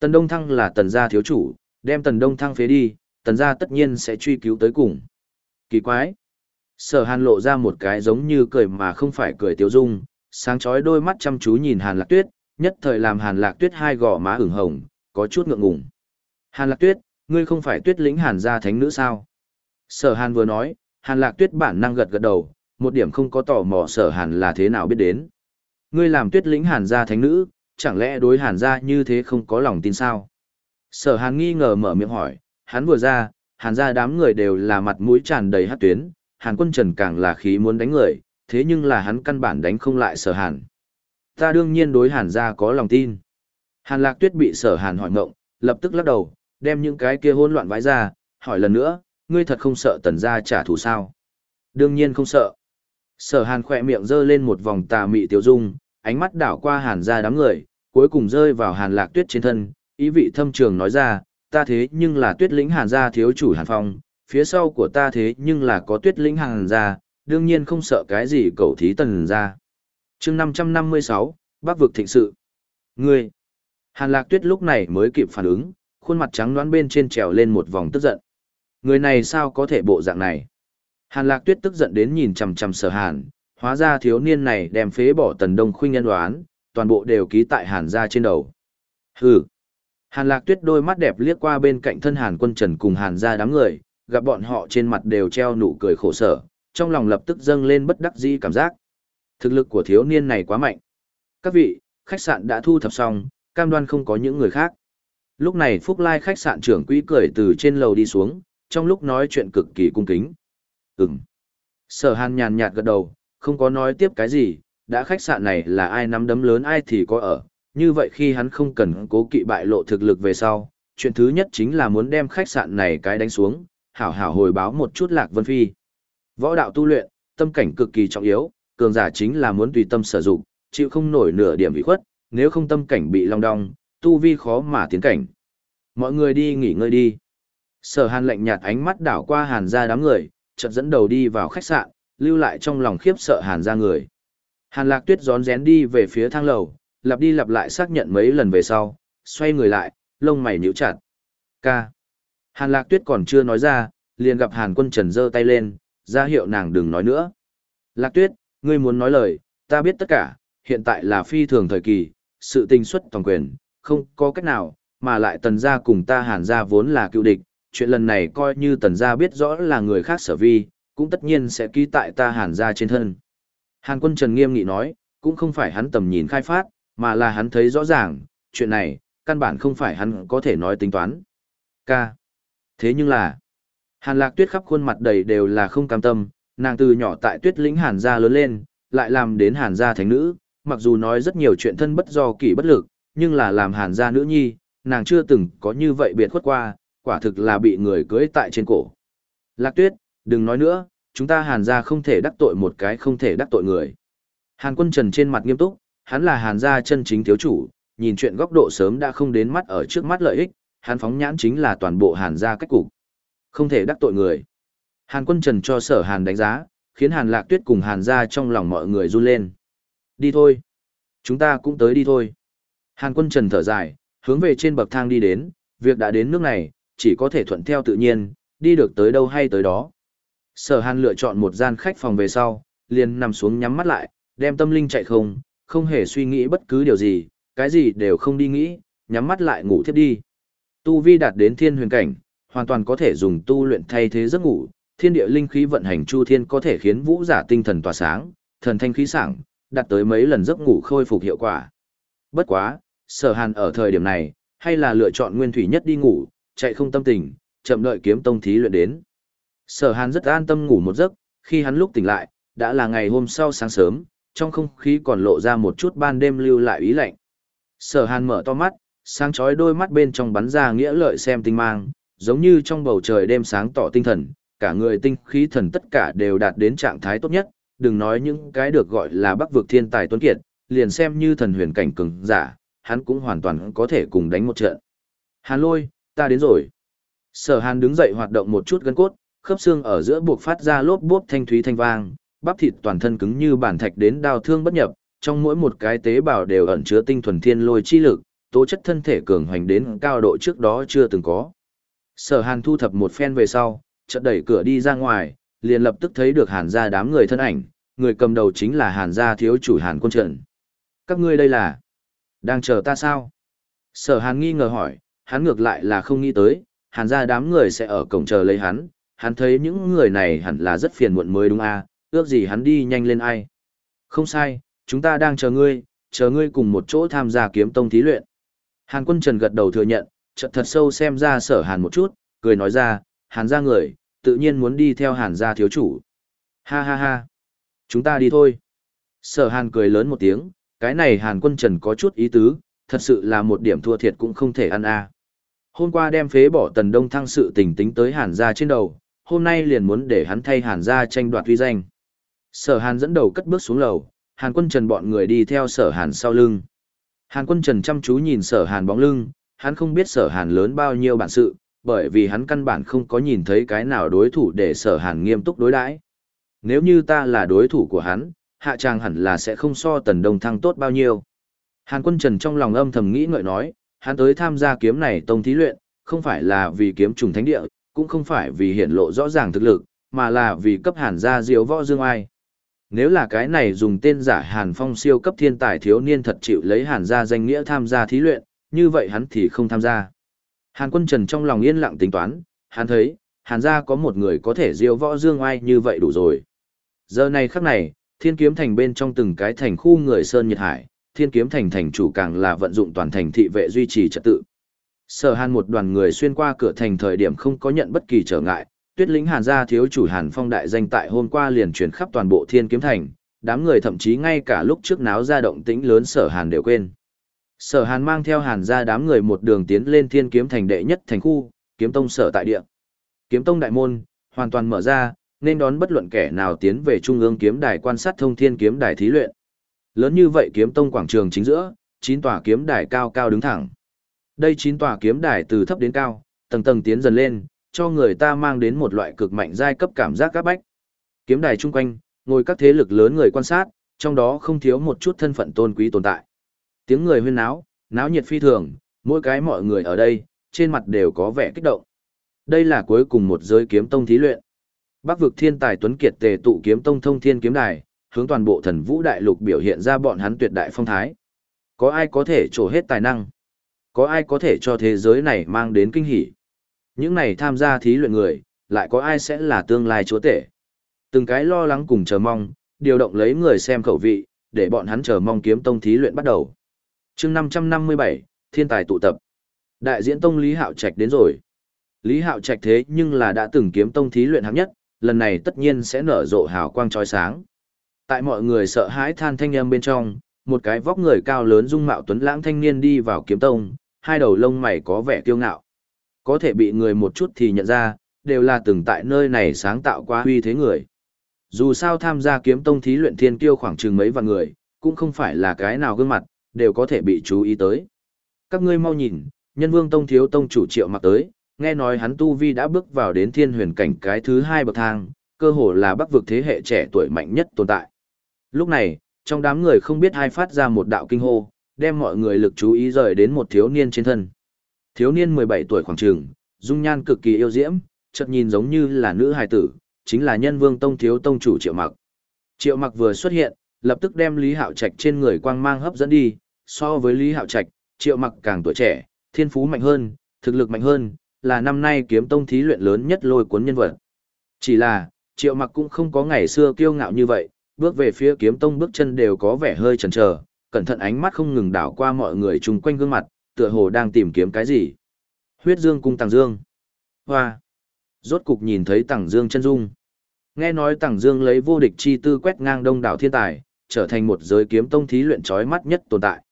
Tần Đông Thăng là tần gia thiếu chủ, đem tần Đông Thăng phế đi, tần gia tất nhiên sẽ truy cứu tới cùng. Kỳ quái. Sở hàn lộ ra một cái giống như cười mà không phải cười tiêu dung, sáng chói đôi mắt chăm chú nhìn hàn lạc tuyết, nhất thời làm hàn lạc tuyết hai gò má ửng hồng, có chút ngượng ngùng. Hàn lạc tuyết, ngươi không phải tuyết lĩnh hàn gia thánh nữ sao? Sở hàn vừa nói, hàn lạc tuyết bản năng gật gật đầu, một điểm không có tò mò sở hàn là thế nào biết đến. Ngươi làm tuyết lĩnh hàn gia thánh nữ, chẳng lẽ đối hàn gia như thế không có lòng tin sao? Sở hàn nghi ngờ mở miệng hỏi, hắn vừa ra, hàn gia đám người đều là mặt mũi tràn đầy hát tuyến, hàn quân trần càng là khí muốn đánh người, thế nhưng là hắn căn bản đánh không lại sở hàn. Ta đương nhiên đối hàn gia có lòng tin. Hàn lạc tuyết bị sở hàn hỏi ngộng, lập tức lắc đầu, đem những cái kia hỗn loạn vãi ra, hỏi lần nữa, ngươi thật không sợ tần gia trả thù sao? Đương nhiên không sợ. Sở hàn khỏe miệng giơ lên một vòng tà mị tiêu dung, ánh mắt đảo qua hàn gia đám người, cuối cùng rơi vào hàn lạc tuyết trên thân, ý vị thâm trường nói ra, ta thế nhưng là tuyết lĩnh hàn gia thiếu chủ hàn phong, phía sau của ta thế nhưng là có tuyết lĩnh hàn gia, đương nhiên không sợ cái gì cầu thí tần gia. chương 556, Bác vực thịnh sự. Ngươi! Hàn lạc tuyết lúc này mới kịp phản ứng, khuôn mặt trắng đoán bên trên trèo lên một vòng tức giận. Người này sao có thể bộ dạng này? Hàn lạc tuyết tức giận đến nhìn chằm chằm sở hàn, hóa ra thiếu niên này đem phế bỏ tần đông khuynh nhân đoán, toàn bộ đều ký tại hàn gia trên đầu. Hừ! Hàn lạc tuyết đôi mắt đẹp liếc qua bên cạnh thân hàn quân trần cùng hàn gia đám người, gặp bọn họ trên mặt đều treo nụ cười khổ sở, trong lòng lập tức dâng lên bất đắc dĩ cảm giác. Thực lực của thiếu niên này quá mạnh. Các vị, khách sạn đã thu thập xong, cam đoan không có những người khác. Lúc này Phúc Lai khách sạn trưởng quỹ cười từ trên lầu đi xuống, trong lúc nói chuyện cực kỳ cung kính. Ừm. Sở hàn nhàn nhạt gật đầu, không có nói tiếp cái gì, đã khách sạn này là ai nắm đấm lớn ai thì có ở, như vậy khi hắn không cần cố kỵ bại lộ thực lực về sau, chuyện thứ nhất chính là muốn đem khách sạn này cái đánh xuống, hảo hảo hồi báo một chút lạc vân phi. Võ đạo tu luyện, tâm cảnh cực kỳ trọng yếu, cường giả chính là muốn tùy tâm sử dụng, chịu không nổi nửa điểm bị khuất, nếu không tâm cảnh bị long đong, tu vi khó mà tiến cảnh. Mọi người đi nghỉ ngơi đi. Sở hàn lạnh nhạt ánh mắt đảo qua hàn ra đám người, chợt dẫn đầu đi vào khách sạn, lưu lại trong lòng khiếp sợ hàn ra người. Hàn lạc tuyết gión rén đi về phía thang lầu, lặp đi lặp lại xác nhận mấy lần về sau, xoay người lại, lông mày nhíu chặt. Ca. Hàn lạc tuyết còn chưa nói ra, liền gặp hàn quân trần giơ tay lên, ra hiệu nàng đừng nói nữa. Lạc tuyết, ngươi muốn nói lời, ta biết tất cả, hiện tại là phi thường thời kỳ, sự tình xuất toàn quyền, không có cách nào, mà lại tần gia cùng ta hàn gia vốn là cựu địch, chuyện lần này coi như tần gia biết rõ là người khác sở vi, cũng tất nhiên sẽ ký tại ta hàn gia trên thân. Hàn quân Trần nghiêm nghị nói, cũng không phải hắn tầm nhìn khai phát, mà là hắn thấy rõ ràng, chuyện này, căn bản không phải hắn có thể nói tính toán. Ca. Thế nhưng là, Hàn lạc tuyết khắp khuôn mặt đầy đều là không cam tâm, nàng từ nhỏ tại tuyết lĩnh hàn gia lớn lên, lại làm đến hàn gia thánh nữ, mặc dù nói rất nhiều chuyện thân bất do kỷ bất lực, nhưng là làm hàn gia nữ nhi, nàng chưa từng có như vậy biệt khuất qua, quả thực là bị người cưới tại trên cổ. Lạc tuyết, đừng nói nữa, chúng ta hàn gia không thể đắc tội một cái không thể đắc tội người. Hàn quân trần trên mặt nghiêm túc, hắn là hàn gia chân chính thiếu chủ, nhìn chuyện góc độ sớm đã không đến mắt ở trước mắt lợi ích, hắn phóng nhãn chính là toàn bộ hàn gia cách cục. Không thể đắc tội người. Hàn quân trần cho sở hàn đánh giá, khiến hàn lạc tuyết cùng hàn gia trong lòng mọi người run lên. Đi thôi. Chúng ta cũng tới đi thôi. Hàn quân trần thở dài, hướng về trên bậc thang đi đến, việc đã đến nước này, chỉ có thể thuận theo tự nhiên, đi được tới đâu hay tới đó. Sở hàn lựa chọn một gian khách phòng về sau, liền nằm xuống nhắm mắt lại, đem tâm linh chạy không, không hề suy nghĩ bất cứ điều gì, cái gì đều không đi nghĩ, nhắm mắt lại ngủ thiếp đi. Tu vi đạt đến thiên huyền cảnh, hoàn toàn có thể dùng tu luyện thay thế giấc ngủ, thiên địa linh khí vận hành chu thiên có thể khiến vũ giả tinh thần tỏa sáng, thần thanh khí sảng, đạt tới mấy lần giấc ngủ khôi phục hiệu quả. Bất quá, sở hàn ở thời điểm này, hay là lựa chọn nguyên thủy nhất đi ngủ, chạy không tâm tình, chậm đợi kiếm tông thí luyện đến. Sở hàn rất an tâm ngủ một giấc, khi hắn lúc tỉnh lại, đã là ngày hôm sau sáng sớm, trong không khí còn lộ ra một chút ban đêm lưu lại ý lạnh. Sở hàn mở to mắt, sáng chói đôi mắt bên trong bắn ra nghĩa lợi xem tinh mang, giống như trong bầu trời đêm sáng tỏ tinh thần, cả người tinh khí thần tất cả đều đạt đến trạng thái tốt nhất, đừng nói những cái được gọi là bắc vực thiên tài tuấn kiệt, liền xem như thần huyền cảnh cường giả, hắn cũng hoàn toàn có thể cùng đánh một trận. Hàn lôi, ta đến rồi. Sở hàn đứng dậy hoạt động một chút gân cốt, khớp xương ở giữa buộc phát ra lốp bốp thanh thúy thanh vang, bắp thịt toàn thân cứng như bản thạch đến đao thương bất nhập, trong mỗi một cái tế bào đều ẩn chứa tinh thuần thiên lôi chi lực, tố chất thân thể cường hoành đến cao độ trước đó chưa từng có. Sở Hàn thu thập một phen về sau, chợt đẩy cửa đi ra ngoài, liền lập tức thấy được Hàn gia đám người thân ảnh, người cầm đầu chính là Hàn gia thiếu chủ Hàn Quân Trận. Các ngươi đây là đang chờ ta sao? Sở Hàn nghi ngờ hỏi, hắn ngược lại là không nghĩ tới, Hàn gia đám người sẽ ở cổng chờ lấy hắn, hắn thấy những người này hẳn là rất phiền muộn mới đúng à, ước gì hắn đi nhanh lên ai. Không sai, chúng ta đang chờ ngươi, chờ ngươi cùng một chỗ tham gia kiếm tông thí luyện. Hàn quân trần gật đầu thừa nhận, chợt thật sâu xem ra sở hàn một chút, cười nói ra, hàn gia người, tự nhiên muốn đi theo hàn gia thiếu chủ. Ha ha ha, chúng ta đi thôi. Sở hàn cười lớn một tiếng, cái này hàn quân trần có chút ý tứ, thật sự là một điểm thua thiệt cũng không thể ăn a. À. Hôm qua đem phế bỏ tần đông thăng sự tình tính tới hàn gia trên đầu, hôm nay liền muốn để hắn thay hàn gia tranh đoạt uy danh. Sở hàn dẫn đầu cất bước xuống lầu, hàn quân trần bọn người đi theo sở hàn sau lưng. Hàn quân trần chăm chú nhìn sở hàn bóng lưng, hắn không biết sở hàn lớn bao nhiêu bản sự, bởi vì hắn căn bản không có nhìn thấy cái nào đối thủ để sở hàn nghiêm túc đối đãi. Nếu như ta là đối thủ của hắn, hạ trang hẳn là sẽ không so tần đông thăng tốt bao nhiêu. Hàn quân trần trong lòng âm thầm nghĩ ngợi nói, hắn tới tham gia kiếm này tông thí luyện, không phải là vì kiếm trùng thánh địa, cũng không phải vì hiển lộ rõ ràng thực lực, mà là vì cấp hàn gia diếu võ dương ai. Nếu là cái này dùng tên giả Hàn Phong siêu cấp thiên tài thiếu niên thật chịu lấy Hàn gia danh nghĩa tham gia thí luyện, như vậy hắn thì không tham gia. Hàn quân trần trong lòng yên lặng tính toán, hắn thấy, Hàn gia có một người có thể diêu võ dương oai như vậy đủ rồi. Giờ này khắc này, thiên kiếm thành bên trong từng cái thành khu người Sơn Nhật Hải, thiên kiếm thành thành chủ càng là vận dụng toàn thành thị vệ duy trì trật tự. Sở Hàn một đoàn người xuyên qua cửa thành thời điểm không có nhận bất kỳ trở ngại, tuyết lĩnh Hàn gia thiếu chủ Hàn Phong đại danh tại hôm qua liền truyền khắp toàn bộ thiên kiếm thành, đám người thậm chí ngay cả lúc trước náo ra động tĩnh lớn Sở Hàn đều quên. Sở Hàn mang theo Hàn gia đám người một đường tiến lên thiên kiếm thành đệ nhất thành khu, kiếm tông sở tại địa. Kiếm tông đại môn, hoàn toàn mở ra, nên đón bất luận kẻ nào tiến về trung ương kiếm đài quan sát thông thiên kiếm đài thí luyện. Lớn như vậy kiếm tông quảng trường chính giữa, chín tòa kiếm đài cao cao đứng thẳng. Đây chín tòa kiếm đài từ thấp đến cao, tầng tầng tiến dần lên, cho người ta mang đến một loại cực mạnh giai cấp cảm giác các bách. Kiếm đài chung quanh, ngồi các thế lực lớn người quan sát, trong đó không thiếu một chút thân phận tôn quý tồn tại. Tiếng người huyên náo, náo nhiệt phi thường, mỗi cái mọi người ở đây, trên mặt đều có vẻ kích động. Đây là cuối cùng một giới kiếm tông thí luyện. Bắc vực thiên tài tuấn kiệt tề tụ kiếm tông thông thiên kiếm đài, hướng toàn bộ thần vũ đại lục biểu hiện ra bọn hắn tuyệt đại phong thái. Có ai có thể trổ hết tài năng? Có ai có thể cho thế giới này mang đến kinh hỉ? Những này tham gia thí luyện người, lại có ai sẽ là tương lai chúa tể? Từng cái lo lắng cùng chờ mong, điều động lấy người xem khẩu vị, để bọn hắn chờ mong kiếm tông thí luyện bắt đầu. chương 557, thiên tài tụ tập. Đại diễn tông Lý Hạo Trạch đến rồi. Lý Hạo Trạch thế nhưng là đã từng kiếm tông thí luyện hạng nhất, lần này tất nhiên sẽ nở rộ hào quang chói sáng. Tại mọi người sợ hãi than thanh âm bên trong, một cái vóc người cao lớn dung mạo tuấn lãng thanh niên đi vào kiếm tông, hai đầu lông mày có vẻ kiêu ngạo. Có thể bị người một chút thì nhận ra, đều là từng tại nơi này sáng tạo qua huy thế người. Dù sao tham gia kiếm tông thí luyện thiên kiêu khoảng chừng mấy vạn người, cũng không phải là cái nào gương mặt, đều có thể bị chú ý tới. Các ngươi mau nhìn, nhân vương tông thiếu tông chủ triệu mặc tới, nghe nói hắn tu vi đã bước vào đến thiên huyền cảnh cái thứ hai bậc thang, cơ hồ là bắc vực thế hệ trẻ tuổi mạnh nhất tồn tại. Lúc này, trong đám người không biết ai phát ra một đạo kinh hô, đem mọi người lực chú ý rời đến một thiếu niên trên thân. Thiếu niên 17 tuổi khoảng trường, dung nhan cực kỳ yêu diễm, chợt nhìn giống như là nữ hài tử, chính là nhân vương tông thiếu tông chủ Triệu Mặc. Triệu Mặc vừa xuất hiện, lập tức đem Lý Hạo Trạch trên người quang mang hấp dẫn đi, so với Lý Hạo Trạch, Triệu Mặc càng tuổi trẻ, thiên phú mạnh hơn, thực lực mạnh hơn, là năm nay kiếm tông thí luyện lớn nhất lôi cuốn nhân vật. Chỉ là, Triệu Mặc cũng không có ngày xưa kiêu ngạo như vậy, bước về phía kiếm tông bước chân đều có vẻ hơi chần chờ, cẩn thận ánh mắt không ngừng đảo qua mọi người chung quanh gương mặt, tựa hồ đang tìm kiếm cái gì. Huyết Dương cung Tàng Dương. Hoa. Rốt cục nhìn thấy Tàng Dương chân dung. Nghe nói Tàng Dương lấy vô địch chi tư quét ngang đông đảo thiên tài, trở thành một giới kiếm tông thí luyện chói mắt nhất tồn tại.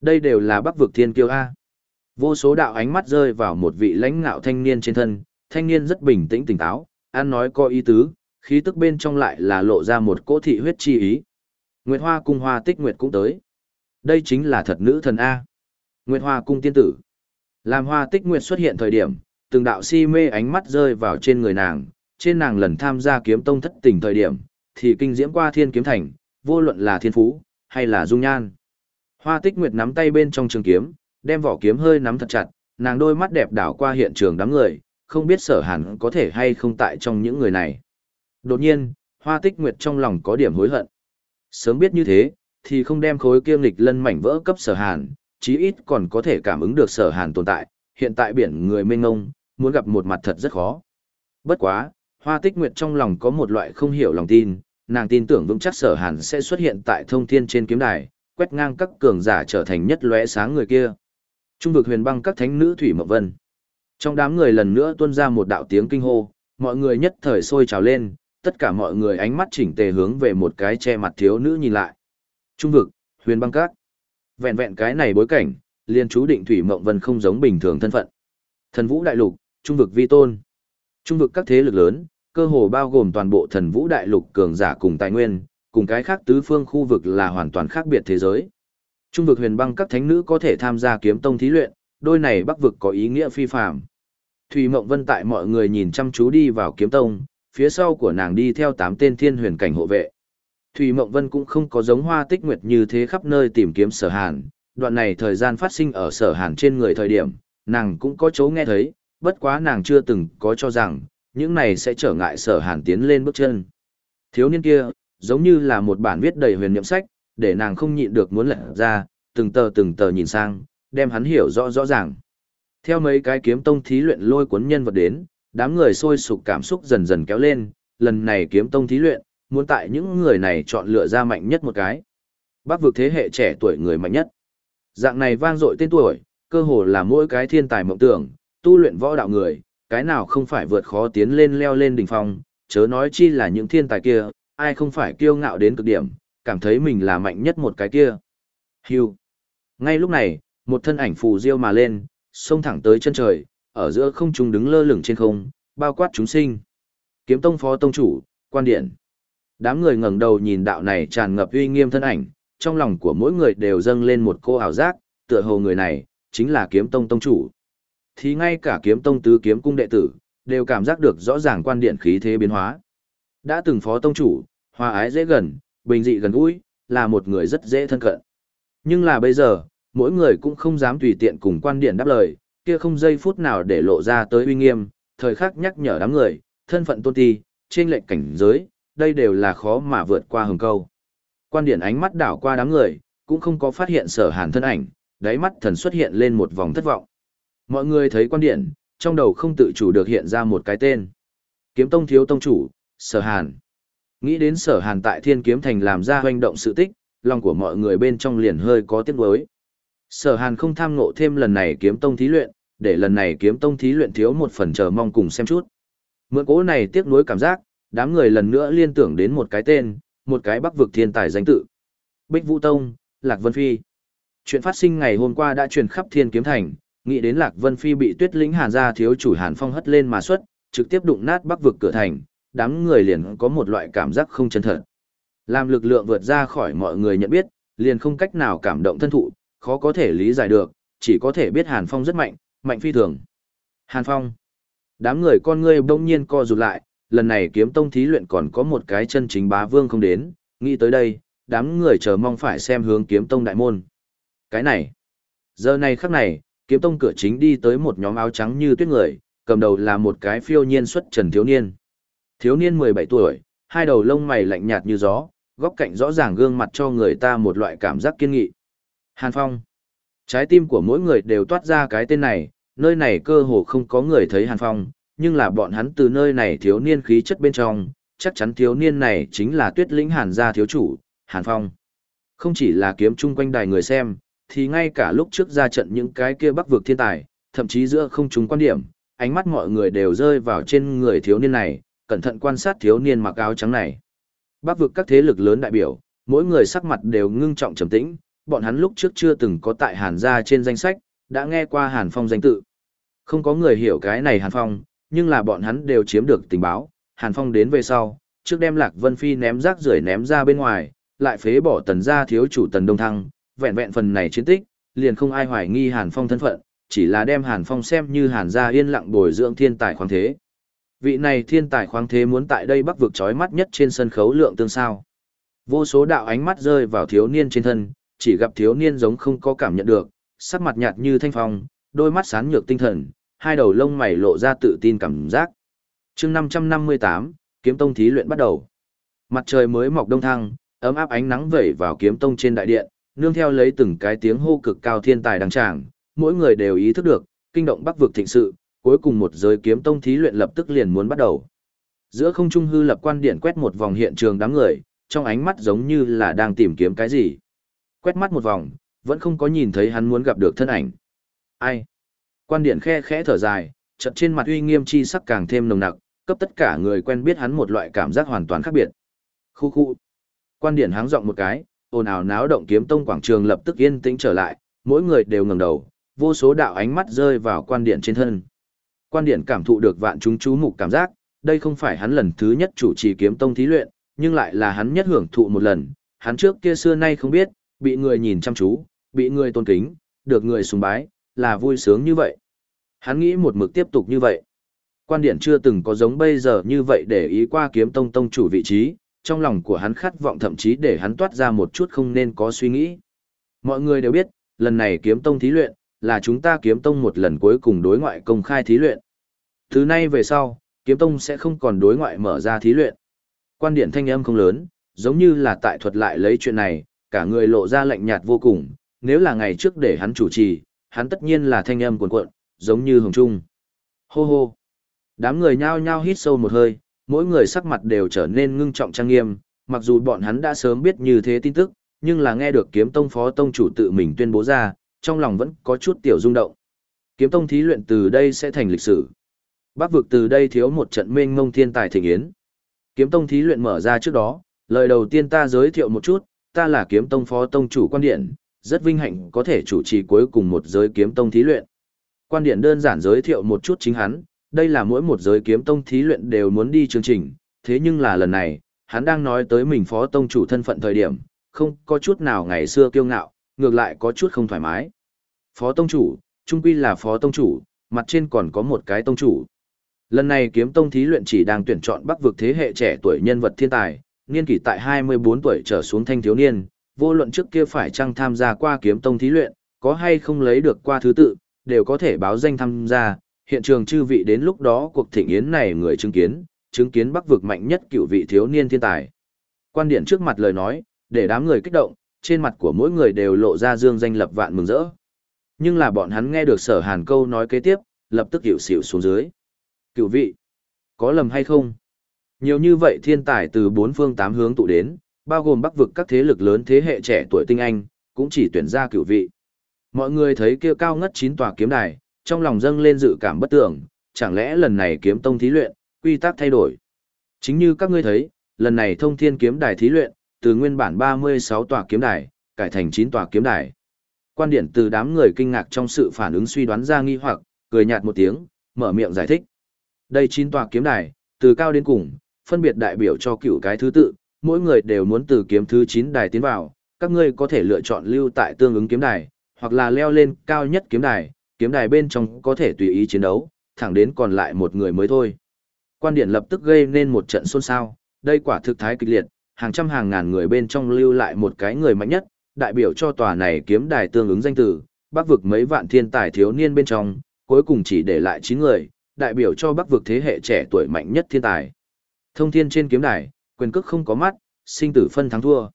Đây đều là Bắc vực thiên kiêu a. Vô số đạo ánh mắt rơi vào một vị lãnh ngạo thanh niên trên thân, thanh niên rất bình tĩnh tỉnh táo, ăn nói có ý tứ, khí tức bên trong lại là lộ ra một cỗ thị huyết chi ý. Nguyệt Hoa cung Hoa Tích Nguyệt cũng tới. Đây chính là thật nữ thần A. Nguyệt Hoa cung tiên tử. Làm Hoa Tích Nguyệt xuất hiện thời điểm, từng đạo si mê ánh mắt rơi vào trên người nàng, trên nàng lần tham gia kiếm tông thất tình thời điểm, thì kinh diễm qua thiên kiếm thành, vô luận là thiên phú, hay là dung nhan. Hoa Tích Nguyệt nắm tay bên trong trường kiếm, đem vỏ kiếm hơi nắm thật chặt, nàng đôi mắt đẹp đảo qua hiện trường đám người, không biết sở hẳn có thể hay không tại trong những người này. Đột nhiên, hoa tích nguyệt trong lòng có điểm hối hận. Sớm biết như thế, thì không đem khối kiêm lịch lân mảnh vỡ cấp sở hàn, chí ít còn có thể cảm ứng được sở hàn tồn tại, hiện tại biển người mênh ngông, muốn gặp một mặt thật rất khó. Bất quá, hoa tích nguyệt trong lòng có một loại không hiểu lòng tin, nàng tin tưởng vững chắc sở hàn sẽ xuất hiện tại thông thiên trên kiếm đài, quét ngang các cường giả trở thành nhất lóe sáng người kia. Trung vực huyền băng các thánh nữ Thủy Mộng Vân. Trong đám người lần nữa tuôn ra một đạo tiếng kinh hô, mọi người nhất thời sôi trào lên, tất cả mọi người ánh mắt chỉnh tề hướng về một cái che mặt thiếu nữ nhìn lại. Trung vực, huyền băng Cát, Vẹn vẹn cái này bối cảnh, liên chú định Thủy Mộng Vân không giống bình thường thân phận. Thần vũ đại lục, trung vực vi tôn. Trung vực các thế lực lớn, cơ hồ bao gồm toàn bộ thần vũ đại lục cường giả cùng tài nguyên, cùng cái khác tứ phương khu vực là hoàn toàn khác biệt thế giới. Trung vực huyền băng các thánh nữ có thể tham gia kiếm tông thí luyện, đôi này bắc vực có ý nghĩa phi phàm. Thủy Mộng Vân tại mọi người nhìn chăm chú đi vào kiếm tông, phía sau của nàng đi theo tám tên thiên huyền cảnh hộ vệ. Thủy Mộng Vân cũng không có giống hoa tích nguyệt như thế khắp nơi tìm kiếm sở hàn, đoạn này thời gian phát sinh ở sở hàn trên người thời điểm, nàng cũng có chỗ nghe thấy, bất quá nàng chưa từng có cho rằng, những này sẽ trở ngại sở hàn tiến lên bước chân. Thiếu niên kia, giống như là một bản viết đầy huyền niệm sách, để nàng không nhịn được muốn lật ra, từng tờ từng tờ nhìn sang, đem hắn hiểu rõ rõ ràng. Theo mấy cái kiếm tông thí luyện lôi cuốn nhân vật đến, đám người sôi sục cảm xúc dần dần kéo lên, lần này kiếm tông thí luyện, muốn tại những người này chọn lựa ra mạnh nhất một cái. Bác vực thế hệ trẻ tuổi người mạnh nhất. Dạng này vang dội tên tuổi, cơ hồ là mỗi cái thiên tài mộng tưởng, tu luyện võ đạo người, cái nào không phải vượt khó tiến lên leo lên đỉnh phong, chớ nói chi là những thiên tài kia, ai không phải kiêu ngạo đến cực điểm, cảm thấy mình là mạnh nhất một cái kia. Hưu. Ngay lúc này, một thân ảnh phù diêu mà lên, xông thẳng tới chân trời, ở giữa không trung đứng lơ lửng trên không, bao quát chúng sinh. Kiếm tông phó tông chủ, quan điện. Đám người ngẩng đầu nhìn đạo này tràn ngập uy nghiêm thân ảnh, trong lòng của mỗi người đều dâng lên một cô ảo giác, tựa hồ người này, chính là kiếm tông tông chủ. Thì ngay cả kiếm tông tứ kiếm cung đệ tử, đều cảm giác được rõ ràng quan điện khí thế biến hóa. Đã từng phó tông chủ, hòa ái dễ gần, bình dị gần gũi, là một người rất dễ thân cận. Nhưng là bây giờ, mỗi người cũng không dám tùy tiện cùng quan điện đáp lời, kia không giây phút nào để lộ ra tới uy nghiêm, thời khắc nhắc nhở đám người, thân phận tôn ti, trên lệnh cảnh giới, đây đều là khó mà vượt qua hừng câu. Quan điện ánh mắt đảo qua đám người, cũng không có phát hiện sở hàn thân ảnh, đáy mắt thần xuất hiện lên một vòng thất vọng. Mọi người thấy quan điện, trong đầu không tự chủ được hiện ra một cái tên. Kiếm tông thiếu tông chủ, sở hàn. Nghĩ đến sở hàn tại thiên kiếm thành làm ra hoành động sự tích, lòng của mọi người bên trong liền hơi có tiếc nuối. Sở hàn không tham ngộ thêm lần này kiếm tông thí luyện, để lần này kiếm tông thí luyện thiếu một phần chờ mong cùng xem chút. Mượn cố này tiếc nuối cảm giác, đám người lần nữa liên tưởng đến một cái tên, một cái bắc vực thiên tài danh tự. Bích Vũ Tông, Lạc Vân Phi. Chuyện phát sinh ngày hôm qua đã truyền khắp thiên kiếm thành, nghĩ đến Lạc Vân Phi bị tuyết lĩnh hàn gia thiếu chủ hàn phong hất lên mà xuất, trực tiếp đụng nát bắc vực cửa thành, đám người liền có một loại cảm giác không chân thật. Làm lực lượng vượt ra khỏi mọi người nhận biết, liền không cách nào cảm động thân thụ, khó có thể lý giải được, chỉ có thể biết Hàn Phong rất mạnh, mạnh phi thường. Hàn Phong. Đám người con ngươi bỗng nhiên co rụt lại, lần này kiếm tông thí luyện còn có một cái chân chính bá vương không đến, nghĩ tới đây, đám người chờ mong phải xem hướng kiếm tông đại môn. Cái này, giờ này khắc này, kiếm tông cửa chính đi tới một nhóm áo trắng như tuyết người, cầm đầu là một cái phiêu nhiên xuất trần thiếu niên. Thiếu niên 17 tuổi, hai đầu lông mày lạnh nhạt như gió, góc cạnh rõ ràng gương mặt cho người ta một loại cảm giác kiên nghị. Hàn Phong. Trái tim của mỗi người đều toát ra cái tên này, nơi này cơ hồ không có người thấy Hàn Phong, nhưng là bọn hắn từ nơi này thiếu niên khí chất bên trong, chắc chắn thiếu niên này chính là tuyết lĩnh Hàn gia thiếu chủ, Hàn Phong. Không chỉ là kiếm chung quanh đài người xem, thì ngay cả lúc trước ra trận những cái kia bắc vực thiên tài, thậm chí giữa không chúng quan điểm, ánh mắt mọi người đều rơi vào trên người thiếu niên này, cẩn thận quan sát thiếu niên mặc áo trắng này. Bắc vực các thế lực lớn đại biểu, mỗi người sắc mặt đều ngưng trọng trầm tĩnh, bọn hắn lúc trước chưa từng có tại Hàn gia trên danh sách, đã nghe qua Hàn Phong danh tự. Không có người hiểu cái này Hàn Phong, nhưng là bọn hắn đều chiếm được tình báo, Hàn Phong đến về sau, trước đem Lạc Vân Phi ném rác rưởi ném ra bên ngoài, lại phế bỏ tần gia thiếu chủ tần Đông Thăng, vẹn vẹn phần này chiến tích, liền không ai hoài nghi Hàn Phong thân phận, chỉ là đem Hàn Phong xem như Hàn gia yên lặng bồi dưỡng thiên tài khoáng thế. Vị này thiên tài khoáng thế muốn tại đây bắc vực chói mắt nhất trên sân khấu lượng tương sao. Vô số đạo ánh mắt rơi vào thiếu niên trên thân, chỉ gặp thiếu niên giống không có cảm nhận được, sắc mặt nhạt như thanh phong, đôi mắt sáng nhược tinh thần, hai đầu lông mày lộ ra tự tin cảm giác. chương 558, kiếm tông thí luyện bắt đầu. Mặt trời mới mọc đông thăng, ấm áp ánh nắng vẩy vào kiếm tông trên đại điện, nương theo lấy từng cái tiếng hô cực cao thiên tài đăng tràng, mỗi người đều ý thức được, kinh động bắc vực thịnh sự, cuối cùng một giới kiếm tông thí luyện lập tức liền muốn bắt đầu. Giữa không trung hư lập quan điện quét một vòng hiện trường đám người, trong ánh mắt giống như là đang tìm kiếm cái gì. Quét mắt một vòng, vẫn không có nhìn thấy hắn muốn gặp được thân ảnh. Ai? Quan điện khe khẽ thở dài, chợt trên mặt uy nghiêm chi sắc càng thêm nồng nặc, cấp tất cả người quen biết hắn một loại cảm giác hoàn toàn khác biệt. Khu khu. Quan điện háng giọng một cái, ồn ào náo động kiếm tông quảng trường lập tức yên tĩnh trở lại, mỗi người đều ngẩng đầu, vô số đạo ánh mắt rơi vào quan điện trên thân. Quan điện cảm thụ được vạn chúng chú mục cảm giác, đây không phải hắn lần thứ nhất chủ trì kiếm tông thí luyện, nhưng lại là hắn nhất hưởng thụ một lần, hắn trước kia xưa nay không biết, bị người nhìn chăm chú, bị người tôn kính, được người sùng bái, là vui sướng như vậy. Hắn nghĩ một mực tiếp tục như vậy. Quan điển chưa từng có giống bây giờ như vậy để ý qua kiếm tông tông chủ vị trí, trong lòng của hắn khát vọng thậm chí để hắn toát ra một chút không nên có suy nghĩ. Mọi người đều biết, lần này kiếm tông thí luyện, là chúng ta kiếm tông một lần cuối cùng đối ngoại công khai thí luyện. Từ nay về sau, kiếm tông sẽ không còn đối ngoại mở ra thí luyện. Quan điển thanh âm không lớn, giống như là tại thuật lại lấy chuyện này, cả người lộ ra lạnh nhạt vô cùng, nếu là ngày trước để hắn chủ trì, hắn tất nhiên là thanh âm cuồn cuộn, giống như hồng trung. Hô hô. Đám người nhao nhao hít sâu một hơi, mỗi người sắc mặt đều trở nên ngưng trọng trang nghiêm, mặc dù bọn hắn đã sớm biết như thế tin tức, nhưng là nghe được kiếm tông phó tông chủ tự mình tuyên bố ra, trong lòng vẫn có chút tiểu rung động. Kiếm tông thí luyện từ đây sẽ thành lịch sử. Bắc vực từ đây thiếu một trận mênh mông thiên tài thịnh yến. Kiếm tông thí luyện mở ra trước đó, lời đầu tiên ta giới thiệu một chút, ta là kiếm tông phó tông chủ quan điện, rất vinh hạnh có thể chủ trì cuối cùng một giới kiếm tông thí luyện. Quan điện đơn giản giới thiệu một chút chính hắn, đây là mỗi một giới kiếm tông thí luyện đều muốn đi chương trình, thế nhưng là lần này, hắn đang nói tới mình phó tông chủ thân phận thời điểm, không có chút nào ngày xưa kiêu ngạo, ngược lại có chút không thoải mái. Phó tông chủ, trung quy là phó tông chủ, mặt trên còn có một cái tông chủ. Lần này kiếm tông thí luyện chỉ đang tuyển chọn bắc vực thế hệ trẻ tuổi nhân vật thiên tài, niên kỷ tại 24 tuổi trở xuống thanh thiếu niên, vô luận trước kia phải chăng tham gia qua kiếm tông thí luyện, có hay không lấy được qua thứ tự, đều có thể báo danh tham gia, hiện trường chư vị đến lúc đó cuộc thịnh yến này người chứng kiến, chứng kiến bắc vực mạnh nhất cựu vị thiếu niên thiên tài. Quan điện trước mặt lời nói, để đám người kích động, trên mặt của mỗi người đều lộ ra dương danh lập vạn mừng rỡ. Nhưng là bọn hắn nghe được sở hàn câu nói kế tiếp, lập tức hiểu xỉu xuống dưới. Cựu vị, có lầm hay không? Nhiều như vậy thiên tài từ bốn phương tám hướng tụ đến, bao gồm bắc vực các thế lực lớn thế hệ trẻ tuổi tinh anh, cũng chỉ tuyển ra cựu vị. Mọi người thấy kia cao ngất chín tòa kiếm đài, trong lòng dâng lên dự cảm bất tưởng, chẳng lẽ lần này kiếm tông thí luyện, quy tắc thay đổi. Chính như các ngươi thấy, lần này thông thiên kiếm đài thí luyện, từ nguyên bản 36 tòa kiếm đài, cải thành 9 tòa kiếm đài. Quan điển từ đám người kinh ngạc trong sự phản ứng suy đoán ra nghi hoặc, cười nhạt một tiếng, mở miệng giải thích. Đây 9 tòa kiếm đài, từ cao đến cùng, phân biệt đại biểu cho cựu cái thứ tự, mỗi người đều muốn từ kiếm thứ 9 đài tiến vào, các ngươi có thể lựa chọn lưu tại tương ứng kiếm đài, hoặc là leo lên cao nhất kiếm đài, kiếm đài bên trong có thể tùy ý chiến đấu, thẳng đến còn lại một người mới thôi. Quan điện lập tức gây nên một trận xôn xao, đây quả thực thái kịch liệt, hàng trăm hàng ngàn người bên trong lưu lại một cái người mạnh nhất, đại biểu cho tòa này kiếm đài tương ứng danh từ, bắc vực mấy vạn thiên tài thiếu niên bên trong, cuối cùng chỉ để lại 9 người, đại biểu cho bắc vực thế hệ trẻ tuổi mạnh nhất thiên tài. Thông thiên trên kiếm đài, quyền cước không có mắt, sinh tử phân thắng thua.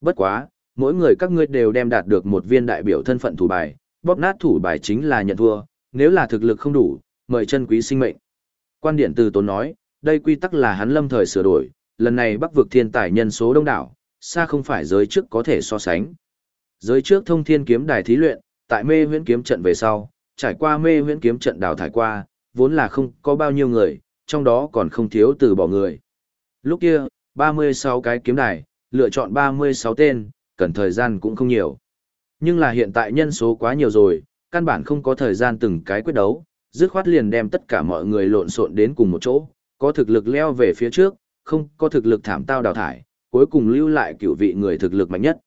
Bất quá, mỗi người các ngươi đều đem đạt được một viên đại biểu thân phận thủ bài, bóp nát thủ bài chính là nhận thua, nếu là thực lực không đủ, mời chân quý sinh mệnh. Quan điện từ tốn nói, đây quy tắc là hắn lâm thời sửa đổi, lần này bắc vực thiên tài nhân số đông đảo, xa không phải giới trước có thể so sánh. Giới trước thông thiên kiếm đài thí luyện, tại mê huyễn kiếm trận về sau, trải qua mê huyễn kiếm trận đào thải qua, vốn là không có bao nhiêu người, trong đó còn không thiếu từ bỏ người. Lúc kia, 36 cái kiếm đài, lựa chọn 36 tên, cần thời gian cũng không nhiều. Nhưng là hiện tại nhân số quá nhiều rồi, căn bản không có thời gian từng cái quyết đấu, dứt khoát liền đem tất cả mọi người lộn xộn đến cùng một chỗ, có thực lực leo về phía trước, không có thực lực thảm tao đào thải, cuối cùng lưu lại cựu vị người thực lực mạnh nhất.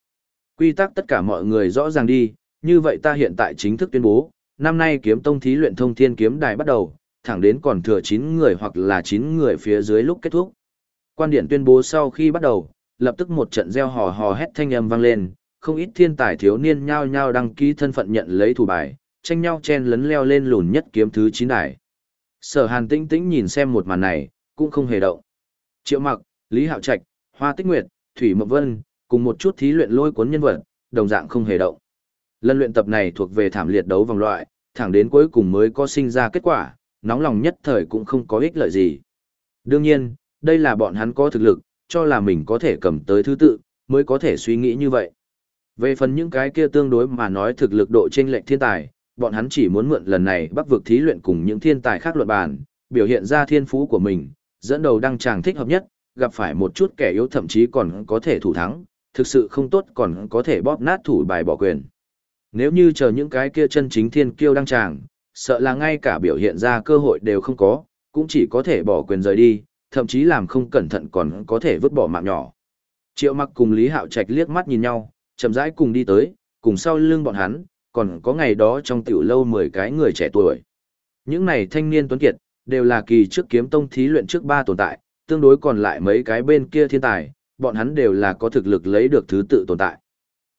Quy tắc tất cả mọi người rõ ràng đi, như vậy ta hiện tại chính thức tuyên bố, năm nay kiếm tông thí luyện thông thiên kiếm đài bắt đầu, thẳng đến còn thừa 9 người hoặc là 9 người phía dưới lúc kết thúc. Quan điển tuyên bố sau khi bắt đầu, lập tức một trận reo hò hò hét thanh âm vang lên, không ít thiên tài thiếu niên nhao nhao đăng ký thân phận nhận lấy thủ bài, tranh nhau chen lấn leo lên lùn nhất kiếm thứ 9 đài. Sở Hàn tĩnh tĩnh nhìn xem một màn này, cũng không hề động. Triệu Mặc, Lý Hạo Trạch, Hoa Tích Nguyệt, Thủy Mộc Vân, cùng một chút thí luyện lôi cuốn nhân vật, đồng dạng không hề động. Lần luyện tập này thuộc về thảm liệt đấu vòng loại, thẳng đến cuối cùng mới có sinh ra kết quả, nóng lòng nhất thời cũng không có ích lợi gì. Đương nhiên, đây là bọn hắn có thực lực, cho là mình có thể cầm tới thứ tự, mới có thể suy nghĩ như vậy. Về phần những cái kia tương đối mà nói thực lực độ chênh lệch thiên tài, bọn hắn chỉ muốn mượn lần này bắc vực thí luyện cùng những thiên tài khác luận bàn, biểu hiện ra thiên phú của mình, dẫn đầu đăng tràng thích hợp nhất, gặp phải một chút kẻ yếu thậm chí còn có thể thủ thắng, thực sự không tốt còn có thể bóp nát thủ bài bỏ quyền. Nếu như chờ những cái kia chân chính thiên kiêu đăng tràng, sợ là ngay cả biểu hiện ra cơ hội đều không có, cũng chỉ có thể bỏ quyền rời đi, thậm chí làm không cẩn thận còn có thể vứt bỏ mạng nhỏ. Triệu mặc cùng Lý Hạo Trạch liếc mắt nhìn nhau, chậm rãi cùng đi tới, cùng sau lưng bọn hắn, còn có ngày đó trong tiểu lâu 10 cái người trẻ tuổi. Những này thanh niên tuấn kiệt, đều là kỳ trước kiếm tông thí luyện trước ba tồn tại, tương đối còn lại mấy cái bên kia thiên tài, bọn hắn đều là có thực lực lấy được thứ tự tồn tại.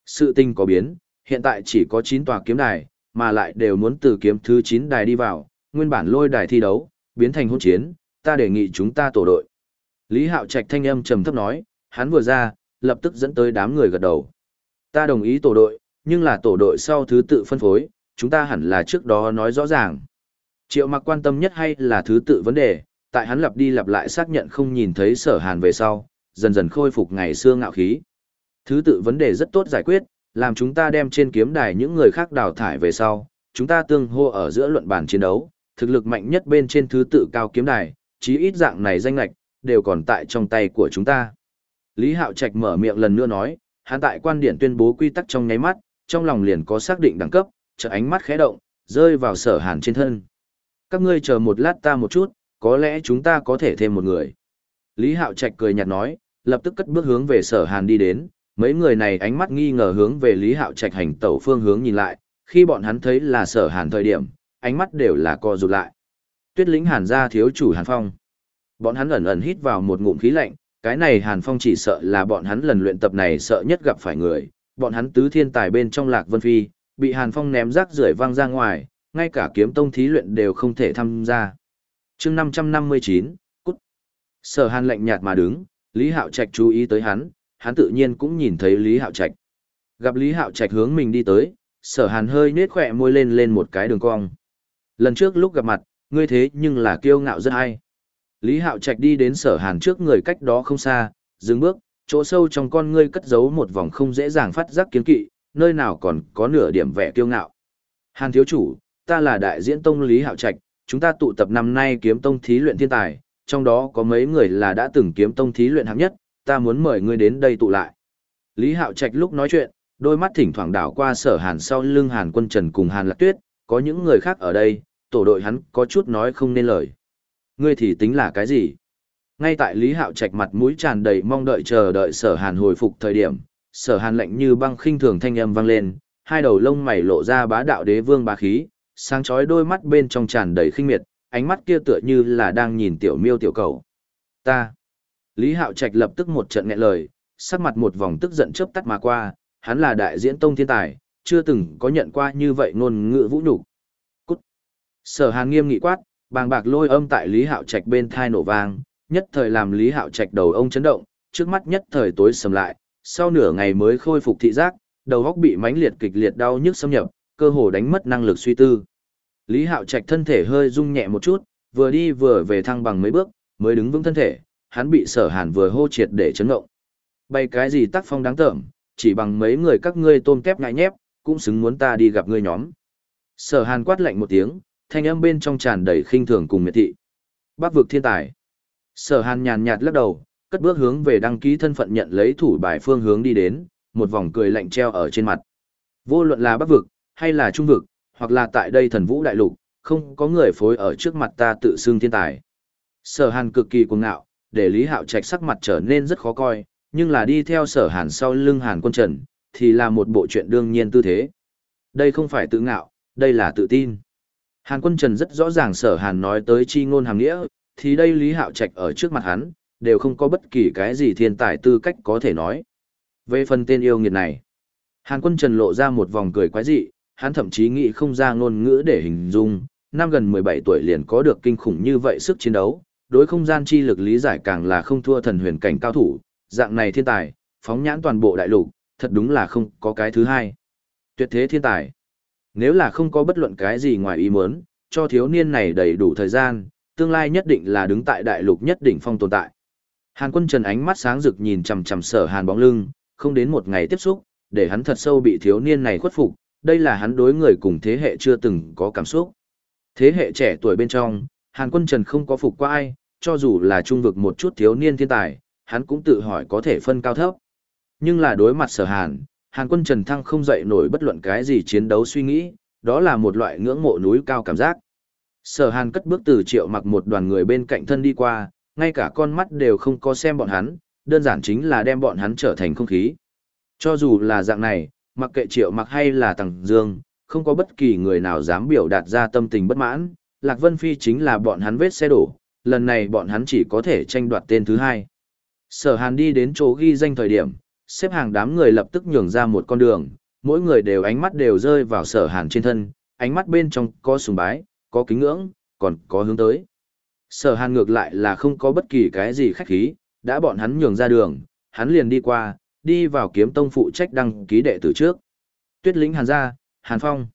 Sự tình có biến, hiện tại chỉ có 9 tòa kiếm đài, mà lại đều muốn từ kiếm thứ 9 đài đi vào, nguyên bản lôi đài thi đấu, biến thành hôn chiến, ta đề nghị chúng ta tổ đội. Lý Hạo Trạch thanh âm trầm thấp nói, hắn vừa ra, lập tức dẫn tới đám người gật đầu. Ta đồng ý tổ đội, nhưng là tổ đội sau thứ tự phân phối, chúng ta hẳn là trước đó nói rõ ràng. Triệu mặc quan tâm nhất hay là thứ tự vấn đề, tại hắn lặp đi lặp lại xác nhận không nhìn thấy sở hàn về sau, dần dần khôi phục ngày xưa ngạo khí. Thứ tự vấn đề rất tốt giải quyết, làm chúng ta đem trên kiếm đài những người khác đào thải về sau, chúng ta tương hô ở giữa luận bàn chiến đấu, thực lực mạnh nhất bên trên thứ tự cao kiếm đài, chí ít dạng này danh lệch, đều còn tại trong tay của chúng ta. Lý Hạo Trạch mở miệng lần nữa nói, hắn tại quan điển tuyên bố quy tắc trong nháy mắt, trong lòng liền có xác định đẳng cấp, chợt ánh mắt khẽ động, rơi vào sở hàn trên thân. Các ngươi chờ một lát ta một chút, có lẽ chúng ta có thể thêm một người. Lý Hạo Trạch cười nhạt nói, lập tức cất bước hướng về sở hàn đi đến, mấy người này ánh mắt nghi ngờ hướng về Lý Hạo Trạch hành tẩu phương hướng nhìn lại, khi bọn hắn thấy là sở hàn thời điểm, ánh mắt đều là co rụt lại. Tuyết lĩnh hàn gia thiếu chủ hàn phong. Bọn hắn ẩn ẩn hít vào một ngụm khí lạnh, cái này hàn phong chỉ sợ là bọn hắn lần luyện tập này sợ nhất gặp phải người, bọn hắn tứ thiên tài bên trong lạc vân phi, bị hàn phong ném rác rưởi văng ra ngoài, ngay cả kiếm tông thí luyện đều không thể tham gia. chương 559, cút. Sở hàn lạnh nhạt mà đứng, Lý Hạo Trạch chú ý tới hắn, hắn tự nhiên cũng nhìn thấy Lý Hạo Trạch. Gặp Lý Hạo Trạch hướng mình đi tới, sở hàn hơi nết khỏe môi lên lên một cái đường cong. Lần trước lúc gặp mặt, ngươi thế nhưng là kiêu ngạo rất hay. Lý Hạo Trạch đi đến sở hàn trước người cách đó không xa, dừng bước, chỗ sâu trong con ngươi cất giấu một vòng không dễ dàng phát giác kiến kỵ, nơi nào còn có nửa điểm vẻ kiêu ngạo. Hàn thiếu chủ, ta là đại diễn tông Lý Hạo Trạch, chúng ta tụ tập năm nay kiếm tông thí luyện thiên tài, trong đó có mấy người là đã từng kiếm tông thí luyện hạng nhất, ta muốn mời ngươi đến đây tụ lại. Lý Hạo Trạch lúc nói chuyện, đôi mắt thỉnh thoảng đảo qua sở hàn sau lưng hàn quân trần cùng hàn lạc tuyết, có những người khác ở đây, tổ đội hắn có chút nói không nên lời. Ngươi thì tính là cái gì? Ngay tại Lý Hạo Trạch mặt mũi tràn đầy mong đợi chờ đợi sở hàn hồi phục thời điểm, sở hàn lạnh như băng khinh thường thanh âm vang lên, hai đầu lông mày lộ ra bá đạo đế vương bá khí, sáng chói đôi mắt bên trong tràn đầy khinh miệt, ánh mắt kia tựa như là đang nhìn tiểu miêu tiểu cầu. Ta. Lý Hạo Trạch lập tức một trận nghẹn lời, sắc mặt một vòng tức giận chớp tắt mà qua, hắn là đại diễn tông thiên tài, chưa từng có nhận qua như vậy ngôn ngữ vũ nhục. Sở Hàn nghiêm nghị quát, bàng bạc lôi âm tại Lý Hạo Trạch bên thai nổ vang, nhất thời làm Lý Hạo Trạch đầu ông chấn động, trước mắt nhất thời tối sầm lại, sau nửa ngày mới khôi phục thị giác, đầu óc bị mãnh liệt kịch liệt đau nhức xâm nhập, cơ hồ đánh mất năng lực suy tư. Lý Hạo Trạch thân thể hơi rung nhẹ một chút, vừa đi vừa về thăng bằng mấy bước, mới đứng vững thân thể, hắn bị Sở Hàn vừa hô triệt để chấn động. Bay cái gì tác phong đáng tởm, chỉ bằng mấy người các ngươi tôm kép ngại nhép, cũng xứng muốn ta đi gặp ngươi nhóm. Sở Hàn quát lạnh một tiếng, thanh âm bên trong tràn đầy khinh thường cùng miệt thị. Bác vực thiên tài. Sở Hàn nhàn nhạt lắc đầu, cất bước hướng về đăng ký thân phận nhận lấy thủ bài phương hướng đi đến, một vòng cười lạnh treo ở trên mặt. Vô luận là Bắc vực hay là Trung vực, hoặc là tại đây Thần Vũ đại lục, không có người phối ở trước mặt ta tự xưng thiên tài. Sở Hàn cực kỳ cuồng ngạo, để Lý Hạo Trạch sắc mặt trở nên rất khó coi, nhưng là đi theo Sở Hàn sau lưng Hàn Quân Trần, thì là một bộ chuyện đương nhiên tư thế. Đây không phải tự ngạo, đây là tự tin. Hàn Quân Trần rất rõ ràng Sở Hàn nói tới chi ngôn hàng nghĩa, thì đây Lý Hạo Trạch ở trước mặt hắn, đều không có bất kỳ cái gì thiên tài tư cách có thể nói. Về phần tên yêu nghiệt này, Hàn quân trần lộ ra một vòng cười quái dị, hắn thậm chí nghĩ không ra ngôn ngữ để hình dung, năm gần 17 tuổi liền có được kinh khủng như vậy sức chiến đấu, đối không gian chi lực lý giải càng là không thua thần huyền cảnh cao thủ, dạng này thiên tài, phóng nhãn toàn bộ đại lục, thật đúng là không có cái thứ hai. Tuyệt thế thiên tài. Nếu là không có bất luận cái gì ngoài ý muốn, cho thiếu niên này đầy đủ thời gian, tương lai nhất định là đứng tại đại lục nhất đỉnh phong tồn tại. Hàn quân trần ánh mắt sáng rực nhìn chằm chằm sở hàn bóng lưng, không đến một ngày tiếp xúc, để hắn thật sâu bị thiếu niên này khuất phục, đây là hắn đối người cùng thế hệ chưa từng có cảm xúc. Thế hệ trẻ tuổi bên trong, Hàn quân trần không có phục qua ai, cho dù là trung vực một chút thiếu niên thiên tài, hắn cũng tự hỏi có thể phân cao thấp. Nhưng là đối mặt sở hàn, Hàn quân Trần Thăng không dậy nổi bất luận cái gì chiến đấu suy nghĩ, đó là một loại ngưỡng mộ núi cao cảm giác. Sở hàn cất bước từ triệu mặc một đoàn người bên cạnh thân đi qua, ngay cả con mắt đều không có xem bọn hắn, đơn giản chính là đem bọn hắn trở thành không khí. Cho dù là dạng này, mặc kệ triệu mặc hay là tầng dương, không có bất kỳ người nào dám biểu đạt ra tâm tình bất mãn, Lạc Vân Phi chính là bọn hắn vết xe đổ, lần này bọn hắn chỉ có thể tranh đoạt tên thứ hai. Sở hàn đi đến chỗ ghi danh thời điểm, xếp hàng đám người lập tức nhường ra một con đường, mỗi người đều ánh mắt đều rơi vào sở hàn trên thân, ánh mắt bên trong có sùng bái, có kính ngưỡng, còn có hướng tới. Sở hàn ngược lại là không có bất kỳ cái gì khách khí, đã bọn hắn nhường ra đường, hắn liền đi qua, đi vào kiếm tông phụ trách đăng ký đệ tử trước. Tuyết lĩnh hàn ra, hàn phong.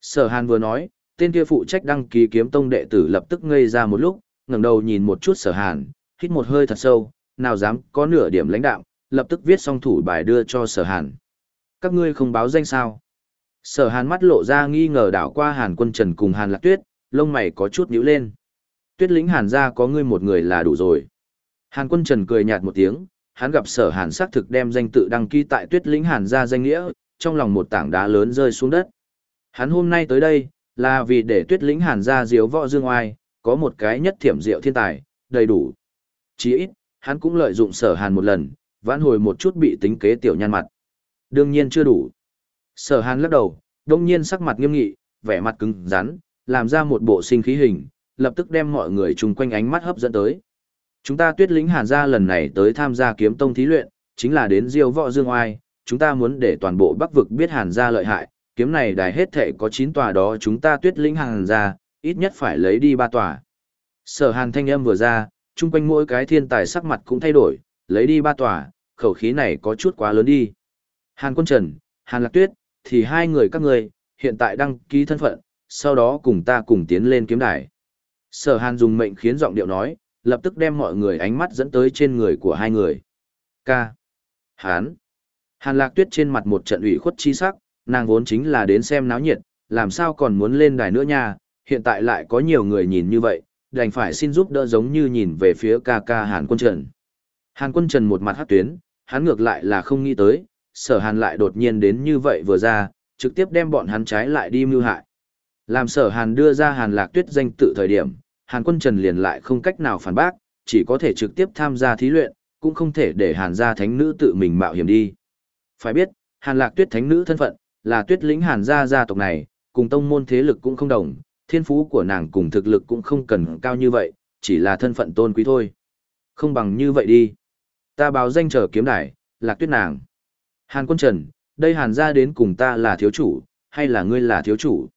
Sở hàn vừa nói, tên kia phụ trách đăng ký kiếm tông đệ tử lập tức ngây ra một lúc, ngẩng đầu nhìn một chút sở hàn, hít một hơi thật sâu, nào dám có nửa điểm lãnh đạo, lập tức viết xong thủ bài đưa cho sở hàn. Các ngươi không báo danh sao? Sở hàn mắt lộ ra nghi ngờ đảo qua hàn quân trần cùng hàn lạc tuyết, lông mày có chút nhíu lên. Tuyết lĩnh hàn ra có ngươi một người là đủ rồi. Hàn quân trần cười nhạt một tiếng, hắn gặp sở hàn xác thực đem danh tự đăng ký tại tuyết lĩnh hàn ra danh nghĩa, trong lòng một tảng đá lớn rơi xuống đất. Hắn hôm nay tới đây, là vì để tuyết lĩnh hàn ra diếu võ dương oai, có một cái nhất thiểm diệu thiên tài, đầy đủ. chí ít, hắn cũng lợi dụng sở hàn một lần, vãn hồi một chút bị tính kế tiểu nhan mặt. Đương nhiên chưa đủ. Sở hàn lắc đầu, đông nhiên sắc mặt nghiêm nghị, vẻ mặt cứng rắn, làm ra một bộ sinh khí hình, lập tức đem mọi người chung quanh ánh mắt hấp dẫn tới. Chúng ta tuyết lính hàn gia lần này tới tham gia kiếm tông thí luyện, chính là đến diêu võ dương oai, chúng ta muốn để toàn bộ bắc vực biết hàn gia lợi hại, kiếm này đài hết thể có 9 tòa đó chúng ta tuyết lính hàn gia, ít nhất phải lấy đi 3 tòa. Sở hàn thanh âm vừa ra, chung quanh mỗi cái thiên tài sắc mặt cũng thay đổi, lấy đi ba tòa, khẩu khí này có chút quá lớn đi. Hàn Quân Trần, Hàn Lạc Tuyết, thì hai người các người, hiện tại đăng ký thân phận, sau đó cùng ta cùng tiến lên kiếm đài. Sở Hàn dùng mệnh khiến giọng điệu nói, lập tức đem mọi người ánh mắt dẫn tới trên người của hai người. Ca. Hán. Hàn Lạc Tuyết trên mặt một trận ủy khuất chi sắc, nàng vốn chính là đến xem náo nhiệt, làm sao còn muốn lên đài nữa nha, hiện tại lại có nhiều người nhìn như vậy, đành phải xin giúp đỡ giống như nhìn về phía ca ca Hàn Quân Trần. Hàn Quân Trần một mặt hát tuyến, hắn ngược lại là không nghĩ tới, sở hàn lại đột nhiên đến như vậy vừa ra, trực tiếp đem bọn hắn trái lại đi mưu hại. Làm sở hàn đưa ra hàn lạc tuyết danh tự thời điểm, hàn quân trần liền lại không cách nào phản bác, chỉ có thể trực tiếp tham gia thí luyện, cũng không thể để hàn gia thánh nữ tự mình mạo hiểm đi. Phải biết, hàn lạc tuyết thánh nữ thân phận, là tuyết lĩnh hàn gia gia tộc này, cùng tông môn thế lực cũng không đồng, thiên phú của nàng cùng thực lực cũng không cần cao như vậy, chỉ là thân phận tôn quý thôi. Không bằng như vậy đi. Ta báo danh chờ kiếm đài, lạc tuyết nàng. Hàn quân trần, đây hàn ra đến cùng ta là thiếu chủ, hay là ngươi là thiếu chủ?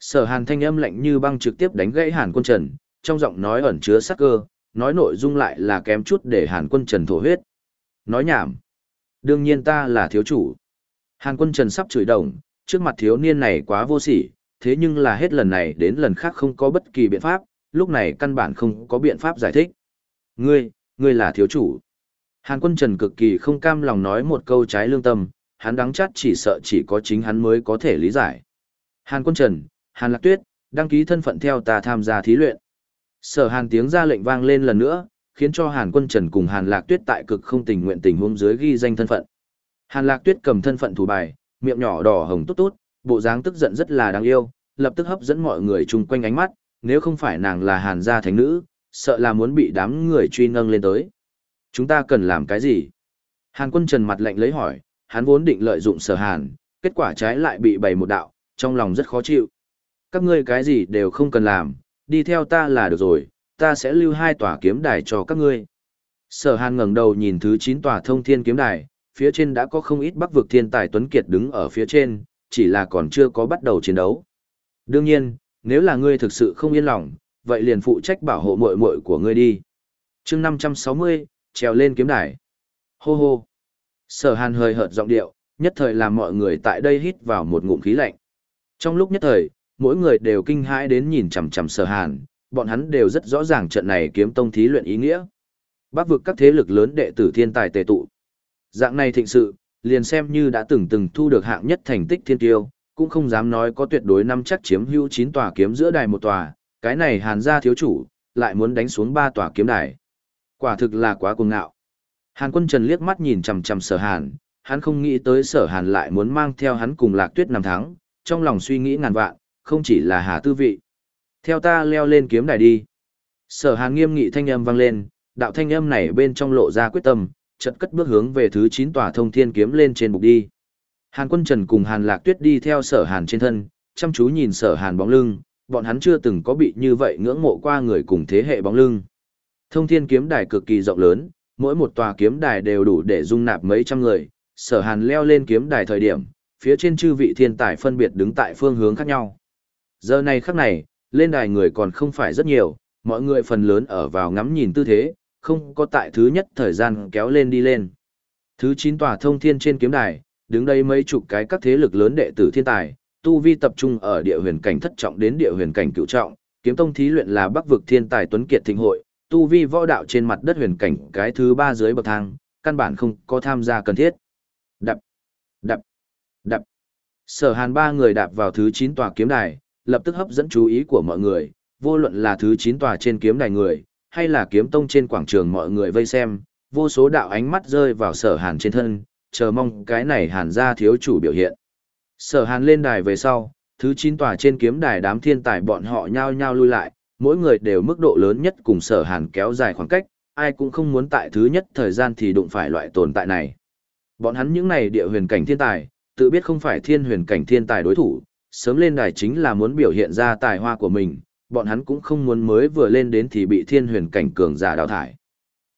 Sở hàn thanh âm lạnh như băng trực tiếp đánh gãy hàn quân trần, trong giọng nói ẩn chứa sắc cơ, nói nội dung lại là kém chút để hàn quân trần thổ huyết. Nói nhảm. Đương nhiên ta là thiếu chủ. Hàn quân trần sắp chửi đồng, trước mặt thiếu niên này quá vô sỉ, thế nhưng là hết lần này đến lần khác không có bất kỳ biện pháp, lúc này căn bản không có biện pháp giải thích. Ngươi, ngươi là thiếu chủ. Hàn quân trần cực kỳ không cam lòng nói một câu trái lương tâm, hắn đắng chát chỉ sợ chỉ có chính hắn mới có thể lý giải. Hàn quân trần, Hàn lạc tuyết, đăng ký thân phận theo ta tham gia thí luyện. Sở hàn tiếng ra lệnh vang lên lần nữa, khiến cho Hàn quân trần cùng Hàn lạc tuyết tại cực không tình nguyện tình huống dưới ghi danh thân phận. Hàn lạc tuyết cầm thân phận thủ bài, miệng nhỏ đỏ hồng tốt tốt, bộ dáng tức giận rất là đáng yêu, lập tức hấp dẫn mọi người chung quanh ánh mắt, nếu không phải nàng là Hàn gia thánh nữ, sợ là muốn bị đám người truy nâng lên tới. Chúng ta cần làm cái gì? Hàn quân trần mặt lạnh lấy hỏi, hắn vốn định lợi dụng sở hàn, kết quả trái lại bị bày một đạo, trong lòng rất khó chịu. Các ngươi cái gì đều không cần làm, đi theo ta là được rồi, ta sẽ lưu hai tòa kiếm đài cho các ngươi. Sở hàn ngẩng đầu nhìn thứ 9 tòa thông thiên kiếm đài, phía trên đã có không ít bắc vực thiên tài Tuấn Kiệt đứng ở phía trên, chỉ là còn chưa có bắt đầu chiến đấu. Đương nhiên, nếu là ngươi thực sự không yên lòng, vậy liền phụ trách bảo hộ muội muội của ngươi đi. chương 560, trèo lên kiếm đài. Hô hô. Sở hàn hơi hợt giọng điệu, nhất thời làm mọi người tại đây hít vào một ngụm khí lạnh. Trong lúc nhất thời, mỗi người đều kinh hãi đến nhìn chằm chằm sở hàn, bọn hắn đều rất rõ ràng trận này kiếm tông thí luyện ý nghĩa. Bắc vực các thế lực lớn đệ tử thiên tài tề tụ. Dạng này thịnh sự, liền xem như đã từng từng thu được hạng nhất thành tích thiên tiêu, cũng không dám nói có tuyệt đối năm chắc chiếm hữu 9 tòa kiếm giữa đài một tòa, cái này hàn gia thiếu chủ, lại muốn đánh xuống ba tòa kiếm đài. Quả thực là quá cuồng ngạo. Hàn quân trần liếc mắt nhìn chằm chằm sở hàn, hắn không nghĩ tới sở hàn lại muốn mang theo hắn cùng lạc tuyết năm tháng, trong lòng suy nghĩ ngàn vạn, không chỉ là hà tư vị. Theo ta leo lên kiếm đài đi. Sở hàn nghiêm nghị thanh âm vang lên, đạo thanh âm này bên trong lộ ra quyết tâm, chợt cất bước hướng về thứ 9 tòa thông thiên kiếm lên trên bục đi. Hàn quân trần cùng Hàn lạc tuyết đi theo sở hàn trên thân, chăm chú nhìn sở hàn bóng lưng, bọn hắn chưa từng có bị như vậy ngưỡng mộ qua người cùng thế hệ bóng lưng. Thông thiên kiếm đài cực kỳ rộng lớn, mỗi một tòa kiếm đài đều đủ để dung nạp mấy trăm người, sở hàn leo lên kiếm đài thời điểm, phía trên chư vị thiên tài phân biệt đứng tại phương hướng khác nhau. Giờ này khắc này, lên đài người còn không phải rất nhiều, mọi người phần lớn ở vào ngắm nhìn tư thế, không có tại thứ nhất thời gian kéo lên đi lên. Thứ 9 tòa thông thiên trên kiếm đài, đứng đây mấy chục cái các thế lực lớn đệ tử thiên tài, tu vi tập trung ở địa huyền cảnh thất trọng đến địa huyền cảnh cửu trọng, kiếm tông thí luyện là Bắc vực thiên tài tuấn kiệt thịnh hội, tu vi võ đạo trên mặt đất huyền cảnh cái thứ ba dưới bậc thang, căn bản không có tham gia cần thiết. Đập, đập, đập. Sở Hàn ba người đạp vào thứ 9 tòa kiếm đài, lập tức hấp dẫn chú ý của mọi người, vô luận là thứ 9 tòa trên kiếm đài người, hay là kiếm tông trên quảng trường mọi người vây xem, vô số đạo ánh mắt rơi vào Sở Hàn trên thân, chờ mong cái này Hàn gia thiếu chủ biểu hiện. Sở Hàn lên đài về sau, thứ 9 tòa trên kiếm đài đám thiên tài bọn họ nhao nhao lui lại, mỗi người đều mức độ lớn nhất cùng Sở Hàn kéo dài khoảng cách, ai cũng không muốn tại thứ nhất thời gian thì đụng phải loại tồn tại này. Bọn hắn những này địa huyền cảnh thiên tài, tự biết không phải thiên huyền cảnh thiên tài đối thủ, sớm lên đài chính là muốn biểu hiện ra tài hoa của mình, bọn hắn cũng không muốn mới vừa lên đến thì bị thiên huyền cảnh cường giả đào thải.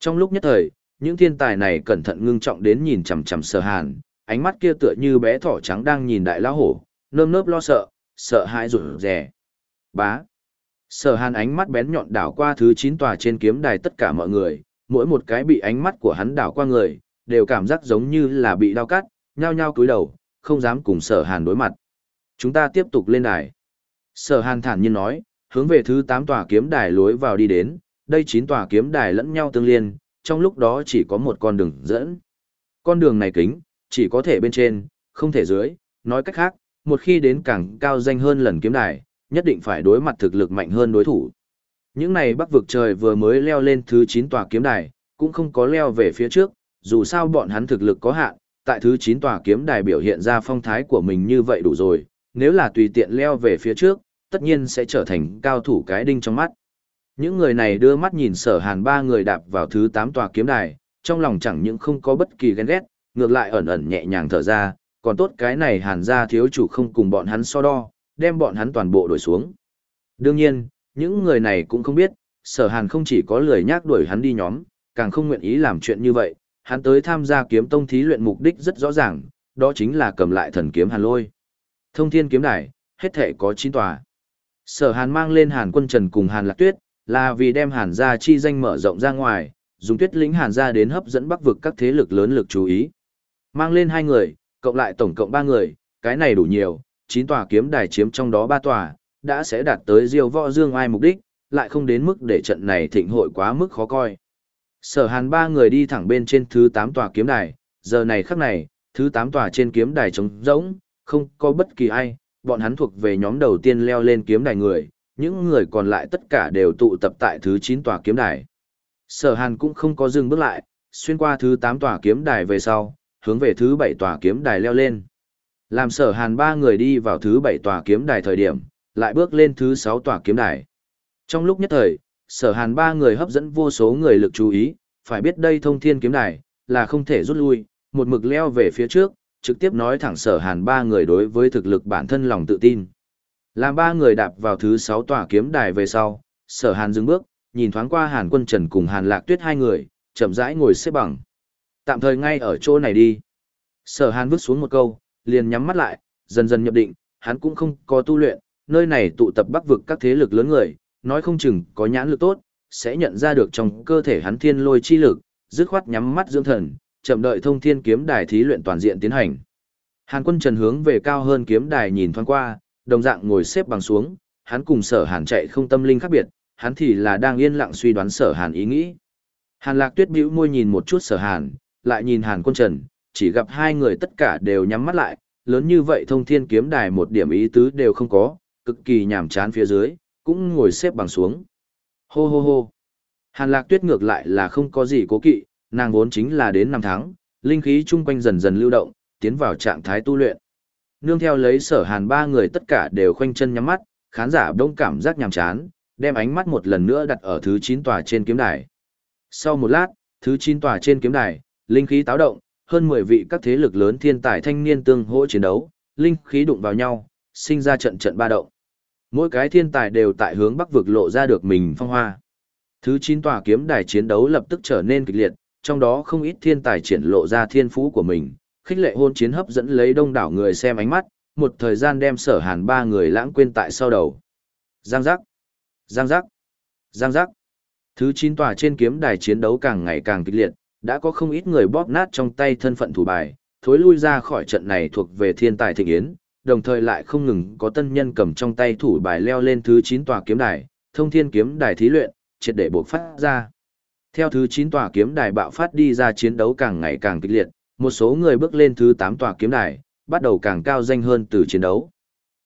Trong lúc nhất thời, những thiên tài này cẩn thận ngưng trọng đến nhìn chằm chằm sở hàn, ánh mắt kia tựa như bé thỏ trắng đang nhìn đại lão hổ, nơm nớp lo sợ, sợ hãi rụt rè. Bá. Sở hàn ánh mắt bén nhọn đảo qua thứ 9 tòa trên kiếm đài tất cả mọi người, mỗi một cái bị ánh mắt của hắn đảo qua người, đều cảm giác giống như là bị đau cắt, nhao nhao cúi đầu, không dám cùng sở hàn đối mặt. Chúng ta tiếp tục lên đài. Sở hàn thản nhiên nói, hướng về thứ 8 tòa kiếm đài lối vào đi đến, đây 9 tòa kiếm đài lẫn nhau tương liên, trong lúc đó chỉ có một con đường dẫn. Con đường này kính, chỉ có thể bên trên, không thể dưới, nói cách khác, một khi đến càng cao danh hơn lần kiếm đài, nhất định phải đối mặt thực lực mạnh hơn đối thủ. Những này bắc vực trời vừa mới leo lên thứ 9 tòa kiếm đài, cũng không có leo về phía trước, dù sao bọn hắn thực lực có hạn, tại thứ 9 tòa kiếm đài biểu hiện ra phong thái của mình như vậy đủ rồi, nếu là tùy tiện leo về phía trước, tất nhiên sẽ trở thành cao thủ cái đinh trong mắt. Những người này đưa mắt nhìn sở hàn ba người đạp vào thứ 8 tòa kiếm đài, trong lòng chẳng những không có bất kỳ ghen ghét, ngược lại ẩn ẩn nhẹ nhàng thở ra, còn tốt cái này hàn ra thiếu chủ không cùng bọn hắn so đo, đem bọn hắn toàn bộ đuổi xuống. Đương nhiên, những người này cũng không biết, sở hàn không chỉ có lười nhác đuổi hắn đi nhóm, càng không nguyện ý làm chuyện như vậy, hắn tới tham gia kiếm tông thí luyện mục đích rất rõ ràng, đó chính là cầm lại thần kiếm hàn lôi. Thông thiên kiếm đài, hết thể có 9 tòa. Sở hàn mang lên hàn quân trần cùng hàn lạc tuyết, là vì đem hàn gia chi danh mở rộng ra ngoài, dùng tuyết lĩnh hàn gia đến hấp dẫn bắc vực các thế lực lớn lực chú ý. Mang lên hai người, cộng lại tổng cộng ba người, cái này đủ nhiều, chín tòa kiếm đài chiếm trong đó ba tòa, đã sẽ đạt tới diêu võ dương ai mục đích, lại không đến mức để trận này thịnh hội quá mức khó coi. Sở hàn ba người đi thẳng bên trên thứ tám tòa kiếm đài, giờ này khắc này, thứ tám tòa trên kiếm đài trống rỗng, không có bất kỳ ai, bọn hắn thuộc về nhóm đầu tiên leo lên kiếm đài người, những người còn lại tất cả đều tụ tập tại thứ chín tòa kiếm đài. Sở hàn cũng không có dừng bước lại, xuyên qua thứ tám tòa kiếm đài về sau, hướng về thứ bảy tòa kiếm đài leo lên. Làm sở hàn ba người đi vào thứ bảy tòa kiếm đài thời điểm, lại bước lên thứ sáu tòa kiếm đài. Trong lúc nhất thời, sở hàn ba người hấp dẫn vô số người lực chú ý, phải biết đây thông thiên kiếm đài, là không thể rút lui, một mực leo về phía trước, trực tiếp nói thẳng sở hàn ba người đối với thực lực bản thân lòng tự tin. Làm ba người đạp vào thứ sáu tòa kiếm đài về sau, sở hàn dừng bước, nhìn thoáng qua hàn quân trần cùng hàn lạc tuyết hai người, chậm rãi ngồi xếp bằng. Tạm thời ngay ở chỗ này đi. Sở Hàn vứt xuống một câu, liền nhắm mắt lại, dần dần nhập định, hắn cũng không có tu luyện, nơi này tụ tập bắc vực các thế lực lớn người, nói không chừng có nhãn lực tốt, sẽ nhận ra được trong cơ thể hắn thiên lôi chi lực, dứt khoát nhắm mắt dưỡng thần, chậm đợi thông thiên kiếm đài thí luyện toàn diện tiến hành. Hàn quân trần hướng về cao hơn kiếm đài nhìn thoáng qua, đồng dạng ngồi xếp bằng xuống, hắn cùng sở hàn chạy không tâm linh khác biệt, hắn thì là đang yên lặng suy đoán sở hàn ý nghĩ. Hàn lạc tuyết bĩu môi nhìn một chút sở hàn, lại nhìn hàn quân trần, chỉ gặp hai người tất cả đều nhắm mắt lại, lớn như vậy thông thiên kiếm đài một điểm ý tứ đều không có, cực kỳ nhàm chán phía dưới, cũng ngồi xếp bằng xuống. Hô hô hô. Hàn lạc tuyết ngược lại là không có gì cố kỵ, nàng vốn chính là đến năm tháng, linh khí chung quanh dần dần lưu động, tiến vào trạng thái tu luyện. Nương theo lấy sở hàn ba người tất cả đều khoanh chân nhắm mắt, khán giả đông cảm giác nhàm chán, đem ánh mắt một lần nữa đặt ở thứ 9 tòa trên kiếm đài. Sau một lát, thứ 9 tòa trên kiếm đài, linh khí táo động, hơn 10 vị các thế lực lớn thiên tài thanh niên tương hỗ chiến đấu, linh khí đụng vào nhau, sinh ra trận trận ba động. Mỗi cái thiên tài đều tại hướng bắc vực lộ ra được mình phong hoa. Thứ 9 tòa kiếm đài chiến đấu lập tức trở nên kịch liệt, trong đó không ít thiên tài triển lộ ra thiên phú của mình, khích lệ hôn chiến hấp dẫn lấy đông đảo người xem ánh mắt, một thời gian đem sở hàn ba người lãng quên tại sau đầu. Giang giác, giang giác, giang giác. Thứ 9 tòa trên kiếm đài chiến đấu càng ngày càng kịch liệt, đã có không ít người bóp nát trong tay thân phận thủ bài, thối lui ra khỏi trận này thuộc về thiên tài thịnh yến, đồng thời lại không ngừng có tân nhân cầm trong tay thủ bài leo lên thứ 9 tòa kiếm đài, thông thiên kiếm đài thí luyện, triệt để buộc phát ra. Theo thứ 9 tòa kiếm đài bạo phát đi ra chiến đấu càng ngày càng kịch liệt, một số người bước lên thứ 8 tòa kiếm đài, bắt đầu càng cao danh hơn từ chiến đấu.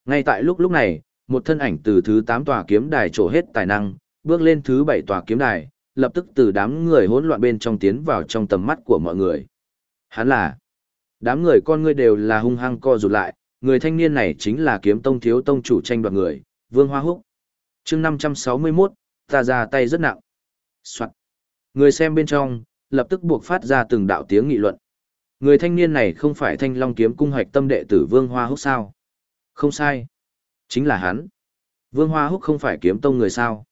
Ngay tại lúc lúc này, một thân ảnh từ thứ 8 tòa kiếm đài trổ hết tài năng, bước lên thứ 7 tòa kiếm đài, lập tức từ đám người hỗn loạn bên trong tiến vào trong tầm mắt của mọi người. Hắn là Đám người con ngươi đều là hung hăng co rụt lại, người thanh niên này chính là kiếm tông thiếu tông chủ tranh đoạt người, Vương Hoa Húc. chương 561, ta ra tay rất nặng. Soạn. Người xem bên trong, lập tức buộc phát ra từng đạo tiếng nghị luận. Người thanh niên này không phải thanh long kiếm cung hoạch tâm đệ tử Vương Hoa Húc sao? Không sai. Chính là hắn. Vương Hoa Húc không phải kiếm tông người sao?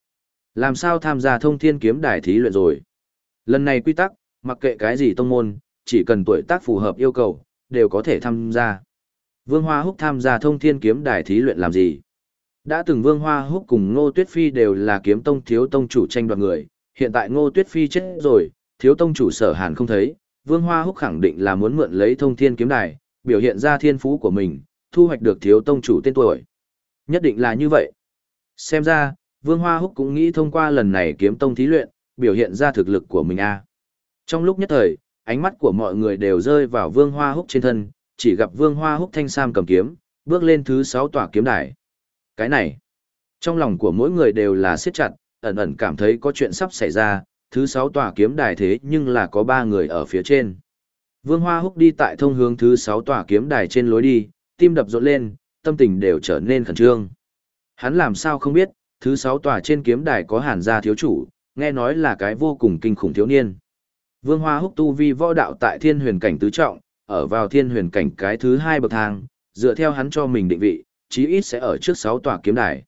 Làm sao tham gia thông thiên kiếm đài thí luyện rồi? Lần này quy tắc, mặc kệ cái gì tông môn, chỉ cần tuổi tác phù hợp yêu cầu, đều có thể tham gia. Vương Hoa Húc tham gia thông thiên kiếm đài thí luyện làm gì? Đã từng Vương Hoa Húc cùng Ngô Tuyết Phi đều là kiếm tông thiếu tông chủ tranh đoạt người, hiện tại Ngô Tuyết Phi chết rồi, thiếu tông chủ sở hàn không thấy, Vương Hoa Húc khẳng định là muốn mượn lấy thông thiên kiếm đài, biểu hiện ra thiên phú của mình, thu hoạch được thiếu tông chủ tên tuổi. Nhất định là như vậy. Xem ra, Vương Hoa Húc cũng nghĩ thông qua lần này kiếm tông thí luyện, biểu hiện ra thực lực của mình a. Trong lúc nhất thời, ánh mắt của mọi người đều rơi vào Vương Hoa Húc trên thân, chỉ gặp Vương Hoa Húc thanh sam cầm kiếm, bước lên thứ sáu tòa kiếm đài. Cái này, trong lòng của mỗi người đều là siết chặt, ẩn ẩn cảm thấy có chuyện sắp xảy ra, thứ sáu tòa kiếm đài thế nhưng là có ba người ở phía trên. Vương Hoa Húc đi tại thông hướng thứ sáu tòa kiếm đài trên lối đi, tim đập rộn lên, tâm tình đều trở nên khẩn trương. Hắn làm sao không biết, thứ sáu tòa trên kiếm đài có hàn gia thiếu chủ, nghe nói là cái vô cùng kinh khủng thiếu niên. Vương Hoa Húc tu vi võ đạo tại thiên huyền cảnh tứ trọng, ở vào thiên huyền cảnh cái thứ hai bậc thang, dựa theo hắn cho mình định vị, chí ít sẽ ở trước sáu tòa kiếm đài.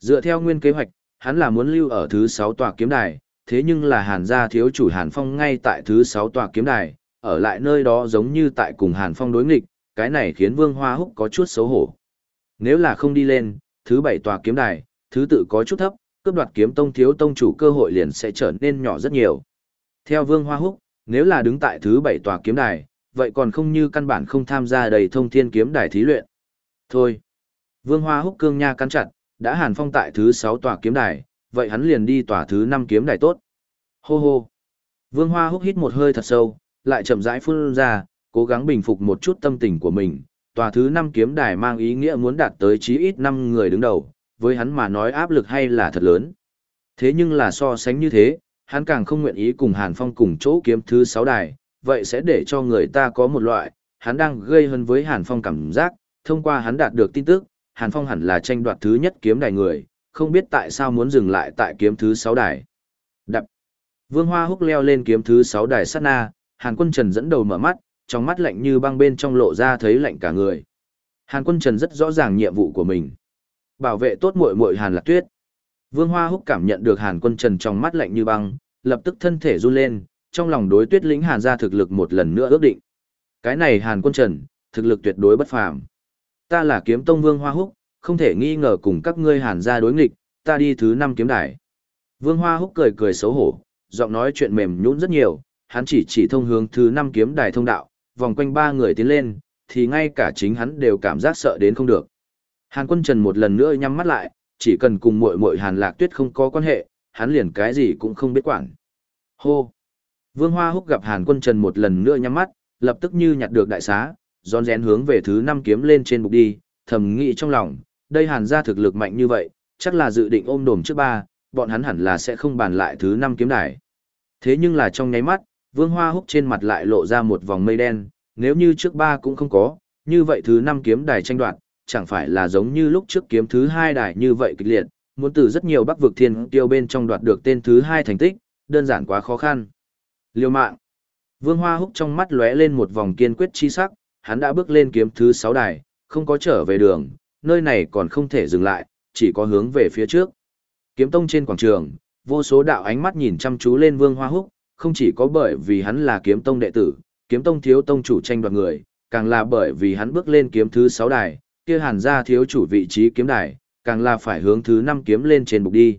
Dựa theo nguyên kế hoạch, hắn là muốn lưu ở thứ sáu tòa kiếm đài, thế nhưng là Hàn gia thiếu chủ Hàn Phong ngay tại thứ sáu tòa kiếm đài, ở lại nơi đó giống như tại cùng Hàn Phong đối nghịch, cái này khiến Vương Hoa Húc có chút xấu hổ. Nếu là không đi lên, thứ bảy tòa kiếm đài, thứ tự có chút thấp, cướp đoạt kiếm tông thiếu tông chủ cơ hội liền sẽ trở nên nhỏ rất nhiều. Theo Vương Hoa Húc, nếu là đứng tại thứ bảy tòa kiếm đài, vậy còn không như căn bản không tham gia đầy thông thiên kiếm đài thí luyện. Thôi. Vương Hoa Húc cương nha cắn chặt, đã hàn phong tại thứ sáu tòa kiếm đài, vậy hắn liền đi tòa thứ năm kiếm đài tốt. Hô hô. Vương Hoa Húc hít một hơi thật sâu, lại chậm rãi phun ra, cố gắng bình phục một chút tâm tình của mình. Tòa thứ năm kiếm đài mang ý nghĩa muốn đạt tới chí ít năm người đứng đầu, với hắn mà nói áp lực hay là thật lớn. Thế nhưng là so sánh như thế, hắn càng không nguyện ý cùng Hàn Phong cùng chỗ kiếm thứ sáu đài, vậy sẽ để cho người ta có một loại, hắn đang gây hấn với Hàn Phong cảm giác, thông qua hắn đạt được tin tức, Hàn Phong hẳn là tranh đoạt thứ nhất kiếm đài người, không biết tại sao muốn dừng lại tại kiếm thứ sáu đài. Đập. Vương Hoa húc leo lên kiếm thứ sáu đài sát na, Hàn Quân Trần dẫn đầu mở mắt, trong mắt lạnh như băng bên trong lộ ra thấy lạnh cả người. Hàn Quân Trần rất rõ ràng nhiệm vụ của mình. Bảo vệ tốt muội muội Hàn Lạc Tuyết. Vương Hoa Húc cảm nhận được Hàn Quân Trần trong mắt lạnh như băng, lập tức thân thể run lên, trong lòng đối Tuyết Lĩnh Hàn gia thực lực một lần nữa ước định. Cái này Hàn Quân Trần, thực lực tuyệt đối bất phàm. Ta là kiếm tông vương Hoa Húc, không thể nghi ngờ cùng các ngươi Hàn gia đối nghịch, ta đi thứ năm kiếm đài. Vương Hoa Húc cười cười xấu hổ, giọng nói chuyện mềm nhũn rất nhiều, hắn chỉ chỉ thông hướng thứ năm kiếm đài thông đạo, vòng quanh ba người tiến lên, thì ngay cả chính hắn đều cảm giác sợ đến không được. Hàn Quân Trần một lần nữa nhắm mắt lại, chỉ cần cùng muội muội Hàn Lạc Tuyết không có quan hệ, hắn liền cái gì cũng không biết quản. Hô! Vương Hoa Húc gặp Hàn Quân Trần một lần nữa nhắm mắt, lập tức như nhặt được đại xá, rón rén hướng về thứ năm kiếm lên trên bục đi, thầm nghĩ trong lòng, đây Hàn gia thực lực mạnh như vậy, chắc là dự định ôm đồm trước ba, bọn hắn hẳn là sẽ không bàn lại thứ năm kiếm đài. Thế nhưng là trong nháy mắt, Vương Hoa Húc trên mặt lại lộ ra một vòng mây đen, nếu như trước ba cũng không có, như vậy thứ năm kiếm đài tranh đoạt, chẳng phải là giống như lúc trước kiếm thứ hai đài như vậy kịch liệt, muốn từ rất nhiều bắc vực thiên tiêu bên trong đoạt được tên thứ hai thành tích, đơn giản quá khó khăn. liều mạng. Vương Hoa Húc trong mắt lóe lên một vòng kiên quyết chi sắc, hắn đã bước lên kiếm thứ sáu đài, không có trở về đường, nơi này còn không thể dừng lại, chỉ có hướng về phía trước. Kiếm tông trên quảng trường, vô số đạo ánh mắt nhìn chăm chú lên Vương Hoa Húc, không chỉ có bởi vì hắn là kiếm tông đệ tử, kiếm tông thiếu tông chủ tranh đoạt người, càng là bởi vì hắn bước lên kiếm thứ sáu đài, kia hàn gia thiếu chủ vị trí kiếm đài, càng là phải hướng thứ năm kiếm lên trên bục đi.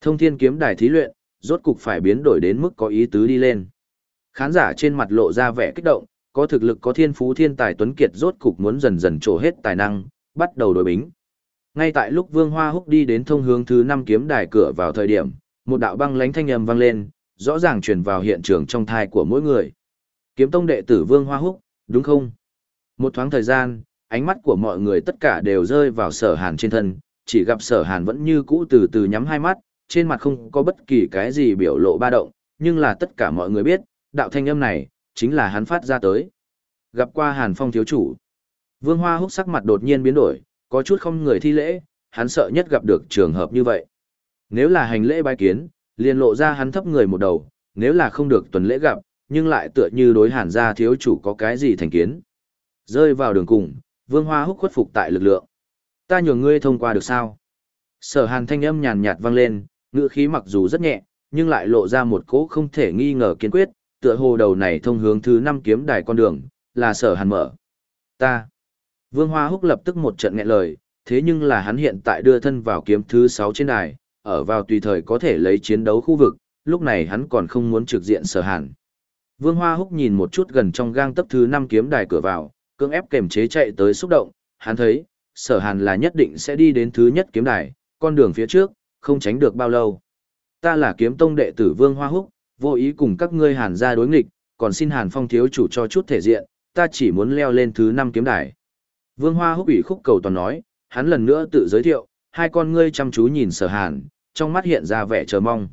Thông thiên kiếm đài thí luyện, rốt cục phải biến đổi đến mức có ý tứ đi lên. Khán giả trên mặt lộ ra vẻ kích động, có thực lực có thiên phú thiên tài tuấn kiệt rốt cục muốn dần dần trổ hết tài năng, bắt đầu đối bính. Ngay tại lúc Vương Hoa Húc đi đến thông hướng thứ năm kiếm đài cửa vào thời điểm, một đạo băng lánh thanh âm vang lên, rõ ràng truyền vào hiện trường trong thai của mỗi người. Kiếm tông đệ tử Vương Hoa Húc, đúng không? Một thoáng thời gian, ánh mắt của mọi người tất cả đều rơi vào sở hàn trên thân, chỉ gặp sở hàn vẫn như cũ từ từ nhắm hai mắt, trên mặt không có bất kỳ cái gì biểu lộ ba động, nhưng là tất cả mọi người biết, đạo thanh âm này, chính là hắn phát ra tới. Gặp qua hàn phong thiếu chủ, vương hoa húc sắc mặt đột nhiên biến đổi, có chút không người thi lễ, hắn sợ nhất gặp được trường hợp như vậy. Nếu là hành lễ bái kiến, liền lộ ra hắn thấp người một đầu, nếu là không được tuần lễ gặp, nhưng lại tựa như đối hàn gia thiếu chủ có cái gì thành kiến. Rơi vào đường cùng, vương hoa húc khuất phục tại lực lượng. Ta nhường ngươi thông qua được sao? Sở hàn thanh âm nhàn nhạt vang lên, ngữ khí mặc dù rất nhẹ, nhưng lại lộ ra một cỗ không thể nghi ngờ kiên quyết, tựa hồ đầu này thông hướng thứ năm kiếm đài con đường, là sở hàn mở. Ta. Vương Hoa Húc lập tức một trận nghẹn lời, thế nhưng là hắn hiện tại đưa thân vào kiếm thứ sáu trên đài, ở vào tùy thời có thể lấy chiến đấu khu vực, lúc này hắn còn không muốn trực diện sở hàn. Vương Hoa Húc nhìn một chút gần trong gang tấp thứ năm kiếm đài cửa vào, cưỡng ép kềm chế chạy tới xúc động, hắn thấy, sở hàn là nhất định sẽ đi đến thứ nhất kiếm đài, con đường phía trước, không tránh được bao lâu. Ta là kiếm tông đệ tử Vương Hoa Húc, vô ý cùng các ngươi hàn ra đối nghịch, còn xin hàn phong thiếu chủ cho chút thể diện, ta chỉ muốn leo lên thứ năm kiếm đài. Vương Hoa Húc ủy khúc cầu toàn nói, hắn lần nữa tự giới thiệu, hai con ngươi chăm chú nhìn sở hàn, trong mắt hiện ra vẻ chờ mong.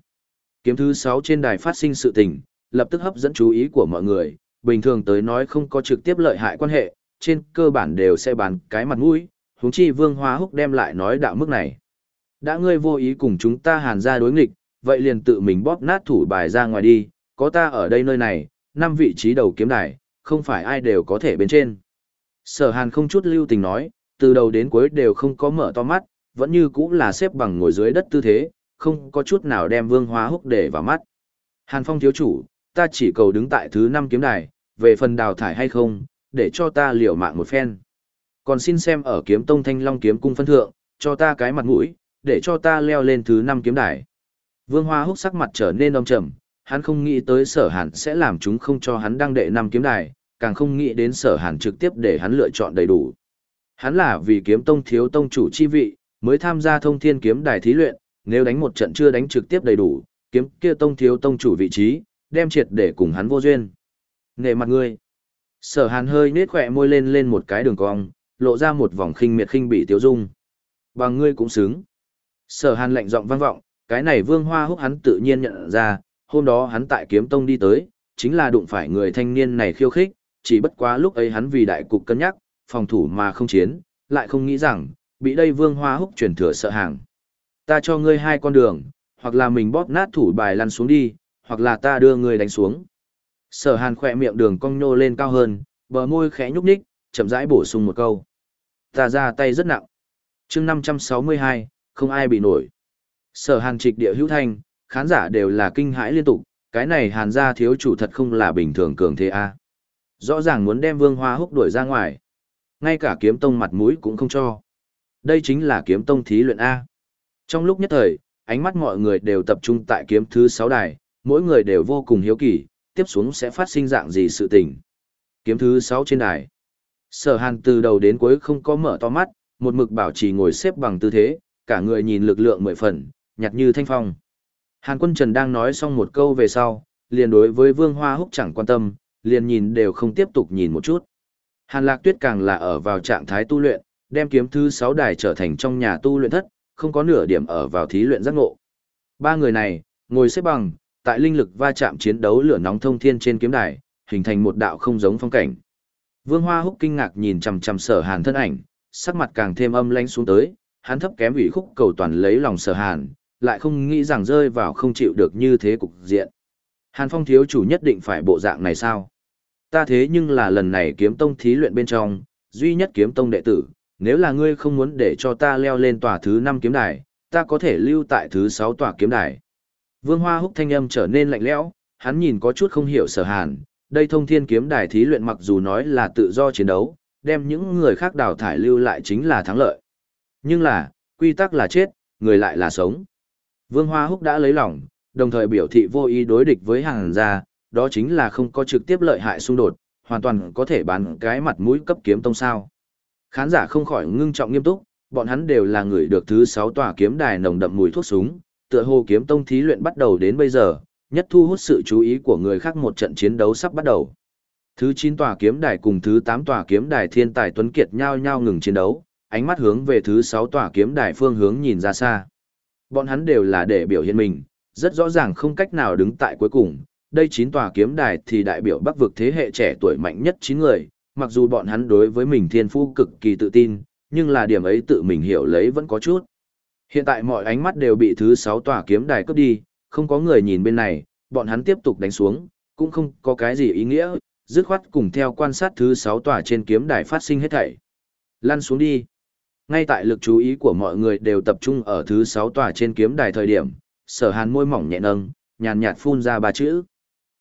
Kiếm thứ sáu trên đài phát sinh sự tình, lập tức hấp dẫn chú ý của mọi người, bình thường tới nói không có trực tiếp lợi hại quan hệ, trên cơ bản đều sẽ bàn cái mặt mũi, huống chi Vương Hoa Húc đem lại nói đạo mức này. Đã ngươi vô ý cùng chúng ta hàn ra đối nghịch, vậy liền tự mình bóp nát thủ bài ra ngoài đi, có ta ở đây nơi này, năm vị trí đầu kiếm đài, không phải ai đều có thể bên trên. Sở hàn không chút lưu tình nói, từ đầu đến cuối đều không có mở to mắt, vẫn như cũng là xếp bằng ngồi dưới đất tư thế, không có chút nào đem vương Hoa húc để vào mắt. Hàn phong thiếu chủ, ta chỉ cầu đứng tại thứ năm kiếm đài, về phần đào thải hay không, để cho ta liều mạng một phen. Còn xin xem ở kiếm tông thanh long kiếm cung phân thượng, cho ta cái mặt mũi, để cho ta leo lên thứ năm kiếm đài. Vương Hoa Húc sắc mặt trở nên âm trầm, hắn không nghĩ tới sở hàn sẽ làm chúng không cho hắn đăng đệ năm kiếm đài, càng không nghĩ đến sở hàn trực tiếp để hắn lựa chọn đầy đủ. Hắn là vì kiếm tông thiếu tông chủ chi vị, mới tham gia thông thiên kiếm đài thí luyện, nếu đánh một trận chưa đánh trực tiếp đầy đủ, kiếm kia tông thiếu tông chủ vị trí, đem triệt để cùng hắn vô duyên. Nệ mặt ngươi. Sở hàn hơi nết khỏe môi lên lên một cái đường cong, lộ ra một vòng khinh miệt khinh bị tiêu dung. Bằng ngươi cũng xứng. Sở hàn lạnh giọng vang vọng, cái này vương hoa húc hắn tự nhiên nhận ra, hôm đó hắn tại kiếm tông đi tới, chính là đụng phải người thanh niên này khiêu khích, chỉ bất quá lúc ấy hắn vì đại cục cân nhắc, phòng thủ mà không chiến, lại không nghĩ rằng, bị đây vương hoa húc chuyển thừa sợ hàng. Ta cho ngươi hai con đường, hoặc là mình bóp nát thủ bài lăn xuống đi, hoặc là ta đưa ngươi đánh xuống. Sở hàn khỏe miệng đường cong nhô lên cao hơn, bờ môi khẽ nhúc nhích, chậm rãi bổ sung một câu. Ta ra tay rất nặng. chương 562, không ai bị nổi. Sở hàn trịch địa hữu thanh, khán giả đều là kinh hãi liên tục, cái này hàn gia thiếu chủ thật không là bình thường cường thế a. À? Rõ ràng muốn đem Vương Hoa Húc đuổi ra ngoài. Ngay cả kiếm tông mặt mũi cũng không cho. Đây chính là kiếm tông thí luyện A. Trong lúc nhất thời, ánh mắt mọi người đều tập trung tại kiếm thứ 6 đài, mỗi người đều vô cùng hiếu kỳ, tiếp xuống sẽ phát sinh dạng gì sự tình. Kiếm thứ 6 trên đài. Sở hàn từ đầu đến cuối không có mở to mắt, một mực bảo trì ngồi xếp bằng tư thế, cả người nhìn lực lượng mười phần, nhặt như thanh phong. Hàn quân Trần đang nói xong một câu về sau, liền đối với vương hoa húc chẳng quan tâm, liền nhìn đều không tiếp tục nhìn một chút. Hàn lạc tuyết càng là ở vào trạng thái tu luyện, đem kiếm thứ 6 đài trở thành trong nhà tu luyện thất, không có nửa điểm ở vào thí luyện giác ngộ. Ba người này, ngồi xếp bằng, tại linh lực va chạm chiến đấu lửa nóng thông thiên trên kiếm đài, hình thành một đạo không giống phong cảnh. Vương Hoa Húc kinh ngạc nhìn chằm chằm Sở Hàn thân ảnh, sắc mặt càng thêm âm lãnh xuống tới, hắn thấp kém ủy khúc cầu toàn lấy lòng Sở Hàn, lại không nghĩ rằng rơi vào không chịu được như thế cục diện. Hàn Phong thiếu chủ nhất định phải bộ dạng này sao? Ta thế nhưng là lần này kiếm tông thí luyện bên trong, duy nhất kiếm tông đệ tử, nếu là ngươi không muốn để cho ta leo lên tòa thứ 5 kiếm đài, ta có thể lưu tại thứ 6 tòa kiếm đài. Vương Hoa Húc thanh âm trở nên lạnh lẽo, hắn nhìn có chút không hiểu sở hàn, đây thông thiên kiếm đài thí luyện mặc dù nói là tự do chiến đấu, đem những người khác đào thải lưu lại chính là thắng lợi. Nhưng là, quy tắc là chết, người lại là sống. Vương Hoa Húc đã lấy lòng, đồng thời biểu thị vô ý đối địch với hàng gia, đó chính là không có trực tiếp lợi hại xung đột, hoàn toàn có thể bán cái mặt mũi cấp kiếm tông sao. Khán giả không khỏi ngưng trọng nghiêm túc, bọn hắn đều là người được thứ 6 tòa kiếm đài nồng đậm mùi thuốc súng, tựa hồ kiếm tông thí luyện bắt đầu đến bây giờ, nhất thu hút sự chú ý của người khác một trận chiến đấu sắp bắt đầu. Thứ 9 tòa kiếm đài cùng thứ 8 tòa kiếm đài thiên tài tuấn kiệt nhau nhau ngừng chiến đấu, ánh mắt hướng về thứ 6 tòa kiếm đài phương hướng nhìn ra xa. Bọn hắn đều là để biểu hiện mình, rất rõ ràng không cách nào đứng tại cuối cùng. Đây 9 tòa kiếm đài thì đại biểu bắc vực thế hệ trẻ tuổi mạnh nhất 9 người, mặc dù bọn hắn đối với mình thiên phu cực kỳ tự tin, nhưng là điểm ấy tự mình hiểu lấy vẫn có chút. Hiện tại mọi ánh mắt đều bị thứ 6 tòa kiếm đài cướp đi, không có người nhìn bên này, bọn hắn tiếp tục đánh xuống, cũng không có cái gì ý nghĩa, dứt khoát cùng theo quan sát thứ 6 tòa trên kiếm đài phát sinh hết thảy. Lăn xuống đi. Ngay tại lực chú ý của mọi người đều tập trung ở thứ 6 tòa trên kiếm đài thời điểm, sở hàn môi mỏng nhẹ nâng, nhàn nhạt phun ra ba chữ.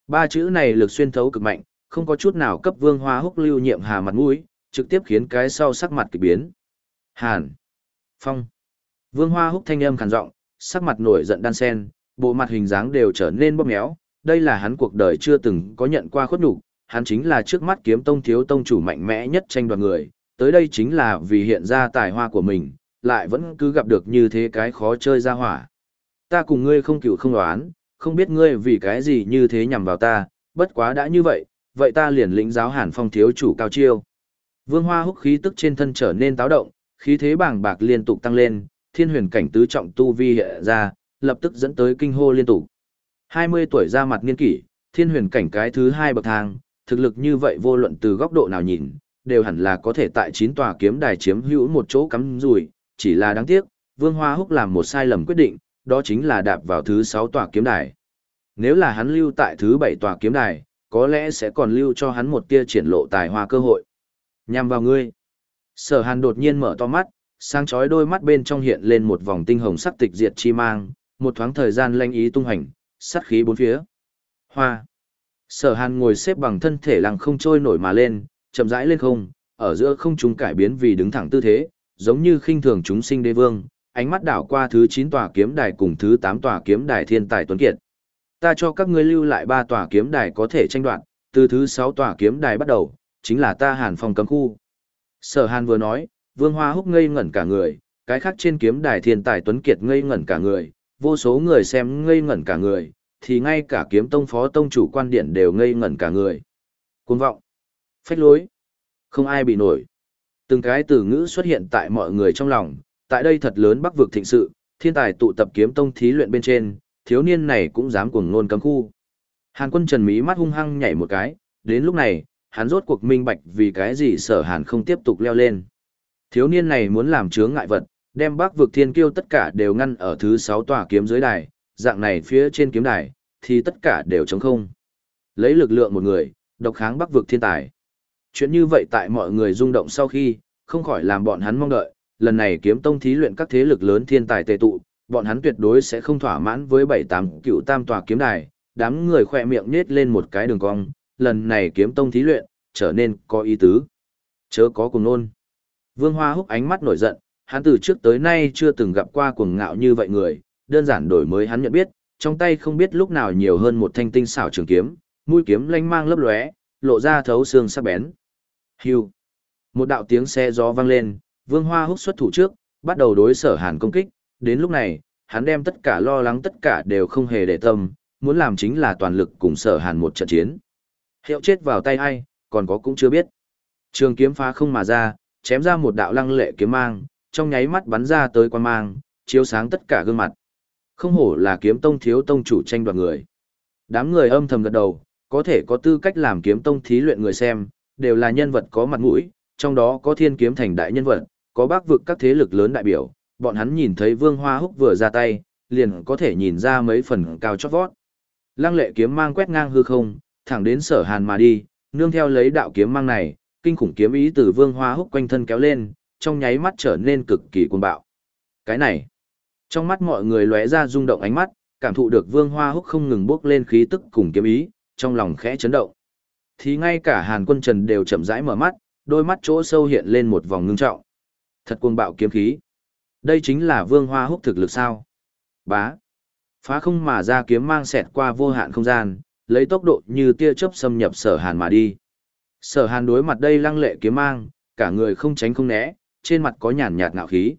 Ba chữ này lực xuyên thấu cực mạnh, không có chút nào cấp vương hoa húc lưu nhiệm hà mặt mũi, trực tiếp khiến cái sau sắc mặt kỳ biến. Hàn. Phong. Vương hoa húc thanh âm khàn giọng, sắc mặt nổi giận đan sen, bộ mặt hình dáng đều trở nên bóp méo, đây là hắn cuộc đời chưa từng có nhận qua khuất nhục, hắn chính là trước mắt kiếm tông thiếu tông chủ mạnh mẽ nhất tranh đoạt người, tới đây chính là vì hiện ra tài hoa của mình, lại vẫn cứ gặp được như thế cái khó chơi ra hỏa. Ta cùng ngươi không cựu không đoán, không biết ngươi vì cái gì như thế nhằm vào ta, bất quá đã như vậy, vậy ta liền lĩnh giáo hàn phong thiếu chủ cao chiêu. Vương Hoa húc khí tức trên thân trở nên táo động, khí thế bàng bạc liên tục tăng lên, thiên huyền cảnh tứ trọng tu vi hiện ra, lập tức dẫn tới kinh hô liên tục. 20 tuổi ra mặt niên kỷ, thiên huyền cảnh cái thứ hai bậc thang, thực lực như vậy vô luận từ góc độ nào nhìn, đều hẳn là có thể tại chín tòa kiếm đài chiếm hữu một chỗ cắm rủi, chỉ là đáng tiếc, Vương Hoa Húc làm một sai lầm quyết định, đó chính là đạp vào thứ 6 tòa kiếm đài. Nếu là hắn lưu tại thứ 7 tòa kiếm đài, có lẽ sẽ còn lưu cho hắn một tia triển lộ tài hoa cơ hội. Nhằm vào ngươi. Sở Hàn đột nhiên mở to mắt, sáng chói đôi mắt bên trong hiện lên một vòng tinh hồng sắc tịch diệt chi mang, một thoáng thời gian lanh ý tung hành, sát khí bốn phía. Hoa. Sở Hàn ngồi xếp bằng thân thể lặng không trôi nổi mà lên, chậm rãi lên không, ở giữa không trung cải biến vì đứng thẳng tư thế, giống như khinh thường chúng sinh đế vương, ánh mắt đảo qua thứ 9 tòa kiếm đài cùng thứ 8 tòa kiếm đài thiên tài tuấn kiệt. Ta cho các ngươi lưu lại ba tòa kiếm đài có thể tranh đoạt, từ thứ 6 tòa kiếm đài bắt đầu, chính là ta Hàn Phong cấm khu. Sở Hàn vừa nói, Vương Hoa Húc ngây ngẩn cả người, cái khác trên kiếm đài thiên tài tuấn kiệt ngây ngẩn cả người, vô số người xem ngây ngẩn cả người, thì ngay cả kiếm tông phó tông chủ quan điển đều ngây ngẩn cả người. Cuồng vọng, phách lối, không ai bị nổi. Từng cái từ ngữ xuất hiện tại mọi người trong lòng, tại đây thật lớn bắc vực thịnh sự, thiên tài tụ tập kiếm tông thí luyện bên trên, thiếu niên này cũng dám cuồng ngôn cấm khu. Hàn quân trần mí mắt hung hăng nhảy một cái, đến lúc này, hắn rốt cuộc minh bạch vì cái gì sở hàn không tiếp tục leo lên. Thiếu niên này muốn làm chướng ngại vật, đem bắc vực thiên kiêu tất cả đều ngăn ở thứ sáu tòa kiếm dưới đài, dạng này phía trên kiếm đài, thì tất cả đều chống không. Lấy lực lượng một người, độc kháng bắc vực thiên tài. Chuyện như vậy tại mọi người rung động sau khi, không khỏi làm bọn hắn mong đợi, lần này kiếm tông thí luyện các thế lực lớn thiên tài tề tụ, bọn hắn tuyệt đối sẽ không thỏa mãn với bảy tám cựu tam tòa kiếm đài, đám người khỏe miệng nết lên một cái đường cong, lần này kiếm tông thí luyện, trở nên có ý tứ. Chớ có cùng nôn. Vương Hoa húc ánh mắt nổi giận, hắn từ trước tới nay chưa từng gặp qua cuồng ngạo như vậy người, đơn giản đổi mới hắn nhận biết, trong tay không biết lúc nào nhiều hơn một thanh tinh xảo trường kiếm, mũi kiếm lanh mang lấp lóe, lộ ra thấu xương sắc bén. Hưu. Một đạo tiếng xe gió vang lên, Vương Hoa húc xuất thủ trước, bắt đầu đối sở Hàn công kích, đến lúc này, hắn đem tất cả lo lắng tất cả đều không hề để tâm, muốn làm chính là toàn lực cùng sở Hàn một trận chiến. Hiệu chết vào tay ai, còn có cũng chưa biết. Trường kiếm phá không mà ra, chém ra một đạo lăng lệ kiếm mang, trong nháy mắt bắn ra tới quan mang, chiếu sáng tất cả gương mặt. Không hổ là kiếm tông thiếu tông chủ tranh đoạt người. Đám người âm thầm gật đầu, có thể có tư cách làm kiếm tông thí luyện người xem, đều là nhân vật có mặt mũi, trong đó có thiên kiếm thành đại nhân vật, có bác vực các thế lực lớn đại biểu, bọn hắn nhìn thấy vương hoa húc vừa ra tay, liền có thể nhìn ra mấy phần cao chót vót. Lăng lệ kiếm mang quét ngang hư không, thẳng đến sở hàn mà đi, nương theo lấy đạo kiếm mang này, kinh khủng kiếm ý từ vương hoa húc quanh thân kéo lên, trong nháy mắt trở nên cực kỳ cuồng bạo. Cái này, trong mắt mọi người lóe ra rung động ánh mắt, cảm thụ được vương hoa húc không ngừng bước lên khí tức cùng kiếm ý, trong lòng khẽ chấn động. Thì ngay cả Hàn Quân Trần đều chậm rãi mở mắt, đôi mắt chỗ sâu hiện lên một vòng ngưng trọng. Thật cuồng bạo kiếm khí. Đây chính là vương hoa húc thực lực sao? Bá. Phá không mà ra kiếm mang xẹt qua vô hạn không gian, lấy tốc độ như tia chớp xâm nhập sở hàn mà đi. Sở hàn đối mặt đây lăng lệ kiếm mang, cả người không tránh không né, trên mặt có nhàn nhạt ngạo khí.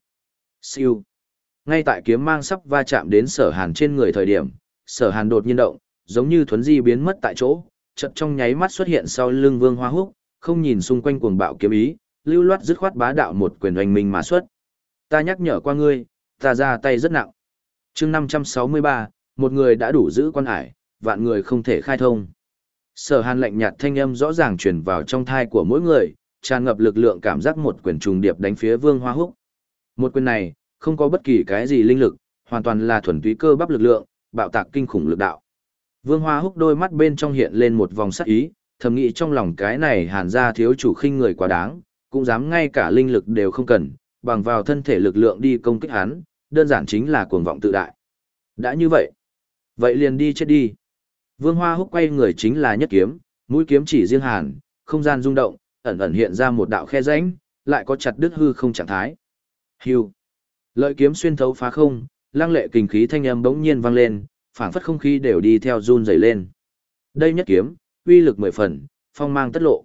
Siêu. Ngay tại kiếm mang sắp va chạm đến sở hàn trên người thời điểm, sở hàn đột nhiên động, giống như thuấn di biến mất tại chỗ, chợt trong nháy mắt xuất hiện sau lưng vương hoa húc, không nhìn xung quanh cuồng bạo kiếm ý, lưu loát dứt khoát bá đạo một quyền oanh minh mà xuất. Ta nhắc nhở qua ngươi, ta ra tay rất nặng. chương 563, một người đã đủ giữ quan hải, vạn người không thể khai thông. Sở hàn lạnh nhạt thanh âm rõ ràng truyền vào trong thai của mỗi người, tràn ngập lực lượng cảm giác một quyền trùng điệp đánh phía vương hoa húc. Một quyền này, không có bất kỳ cái gì linh lực, hoàn toàn là thuần túy cơ bắp lực lượng, bạo tạc kinh khủng lực đạo. Vương hoa húc đôi mắt bên trong hiện lên một vòng sắc ý, thầm nghĩ trong lòng cái này hàn ra thiếu chủ khinh người quá đáng, cũng dám ngay cả linh lực đều không cần, bằng vào thân thể lực lượng đi công kích hắn, đơn giản chính là cuồng vọng tự đại. Đã như vậy, vậy liền đi chết đi. Vương Hoa húc quay người chính là nhất kiếm, mũi kiếm chỉ riêng hàn, không gian rung động, ẩn ẩn hiện ra một đạo khe rãnh, lại có chặt đứt hư không trạng thái. Hưu. Lợi kiếm xuyên thấu phá không, lăng lệ kình khí thanh âm bỗng nhiên vang lên, phảng phất không khí đều đi theo run rẩy lên. Đây nhất kiếm, uy lực mười phần, phong mang tất lộ.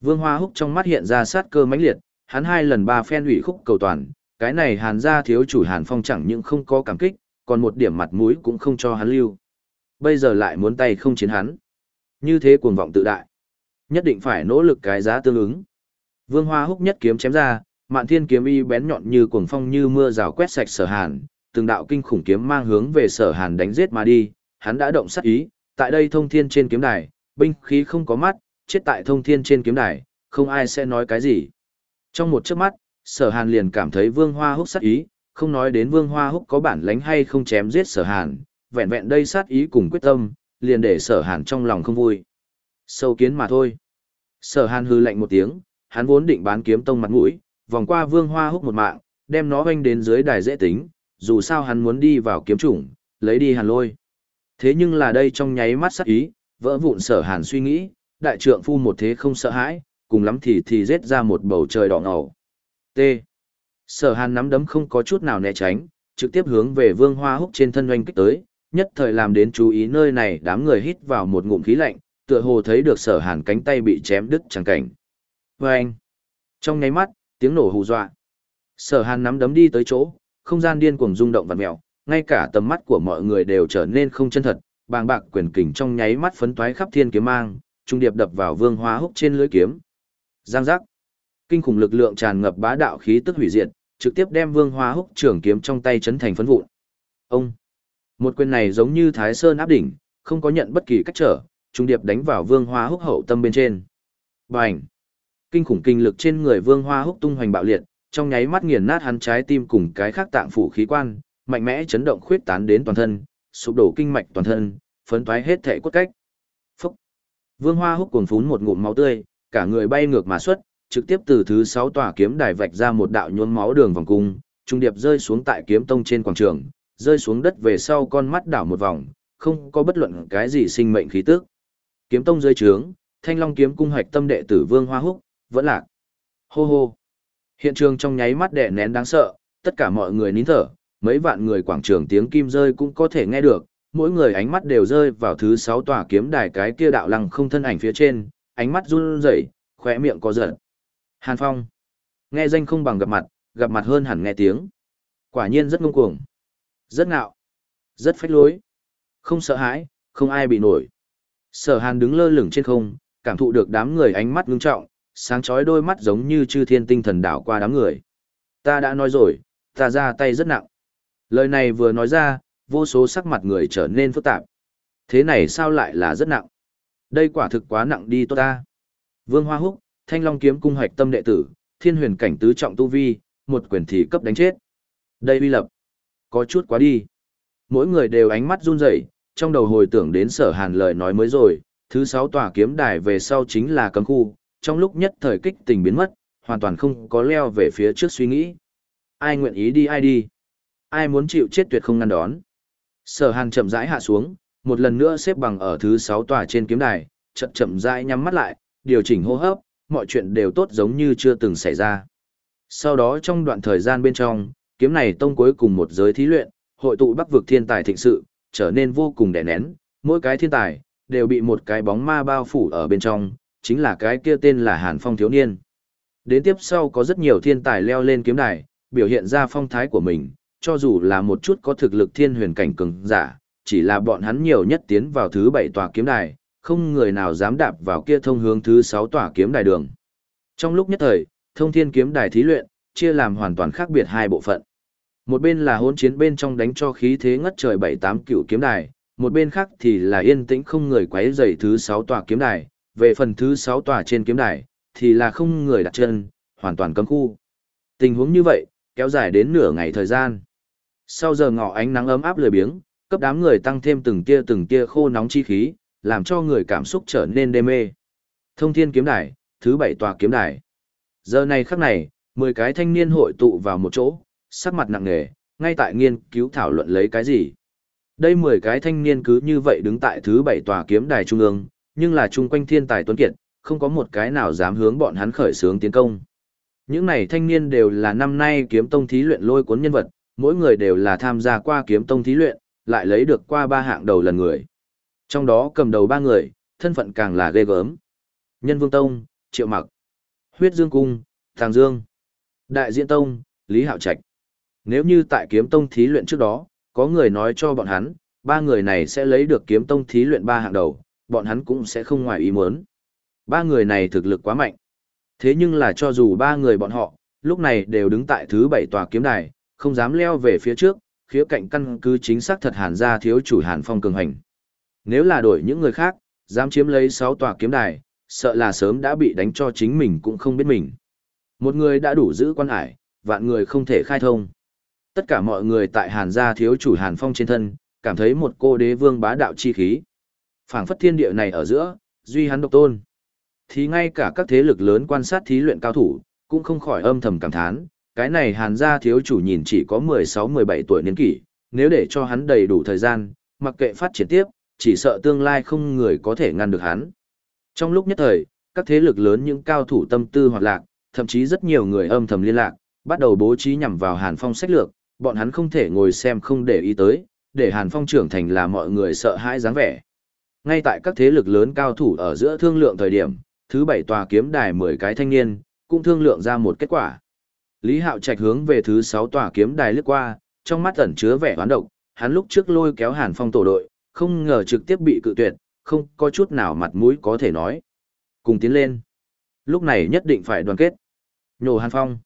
Vương Hoa Húc trong mắt hiện ra sát cơ mãnh liệt, hắn hai lần ba phen ủy khúc cầu toàn, cái này Hàn gia thiếu chủ Hàn Phong chẳng những không có cảm kích, còn một điểm mặt mũi cũng không cho hắn lưu. Bây giờ lại muốn tay không chiến hắn. Như thế cuồng vọng tự đại. Nhất định phải nỗ lực cái giá tương ứng. Vương Hoa Húc nhất kiếm chém ra, Mạn Thiên kiếm y bén nhọn như cuồng phong như mưa rào quét sạch Sở Hàn, từng đạo kinh khủng kiếm mang hướng về Sở Hàn đánh giết mà đi, hắn đã động sát ý, tại đây thông thiên trên kiếm đài, binh khí không có mắt, chết tại thông thiên trên kiếm đài, không ai sẽ nói cái gì. Trong một chớp mắt, sở hàn liền cảm thấy vương hoa húc sát ý, không nói đến vương hoa húc có bản lãnh hay không chém giết sở hàn, vẹn vẹn đây sát ý cùng quyết tâm, liền để sở hàn trong lòng không vui. Sâu kiến mà thôi. Sở hàn hư lạnh một tiếng, hắn vốn định bán kiếm tông mặt mũi, vòng qua vương hoa húc một mạng, đem nó hoanh đến dưới đài dễ tính, dù sao hắn muốn đi vào kiếm chủng, lấy đi hàn lôi. Thế nhưng là đây trong nháy mắt sát ý, vỡ vụn sở hàn suy nghĩ, đại trượng phu một thế không sợ hãi, cùng lắm thì thì rết ra một bầu trời đỏ ngầu. T. Sở hàn nắm đấm không có chút nào né tránh, trực tiếp hướng về vương hoa húc trên thân doanh kích tới, nhất thời làm đến chú ý nơi này đám người hít vào một ngụm khí lạnh, tựa hồ thấy được sở hàn cánh tay bị chém đứt chẳng cảnh. Và anh. Trong nháy mắt, tiếng nổ hù dọa. Sở hàn nắm đấm đi tới chỗ, không gian điên cuồng rung động vặn mèo, ngay cả tầm mắt của mọi người đều trở nên không chân thật, bàng bạc quyền kình trong nháy mắt phấn toái khắp thiên kiếm mang, trung điệp đập vào vương hoa húc trên lưới kiếm. Giang giác. Kinh khủng lực lượng tràn ngập bá đạo khí tức hủy diệt, trực tiếp đem vương hoa húc trường kiếm trong tay chấn thành phấn vụn. Ông. Một quyền này giống như thái sơn áp đỉnh, không có nhận bất kỳ cách trở, trung điệp đánh vào vương hoa húc hậu tâm bên trên. Bành. Kinh khủng kinh lực trên người vương hoa húc tung hoành bạo liệt, trong nháy mắt nghiền nát hắn trái tim cùng cái khác tạng phủ khí quan, mạnh mẽ chấn động khuyết tán đến toàn thân, sụp đổ kinh mạch toàn thân, phấn toái hết thể cốt cách. Phúc! Vương Hoa húc cuồng phún một ngụm máu tươi, cả người bay ngược mà xuất, trực tiếp từ thứ sáu tòa kiếm đài vạch ra một đạo nhuốm máu đường vòng cung, trung điệp rơi xuống tại kiếm tông trên quảng trường, rơi xuống đất về sau con mắt đảo một vòng, không có bất luận cái gì sinh mệnh khí tức. Kiếm tông rơi trướng, Thanh Long kiếm cung hoạch tâm đệ tử Vương Hoa Húc, vẫn lạc. Hô hô. Hiện trường trong nháy mắt đè nén đáng sợ, tất cả mọi người nín thở, mấy vạn người quảng trường tiếng kim rơi cũng có thể nghe được, mỗi người ánh mắt đều rơi vào thứ sáu tòa kiếm đài cái kia đạo lăng không thân ảnh phía trên, ánh mắt run rẩy, khóe miệng có giật. Hàn Phong. Nghe danh không bằng gặp mặt, gặp mặt hơn hẳn nghe tiếng. Quả nhiên rất ngông cuồng. Rất ngạo. Rất phách lối. Không sợ hãi, không ai bị nổi. Sở Hàn đứng lơ lửng trên không, cảm thụ được đám người ánh mắt ngưng trọng, sáng chói đôi mắt giống như chư thiên tinh thần đảo qua đám người. Ta đã nói rồi, ta ra tay rất nặng. Lời này vừa nói ra, vô số sắc mặt người trở nên phức tạp. Thế này sao lại là rất nặng? Đây quả thực quá nặng đi tốt ta. Vương Hoa Húc, Thanh Long kiếm cung hoạch tâm đệ tử, thiên huyền cảnh tứ trọng tu vi, một quyền thì cấp đánh chết. Đây uy lập. Có chút quá đi. Mỗi người đều ánh mắt run rẩy, trong đầu hồi tưởng đến sở hàn lời nói mới rồi, thứ sáu tòa kiếm đài về sau chính là cấm khu, trong lúc nhất thời kích tình biến mất, hoàn toàn không có leo về phía trước suy nghĩ. Ai nguyện ý đi ai đi. Ai muốn chịu chết tuyệt không ngăn đón. Sở hàn chậm rãi hạ xuống, một lần nữa xếp bằng ở thứ sáu tòa trên kiếm đài, chậm chậm rãi nhắm mắt lại, điều chỉnh hô hấp, mọi chuyện đều tốt giống như chưa từng xảy ra. Sau đó trong đoạn thời gian bên trong, kiếm này tông cuối cùng một giới thí luyện, hội tụ bắc vực thiên tài thịnh sự, trở nên vô cùng đè nén, mỗi cái thiên tài, đều bị một cái bóng ma bao phủ ở bên trong, chính là cái kia tên là Hàn Phong thiếu niên. Đến tiếp sau có rất nhiều thiên tài leo lên kiếm đài, biểu hiện ra phong thái của mình, cho dù là một chút có thực lực thiên huyền cảnh cường giả, chỉ là bọn hắn nhiều nhất tiến vào thứ bảy tòa kiếm đài, không người nào dám đạp vào kia thông hướng thứ sáu tòa kiếm đài đường. Trong lúc nhất thời, thông thiên kiếm đài thí luyện, chia làm hoàn toàn khác biệt hai bộ phận. Một bên là hỗn chiến bên trong đánh cho khí thế ngất trời bảy tám cựu kiếm đài, một bên khác thì là yên tĩnh không người quấy rầy thứ sáu tòa kiếm đài, về phần thứ sáu tòa trên kiếm đài, thì là không người đặt chân, hoàn toàn cấm khu. Tình huống như vậy, kéo dài đến nửa ngày thời gian. Sau giờ ngọ ánh nắng ấm áp lười biếng, cấp đám người tăng thêm từng tia từng tia khô nóng chi khí, làm cho người cảm xúc trở nên đê mê. Thông thiên kiếm đài, thứ bảy tòa kiếm đài. Giờ này khắc này, 10 cái thanh niên hội tụ vào một chỗ, sắc mặt nặng nề, ngay tại nghiên cứu thảo luận lấy cái gì. Đây 10 cái thanh niên cứ như vậy đứng tại thứ bảy tòa kiếm đài trung ương, nhưng là chung quanh thiên tài tuấn kiệt, không có một cái nào dám hướng bọn hắn khởi xướng tiến công. Những này thanh niên đều là năm nay kiếm tông thí luyện lôi cuốn nhân vật, mỗi người đều là tham gia qua kiếm tông thí luyện, lại lấy được qua ba hạng đầu lần người. Trong đó cầm đầu ba người, thân phận càng là ghê gớm. Nhân Vương Tông, Triệu Mặc, Huyết Dương Cung, Thàng Dương, Đại Diễn Tông, Lý Hạo Trạch. Nếu như tại kiếm tông thí luyện trước đó, có người nói cho bọn hắn, ba người này sẽ lấy được kiếm tông thí luyện ba hạng đầu, bọn hắn cũng sẽ không ngoài ý muốn. Ba người này thực lực quá mạnh. Thế nhưng là cho dù ba người bọn họ, lúc này đều đứng tại thứ bảy tòa kiếm đài, không dám leo về phía trước, khía cạnh căn cứ chính xác thật hàn ra thiếu chủ hàn phong cường hành. Nếu là đổi những người khác, dám chiếm lấy sáu tòa kiếm đài, sợ là sớm đã bị đánh cho chính mình cũng không biết mình. Một người đã đủ giữ quan ải, vạn người không thể khai thông. Tất cả mọi người tại hàn gia thiếu chủ hàn phong trên thân, cảm thấy một cô đế vương bá đạo chi khí. phảng phất thiên địa này ở giữa, duy hắn độc tôn. Thì ngay cả các thế lực lớn quan sát thí luyện cao thủ, cũng không khỏi âm thầm cảm thán, cái này hàn gia thiếu chủ nhìn chỉ có 16-17 tuổi niên kỷ, nếu để cho hắn đầy đủ thời gian, mặc kệ phát triển tiếp, chỉ sợ tương lai không người có thể ngăn được hắn. Trong lúc nhất thời, các thế lực lớn những cao thủ tâm tư hoạt lạc, thậm chí rất nhiều người âm thầm liên lạc, bắt đầu bố trí nhằm vào Hàn Phong sách lược, bọn hắn không thể ngồi xem không để ý tới, để Hàn Phong trưởng thành là mọi người sợ hãi dáng vẻ. Ngay tại các thế lực lớn cao thủ ở giữa thương lượng thời điểm, thứ bảy tòa kiếm đài 10 cái thanh niên, cũng thương lượng ra một kết quả. Lý Hạo Trạch hướng về thứ 6 tòa kiếm đài lướt qua, trong mắt ẩn chứa vẻ hoán độc, hắn lúc trước lôi kéo Hàn Phong tổ đội, không ngờ trực tiếp bị cự tuyệt, không có chút nào mặt mũi có thể nói. Cùng tiến lên. Lúc này nhất định phải đoàn kết. Nhổ Hàn Phong.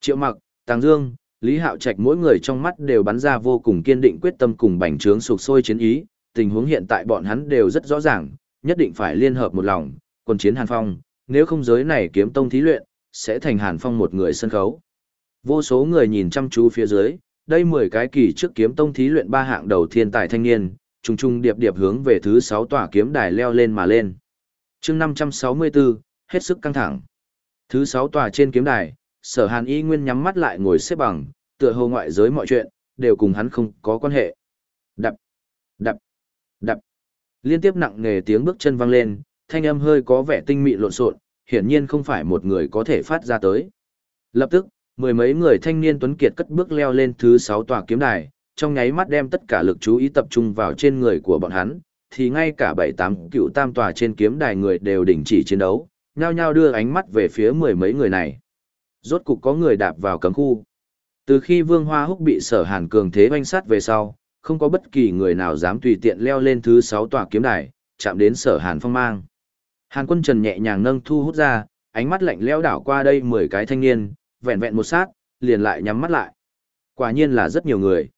Triệu Mặc, Tàng Dương, Lý Hạo Trạch mỗi người trong mắt đều bắn ra vô cùng kiên định quyết tâm cùng bành trướng sục sôi chiến ý, tình huống hiện tại bọn hắn đều rất rõ ràng, nhất định phải liên hợp một lòng, quân chiến Hàn Phong, nếu không giới này kiếm tông thí luyện, sẽ thành Hàn Phong một người sân khấu. Vô số người nhìn chăm chú phía dưới, đây 10 cái kỳ trước kiếm tông thí luyện ba hạng đầu thiên tài thanh niên, trùng trùng điệp điệp hướng về thứ 6 tòa kiếm đài leo lên mà lên. chương 564, hết sức căng thẳng. Thứ sáu tòa trên kiếm đài, sở hàn y nguyên nhắm mắt lại ngồi xếp bằng, tựa hồ ngoại giới mọi chuyện, đều cùng hắn không có quan hệ. Đập, đập, đập. Liên tiếp nặng nề tiếng bước chân vang lên, thanh âm hơi có vẻ tinh mị lộn xộn, hiển nhiên không phải một người có thể phát ra tới. Lập tức, mười mấy người thanh niên tuấn kiệt cất bước leo lên thứ sáu tòa kiếm đài, trong nháy mắt đem tất cả lực chú ý tập trung vào trên người của bọn hắn, thì ngay cả bảy tám cựu tam tòa trên kiếm đài người đều đình chỉ chiến đấu, nhao nhao đưa ánh mắt về phía mười mấy người này. Rốt cục có người đạp vào cấm khu. Từ khi Vương Hoa Húc bị Sở Hàn cường thế oanh sát về sau, không có bất kỳ người nào dám tùy tiện leo lên thứ sáu tòa kiếm đài, chạm đến Sở Hàn phong mang. Hàn Quân Trần nhẹ nhàng nâng thu hút ra, ánh mắt lạnh lẽo đảo qua đây mười cái thanh niên, vẹn vẹn một sát, liền lại nhắm mắt lại. Quả nhiên là rất nhiều người.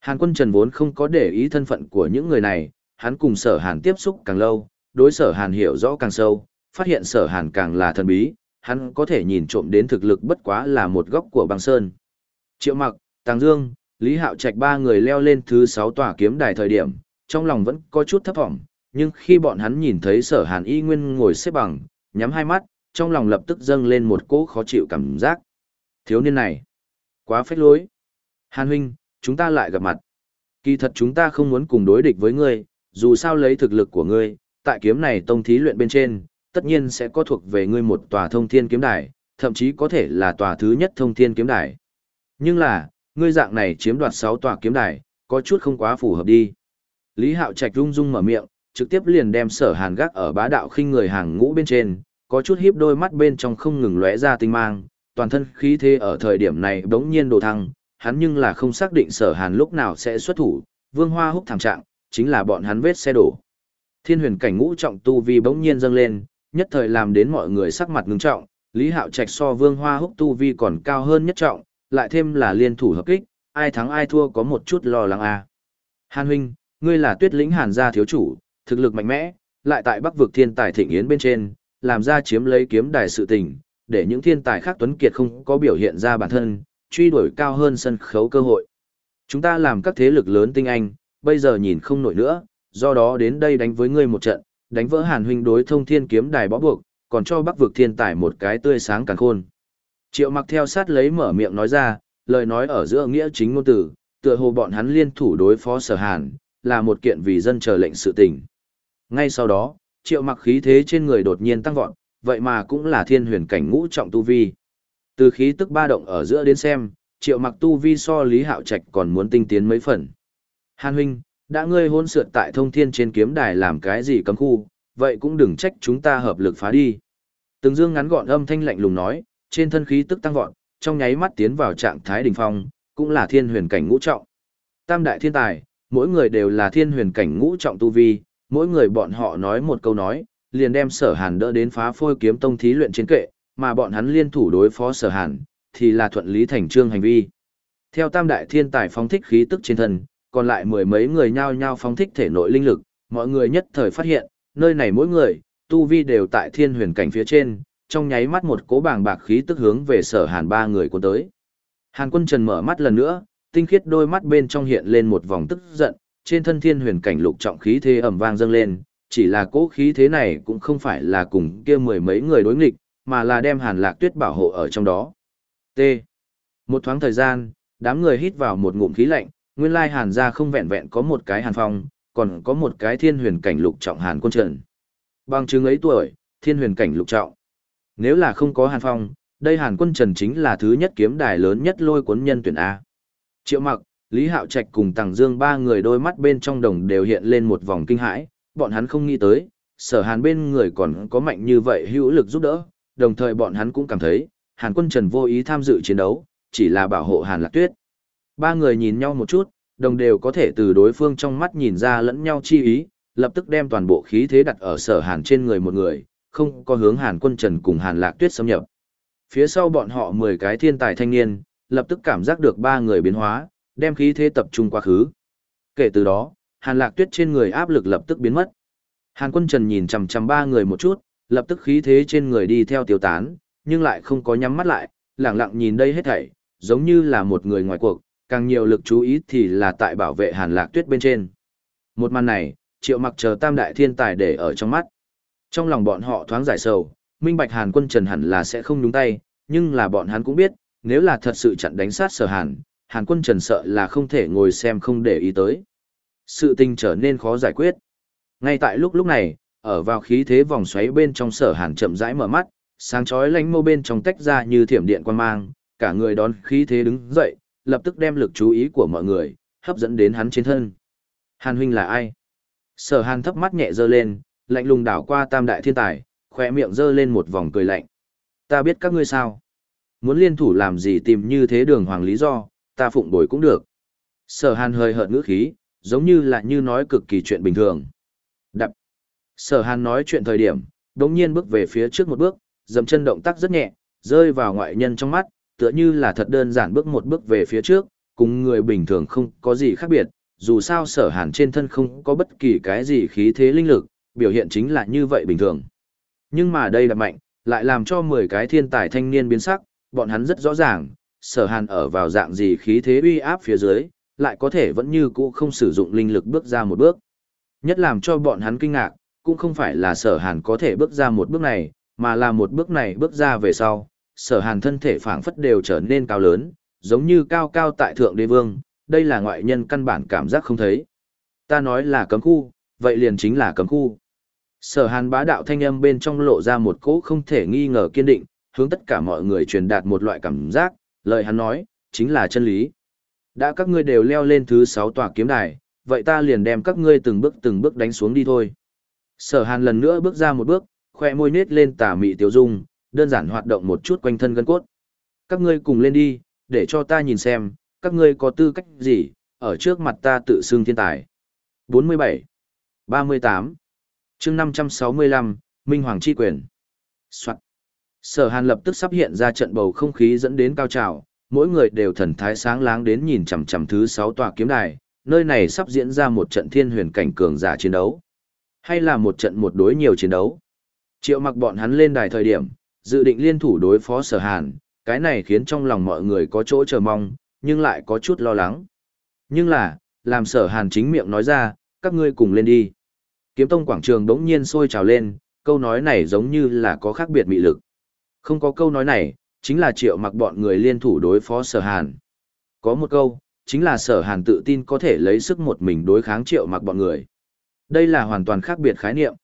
Hàn Quân Trần vốn không có để ý thân phận của những người này, hắn cùng Sở Hàn tiếp xúc càng lâu, đối Sở Hàn hiểu rõ càng sâu, phát hiện Sở Hàn càng là thần bí, hắn có thể nhìn trộm đến thực lực bất quá là một góc của băng sơn. Triệu Mặc, Tàng Dương, Lý Hạo Trạch ba người leo lên thứ sáu tòa kiếm đài thời điểm, trong lòng vẫn có chút thấp vọng, nhưng khi bọn hắn nhìn thấy Sở Hàn y nguyên ngồi xếp bằng, nhắm hai mắt, trong lòng lập tức dâng lên một cỗ khó chịu cảm giác. Thiếu niên này, quá phách lối. Hàn huynh, chúng ta lại gặp mặt. Kỳ thật chúng ta không muốn cùng đối địch với ngươi, dù sao lấy thực lực của ngươi, tại kiếm này tông thí luyện bên trên, tất nhiên sẽ có thuộc về ngươi một tòa thông thiên kiếm đài, thậm chí có thể là tòa thứ nhất thông thiên kiếm đài. Nhưng là, ngươi dạng này chiếm đoạt 6 tòa kiếm đài, có chút không quá phù hợp đi. Lý Hạo Trạch rung rung mở miệng, trực tiếp liền đem sở hàn gác ở bá đạo khinh người hàng ngũ bên trên, có chút hiếp đôi mắt bên trong không ngừng lóe ra tinh mang, toàn thân khí thế ở thời điểm này bỗng nhiên đồ thăng, hắn nhưng là không xác định sở hàn lúc nào sẽ xuất thủ, vương hoa húc thảm trạng, chính là bọn hắn vết xe đổ. Thiên huyền cảnh ngũ trọng tu vi bỗng nhiên dâng lên, nhất thời làm đến mọi người sắc mặt ngưng trọng, Lý Hạo Trạch so vương hoa húc tu vi còn cao hơn nhất trọng, lại thêm là liên thủ hợp kích, ai thắng ai thua có một chút lo lắng à. Hàn huynh, ngươi là tuyết lĩnh hàn gia thiếu chủ, thực lực mạnh mẽ, lại tại bắc vực thiên tài thịnh yến bên trên, làm ra chiếm lấy kiếm đài sự tình, để những thiên tài khác tuấn kiệt không có biểu hiện ra bản thân, truy đuổi cao hơn sân khấu cơ hội. Chúng ta làm các thế lực lớn tinh anh, bây giờ nhìn không nổi nữa, do đó đến đây đánh với ngươi một trận, đánh vỡ hàn huynh đối thông thiên kiếm đài bó buộc, còn cho bắc vực thiên tài một cái tươi sáng càng khôn. Triệu mặc theo sát lấy mở miệng nói ra, lời nói ở giữa nghĩa chính ngôn tử, tựa hồ bọn hắn liên thủ đối phó sở hàn, là một kiện vì dân chờ lệnh sự tình. Ngay sau đó, triệu mặc khí thế trên người đột nhiên tăng vọt, vậy mà cũng là thiên huyền cảnh ngũ trọng tu vi. Từ khí tức ba động ở giữa đến xem, triệu mặc tu vi so Lý Hạo Trạch còn muốn tinh tiến mấy phần. Hàn huynh, đã ngươi hôn sượt tại thông thiên trên kiếm đài làm cái gì cấm khu, vậy cũng đừng trách chúng ta hợp lực phá đi. Từng dương ngắn gọn âm thanh lạnh lùng nói, trên thân khí tức tăng vọt, trong nháy mắt tiến vào trạng thái đỉnh phong, cũng là thiên huyền cảnh ngũ trọng. Tam đại thiên tài, mỗi người đều là thiên huyền cảnh ngũ trọng tu vi, mỗi người bọn họ nói một câu nói, liền đem sở hàn đỡ đến phá phôi kiếm tông thí luyện chiến kệ, mà bọn hắn liên thủ đối phó sở hàn, thì là thuận lý thành trương hành vi. Theo tam đại thiên tài phóng thích khí tức trên thân, còn lại mười mấy người nhao nhao phóng thích thể nội linh lực, mọi người nhất thời phát hiện, nơi này mỗi người, tu vi đều tại thiên huyền cảnh phía trên, trong nháy mắt một cố bàng bạc khí tức hướng về sở hàn ba người cuốn tới. Hàn quân trần mở mắt lần nữa, tinh khiết đôi mắt bên trong hiện lên một vòng tức giận, trên thân thiên huyền cảnh lục trọng khí thế ẩm vang dâng lên, chỉ là cố khí thế này cũng không phải là cùng kia mười mấy người đối nghịch, mà là đem hàn lạc tuyết bảo hộ ở trong đó. T. Một thoáng thời gian, đám người hít vào một ngụm khí lạnh, nguyên lai hàn gia không vẹn vẹn có một cái hàn phong, còn có một cái thiên huyền cảnh lục trọng hàn quân trần. Bằng chứng ấy tuổi, thiên huyền cảnh lục trọng. Nếu là không có hàn phong, đây hàn quân trần chính là thứ nhất kiếm đài lớn nhất lôi cuốn nhân tuyển A. Triệu mặc, Lý Hạo Trạch cùng Tằng Dương ba người đôi mắt bên trong đồng đều hiện lên một vòng kinh hãi, bọn hắn không nghĩ tới, sở hàn bên người còn có mạnh như vậy hữu lực giúp đỡ, đồng thời bọn hắn cũng cảm thấy, hàn quân trần vô ý tham dự chiến đấu, chỉ là bảo hộ hàn lạc tuyết. Ba người nhìn nhau một chút, đồng đều có thể từ đối phương trong mắt nhìn ra lẫn nhau chi ý, lập tức đem toàn bộ khí thế đặt ở sở hàn trên người một người, không có hướng hàn quân trần cùng hàn lạc tuyết xâm nhập. Phía sau bọn họ 10 cái thiên tài thanh niên, lập tức cảm giác được ba người biến hóa, đem khí thế tập trung quá khứ. Kể từ đó, hàn lạc tuyết trên người áp lực lập tức biến mất. Hàn quân trần nhìn chằm chằm ba người một chút, lập tức khí thế trên người đi theo tiêu tán, nhưng lại không có nhắm mắt lại, lặng lặng nhìn đây hết thảy, giống như là một người ngoài cuộc, càng nhiều lực chú ý thì là tại bảo vệ hàn lạc tuyết bên trên. Một màn này, triệu mặc chờ tam đại thiên tài để ở trong mắt. Trong lòng bọn họ thoáng giải sầu, minh bạch hàn quân trần hẳn là sẽ không đúng tay, nhưng là bọn hắn cũng biết, nếu là thật sự chặn đánh sát sở hàn, hàn quân trần sợ là không thể ngồi xem không để ý tới. Sự tình trở nên khó giải quyết. Ngay tại lúc lúc này, Ở vào khí thế vòng xoáy bên trong sở hàn chậm rãi mở mắt, sáng chói lánh mâu bên trong tách ra như thiểm điện quan mang, cả người đón khí thế đứng dậy, lập tức đem lực chú ý của mọi người, hấp dẫn đến hắn trên thân. Hàn huynh là ai? Sở hàn thấp mắt nhẹ dơ lên, lạnh lùng đảo qua tam đại thiên tài, khỏe miệng dơ lên một vòng cười lạnh. Ta biết các ngươi sao? Muốn liên thủ làm gì tìm như thế đường hoàng lý do, ta phụng bồi cũng được. Sở hàn hơi hợt ngữ khí, giống như là như nói cực kỳ chuyện bình thường. Đập. Sở hàn nói chuyện thời điểm, đống nhiên bước về phía trước một bước, dầm chân động tác rất nhẹ, rơi vào ngoại nhân trong mắt, tựa như là thật đơn giản bước một bước về phía trước, cùng người bình thường không có gì khác biệt, dù sao sở hàn trên thân không có bất kỳ cái gì khí thế linh lực, biểu hiện chính là như vậy bình thường. Nhưng mà đây là mạnh, lại làm cho 10 cái thiên tài thanh niên biến sắc, bọn hắn rất rõ ràng, sở hàn ở vào dạng gì khí thế uy áp phía dưới, lại có thể vẫn như cũ không sử dụng linh lực bước ra một bước. Nhất làm cho bọn hắn kinh ngạc, cũng không phải là sở hàn có thể bước ra một bước này, mà là một bước này bước ra về sau, sở hàn thân thể phảng phất đều trở nên cao lớn, giống như cao cao tại thượng đế vương, đây là ngoại nhân căn bản cảm giác không thấy. Ta nói là cấm khu, vậy liền chính là cấm khu. Sở hàn bá đạo thanh âm bên trong lộ ra một cỗ không thể nghi ngờ kiên định, hướng tất cả mọi người truyền đạt một loại cảm giác, lời hắn nói, chính là chân lý. Đã các ngươi đều leo lên thứ sáu tòa kiếm đài, vậy ta liền đem các ngươi từng bước từng bước đánh xuống đi thôi. Sở hàn lần nữa bước ra một bước, khoe môi nết lên tà mị tiêu dung, đơn giản hoạt động một chút quanh thân gân cốt. Các ngươi cùng lên đi, để cho ta nhìn xem, các ngươi có tư cách gì, ở trước mặt ta tự xưng thiên tài. 47, 38, chương 565, Minh Hoàng Chi Quyền. Soạn. Sở Hàn lập tức sắp hiện ra trận bầu không khí dẫn đến cao trào, mỗi người đều thần thái sáng láng đến nhìn chằm chằm thứ 6 tòa kiếm đài, nơi này sắp diễn ra một trận thiên huyền cảnh cường giả chiến đấu. Hay là một trận một đối nhiều chiến đấu. Triệu mặc bọn hắn lên đài thời điểm, dự định liên thủ đối phó sở hàn, cái này khiến trong lòng mọi người có chỗ chờ mong, nhưng lại có chút lo lắng. Nhưng là, làm sở hàn chính miệng nói ra, các ngươi cùng lên đi. Kiếm tông quảng trường đống nhiên sôi trào lên, câu nói này giống như là có khác biệt mị lực. Không có câu nói này, chính là triệu mặc bọn người liên thủ đối phó sở hàn. Có một câu, chính là sở hàn tự tin có thể lấy sức một mình đối kháng triệu mặc bọn người. Đây là hoàn toàn khác biệt khái niệm.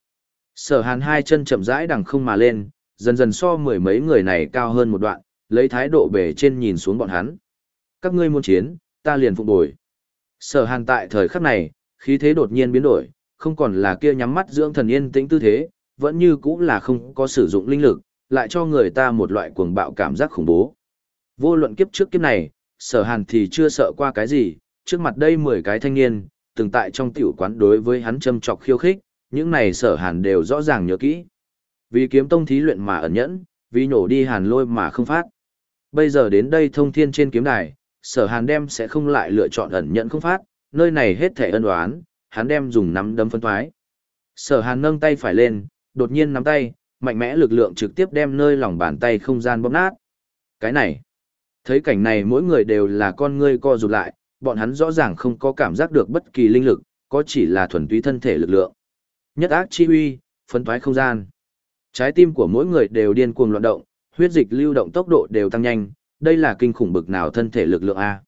Sở hàn hai chân chậm rãi đằng không mà lên, dần dần so mười mấy người này cao hơn một đoạn, lấy thái độ bề trên nhìn xuống bọn hắn. Các ngươi muốn chiến, ta liền phục bồi. Sở hàn tại thời khắc này, khí thế đột nhiên biến đổi, không còn là kia nhắm mắt dưỡng thần yên tĩnh tư thế, vẫn như cũng là không có sử dụng linh lực, lại cho người ta một loại cuồng bạo cảm giác khủng bố. Vô luận kiếp trước kiếp này, sở hàn thì chưa sợ qua cái gì, trước mặt đây 10 cái thanh niên, từng tại trong tiểu quán đối với hắn châm chọc khiêu khích, những này sở hàn đều rõ ràng nhớ kỹ. Vì kiếm tông thí luyện mà ẩn nhẫn, vì nổ đi hàn lôi mà không phát. Bây giờ đến đây thông thiên trên kiếm đài, sở hàn đem sẽ không lại lựa chọn ẩn nhẫn không phát, nơi này hết thể ân oán, hắn đem dùng nắm đấm phân thoái. Sở hàn nâng tay phải lên, đột nhiên nắm tay, mạnh mẽ lực lượng trực tiếp đem nơi lòng bàn tay không gian bóp nát. Cái này, thấy cảnh này mỗi người đều là con ngươi co rụt lại, bọn hắn rõ ràng không có cảm giác được bất kỳ linh lực, có chỉ là thuần túy thân thể lực lượng. Nhất ác chi uy, phân thoái không gian. Trái tim của mỗi người đều điên cuồng loạn động, huyết dịch lưu động tốc độ đều tăng nhanh, đây là kinh khủng bực nào thân thể lực lượng A.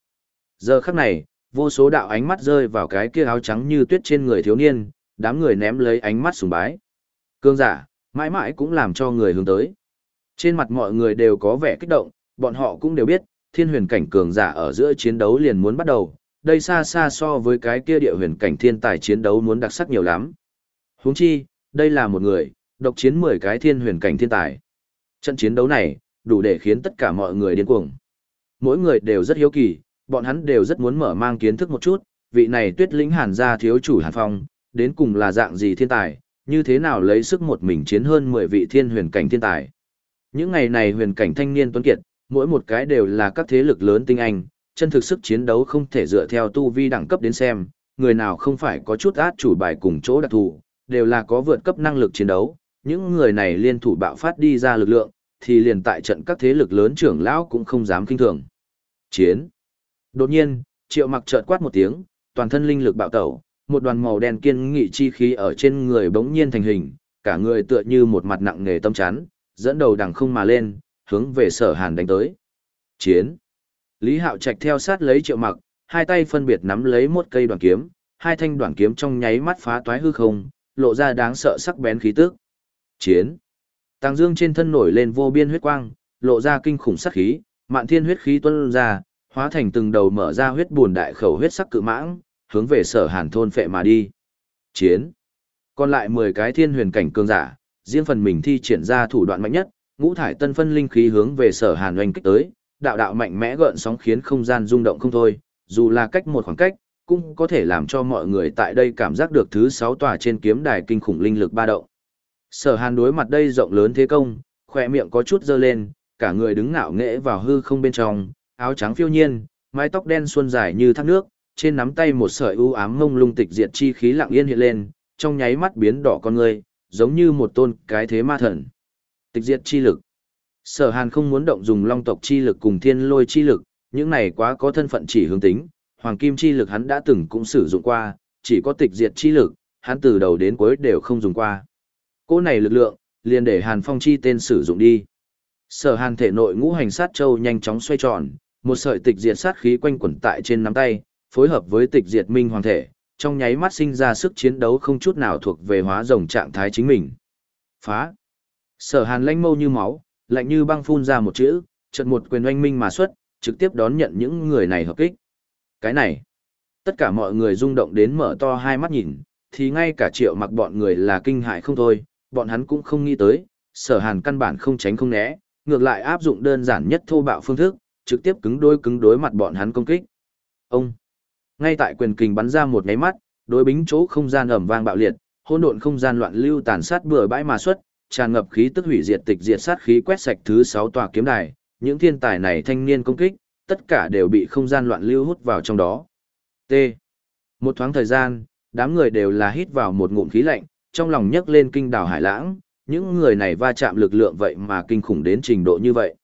Giờ khắc này, vô số đạo ánh mắt rơi vào cái kia áo trắng như tuyết trên người thiếu niên, đám người ném lấy ánh mắt sùng bái. Cương giả, mãi mãi cũng làm cho người hướng tới. Trên mặt mọi người đều có vẻ kích động, bọn họ cũng đều biết, thiên huyền cảnh cường giả ở giữa chiến đấu liền muốn bắt đầu, đây xa xa so với cái kia địa huyền cảnh thiên tài chiến đấu muốn đặc sắc nhiều lắm. Huống chi, đây là một người, độc chiến 10 cái thiên huyền cảnh thiên tài. Trận chiến đấu này, đủ để khiến tất cả mọi người điên cuồng. Mỗi người đều rất hiếu kỳ, bọn hắn đều rất muốn mở mang kiến thức một chút, vị này tuyết lĩnh hàn gia thiếu chủ hàn phong, đến cùng là dạng gì thiên tài, như thế nào lấy sức một mình chiến hơn 10 vị thiên huyền cảnh thiên tài. Những ngày này huyền cảnh thanh niên tuấn kiệt, mỗi một cái đều là các thế lực lớn tinh anh, chân thực sức chiến đấu không thể dựa theo tu vi đẳng cấp đến xem, người nào không phải có chút át chủ bài cùng chỗ đặc thù, đều là có vượt cấp năng lực chiến đấu, những người này liên thủ bạo phát đi ra lực lượng, thì liền tại trận các thế lực lớn trưởng lão cũng không dám kinh thường. Chiến. Đột nhiên, triệu mặc chợt quát một tiếng, toàn thân linh lực bạo tẩu, một đoàn màu đen kiên nghị chi khí ở trên người bỗng nhiên thành hình, cả người tựa như một mặt nặng nề tâm chắn, dẫn đầu đằng không mà lên, hướng về sở hàn đánh tới. Chiến. Lý Hạo Trạch theo sát lấy triệu mặc, hai tay phân biệt nắm lấy một cây đoàn kiếm, hai thanh đoàn kiếm trong nháy mắt phá toái hư không, lộ ra đáng sợ sắc bén khí tức. Chiến. Tàng Dương trên thân nổi lên vô biên huyết quang, lộ ra kinh khủng sát khí, mạn thiên huyết khí tuôn ra, hóa thành từng đầu mở ra huyết buồn đại khẩu huyết sắc cự mãng, hướng về Sở Hàn thôn phệ mà đi. Chiến. Còn lại 10 cái thiên huyền cảnh cường giả, riêng phần mình thi triển ra thủ đoạn mạnh nhất, ngũ thải tân phân linh khí hướng về Sở Hàn oanh kích tới, đạo đạo mạnh mẽ gợn sóng khiến không gian rung động không thôi, dù là cách một khoảng cách, cũng có thể làm cho mọi người tại đây cảm giác được thứ sáu tòa trên kiếm đài kinh khủng linh lực ba động. Sở Hàn đối mặt đây rộng lớn thế công, khỏe miệng có chút dơ lên, cả người đứng ngạo nghễ vào hư không bên trong, áo trắng phiêu nhiên, mái tóc đen xuân dài như thác nước, trên nắm tay một sợi u ám ngông lung tịch diệt chi khí lặng yên hiện lên, trong nháy mắt biến đỏ con người, giống như một tôn cái thế ma thần. Tịch diệt chi lực. Sở Hàn không muốn động dùng long tộc chi lực cùng thiên lôi chi lực, những này quá có thân phận chỉ hướng tính, hoàng kim chi lực hắn đã từng cũng sử dụng qua, chỉ có tịch diệt chi lực, hắn từ đầu đến cuối đều không dùng qua. Cô này lực lượng, liền để Hàn Phong chi tên sử dụng đi. Sở Hàn thể nội ngũ hành sát châu nhanh chóng xoay tròn, một sợi tịch diệt sát khí quanh quẩn tại trên nắm tay, phối hợp với tịch diệt minh hoàng thể, trong nháy mắt sinh ra sức chiến đấu không chút nào thuộc về hóa rồng trạng thái chính mình. Phá. Sở Hàn lanh mâu như máu, lạnh như băng phun ra một chữ, chợt một quyền oanh minh mà xuất, trực tiếp đón nhận những người này hợp kích. Cái này, tất cả mọi người rung động đến mở to hai mắt nhìn, thì ngay cả triệu mặc bọn người là kinh hại không thôi, bọn hắn cũng không nghĩ tới, sở hàn căn bản không tránh không né, ngược lại áp dụng đơn giản nhất thô bạo phương thức, trực tiếp cứng đôi cứng đối mặt bọn hắn công kích. Ông, ngay tại quyền kình bắn ra một nháy mắt, đối bính chỗ không gian ẩm vang bạo liệt, hỗn độn không gian loạn lưu tàn sát bừa bãi mà xuất, tràn ngập khí tức hủy diệt tịch diệt sát khí quét sạch thứ sáu tòa kiếm đài, những thiên tài này thanh niên công kích, tất cả đều bị không gian loạn lưu hút vào trong đó. T. Một thoáng thời gian, đám người đều là hít vào một ngụm khí lạnh, trong lòng nhấc lên kinh đảo hải lãng, những người này va chạm lực lượng vậy mà kinh khủng đến trình độ như vậy.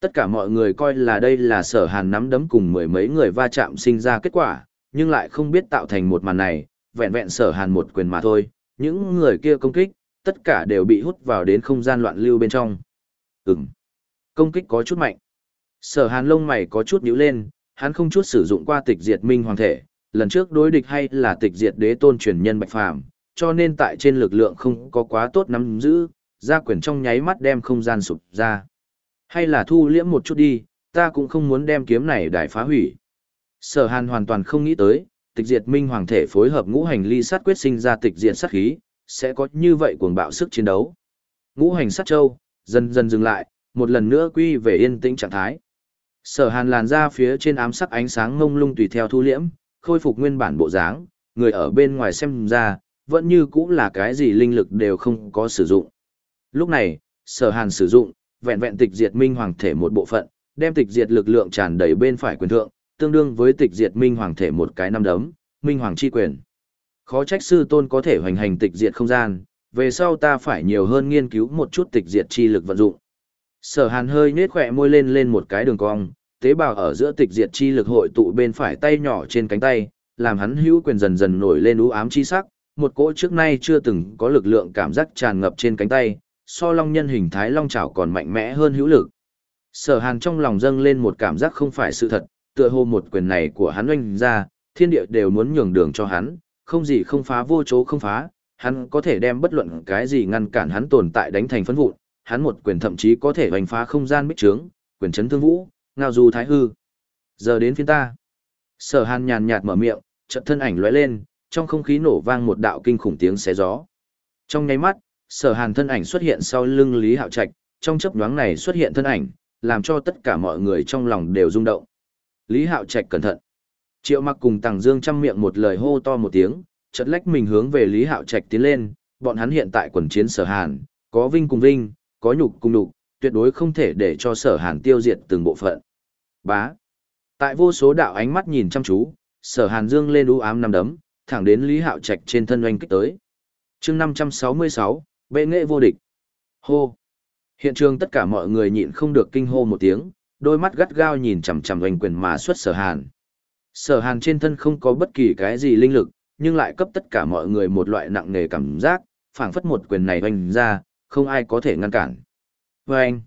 Tất cả mọi người coi là đây là sở hàn nắm đấm cùng mười mấy người va chạm sinh ra kết quả, nhưng lại không biết tạo thành một màn này, vẹn vẹn sở hàn một quyền mà thôi, những người kia công kích, tất cả đều bị hút vào đến không gian loạn lưu bên trong. Ừm, công kích có chút mạnh. Sở hàn lông mày có chút nhíu lên, hắn không chút sử dụng qua tịch diệt minh hoàng thể, lần trước đối địch hay là tịch diệt đế tôn truyền nhân bạch phàm, cho nên tại trên lực lượng không có quá tốt nắm giữ, ra quyền trong nháy mắt đem không gian sụp ra. Hay là thu liễm một chút đi, ta cũng không muốn đem kiếm này đại phá hủy. Sở hàn hoàn toàn không nghĩ tới, tịch diệt minh hoàng thể phối hợp ngũ hành ly sát quyết sinh ra tịch diệt sát khí, sẽ có như vậy cuồng bạo sức chiến đấu. Ngũ hành sát châu, dần dần dừng lại, một lần nữa quy về yên tĩnh trạng thái. Sở hàn làn ra phía trên ám sắc ánh sáng ngông lung tùy theo thu liễm, khôi phục nguyên bản bộ dáng, người ở bên ngoài xem ra, vẫn như cũng là cái gì linh lực đều không có sử dụng. Lúc này, sở hàn sử dụng, vẹn vẹn tịch diệt minh hoàng thể một bộ phận, đem tịch diệt lực lượng tràn đầy bên phải quyền thượng, tương đương với tịch diệt minh hoàng thể một cái năm đấm, minh hoàng chi quyền. Khó trách sư tôn có thể hoành hành tịch diệt không gian, về sau ta phải nhiều hơn nghiên cứu một chút tịch diệt chi lực vận dụng. Sở hàn hơi nết khỏe môi lên lên một cái đường cong, tế bào ở giữa tịch diệt chi lực hội tụ bên phải tay nhỏ trên cánh tay, làm hắn hữu quyền dần dần nổi lên ú ám chi sắc, một cỗ trước nay chưa từng có lực lượng cảm giác tràn ngập trên cánh tay, so long nhân hình thái long chảo còn mạnh mẽ hơn hữu lực. Sở hàn trong lòng dâng lên một cảm giác không phải sự thật, tựa hồ một quyền này của hắn oanh ra, thiên địa đều muốn nhường đường cho hắn, không gì không phá vô chỗ không phá, hắn có thể đem bất luận cái gì ngăn cản hắn tồn tại đánh thành phấn vụn, hắn một quyền thậm chí có thể hoành phá không gian bích trướng, quyền chấn thương vũ, ngao du thái hư. Giờ đến phiên ta. Sở hàn nhàn nhạt mở miệng, chợt thân ảnh lóe lên, trong không khí nổ vang một đạo kinh khủng tiếng xé gió. Trong nháy mắt, sở hàn thân ảnh xuất hiện sau lưng Lý Hạo Trạch, trong chớp nhoáng này xuất hiện thân ảnh, làm cho tất cả mọi người trong lòng đều rung động. Lý Hạo Trạch cẩn thận. Triệu mặc cùng Tằng Dương chăm miệng một lời hô to một tiếng, chợt lách mình hướng về Lý Hạo Trạch tiến lên, bọn hắn hiện tại quần chiến sở hàn, có vinh cùng vinh, có nhục cùng nhục, tuyệt đối không thể để cho sở hàn tiêu diệt từng bộ phận. Bá. Tại vô số đạo ánh mắt nhìn chăm chú, sở hàn dương lên u ám năm đấm, thẳng đến Lý Hạo Trạch trên thân oanh kích tới. chương 566, bệ nghệ vô địch. Hô. Hiện trường tất cả mọi người nhịn không được kinh hô một tiếng, đôi mắt gắt gao nhìn chằm chằm oanh quyền mà xuất sở hàn. Sở hàn trên thân không có bất kỳ cái gì linh lực, nhưng lại cấp tất cả mọi người một loại nặng nề cảm giác, phảng phất một quyền này oanh ra, không ai có thể ngăn cản. Vâng!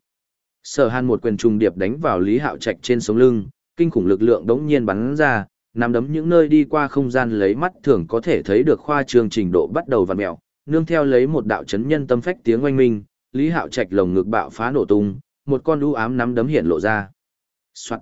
Sở hàn một quyền trùng điệp đánh vào Lý Hạo Trạch trên sống lưng, kinh khủng lực lượng đống nhiên bắn ra, nắm đấm những nơi đi qua không gian lấy mắt thường có thể thấy được khoa trường trình độ bắt đầu vặn mèo, nương theo lấy một đạo chấn nhân tâm phách tiếng oanh minh, Lý Hạo Trạch lồng ngực bạo phá nổ tung, một con u ám nắm đấm hiện lộ ra. Soạt.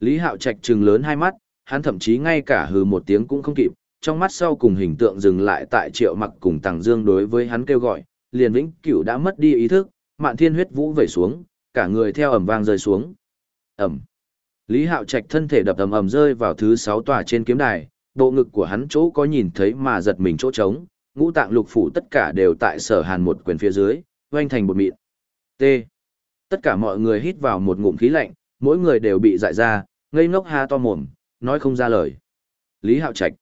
Lý Hạo Trạch trừng lớn hai mắt, hắn thậm chí ngay cả hừ một tiếng cũng không kịp, trong mắt sau cùng hình tượng dừng lại tại Triệu Mặc cùng Tằng Dương đối với hắn kêu gọi, liền vĩnh cửu đã mất đi ý thức, Mạn Thiên huyết vũ vẩy xuống, cả người theo ầm vang rơi xuống. Ầm. Lý Hạo Trạch thân thể đập ầm ầm rơi vào thứ sáu tòa trên kiếm đài, bộ ngực của hắn chỗ có nhìn thấy mà giật mình chỗ trống, ngũ tạng lục phủ tất cả đều tại sở hàn một quyền phía dưới, oanh thành một mịn. T. Tất cả mọi người hít vào một ngụm khí lạnh, mỗi người đều bị dại ra, ngây ngốc ha to mồm, nói không ra lời. Lý Hạo Trạch.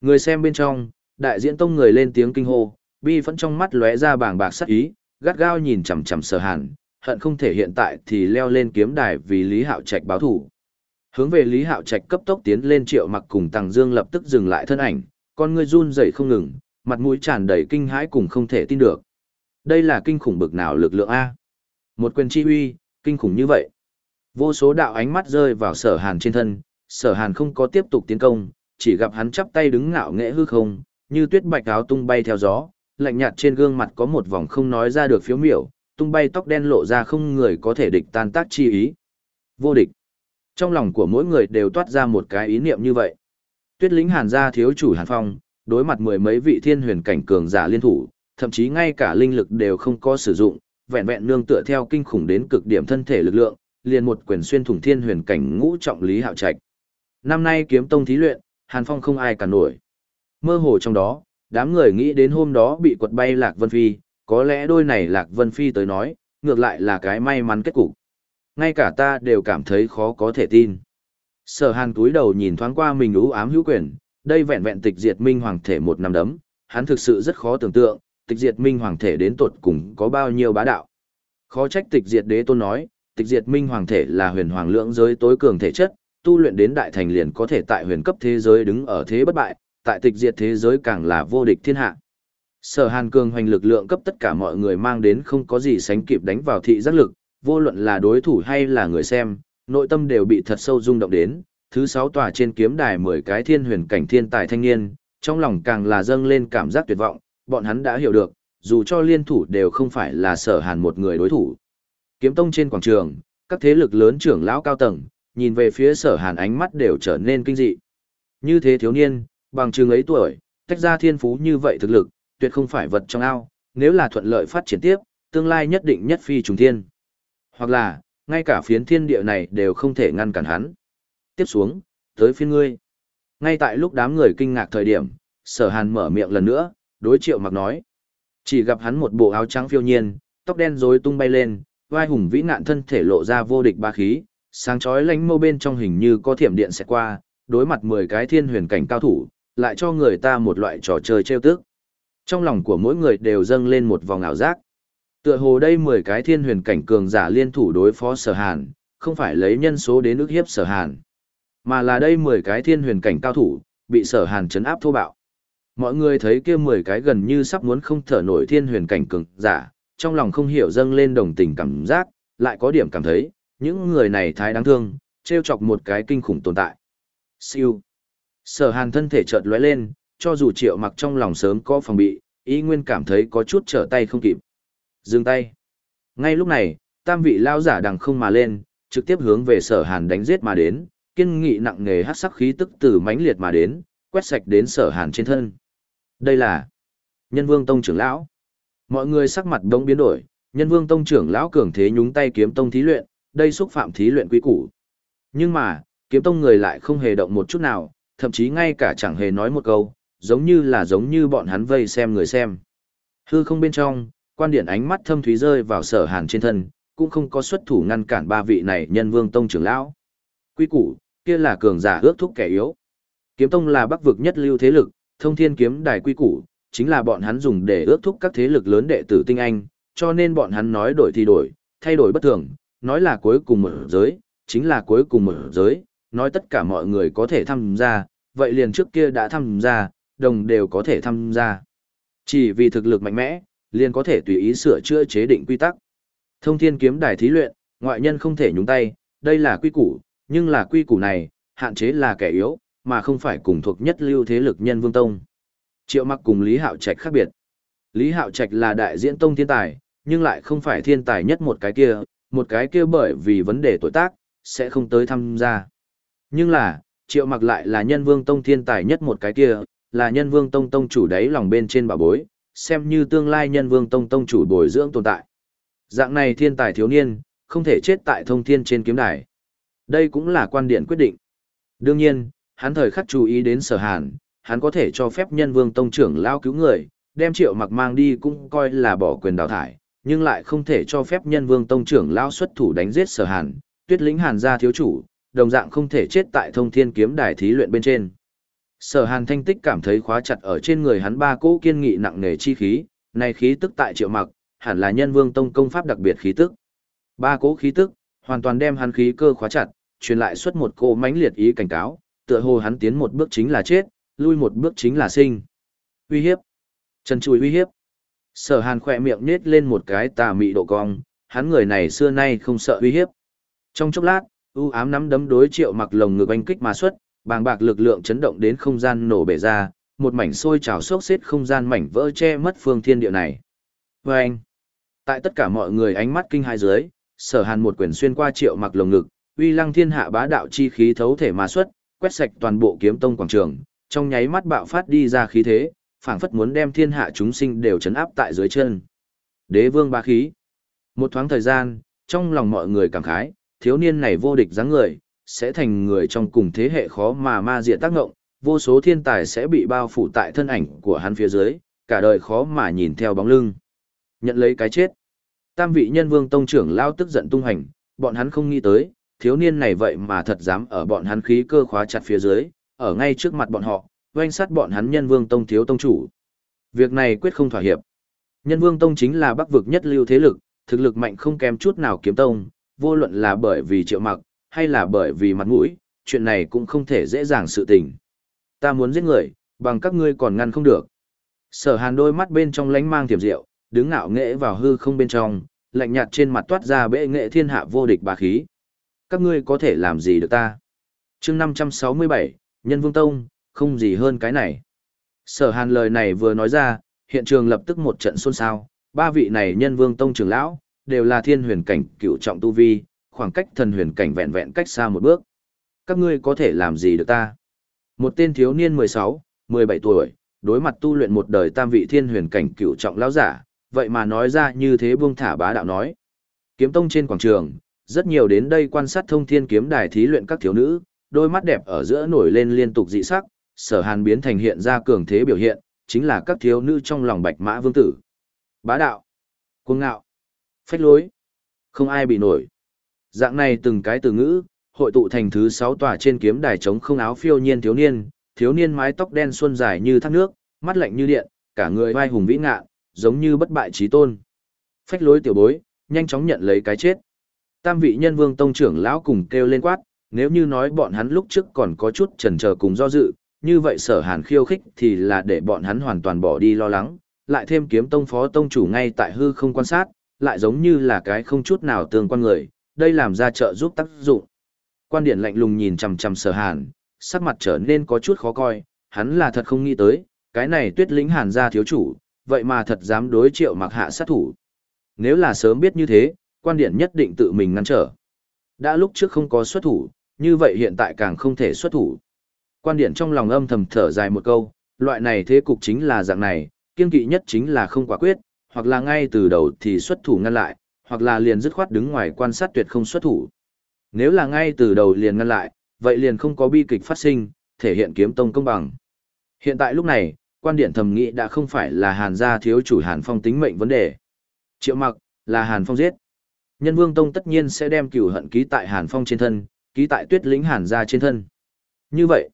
Người xem bên trong, đại diễn tông người lên tiếng kinh hô, bi phẫn trong mắt lóe ra bảng bạc sắc ý, gắt gao nhìn chằm chằm sở hàn, hận không thể hiện tại thì leo lên kiếm đài vì Lý Hạo Trạch báo thủ. Hướng về Lý Hạo Trạch cấp tốc tiến lên Triệu Mặc cùng Tằng Dương lập tức dừng lại thân ảnh, con người run rẩy không ngừng, mặt mũi tràn đầy kinh hãi cùng không thể tin được. Đây là kinh khủng bực nào lực lượng a? Một quyền chi uy, kinh khủng như vậy. Vô số đạo ánh mắt rơi vào Sở Hàn trên thân, Sở Hàn không có tiếp tục tiến công, chỉ gặp hắn chắp tay đứng ngạo nghễ hư không, như tuyết bạch áo tung bay theo gió, lạnh nhạt trên gương mặt có một vòng không nói ra được phiếu miểu, tung bay tóc đen lộ ra không người có thể địch tan tác chi ý. Vô địch. Trong lòng của mỗi người đều toát ra một cái ý niệm như vậy. Tuyết lính Hàn gia thiếu chủ Hàn Phong, đối mặt mười mấy vị thiên huyền cảnh cường giả liên thủ, thậm chí ngay cả linh lực đều không có sử dụng, vẹn vẹn nương tựa theo kinh khủng đến cực điểm thân thể lực lượng, liền một quyền xuyên thủng thiên huyền cảnh ngũ trọng lý hạo trạch. Năm nay kiếm tông thí luyện, Hàn Phong không ai cả nổi. Mơ hồ trong đó, đám người nghĩ đến hôm đó bị quật bay Lạc Vân Phi, có lẽ đôi này Lạc Vân Phi tới nói, ngược lại là cái may mắn kết cục. Ngay cả ta đều cảm thấy khó có thể tin. Sở Hàn túi đầu nhìn thoáng qua mình ú ám hữu quyền, đây vẹn vẹn tịch diệt minh hoàng thể một năm đấm, hắn thực sự rất khó tưởng tượng, tịch diệt minh hoàng thể đến tột cùng có bao nhiêu bá đạo. Khó trách tịch diệt đế tôn nói, tịch diệt minh hoàng thể là huyền hoàng lượng giới tối cường thể chất, tu luyện đến đại thành liền có thể tại huyền cấp thế giới đứng ở thế bất bại, tại tịch diệt thế giới càng là vô địch thiên hạ. Sở Hàn cường hoành lực lượng cấp tất cả mọi người mang đến không có gì sánh kịp đánh vào thị giác lực, vô luận là đối thủ hay là người xem, nội tâm đều bị thật sâu rung động đến. Thứ sáu tòa trên kiếm đài mười cái thiên huyền cảnh thiên tài thanh niên, trong lòng càng là dâng lên cảm giác tuyệt vọng, bọn hắn đã hiểu được, dù cho liên thủ đều không phải là sở hàn một người đối thủ. Kiếm tông trên quảng trường, các thế lực lớn trưởng lão cao tầng, nhìn về phía sở hàn ánh mắt đều trở nên kinh dị. Như thế thiếu niên, bằng trường ấy tuổi, tách ra thiên phú như vậy thực lực, tuyệt không phải vật trong ao, nếu là thuận lợi phát triển tiếp, tương lai nhất định nhất phi trùng thiên. Hoặc là, ngay cả phiến thiên địa này đều không thể ngăn cản hắn. Tiếp xuống, tới phiên ngươi. Ngay tại lúc đám người kinh ngạc thời điểm, sở hàn mở miệng lần nữa, đối triệu mặc nói. Chỉ gặp hắn một bộ áo trắng phiêu nhiên, tóc đen rối tung bay lên, vai hùng vĩ nạn thân thể lộ ra vô địch ba khí, sáng chói lánh mâu bên trong hình như có thiểm điện sẽ qua, đối mặt 10 cái thiên huyền cảnh cao thủ, lại cho người ta một loại trò chơi trêu tức. Trong lòng của mỗi người đều dâng lên một vòng ảo giác. Tựa hồ đây 10 cái thiên huyền cảnh cường giả liên thủ đối phó sở hàn, không phải lấy nhân số đến ức hiếp sở hàn, mà là đây 10 cái thiên huyền cảnh cao thủ, bị sở hàn chấn áp thô bạo. Mọi người thấy kia 10 cái gần như sắp muốn không thở nổi thiên huyền cảnh cường giả, trong lòng không hiểu dâng lên đồng tình cảm giác, lại có điểm cảm thấy, những người này thái đáng thương, treo chọc một cái kinh khủng tồn tại. Siêu. Sở hàn thân thể chợt lóe lên, cho dù triệu mặc trong lòng sớm có phòng bị, ý nguyên cảm thấy có chút trở tay không kịp. Dừng tay. Ngay lúc này, tam vị lao giả đằng không mà lên, trực tiếp hướng về sở hàn đánh giết mà đến, kiên nghị nặng nề hát sắc khí tức từ mãnh liệt mà đến, quét sạch đến sở hàn trên thân. Đây là nhân vương tông trưởng lão. Mọi người sắc mặt đông biến đổi, nhân vương tông trưởng lão cường thế nhúng tay kiếm tông thí luyện, đây xúc phạm thí luyện quý củ. Nhưng mà, kiếm tông người lại không hề động một chút nào, thậm chí ngay cả chẳng hề nói một câu, giống như là giống như bọn hắn vây xem người xem. Hư không bên trong, quan điện ánh mắt thâm thúy rơi vào sở hàn trên thân, cũng không có xuất thủ ngăn cản ba vị này nhân vương tông trưởng lão. Quy củ, kia là cường giả ước thúc kẻ yếu. Kiếm tông là bắc vực nhất lưu thế lực, thông thiên kiếm đài quy củ, chính là bọn hắn dùng để ước thúc các thế lực lớn đệ tử tinh anh, cho nên bọn hắn nói đổi thì đổi, thay đổi bất thường, nói là cuối cùng mở giới, chính là cuối cùng mở giới, nói tất cả mọi người có thể tham gia, vậy liền trước kia đã tham gia, đồng đều có thể tham gia. Chỉ vì thực lực mạnh mẽ, liền có thể tùy ý sửa chữa chế định quy tắc. Thông thiên kiếm đài thí luyện, ngoại nhân không thể nhúng tay, đây là quy củ, nhưng là quy củ này, hạn chế là kẻ yếu, mà không phải cùng thuộc nhất lưu thế lực nhân vương tông. Triệu mặc cùng Lý Hạo Trạch khác biệt. Lý Hạo Trạch là đại diễn tông thiên tài, nhưng lại không phải thiên tài nhất một cái kia, một cái kia bởi vì vấn đề tuổi tác, sẽ không tới tham gia. Nhưng là, triệu mặc lại là nhân vương tông thiên tài nhất một cái kia, là nhân vương tông tông chủ đáy lòng bên trên bà bối, xem như tương lai nhân vương tông tông chủ bồi dưỡng tồn tại. Dạng này thiên tài thiếu niên, không thể chết tại thông thiên trên kiếm đài. Đây cũng là quan điểm quyết định. Đương nhiên, hắn thời khắc chú ý đến sở hàn, hắn có thể cho phép nhân vương tông trưởng lao cứu người, đem triệu mặc mang đi cũng coi là bỏ quyền đào thải, nhưng lại không thể cho phép nhân vương tông trưởng lao xuất thủ đánh giết sở hàn, tuyết lĩnh hàn gia thiếu chủ, đồng dạng không thể chết tại thông thiên kiếm đài thí luyện bên trên. Sở hàn thanh tích cảm thấy khóa chặt ở trên người hắn ba cỗ kiên nghị nặng nề chi khí, này khí tức tại triệu mặc, hẳn là nhân vương tông công pháp đặc biệt khí tức. Ba cỗ khí tức, hoàn toàn đem hắn khí cơ khóa chặt, truyền lại xuất một cỗ mãnh liệt ý cảnh cáo, tựa hồ hắn tiến một bước chính là chết, lui một bước chính là sinh. Uy hiếp. Trần chùi uy hiếp. Sở hàn khỏe miệng nết lên một cái tà mị độ cong, hắn người này xưa nay không sợ uy hiếp. Trong chốc lát, u ám nắm đấm đối triệu mặc lồng ngực anh kích mà xuất, bàng bạc lực lượng chấn động đến không gian nổ bể ra, một mảnh sôi trào sốc xếp không gian mảnh vỡ che mất phương thiên địa này. Và anh, tại tất cả mọi người ánh mắt kinh hai dưới, sở hàn một quyền xuyên qua triệu mặc lồng ngực, uy lăng thiên hạ bá đạo chi khí thấu thể mà xuất, quét sạch toàn bộ kiếm tông quảng trường, trong nháy mắt bạo phát đi ra khí thế, phảng phất muốn đem thiên hạ chúng sinh đều chấn áp tại dưới chân. Đế vương ba khí. Một thoáng thời gian, trong lòng mọi người cảm khái, thiếu niên này vô địch dáng người, sẽ thành người trong cùng thế hệ khó mà ma diệt tác ngộng, vô số thiên tài sẽ bị bao phủ tại thân ảnh của hắn phía dưới, cả đời khó mà nhìn theo bóng lưng. Nhận lấy cái chết. Tam vị nhân vương tông trưởng lao tức giận tung hành, bọn hắn không nghĩ tới, thiếu niên này vậy mà thật dám ở bọn hắn khí cơ khóa chặt phía dưới, ở ngay trước mặt bọn họ, oanh sát bọn hắn nhân vương tông thiếu tông chủ. Việc này quyết không thỏa hiệp. Nhân vương tông chính là bắc vực nhất lưu thế lực, thực lực mạnh không kém chút nào kiếm tông, vô luận là bởi vì triệu mặc, hay là bởi vì mặt mũi, chuyện này cũng không thể dễ dàng sự tình. Ta muốn giết người, bằng các ngươi còn ngăn không được. Sở hàn đôi mắt bên trong lánh mang tiềm rượu, đứng ngạo nghệ vào hư không bên trong, lạnh nhạt trên mặt toát ra bệ nghệ thiên hạ vô địch bà khí. Các ngươi có thể làm gì được ta? chương 567, Nhân Vương Tông, không gì hơn cái này. Sở hàn lời này vừa nói ra, hiện trường lập tức một trận xôn xao, ba vị này Nhân Vương Tông trưởng lão, đều là thiên huyền cảnh cựu trọng tu vi, khoảng cách thần huyền cảnh vẹn vẹn cách xa một bước. Các ngươi có thể làm gì được ta? Một tên thiếu niên 16, 17 tuổi, đối mặt tu luyện một đời tam vị thiên huyền cảnh cựu trọng lão giả, vậy mà nói ra như thế buông thả bá đạo nói. Kiếm tông trên quảng trường, rất nhiều đến đây quan sát thông thiên kiếm đài thí luyện các thiếu nữ, đôi mắt đẹp ở giữa nổi lên liên tục dị sắc, sở hàn biến thành hiện ra cường thế biểu hiện, chính là các thiếu nữ trong lòng bạch mã vương tử. Bá đạo, cuồng ngạo, phách lối, không ai bị nổi. Dạng này từng cái từ ngữ, hội tụ thành thứ sáu tòa trên kiếm đài trống không áo phiêu nhiên thiếu niên, thiếu niên mái tóc đen xuân dài như thác nước, mắt lạnh như điện, cả người vai hùng vĩ ngạ, giống như bất bại trí tôn. Phách lối tiểu bối, nhanh chóng nhận lấy cái chết. Tam vị nhân vương tông trưởng lão cùng kêu lên quát, nếu như nói bọn hắn lúc trước còn có chút chần chờ cùng do dự, như vậy sở hàn khiêu khích thì là để bọn hắn hoàn toàn bỏ đi lo lắng, lại thêm kiếm tông phó tông chủ ngay tại hư không quan sát, lại giống như là cái không chút nào tương quan người, đây làm ra trợ giúp tác dụng. Quan điển lạnh lùng nhìn chằm chằm sở hàn, sắc mặt trở nên có chút khó coi, hắn là thật không nghĩ tới, cái này tuyết lĩnh hàn gia thiếu chủ, vậy mà thật dám đối triệu mặc hạ sát thủ. Nếu là sớm biết như thế, quan điển nhất định tự mình ngăn trở. Đã lúc trước không có xuất thủ, như vậy hiện tại càng không thể xuất thủ. Quan điển trong lòng âm thầm thở dài một câu, loại này thế cục chính là dạng này, kiên kỵ nhất chính là không quả quyết, hoặc là ngay từ đầu thì xuất thủ ngăn lại, hoặc là liền dứt khoát đứng ngoài quan sát tuyệt không xuất thủ. Nếu là ngay từ đầu liền ngăn lại, vậy liền không có bi kịch phát sinh, thể hiện kiếm tông công bằng. Hiện tại lúc này, quan điện thầm nghĩ đã không phải là Hàn gia thiếu chủ Hàn Phong tính mệnh vấn đề. Triệu mặc, là Hàn Phong giết. Nhân Vương Tông tất nhiên sẽ đem cửu hận ký tại Hàn Phong trên thân, ký tại tuyết lĩnh Hàn gia trên thân. Như vậy,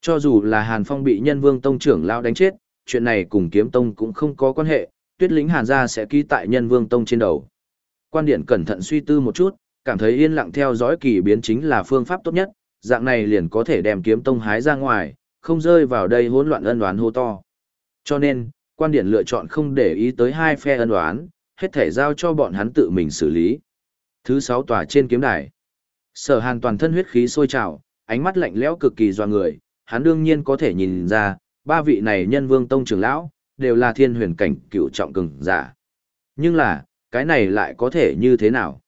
cho dù là Hàn Phong bị Nhân Vương Tông trưởng lao đánh chết, chuyện này cùng kiếm tông cũng không có quan hệ, tuyết lĩnh Hàn gia sẽ ký tại Nhân Vương Tông trên đầu. Quan điện cẩn thận suy tư một chút, cảm thấy yên lặng theo dõi kỳ biến chính là phương pháp tốt nhất, dạng này liền có thể đem kiếm tông hái ra ngoài, không rơi vào đây hỗn loạn ân đoán hô to. Cho nên, quan điện lựa chọn không để ý tới hai phe ân đoán, hết thể giao cho bọn hắn tự mình xử lý. Thứ sáu tòa trên kiếm đài. Sở Hàn toàn thân huyết khí sôi trào, ánh mắt lạnh lẽo cực kỳ doa người, hắn đương nhiên có thể nhìn ra, ba vị này nhân vương tông trưởng lão, đều là thiên huyền cảnh cựu trọng cường giả. Nhưng là, cái này lại có thể như thế nào?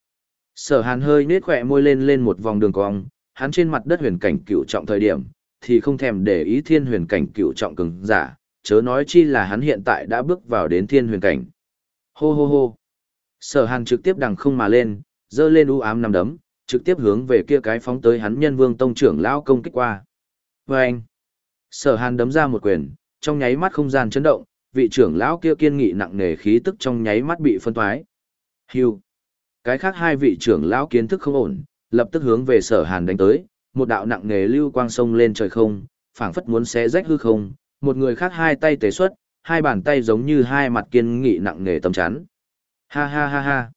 Sở hàn hơi nết khỏe môi lên lên một vòng đường cong, hắn trên mặt đất huyền cảnh cựu trọng thời điểm, thì không thèm để ý thiên huyền cảnh cựu trọng cường giả, chớ nói chi là hắn hiện tại đã bước vào đến thiên huyền cảnh. Hô hô hô. Sở hàn trực tiếp đằng không mà lên, dơ lên u ám nằm đấm, trực tiếp hướng về kia cái phóng tới hắn nhân vương tông trưởng lão công kích qua. Vâng! Sở hàn đấm ra một quyền, trong nháy mắt không gian chấn động, vị trưởng lão kia kiên nghị nặng nề khí tức trong nháy mắt bị phân thoái, Hưu! Cái khác hai vị trưởng lão kiến thức không ổn, lập tức hướng về sở hàn đánh tới, một đạo nặng nề lưu quang sông lên trời không, phảng phất muốn xé rách hư không, một người khác hai tay tế xuất, hai bàn tay giống như hai mặt kiên nghị nặng nề tầm chắn. Ha ha ha ha!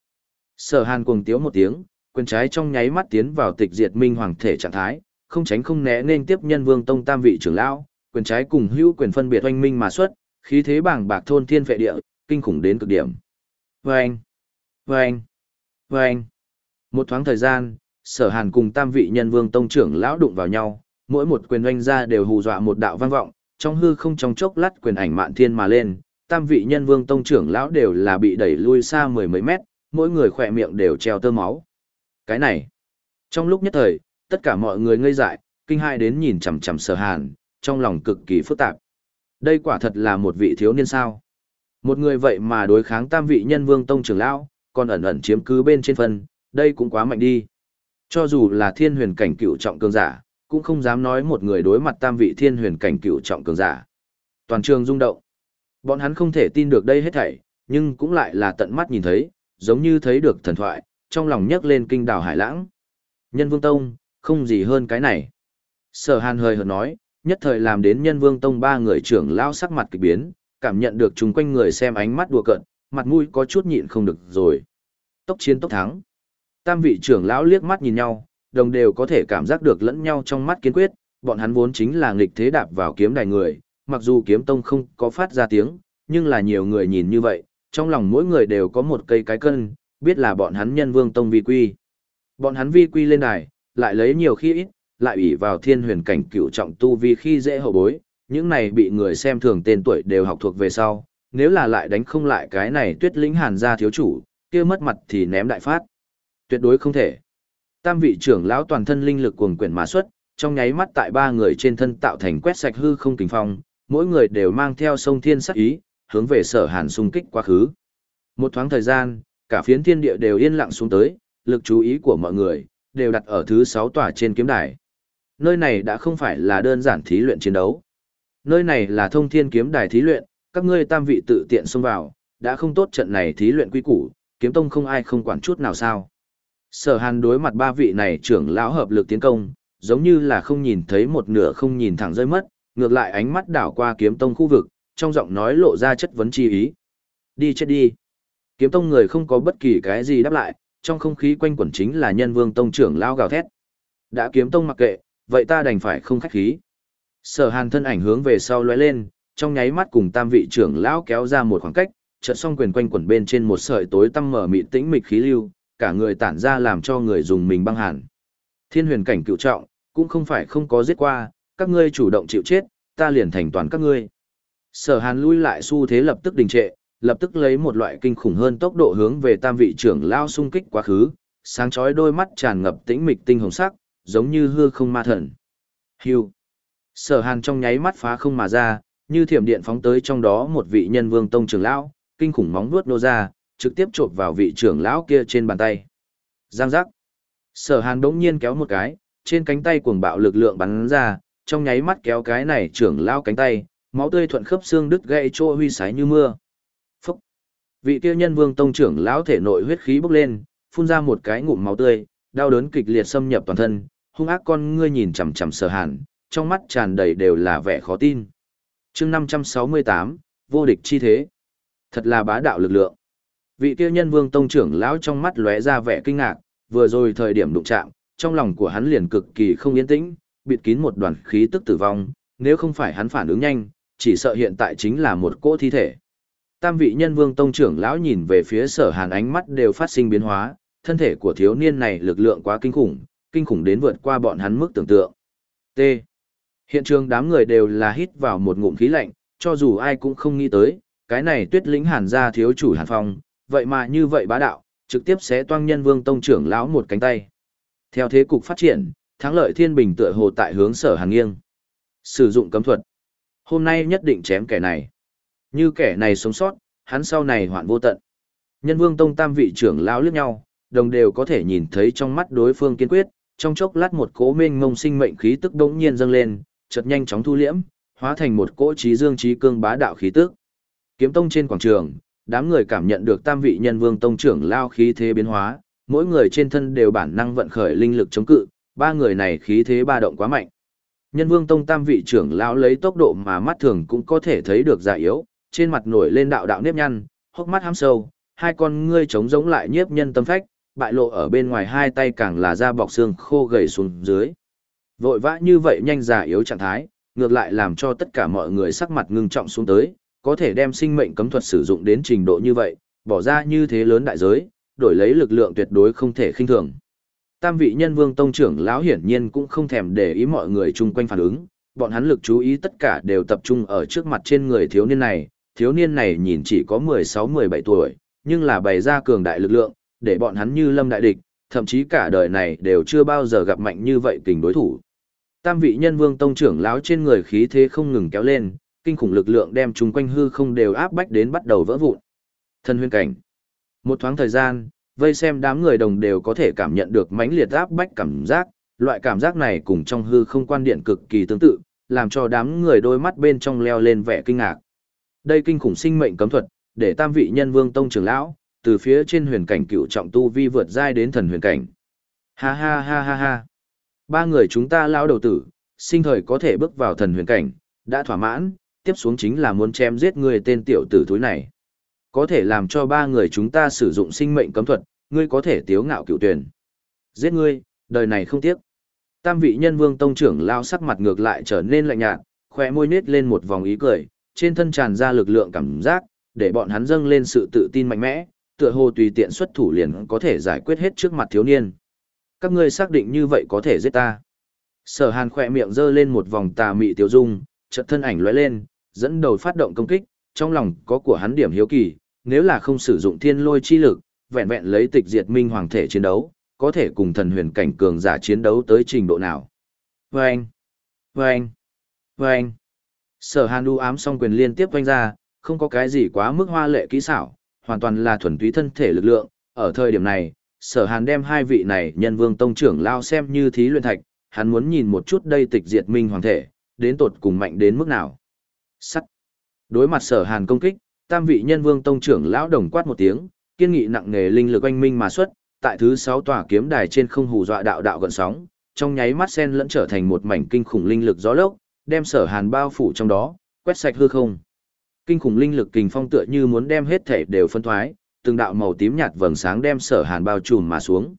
Sở hàn cuồng tiếu một tiếng, quyền trái trong nháy mắt tiến vào tịch diệt minh hoàng thể trạng thái, không tránh không né nên tiếp nhân vương tông tam vị trưởng lão, quyền trái cùng hữu quyền phân biệt oanh minh mà xuất, khí thế bảng bạc thôn thiên phệ địa, kinh khủng đến cực điểm. Vâng! Vâng! Vâng! Một thoáng thời gian, sở hàn cùng tam vị nhân vương tông trưởng lão đụng vào nhau, mỗi một quyền oanh ra đều hù dọa một đạo vang vọng, trong hư không trong chốc lát quyền ảnh mạn thiên mà lên, tam vị nhân vương tông trưởng lão đều là bị đẩy lui xa mười mấy mét, mỗi người khỏe miệng đều treo tơ máu. Cái này, trong lúc nhất thời, tất cả mọi người ngây dại, kinh hai đến nhìn chằm chằm sở hàn, trong lòng cực kỳ phức tạp. Đây quả thật là một vị thiếu niên sao. Một người vậy mà đối kháng tam vị nhân vương tông trưởng lão, còn ẩn ẩn chiếm cứ bên trên phân, đây cũng quá mạnh đi. Cho dù là thiên huyền cảnh cựu trọng cường giả, cũng không dám nói một người đối mặt tam vị thiên huyền cảnh cựu trọng cường giả. Toàn trường rung động. Bọn hắn không thể tin được đây hết thảy, nhưng cũng lại là tận mắt nhìn thấy, giống như thấy được thần thoại, trong lòng nhấc lên kinh đảo hải lãng. Nhân Vương Tông, không gì hơn cái này. Sở Hàn hơi hợt nói, nhất thời làm đến Nhân Vương Tông ba người trưởng lao sắc mặt kỳ biến, cảm nhận được chung quanh người xem ánh mắt đùa cợt, mặt mũi có chút nhịn không được rồi. Tốc chiến tốc thắng. Tam vị trưởng lão liếc mắt nhìn nhau, đồng đều có thể cảm giác được lẫn nhau trong mắt kiên quyết, bọn hắn vốn chính là nghịch thế đạp vào kiếm đài người, mặc dù kiếm tông không có phát ra tiếng, nhưng là nhiều người nhìn như vậy, trong lòng mỗi người đều có một cây cái cân, biết là bọn hắn nhân vương tông vi quy. Bọn hắn vi quy lên đài, lại lấy nhiều khi ít, lại ủy vào thiên huyền cảnh cựu trọng tu vi khi dễ hậu bối, những này bị người xem thường tên tuổi đều học thuộc về sau, nếu là lại đánh không lại cái này tuyết lĩnh hàn gia thiếu chủ, kia mất mặt thì ném đại phát. Tuyệt đối không thể. Tam vị trưởng lão toàn thân linh lực cuồng quyển mà xuất, trong nháy mắt tại ba người trên thân tạo thành quét sạch hư không kình phong, mỗi người đều mang theo sông thiên sắc ý, hướng về sở hàn xung kích quá khứ. Một thoáng thời gian, cả phiến thiên địa đều yên lặng xuống tới, lực chú ý của mọi người đều đặt ở thứ sáu tòa trên kiếm đài. Nơi này đã không phải là đơn giản thí luyện chiến đấu. Nơi này là thông thiên kiếm đài thí luyện, các ngươi tam vị tự tiện xông vào, đã không tốt trận này thí luyện quy củ, kiếm tông không ai không quản chút nào sao. Sở hàn đối mặt ba vị này trưởng lão hợp lực tiến công, giống như là không nhìn thấy một nửa không nhìn thẳng rơi mất, ngược lại ánh mắt đảo qua kiếm tông khu vực, trong giọng nói lộ ra chất vấn chi ý. Đi chết đi. Kiếm tông người không có bất kỳ cái gì đáp lại, trong không khí quanh quẩn chính là nhân vương tông trưởng lao gào thét. Đã kiếm tông mặc kệ, vậy ta đành phải không khách khí. Sở hàn thân ảnh hướng về sau lóe lên, trong nháy mắt cùng tam vị trưởng lão kéo ra một khoảng cách, chợt song quyền quanh quẩn bên trên một sợi tối tăm mở mịt tĩnh mịch khí lưu, cả người tản ra làm cho người dùng mình băng hàn. Thiên huyền cảnh cựu trọng, cũng không phải không có giết qua, các ngươi chủ động chịu chết, ta liền thành toàn các ngươi. Sở hàn lui lại xu thế lập tức đình trệ, lập tức lấy một loại kinh khủng hơn tốc độ hướng về tam vị trưởng lao xung kích quá khứ, sáng chói đôi mắt tràn ngập tĩnh mịch tinh hồng sắc, giống như hư không ma thần. Hưu. Sở Hàn trong nháy mắt phá không mà ra, như thiểm điện phóng tới trong đó một vị nhân vương tông trưởng lão, kinh khủng móng vuốt nô ra, trực tiếp chộp vào vị trưởng lão kia trên bàn tay. Giang giác. Sở Hàn đống nhiên kéo một cái, trên cánh tay cuồng bạo lực lượng bắn ra, trong nháy mắt kéo cái này trưởng lão cánh tay, máu tươi thuận khớp xương đứt gãy trô huy sái như mưa. Phúc! Vị kia nhân vương tông trưởng lão thể nội huyết khí bốc lên, phun ra một cái ngụm máu tươi, đau đớn kịch liệt xâm nhập toàn thân, hung ác con ngươi nhìn chằm chằm sở hàn, trong mắt tràn đầy đều là vẻ khó tin chương 568, vô địch chi thế. Thật là bá đạo lực lượng. Vị kia nhân vương tông trưởng lão trong mắt lóe ra vẻ kinh ngạc, vừa rồi thời điểm đụng chạm, trong lòng của hắn liền cực kỳ không yên tĩnh, bịt kín một đoàn khí tức tử vong, nếu không phải hắn phản ứng nhanh, chỉ sợ hiện tại chính là một cỗ thi thể. Tam vị nhân vương tông trưởng lão nhìn về phía sở hàn ánh mắt đều phát sinh biến hóa, thân thể của thiếu niên này lực lượng quá kinh khủng, kinh khủng đến vượt qua bọn hắn mức tưởng tượng. T. Hiện trường đám người đều là hít vào một ngụm khí lạnh, cho dù ai cũng không nghĩ tới, cái này tuyết lĩnh hàn gia thiếu chủ hàn phong, vậy mà như vậy bá đạo, trực tiếp sẽ toang nhân vương tông trưởng lão một cánh tay. Theo thế cục phát triển, thắng lợi thiên bình tựa hồ tại hướng sở hàng nghiêng. Sử dụng cấm thuật. Hôm nay nhất định chém kẻ này. Như kẻ này sống sót, hắn sau này hoạn vô tận. Nhân vương tông tam vị trưởng lão liếc nhau, đồng đều có thể nhìn thấy trong mắt đối phương kiên quyết, trong chốc lát một cỗ mênh ngông sinh mệnh khí tức đống nhiên dâng lên, chợt nhanh chóng thu liễm, hóa thành một cỗ trí dương trí cương bá đạo khí tức. Kiếm tông trên quảng trường, đám người cảm nhận được tam vị nhân vương tông trưởng lao khí thế biến hóa, mỗi người trên thân đều bản năng vận khởi linh lực chống cự, ba người này khí thế ba động quá mạnh. Nhân vương tông tam vị trưởng lão lấy tốc độ mà mắt thường cũng có thể thấy được giả yếu, trên mặt nổi lên đạo đạo nếp nhăn, hốc mắt hăm sâu, hai con ngươi trống giống lại nhiếp nhân tâm phách, bại lộ ở bên ngoài hai tay càng là da bọc xương khô gầy xuống dưới. Vội vã như vậy nhanh già yếu trạng thái, ngược lại làm cho tất cả mọi người sắc mặt ngưng trọng xuống tới, có thể đem sinh mệnh cấm thuật sử dụng đến trình độ như vậy, bỏ ra như thế lớn đại giới, đổi lấy lực lượng tuyệt đối không thể khinh thường. Tam vị nhân vương tông trưởng lão hiển nhiên cũng không thèm để ý mọi người chung quanh phản ứng, bọn hắn lực chú ý tất cả đều tập trung ở trước mặt trên người thiếu niên này, thiếu niên này nhìn chỉ có 16-17 tuổi, nhưng là bày ra cường đại lực lượng, để bọn hắn như lâm đại địch, thậm chí cả đời này đều chưa bao giờ gặp mạnh như vậy kình đối thủ. Tam vị nhân vương tông trưởng lão trên người khí thế không ngừng kéo lên, kinh khủng lực lượng đem chúng quanh hư không đều áp bách đến bắt đầu vỡ vụn. Thân huyên cảnh. Một thoáng thời gian, vây xem đám người đồng đều có thể cảm nhận được mãnh liệt áp bách cảm giác, loại cảm giác này cùng trong hư không quan điện cực kỳ tương tự, làm cho đám người đôi mắt bên trong leo lên vẻ kinh ngạc. Đây kinh khủng sinh mệnh cấm thuật, để tam vị nhân vương tông trưởng lão, từ phía trên huyền cảnh cựu trọng tu vi vượt giai đến thần huyền cảnh. Ha ha ha ha ha. Ba người chúng ta lao đầu tử, sinh thời có thể bước vào thần huyền cảnh, đã thỏa mãn, tiếp xuống chính là muốn chém giết người tên tiểu tử thúi này. Có thể làm cho ba người chúng ta sử dụng sinh mệnh cấm thuật, ngươi có thể tiếu ngạo cựu tuyển. Giết ngươi, đời này không tiếc. Tam vị nhân vương tông trưởng lao sắc mặt ngược lại trở nên lạnh nhạt, khỏe môi nết lên một vòng ý cười, trên thân tràn ra lực lượng cảm giác, để bọn hắn dâng lên sự tự tin mạnh mẽ, tựa hồ tùy tiện xuất thủ liền có thể giải quyết hết trước mặt thiếu niên. Các ngươi xác định như vậy có thể giết ta. Sở hàn khỏe miệng giơ lên một vòng tà mị tiêu dung, chợt thân ảnh lóe lên, dẫn đầu phát động công kích, trong lòng có của hắn điểm hiếu kỳ, nếu là không sử dụng thiên lôi chi lực, vẹn vẹn lấy tịch diệt minh hoàng thể chiến đấu, có thể cùng thần huyền cảnh cường giả chiến đấu tới trình độ nào. Vâng! Vâng! Vâng! Sở hàn đu ám song quyền liên tiếp quanh ra, không có cái gì quá mức hoa lệ kỹ xảo, hoàn toàn là thuần túy thân thể lực lượng. Ở thời điểm này, sở hàn đem hai vị này nhân vương tông trưởng lao xem như thí luyện thạch, hắn muốn nhìn một chút đây tịch diệt minh hoàng thể, đến tột cùng mạnh đến mức nào. Sắt. Đối mặt sở hàn công kích, tam vị nhân vương tông trưởng lão đồng quát một tiếng, kiên nghị nặng nề linh lực oanh minh mà xuất, tại thứ sáu tòa kiếm đài trên không hù dọa đạo đạo gần sóng, trong nháy mắt sen lẫn trở thành một mảnh kinh khủng linh lực gió lốc, đem sở hàn bao phủ trong đó, quét sạch hư không. Kinh khủng linh lực kình phong tựa như muốn đem hết thể đều phân thoái, từng đạo màu tím nhạt vầng sáng đem sở hàn bao trùm mà xuống.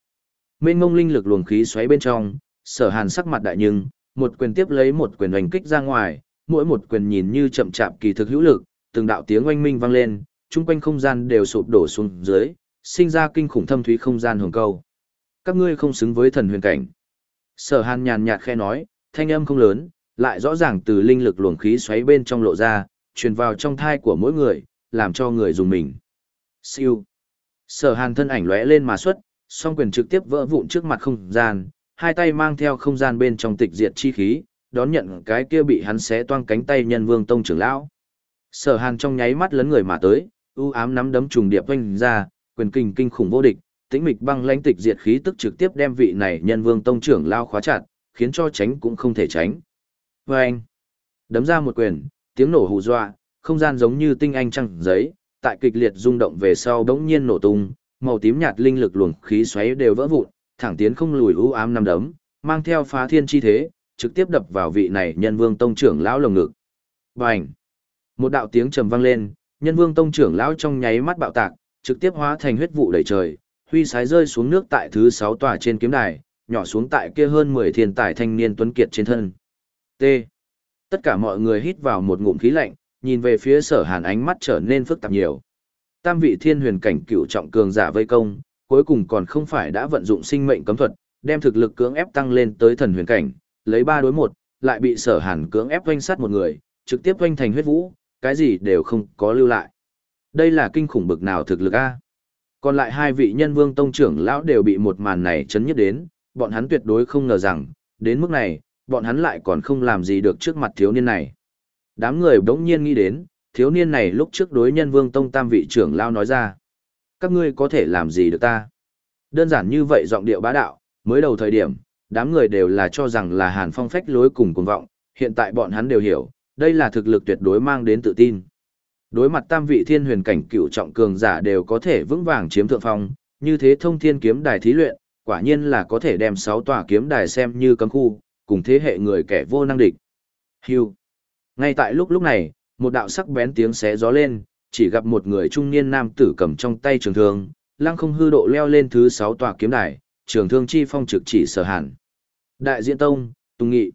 Mênh mông linh lực luồng khí xoáy bên trong, sở hàn sắc mặt đại nhưng, một quyền tiếp lấy một quyền oanh kích ra ngoài, mỗi một quyền nhìn như chậm chạp kỳ thực hữu lực, từng đạo tiếng oanh minh vang lên, chung quanh không gian đều sụp đổ xuống dưới, sinh ra kinh khủng thâm thúy không gian hồng câu. Các ngươi không xứng với thần huyền cảnh. Sở hàn nhàn nhạt khe nói, thanh âm không lớn, lại rõ ràng từ linh lực luồng khí xoáy bên trong lộ ra, truyền vào trong thai của mỗi người, làm cho người dùng mình. Siêu. Sở hàn thân ảnh lóe lên mà xuất, song quyền trực tiếp vỡ vụn trước mặt không gian, hai tay mang theo không gian bên trong tịch diệt chi khí, đón nhận cái kia bị hắn xé toang cánh tay nhân vương tông trưởng lão. Sở hàn trong nháy mắt lấn người mà tới, ưu ám nắm đấm trùng điệp quanh ra, quyền kinh kinh khủng vô địch, tĩnh mịch băng lãnh tịch diệt khí tức trực tiếp đem vị này nhân vương tông trưởng lao khóa chặt, khiến cho tránh cũng không thể tránh. Và anh, đấm ra một quyền, tiếng nổ hù dọa, không gian giống như tinh anh trăng giấy, tại kịch liệt rung động về sau bỗng nhiên nổ tung, màu tím nhạt linh lực luồng khí xoáy đều vỡ vụn, thẳng tiến không lùi u ám năm đấm, mang theo phá thiên chi thế, trực tiếp đập vào vị này nhân vương tông trưởng lão lồng ngực. Bành! Một đạo tiếng trầm vang lên, nhân vương tông trưởng lão trong nháy mắt bạo tạc, trực tiếp hóa thành huyết vụ đầy trời, huy sái rơi xuống nước tại thứ sáu tòa trên kiếm đài, nhỏ xuống tại kia hơn 10 thiên tài thanh niên tuấn kiệt trên thân. T. Tất cả mọi người hít vào một ngụm khí lạnh, nhìn về phía sở hàn ánh mắt trở nên phức tạp nhiều. Tam vị thiên huyền cảnh cựu trọng cường giả vây công, cuối cùng còn không phải đã vận dụng sinh mệnh cấm thuật, đem thực lực cưỡng ép tăng lên tới thần huyền cảnh, lấy ba đối một, lại bị sở hàn cưỡng ép doanh sát một người, trực tiếp doanh thành huyết vũ, cái gì đều không có lưu lại. Đây là kinh khủng bực nào thực lực a? Còn lại hai vị nhân vương tông trưởng lão đều bị một màn này chấn nhất đến, bọn hắn tuyệt đối không ngờ rằng, đến mức này, bọn hắn lại còn không làm gì được trước mặt thiếu niên này. Đám người đống nhiên nghĩ đến, thiếu niên này lúc trước đối nhân vương tông tam vị trưởng lao nói ra. Các ngươi có thể làm gì được ta? Đơn giản như vậy giọng điệu bá đạo, mới đầu thời điểm, đám người đều là cho rằng là Hàn Phong phách lối cùng cuồng vọng, hiện tại bọn hắn đều hiểu, đây là thực lực tuyệt đối mang đến tự tin. Đối mặt tam vị thiên huyền cảnh cựu trọng cường giả đều có thể vững vàng chiếm thượng phong, như thế thông thiên kiếm đài thí luyện, quả nhiên là có thể đem sáu tòa kiếm đài xem như cấm khu, cùng thế hệ người kẻ vô năng địch. Hưu. Ngay tại lúc lúc này, một đạo sắc bén tiếng xé gió lên, chỉ gặp một người trung niên nam tử cầm trong tay trường thương, lăng không hư độ leo lên thứ sáu tòa kiếm đài, trường thương chi phong trực chỉ sở hàn. Đại diện tông, Tùng Nghị.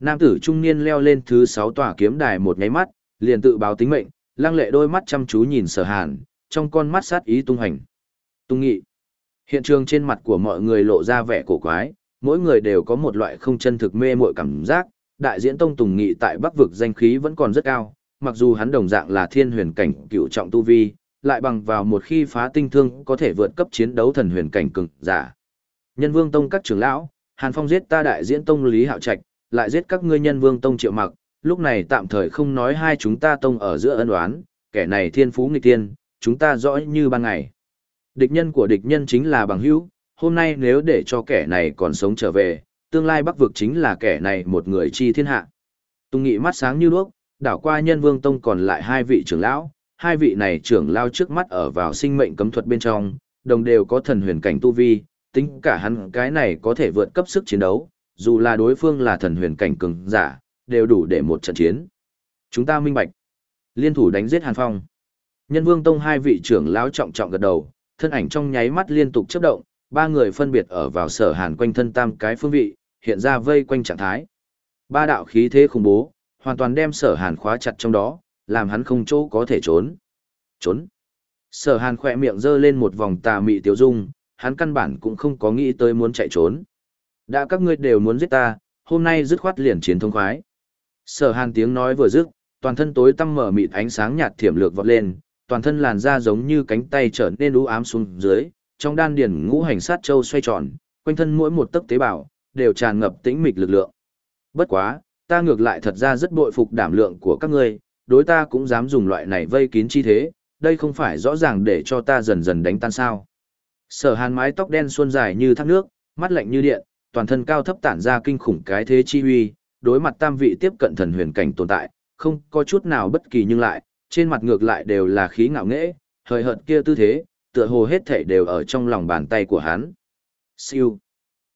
Nam tử trung niên leo lên thứ sáu tòa kiếm đài một nháy mắt, liền tự báo tính mệnh, lăng lệ đôi mắt chăm chú nhìn sở hàn, trong con mắt sát ý tung hành. Tùng Nghị. Hiện trường trên mặt của mọi người lộ ra vẻ cổ quái, mỗi người đều có một loại không chân thực mê muội cảm giác, đại diễn tông Tùng Nghị tại Bắc vực danh khí vẫn còn rất cao, mặc dù hắn đồng dạng là thiên huyền cảnh cựu trọng tu vi, lại bằng vào một khi phá tinh thương có thể vượt cấp chiến đấu thần huyền cảnh cường giả. Nhân Vương tông các trưởng lão, Hàn Phong giết ta đại diễn tông Lý Hạo Trạch, lại giết các ngươi Nhân Vương tông Triệu Mặc, lúc này tạm thời không nói hai chúng ta tông ở giữa ân oán, kẻ này thiên phú nghịch tiên, chúng ta rõ như ban ngày. Địch nhân của địch nhân chính là bằng hữu, hôm nay nếu để cho kẻ này còn sống trở về, tương lai bắc vực chính là kẻ này một người chi thiên hạ. Tùng nghị mắt sáng như đuốc, đảo qua nhân vương tông còn lại hai vị trưởng lão, hai vị này trưởng lao trước mắt ở vào sinh mệnh cấm thuật bên trong, đồng đều có thần huyền cảnh tu vi, tính cả hắn cái này có thể vượt cấp sức chiến đấu, dù là đối phương là thần huyền cảnh cường giả, đều đủ để một trận chiến. Chúng ta minh bạch. Liên thủ đánh giết Hàn Phong. Nhân Vương Tông hai vị trưởng lão trọng trọng gật đầu, thân ảnh trong nháy mắt liên tục chớp động, ba người phân biệt ở vào sở Hàn quanh thân tam cái phương vị, hiện ra vây quanh trạng thái. Ba đạo khí thế khủng bố, hoàn toàn đem sở Hàn khóa chặt trong đó, làm hắn không chỗ có thể trốn. Trốn. Sở Hàn khỏe miệng giơ lên một vòng tà mị tiêu dung, hắn căn bản cũng không có nghĩ tới muốn chạy trốn. Đã các ngươi đều muốn giết ta, hôm nay dứt khoát liền chiến thông khoái. Sở Hàn tiếng nói vừa dứt, toàn thân tối tăm mở mịt ánh sáng nhạt thiểm lược vọt lên, toàn thân làn da giống như cánh tay trở nên u ám xuống dưới, trong đan điền ngũ hành sát châu xoay tròn, quanh thân mỗi một tấc tế bào đều tràn ngập tĩnh mịch lực lượng. Bất quá, ta ngược lại thật ra rất bội phục đảm lượng của các ngươi, đối ta cũng dám dùng loại này vây kín chi thế, đây không phải rõ ràng để cho ta dần dần đánh tan sao. Sở hàn mái tóc đen suôn dài như thác nước, mắt lạnh như điện, toàn thân cao thấp tản ra kinh khủng cái thế chi uy đối mặt tam vị tiếp cận thần huyền cảnh tồn tại, không có chút nào bất kỳ nhưng lại, trên mặt ngược lại đều là khí ngạo nghễ, thời hợt kia tư thế, tựa hồ hết thảy đều ở trong lòng bàn tay của hắn. Siêu.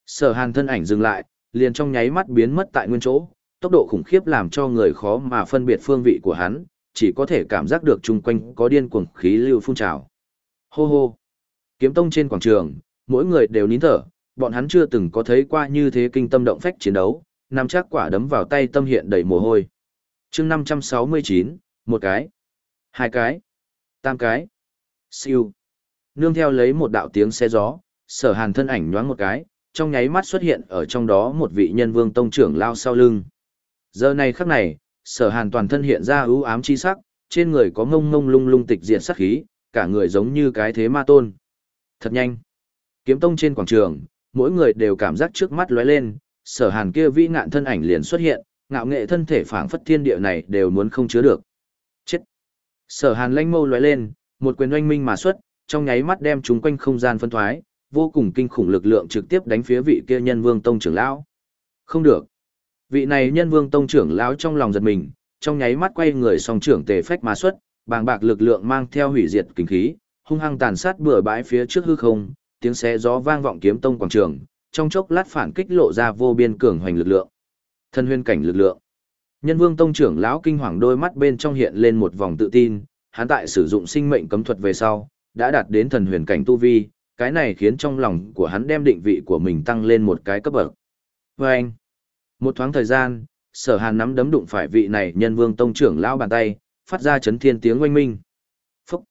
Sở hàn thân ảnh dừng lại, liền trong nháy mắt biến mất tại nguyên chỗ, tốc độ khủng khiếp làm cho người khó mà phân biệt phương vị của hắn, chỉ có thể cảm giác được chung quanh có điên cuồng khí lưu phun trào. Hô hô. Kiếm tông trên quảng trường, mỗi người đều nín thở, bọn hắn chưa từng có thấy qua như thế kinh tâm động phách chiến đấu, nằm chắc quả đấm vào tay tâm hiện đầy mồ hôi. chương 569, một cái, hai cái, tam cái, siêu. Nương theo lấy một đạo tiếng xe gió, sở hàn thân ảnh nhoáng một cái, trong nháy mắt xuất hiện ở trong đó một vị nhân vương tông trưởng lao sau lưng. Giờ này khắc này, sở hàn toàn thân hiện ra ưu ám chi sắc, trên người có ngông ngông lung lung tịch diện sắc khí, cả người giống như cái thế ma tôn. Thật nhanh. Kiếm tông trên quảng trường, mỗi người đều cảm giác trước mắt lóe lên, sở hàn kia vĩ ngạn thân ảnh liền xuất hiện, ngạo nghệ thân thể phảng phất thiên địa này đều muốn không chứa được. Chết. Sở hàn lanh mâu lóe lên, một quyền oanh minh mà xuất, trong nháy mắt đem chúng quanh không gian phân thoái, vô cùng kinh khủng lực lượng trực tiếp đánh phía vị kia nhân vương tông trưởng lão. Không được. Vị này nhân vương tông trưởng lão trong lòng giật mình, trong nháy mắt quay người song trưởng tề phách mà xuất, bàng bạc lực lượng mang theo hủy diệt kinh khí, hung hăng tàn sát bừa bãi phía trước hư không, tiếng xé gió vang vọng kiếm tông quảng trường, trong chốc lát phản kích lộ ra vô biên cường hoành lực lượng. Thân huyên cảnh lực lượng. Nhân Vương tông trưởng lão kinh hoàng đôi mắt bên trong hiện lên một vòng tự tin, hắn tại sử dụng sinh mệnh cấm thuật về sau, đã đạt đến thần huyền cảnh tu vi, cái này khiến trong lòng của hắn đem định vị của mình tăng lên một cái cấp bậc. Và anh, một thoáng thời gian, sở hàn nắm đấm đụng phải vị này nhân vương tông trưởng lão bàn tay, phát ra chấn thiên tiếng oanh minh. Phúc!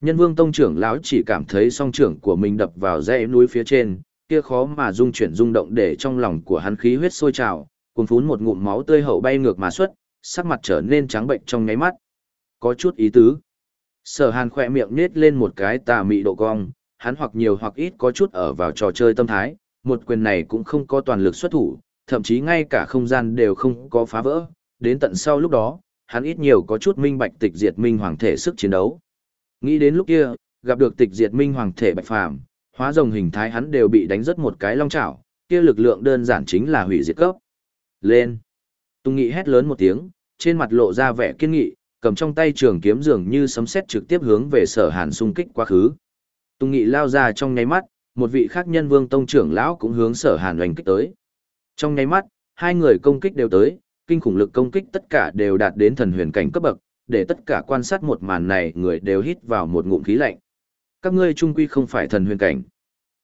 Nhân vương tông trưởng lão chỉ cảm thấy song trưởng của mình đập vào dãy núi phía trên, kia khó mà dung chuyển rung động để trong lòng của hắn khí huyết sôi trào, cuồn phún một ngụm máu tươi hậu bay ngược mà xuất, sắc mặt trở nên trắng bệnh trong nháy mắt. có chút ý tứ. Sở hàn khỏe miệng nết lên một cái tà mị độ cong, hắn hoặc nhiều hoặc ít có chút ở vào trò chơi tâm thái, một quyền này cũng không có toàn lực xuất thủ, thậm chí ngay cả không gian đều không có phá vỡ, đến tận sau lúc đó, hắn ít nhiều có chút minh bạch tịch diệt minh hoàng thể sức chiến đấu. Nghĩ đến lúc kia, gặp được tịch diệt minh hoàng thể bạch phàm, hóa rồng hình thái hắn đều bị đánh rất một cái long chảo, kia lực lượng đơn giản chính là hủy diệt cấp. Lên! Tung Nghị hét lớn một tiếng, trên mặt lộ ra vẻ kiên nghị, cầm trong tay trường kiếm dường như sấm sét trực tiếp hướng về sở hàn xung kích quá khứ. Tung Nghị lao ra trong nháy mắt, một vị khác nhân vương tông trưởng lão cũng hướng sở hàn oanh kích tới. Trong nháy mắt, hai người công kích đều tới, kinh khủng lực công kích tất cả đều đạt đến thần huyền cảnh cấp bậc, để tất cả quan sát một màn này người đều hít vào một ngụm khí lạnh. Các ngươi trung quy không phải thần huyền cảnh.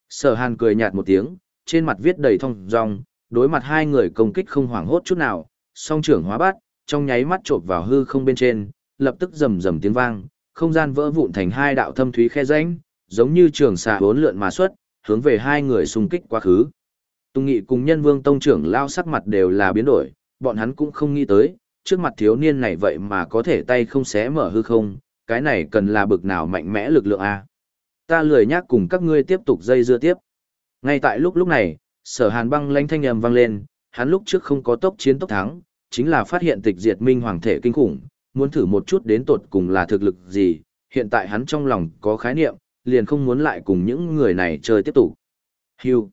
Sở Hàn cười nhạt một tiếng, trên mặt viết đầy thông dong, đối mặt hai người công kích không hoảng hốt chút nào, song trưởng hóa bát, trong nháy mắt chộp vào hư không bên trên, lập tức rầm rầm tiếng vang, không gian vỡ vụn thành hai đạo thâm thúy khe rãnh, giống như trường xà bốn lượn mà xuất, hướng về hai người xung kích quá khứ. Tùng Nghị cùng Nhân Vương tông trưởng lao sắc mặt đều là biến đổi, bọn hắn cũng không nghĩ tới, trước mặt thiếu niên này vậy mà có thể tay không xé mở hư không, cái này cần là bực nào mạnh mẽ lực lượng a. Ta lười nhác cùng các ngươi tiếp tục dây dưa tiếp. Ngay tại lúc lúc này, sở hàn băng lanh thanh âm vang lên, hắn lúc trước không có tốc chiến tốc thắng, chính là phát hiện tịch diệt minh hoàng thể kinh khủng, muốn thử một chút đến tột cùng là thực lực gì, hiện tại hắn trong lòng có khái niệm, liền không muốn lại cùng những người này chơi tiếp tục. Hưu.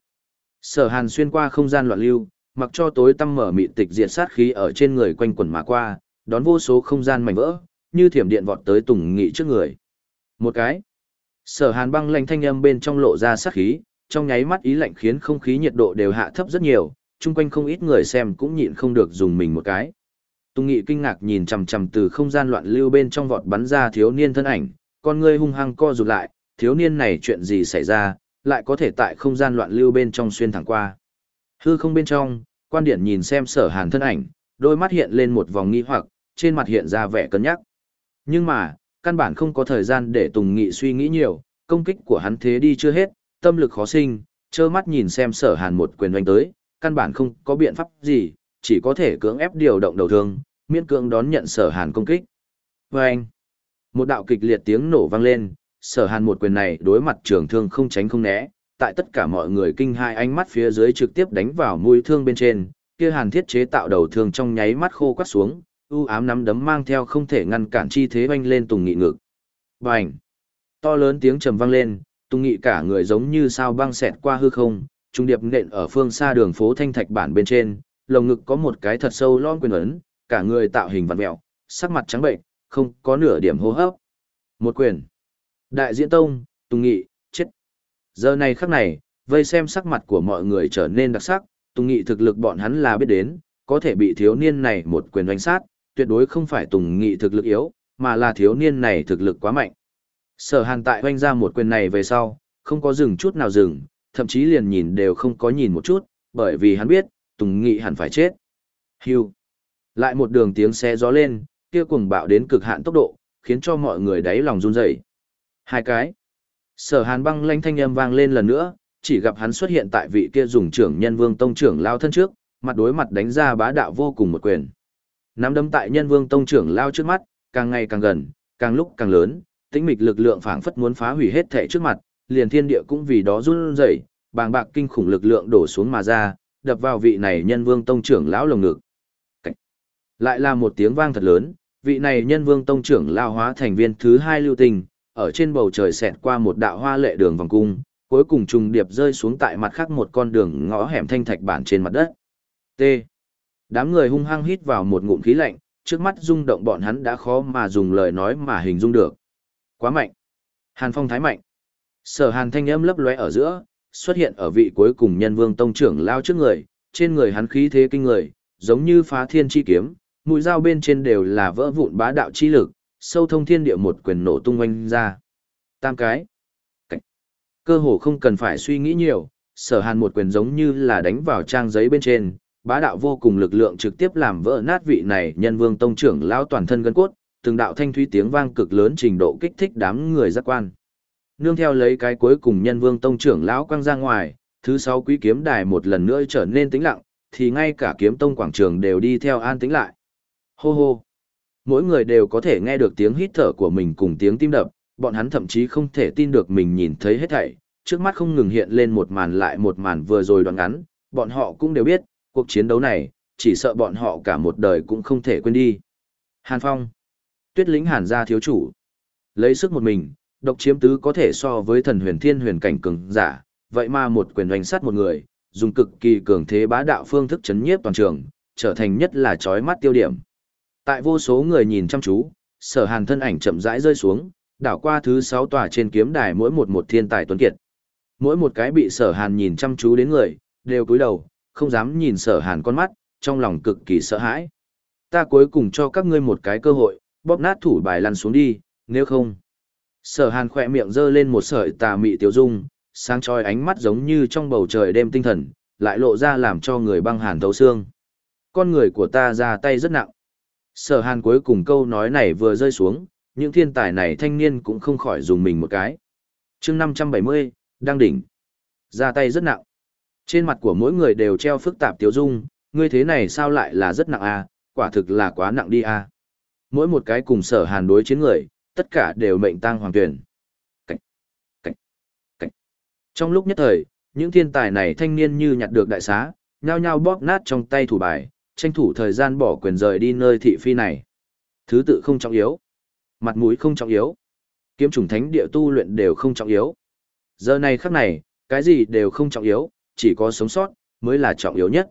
Sở hàn xuyên qua không gian loạn lưu, mặc cho tối tăm mở mịt tịch diệt sát khí ở trên người quanh quẩn mà qua, đón vô số không gian mảnh vỡ, như thiểm điện vọt tới Tùng Nghị trước người. Một cái. Sở Hàn băng lạnh thanh âm bên trong lộ ra sát khí, trong nháy mắt ý lạnh khiến không khí nhiệt độ đều hạ thấp rất nhiều, chung quanh không ít người xem cũng nhịn không được dùng mình một cái. Tùng Nghị kinh ngạc nhìn chằm chằm từ không gian loạn lưu bên trong vọt bắn ra thiếu niên thân ảnh, con người hung hăng co rụt lại, thiếu niên này chuyện gì xảy ra, lại có thể tại không gian loạn lưu bên trong xuyên thẳng qua. Hư không bên trong, quan điển nhìn xem sở hàn thân ảnh, đôi mắt hiện lên một vòng nghi hoặc, trên mặt hiện ra vẻ cân nhắc. Nhưng mà, căn bản không có thời gian để Tùng Nghị suy nghĩ nhiều, công kích của hắn thế đi chưa hết, tâm lực khó sinh, trơ mắt nhìn xem sở hàn một quyền doanh tới, căn bản không có biện pháp gì, chỉ có thể cưỡng ép điều động đầu thương, miễn cưỡng đón nhận sở hàn công kích. Và anh, một đạo kịch liệt tiếng nổ vang lên, sở hàn một quyền này đối mặt trường thương không tránh không né, tại tất cả mọi người kinh hai ánh mắt phía dưới trực tiếp đánh vào mũi thương bên trên, kia hàn thiết chế tạo đầu thương trong nháy mắt khô quắt xuống, u ám nắm đấm mang theo không thể ngăn cản chi thế oanh lên Tùng Nghị ngực. Bành! To lớn tiếng trầm vang lên, Tùng Nghị cả người giống như sao băng xẹt qua hư không, trung điệp nện ở phương xa đường phố thanh thạch bản bên trên, lồng ngực có một cái thật sâu lon quyền ấn, cả người tạo hình vặn mẹo, sắc mặt trắng bệnh, không có nửa điểm hô hấp. Một quyền. Đại diễn tông, Tùng Nghị, chết. Giờ này khắc này, vây xem sắc mặt của mọi người trở nên đặc sắc, Tùng Nghị thực lực bọn hắn là biết đến, có thể bị thiếu niên này một quyền đánh sát, tuyệt đối không phải Tùng Nghị thực lực yếu, mà là thiếu niên này thực lực quá mạnh. Sở Hàn tại oanh ra một quyền này về sau, không có dừng chút nào dừng, thậm chí liền nhìn đều không có nhìn một chút, bởi vì hắn biết, Tùng Nghị hẳn phải chết. Hưu. Lại một đường tiếng xe gió lên, kia cuồng bạo đến cực hạn tốc độ, khiến cho mọi người đáy lòng run rẩy. Hai cái. Sở hàn băng lanh thanh âm vang lên lần nữa, chỉ gặp hắn xuất hiện tại vị kia dùng trưởng nhân vương tông trưởng lao thân trước, mặt đối mặt đánh ra bá đạo vô cùng một quyền. Nắm đấm tại nhân vương tông trưởng lao trước mắt, càng ngày càng gần, càng lúc càng lớn, tĩnh mịch lực lượng phảng phất muốn phá hủy hết thể trước mặt, liền thiên địa cũng vì đó run rẩy, bàng bạc kinh khủng lực lượng đổ xuống mà ra, đập vào vị này nhân vương tông trưởng lão lồng ngực. Cách. Lại là một tiếng vang thật lớn, vị này nhân vương tông trưởng lao hóa thành viên thứ hai lưu tình, ở trên bầu trời xẹt qua một đạo hoa lệ đường vòng cung, cuối cùng trùng điệp rơi xuống tại mặt khác một con đường ngõ hẻm thanh thạch bản trên mặt đất. T. Đám người hung hăng hít vào một ngụm khí lạnh, trước mắt rung động bọn hắn đã khó mà dùng lời nói mà hình dung được. Quá mạnh. Hàn phong thái mạnh. Sở hàn thanh âm lấp lóe ở giữa, xuất hiện ở vị cuối cùng nhân vương tông trưởng lao trước người, trên người hắn khí thế kinh người, giống như phá thiên chi kiếm, mũi dao bên trên đều là vỡ vụn bá đạo chi lực, sâu thông thiên địa một quyền nổ tung oanh ra. Tam cái. Cảnh. Cơ hồ không cần phải suy nghĩ nhiều, sở hàn một quyền giống như là đánh vào trang giấy bên trên, bá đạo vô cùng lực lượng trực tiếp làm vỡ nát vị này nhân vương tông trưởng lao toàn thân gân cốt, từng đạo thanh thúy tiếng vang cực lớn trình độ kích thích đám người giác quan. Nương theo lấy cái cuối cùng nhân vương tông trưởng lão quăng ra ngoài, thứ sáu quý kiếm đài một lần nữa trở nên tĩnh lặng, thì ngay cả kiếm tông quảng trường đều đi theo an tĩnh lại. Hô hô. mỗi người đều có thể nghe được tiếng hít thở của mình cùng tiếng tim đập, bọn hắn thậm chí không thể tin được mình nhìn thấy hết thảy, trước mắt không ngừng hiện lên một màn lại một màn vừa rồi đoạn ngắn, bọn họ cũng đều biết, cuộc chiến đấu này, chỉ sợ bọn họ cả một đời cũng không thể quên đi. Hàn Phong, tuyết lĩnh Hàn gia thiếu chủ, lấy sức một mình, độc chiếm tứ có thể so với thần huyền thiên huyền cảnh cường giả, vậy mà một quyền đánh sát một người, dùng cực kỳ cường thế bá đạo phương thức chấn nhiếp toàn trường, trở thành nhất là chói mắt tiêu điểm. Tại vô số người nhìn chăm chú, sở hàn thân ảnh chậm rãi rơi xuống, đảo qua thứ sáu tòa trên kiếm đài mỗi một một thiên tài tuấn kiệt. Mỗi một cái bị sở hàn nhìn chăm chú đến người, đều cúi đầu, không dám nhìn sở hàn con mắt, trong lòng cực kỳ sợ hãi. Ta cuối cùng cho các ngươi một cái cơ hội, bóp nát thủ bài lăn xuống đi, nếu không. Sở hàn khỏe miệng giơ lên một sợi tà mị tiểu dung, sáng trói ánh mắt giống như trong bầu trời đêm tinh thần, lại lộ ra làm cho người băng hàn thấu xương. Con người của ta ra tay rất nặng. Sở hàn cuối cùng câu nói này vừa rơi xuống, những thiên tài này thanh niên cũng không khỏi dùng mình một cái. chương 570, đang đỉnh. Ra tay rất nặng. Trên mặt của mỗi người đều treo phức tạp tiêu dung, ngươi thế này sao lại là rất nặng à, quả thực là quá nặng đi à. Mỗi một cái cùng sở hàn đối chiến người, tất cả đều mệnh tang hoàng tuyển. Cách, cách, cách. Trong lúc nhất thời, những thiên tài này thanh niên như nhặt được đại xá, nhao nhao bóp nát trong tay thủ bài, tranh thủ thời gian bỏ quyền rời đi nơi thị phi này. Thứ tự không trọng yếu, mặt mũi không trọng yếu, kiếm trùng thánh địa tu luyện đều không trọng yếu. Giờ này khắc này, cái gì đều không trọng yếu, chỉ có sống sót mới là trọng yếu nhất.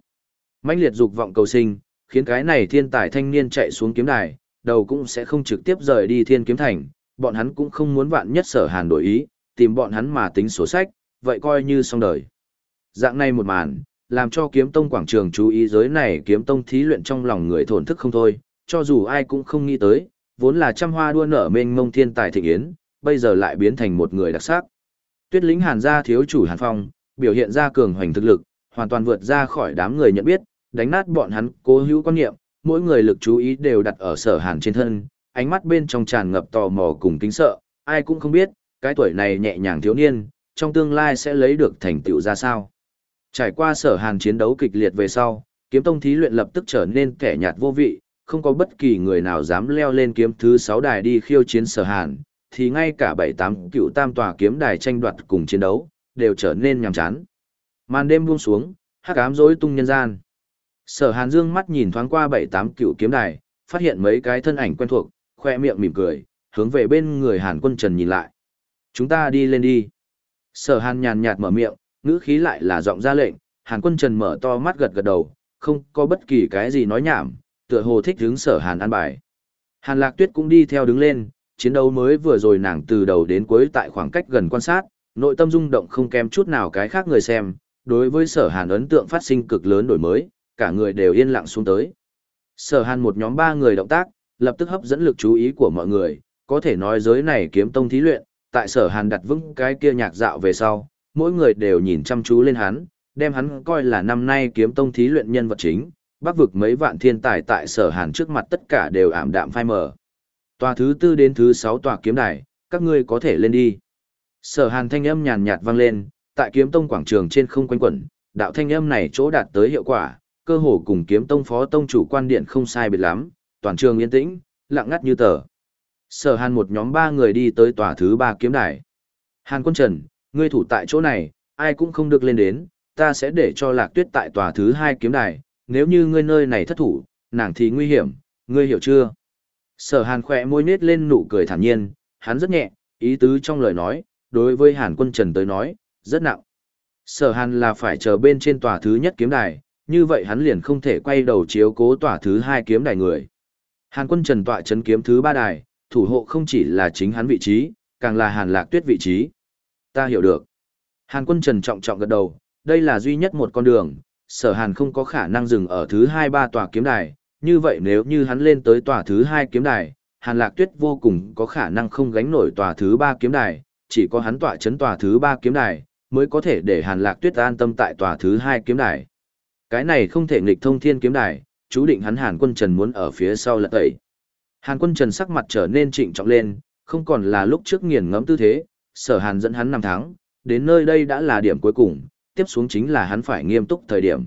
mãnh liệt dục vọng cầu sinh, khiến cái này thiên tài thanh niên chạy xuống kiếm đài, đầu cũng sẽ không trực tiếp rời đi thiên kiếm thành, bọn hắn cũng không muốn vạn nhất sở hàn đổi ý, tìm bọn hắn mà tính số sách, vậy coi như xong đời. Dạng này một màn, làm cho kiếm tông quảng trường chú ý giới này kiếm tông thí luyện trong lòng người thổn thức không thôi, cho dù ai cũng không nghĩ tới, vốn là trăm hoa đua nở mênh mông thiên tài thịnh yến, bây giờ lại biến thành một người đặc sắc. Tuyết lính Hàn gia thiếu chủ Hàn Phong, biểu hiện ra cường hoành thực lực, hoàn toàn vượt ra khỏi đám người nhận biết, đánh nát bọn hắn cố hữu quan niệm, mỗi người lực chú ý đều đặt ở sở hàn trên thân, ánh mắt bên trong tràn ngập tò mò cùng kính sợ, ai cũng không biết, cái tuổi này nhẹ nhàng thiếu niên, trong tương lai sẽ lấy được thành tựu ra sao. Trải qua sở hàn chiến đấu kịch liệt về sau, kiếm tông thí luyện lập tức trở nên kẻ nhạt vô vị, không có bất kỳ người nào dám leo lên kiếm thứ sáu đài đi khiêu chiến sở hàn, thì ngay cả 7-8 cựu tam tòa kiếm đài tranh đoạt cùng chiến đấu, đều trở nên nhàm chán. Màn đêm buông xuống, hắc ám rối tung nhân gian. Sở Hàn Dương mắt nhìn thoáng qua bảy tám cựu kiếm đài, phát hiện mấy cái thân ảnh quen thuộc, khoe miệng mỉm cười, hướng về bên người Hàn Quân Trần nhìn lại. Chúng ta đi lên đi. Sở Hàn nhàn nhạt mở miệng, ngữ khí lại là giọng ra lệnh, Hàn Quân Trần mở to mắt gật gật đầu, không có bất kỳ cái gì nói nhảm, tựa hồ thích hướng Sở Hàn an bài. Hàn Lạc Tuyết cũng đi theo đứng lên, chiến đấu mới vừa rồi nàng từ đầu đến cuối tại khoảng cách gần quan sát, nội tâm rung động không kém chút nào cái khác người xem, đối với Sở Hàn ấn tượng phát sinh cực lớn đổi mới, cả người đều yên lặng xuống tới. Sở hàn một nhóm ba người động tác, lập tức hấp dẫn lực chú ý của mọi người, có thể nói giới này kiếm tông thí luyện, tại sở hàn đặt vững cái kia nhạc dạo về sau, mỗi người đều nhìn chăm chú lên hắn, đem hắn coi là năm nay kiếm tông thí luyện nhân vật chính, bắc vực mấy vạn thiên tài tại sở hàn trước mặt tất cả đều ảm đạm phai mờ. Tòa thứ tư đến thứ sáu tòa kiếm đài, các ngươi có thể lên đi. Sở hàn thanh âm nhàn nhạt vang lên, tại kiếm tông quảng trường trên không quanh quẩn, đạo thanh âm này chỗ đạt tới hiệu quả, cơ hồ cùng kiếm tông phó tông chủ quan điện không sai biệt lắm, toàn trường yên tĩnh, lặng ngắt như tờ. Sở Hàn một nhóm ba người đi tới tòa thứ ba kiếm đài. Hàn Quân Trần, ngươi thủ tại chỗ này, ai cũng không được lên đến, ta sẽ để cho Lạc Tuyết tại tòa thứ hai kiếm đài, nếu như ngươi nơi này thất thủ, nàng thì nguy hiểm, ngươi hiểu chưa? Sở Hàn khỏe môi nết lên nụ cười thản nhiên, hắn rất nhẹ, ý tứ trong lời nói, đối với Hàn Quân Trần tới nói, rất nặng. Sở Hàn là phải chờ bên trên tòa thứ nhất kiếm đài, như vậy hắn liền không thể quay đầu chiếu cố tỏa thứ hai kiếm đài người. Hàn quân trần tọa chấn kiếm thứ ba đài, thủ hộ không chỉ là chính hắn vị trí, càng là hàn lạc tuyết vị trí. Ta hiểu được. Hàn quân trần trọng trọng gật đầu, đây là duy nhất một con đường, sở hàn không có khả năng dừng ở thứ hai ba tòa kiếm đài, như vậy nếu như hắn lên tới tòa thứ hai kiếm đài, hàn lạc tuyết vô cùng có khả năng không gánh nổi tòa thứ ba kiếm đài, chỉ có hắn tọa chấn tòa thứ ba kiếm đài, mới có thể để hàn lạc tuyết an tâm tại tòa thứ hai kiếm đài. Cái này không thể nghịch thông thiên kiếm đài, chú định hắn Hàn Quân Trần muốn ở phía sau lật tẩy. Hàn Quân Trần sắc mặt trở nên trịnh trọng lên, không còn là lúc trước nghiền ngẫm tư thế, sở Hàn dẫn hắn năm tháng, đến nơi đây đã là điểm cuối cùng, tiếp xuống chính là hắn phải nghiêm túc thời điểm.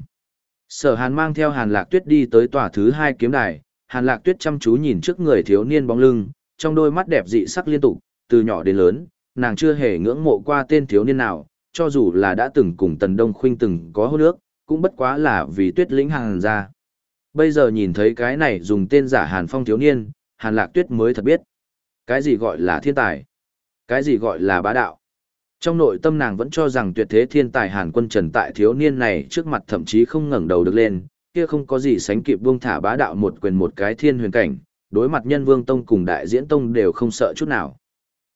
Sở Hàn mang theo Hàn Lạc Tuyết đi tới tòa thứ hai kiếm đài, Hàn Lạc Tuyết chăm chú nhìn trước người thiếu niên bóng lưng, trong đôi mắt đẹp dị sắc liên tục, từ nhỏ đến lớn, nàng chưa hề ngưỡng mộ qua tên thiếu niên nào, cho dù là đã từng cùng Tần Đông Khuynh từng có hôn ước, cũng bất quá là vì Tuyết lĩnh Hàn ra. Bây giờ nhìn thấy cái này dùng tên giả Hàn Phong thiếu niên, Hàn Lạc Tuyết mới thật biết. Cái gì gọi là thiên tài? Cái gì gọi là bá đạo? Trong nội tâm nàng vẫn cho rằng tuyệt thế thiên tài Hàn Quân Trần tại thiếu niên này trước mặt thậm chí không ngẩng đầu được lên, kia không có gì sánh kịp buông thả bá đạo một quyền một cái thiên huyền cảnh, đối mặt nhân vương tông cùng đại diễn tông đều không sợ chút nào.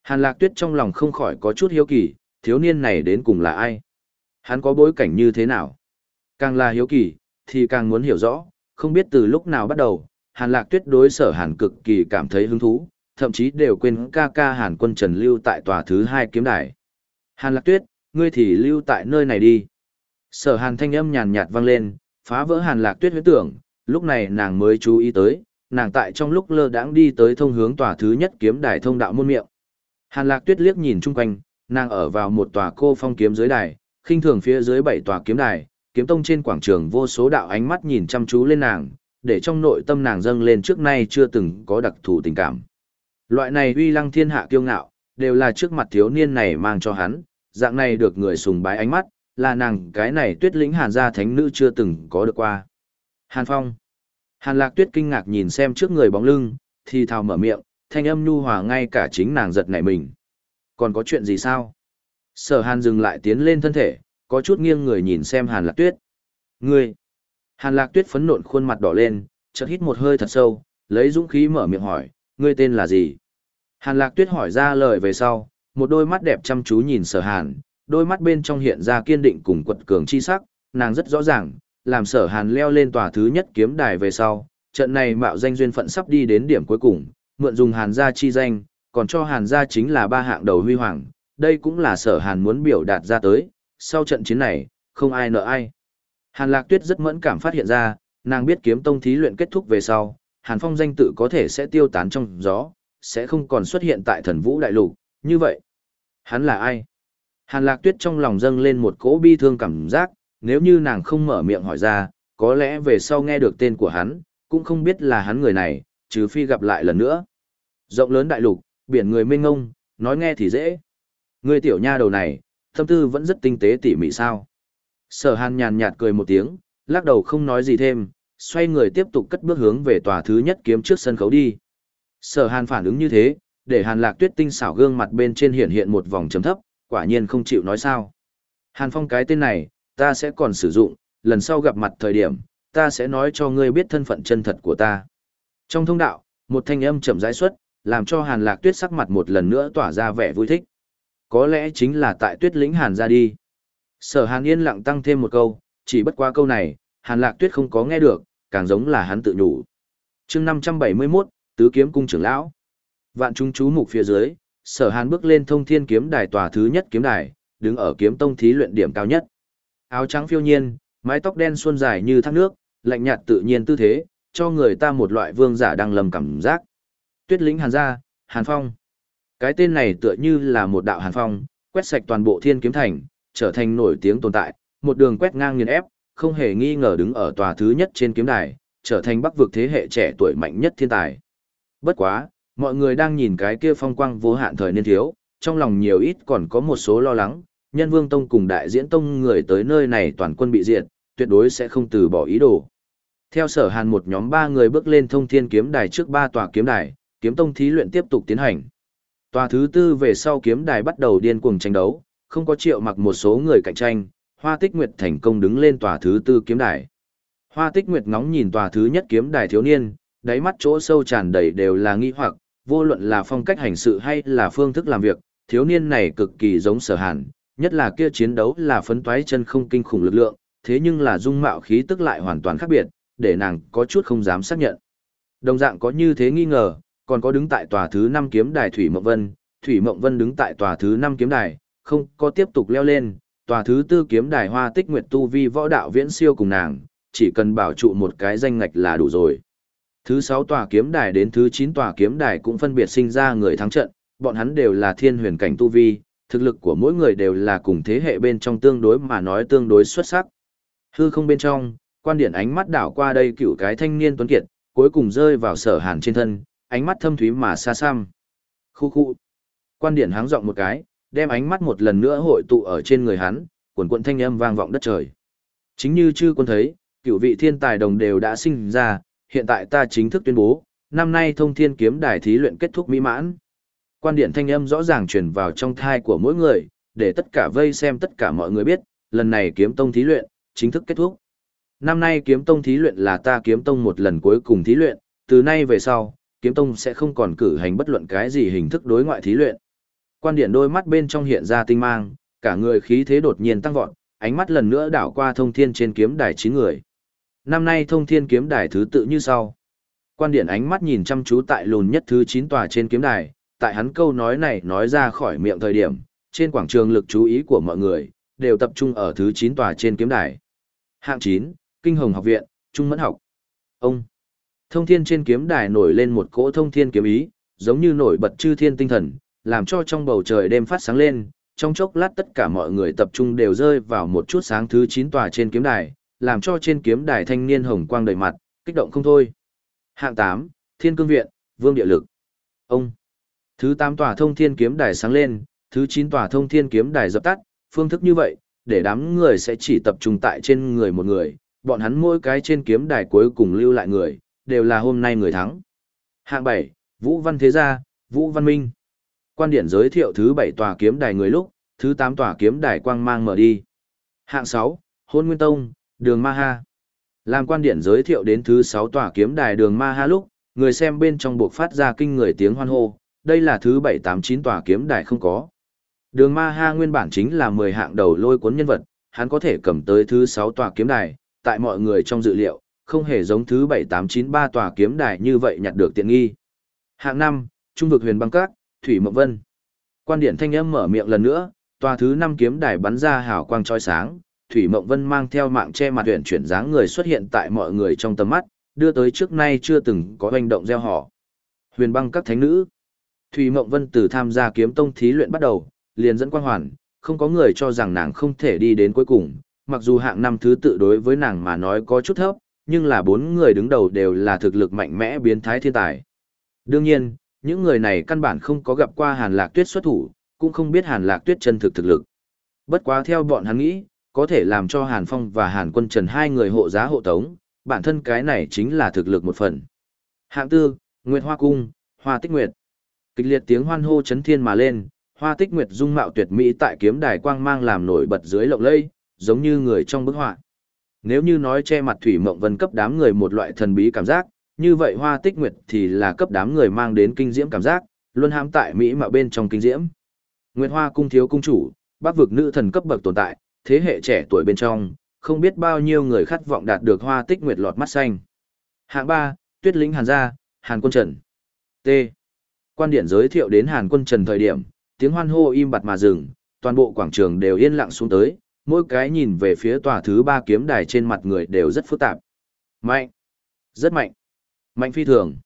Hàn Lạc Tuyết trong lòng không khỏi có chút hiếu kỳ, thiếu niên này đến cùng là ai? Hắn có bối cảnh như thế nào? Càng là hiếu kỳ, thì càng muốn hiểu rõ, không biết từ lúc nào bắt đầu, Hàn Lạc Tuyết đối sở Hàn cực kỳ cảm thấy hứng thú, thậm chí đều quên ca ca Hàn quân Trần lưu tại tòa thứ hai kiếm đài. Hàn Lạc Tuyết, ngươi thì lưu tại nơi này đi. Sở Hàn thanh âm nhàn nhạt vang lên, phá vỡ Hàn Lạc Tuyết huyết tưởng, lúc này nàng mới chú ý tới, nàng tại trong lúc lơ đãng đi tới thông hướng tòa thứ nhất kiếm đài thông đạo môn miệng. Hàn Lạc Tuyết liếc nhìn chung quanh, nàng ở vào một tòa cô phong kiếm dưới đài, khinh thường phía dưới bảy tòa kiếm đài, kiếm tông trên quảng trường vô số đạo ánh mắt nhìn chăm chú lên nàng, để trong nội tâm nàng dâng lên trước nay chưa từng có đặc thù tình cảm. Loại này uy lăng thiên hạ kiêu ngạo, đều là trước mặt thiếu niên này mang cho hắn, dạng này được người sùng bái ánh mắt, là nàng cái này tuyết lĩnh hàn gia thánh nữ chưa từng có được qua. Hàn Phong. Hàn Lạc Tuyết kinh ngạc nhìn xem trước người bóng lưng, thì thào mở miệng, thanh âm nhu hòa ngay cả chính nàng giật nảy mình. Còn có chuyện gì sao? Sở Hàn dừng lại tiến lên thân thể, có chút nghiêng người nhìn xem Hàn Lạc Tuyết. Ngươi! Hàn Lạc Tuyết phấn nộn khuôn mặt đỏ lên, chợt hít một hơi thật sâu, lấy dũng khí mở miệng hỏi, ngươi tên là gì? Hàn Lạc Tuyết hỏi ra lời về sau, một đôi mắt đẹp chăm chú nhìn Sở Hàn, đôi mắt bên trong hiện ra kiên định cùng quật cường chi sắc, nàng rất rõ ràng, làm Sở Hàn leo lên tòa thứ nhất kiếm đài về sau, trận này mạo danh duyên phận sắp đi đến điểm cuối cùng, mượn dùng Hàn gia chi danh, còn cho Hàn gia chính là ba hạng đầu huy hoàng, đây cũng là Sở Hàn muốn biểu đạt ra tới, sau trận chiến này, không ai nợ ai. Hàn Lạc Tuyết rất mẫn cảm phát hiện ra, nàng biết kiếm tông thí luyện kết thúc về sau, Hàn Phong danh tự có thể sẽ tiêu tán trong gió, sẽ không còn xuất hiện tại thần vũ đại lục, như vậy. Hắn là ai? Hàn Lạc Tuyết trong lòng dâng lên một cỗ bi thương cảm giác, nếu như nàng không mở miệng hỏi ra, có lẽ về sau nghe được tên của hắn, cũng không biết là hắn người này, trừ phi gặp lại lần nữa. Rộng lớn đại lục, biển người mênh ngông, nói nghe thì dễ. Người tiểu nha đầu này, tâm tư vẫn rất tinh tế tỉ mỉ sao. Sở hàn nhàn nhạt cười một tiếng, lắc đầu không nói gì thêm, xoay người tiếp tục cất bước hướng về tòa thứ nhất kiếm trước sân khấu đi. Sở hàn phản ứng như thế, để hàn lạc tuyết tinh xảo gương mặt bên trên hiện hiện một vòng chấm thấp, quả nhiên không chịu nói sao. Hàn phong cái tên này, ta sẽ còn sử dụng, lần sau gặp mặt thời điểm, ta sẽ nói cho ngươi biết thân phận chân thật của ta. Trong thông đạo, một thanh âm chậm rãi xuất, làm cho hàn lạc tuyết sắc mặt một lần nữa tỏa ra vẻ vui thích. Có lẽ chính là tại tuyết lĩnh hàn ra đi. Sở hàn yên lặng tăng thêm một câu, chỉ bất qua câu này, hàn lạc tuyết không có nghe được, càng giống là hắn tự nhủ. chương 571, Tứ Kiếm Cung trưởng lão. Vạn chúng chú mục phía dưới, sở hàn bước lên thông thiên kiếm đài tòa thứ nhất kiếm đài, đứng ở kiếm tông thí luyện điểm cao nhất. Áo trắng phiêu nhiên, mái tóc đen xuân dài như thác nước, lạnh nhạt tự nhiên tư thế, cho người ta một loại vương giả đang lầm cảm giác. Tuyết lĩnh hàn gia, hàn phong. Cái tên này tựa như là một đạo hàn phong, quét sạch toàn bộ thiên kiếm thành, trở thành nổi tiếng tồn tại, một đường quét ngang nghiền ép, không hề nghi ngờ đứng ở tòa thứ nhất trên kiếm đài, trở thành bắc vực thế hệ trẻ tuổi mạnh nhất thiên tài. Bất quá, mọi người đang nhìn cái kia phong quang vô hạn thời niên thiếu, trong lòng nhiều ít còn có một số lo lắng, nhân vương tông cùng đại diễn tông người tới nơi này toàn quân bị diệt, tuyệt đối sẽ không từ bỏ ý đồ. Theo sở hàn một nhóm ba người bước lên thông thiên kiếm đài trước ba tòa kiếm đài, kiếm tông thí luyện tiếp tục tiến hành. Tòa thứ tư về sau kiếm đài bắt đầu điên cuồng tranh đấu, không có triệu mặc một số người cạnh tranh, Hoa Tích Nguyệt thành công đứng lên tòa thứ tư kiếm đài. Hoa Tích Nguyệt ngóng nhìn tòa thứ nhất kiếm đài thiếu niên, đáy mắt chỗ sâu tràn đầy đều là nghi hoặc, vô luận là phong cách hành sự hay là phương thức làm việc, thiếu niên này cực kỳ giống sở hàn, nhất là kia chiến đấu là phấn toái chân không kinh khủng lực lượng, thế nhưng là dung mạo khí tức lại hoàn toàn khác biệt, để nàng có chút không dám xác nhận. Đồng dạng có như thế nghi ngờ, còn có đứng tại tòa thứ 5 kiếm đài Thủy Mộng Vân, Thủy Mộng Vân đứng tại tòa thứ 5 kiếm đài, không có tiếp tục leo lên, tòa thứ tư kiếm đài Hoa Tích Nguyệt tu vi võ đạo viễn siêu cùng nàng, chỉ cần bảo trụ một cái danh ngạch là đủ rồi. Thứ 6 tòa kiếm đài đến thứ 9 tòa kiếm đài cũng phân biệt sinh ra người thắng trận, bọn hắn đều là thiên huyền cảnh tu vi, thực lực của mỗi người đều là cùng thế hệ bên trong tương đối mà nói tương đối xuất sắc. Hư không bên trong, quan điển ánh mắt đảo qua đây cựu cái thanh niên tuấn kiệt, cuối cùng rơi vào sở hàn trên thân, ánh mắt thâm thúy mà xa xăm. Khu khu. Quan điển háng rộng một cái, đem ánh mắt một lần nữa hội tụ ở trên người hắn, Cuộn cuộn thanh âm vang vọng đất trời. Chính như chư quân thấy, cựu vị thiên tài đồng đều đã sinh ra, hiện tại ta chính thức tuyên bố, năm nay thông thiên kiếm đài thí luyện kết thúc mỹ mãn. Quan điện thanh âm rõ ràng truyền vào trong thai của mỗi người, để tất cả vây xem tất cả mọi người biết, lần này kiếm tông thí luyện, chính thức kết thúc. Năm nay kiếm tông thí luyện là ta kiếm tông một lần cuối cùng thí luyện, từ nay về sau, kiếm tông sẽ không còn cử hành bất luận cái gì hình thức đối ngoại thí luyện. Quan điện đôi mắt bên trong hiện ra tinh mang, cả người khí thế đột nhiên tăng vọt, ánh mắt lần nữa đảo qua thông thiên trên kiếm đài chín người. Năm nay thông thiên kiếm đài thứ tự như sau. Quan điện ánh mắt nhìn chăm chú tại lùn nhất thứ 9 tòa trên kiếm đài, tại hắn câu nói này nói ra khỏi miệng thời điểm, trên quảng trường lực chú ý của mọi người, đều tập trung ở thứ 9 tòa trên kiếm đài. Hạng 9, Kinh Hồng Học Viện, Trung Mẫn Học. Ông. Thông thiên trên kiếm đài nổi lên một cỗ thông thiên kiếm ý, giống như nổi bật chư thiên tinh thần, làm cho trong bầu trời đêm phát sáng lên, trong chốc lát tất cả mọi người tập trung đều rơi vào một chút sáng thứ 9 tòa trên kiếm đài, làm cho trên kiếm đài thanh niên hồng quang đầy mặt, kích động không thôi. Hạng 8, Thiên Cương Viện, Vương Địa Lực. Ông. Thứ 8 tòa thông thiên kiếm đài sáng lên, thứ 9 tòa thông thiên kiếm đài dập tắt, phương thức như vậy, để đám người sẽ chỉ tập trung tại trên người một người, bọn hắn mỗi cái trên kiếm đài cuối cùng lưu lại người, đều là hôm nay người thắng. Hạng 7, Vũ Văn Thế Gia, Vũ Văn Minh. Quan điển giới thiệu thứ 7 tòa kiếm đài người lúc, thứ 8 tòa kiếm đài quang mang mở đi. Hạng 6, Hôn Nguyên Tông, Đường Ma Ha. Làm quan điển giới thiệu đến thứ 6 tòa kiếm đài Đường Ma Ha lúc, người xem bên trong buộc phát ra kinh người tiếng hoan hô, đây là thứ 789 tòa kiếm đài không có. Đường Ma Ha nguyên bản chính là 10 hạng đầu lôi cuốn nhân vật, hắn có thể cầm tới thứ 6 tòa kiếm đài, tại mọi người trong dự liệu, không hề giống thứ 7893 tòa kiếm đài như vậy nhặt được tiện nghi. Hạng 5, Trung vực huyền băng các, Thủy Mộng Vân. Quan điển thanh âm mở miệng lần nữa, tòa thứ 5 kiếm đài bắn ra hào quang chói sáng, Thủy Mộng Vân mang theo mạng che mặt huyền chuyển dáng người xuất hiện tại mọi người trong tầm mắt, đưa tới trước nay chưa từng có hành động gieo họ. Huyền băng các thánh nữ. Thủy Mộng Vân từ tham gia kiếm tông thí luyện bắt đầu, liền dẫn quan hoàn, không có người cho rằng nàng không thể đi đến cuối cùng, mặc dù hạng năm thứ tự đối với nàng mà nói có chút thấp, nhưng là bốn người đứng đầu đều là thực lực mạnh mẽ biến thái thiên tài. Đương nhiên, những người này căn bản không có gặp qua Hàn Lạc Tuyết xuất thủ, cũng không biết Hàn Lạc Tuyết chân thực thực lực. Bất quá theo bọn hắn nghĩ, có thể làm cho Hàn Phong và Hàn Quân Trần hai người hộ giá hộ tống, bản thân cái này chính là thực lực một phần. Hạng tư, Nguyệt Hoa Cung, Hoa Tích Nguyệt. Kịch liệt tiếng hoan hô chấn thiên mà lên, Hoa Tích Nguyệt dung mạo tuyệt mỹ tại kiếm đài quang mang làm nổi bật dưới lộng lẫy, giống như người trong bức họa. Nếu như nói che mặt thủy mộng vân cấp đám người một loại thần bí cảm giác, như vậy Hoa Tích Nguyệt thì là cấp đám người mang đến kinh diễm cảm giác, luôn hãm tại mỹ mạo bên trong kinh diễm. Nguyệt Hoa cung thiếu cung chủ, Bắc vực nữ thần cấp bậc tồn tại, thế hệ trẻ tuổi bên trong, không biết bao nhiêu người khát vọng đạt được Hoa Tích Nguyệt lọt mắt xanh. Hạng ba Tuyết Lĩnh Hàn gia, Hàn Quân Trần. T. Quan điện giới thiệu đến Hàn Quân Trần thời điểm, tiếng hoan hô im bặt mà dừng, toàn bộ quảng trường đều yên lặng xuống tới, mỗi cái nhìn về phía tòa thứ ba kiếm đài trên mặt người đều rất phức tạp. Mạnh. Rất mạnh. Mạnh phi thường.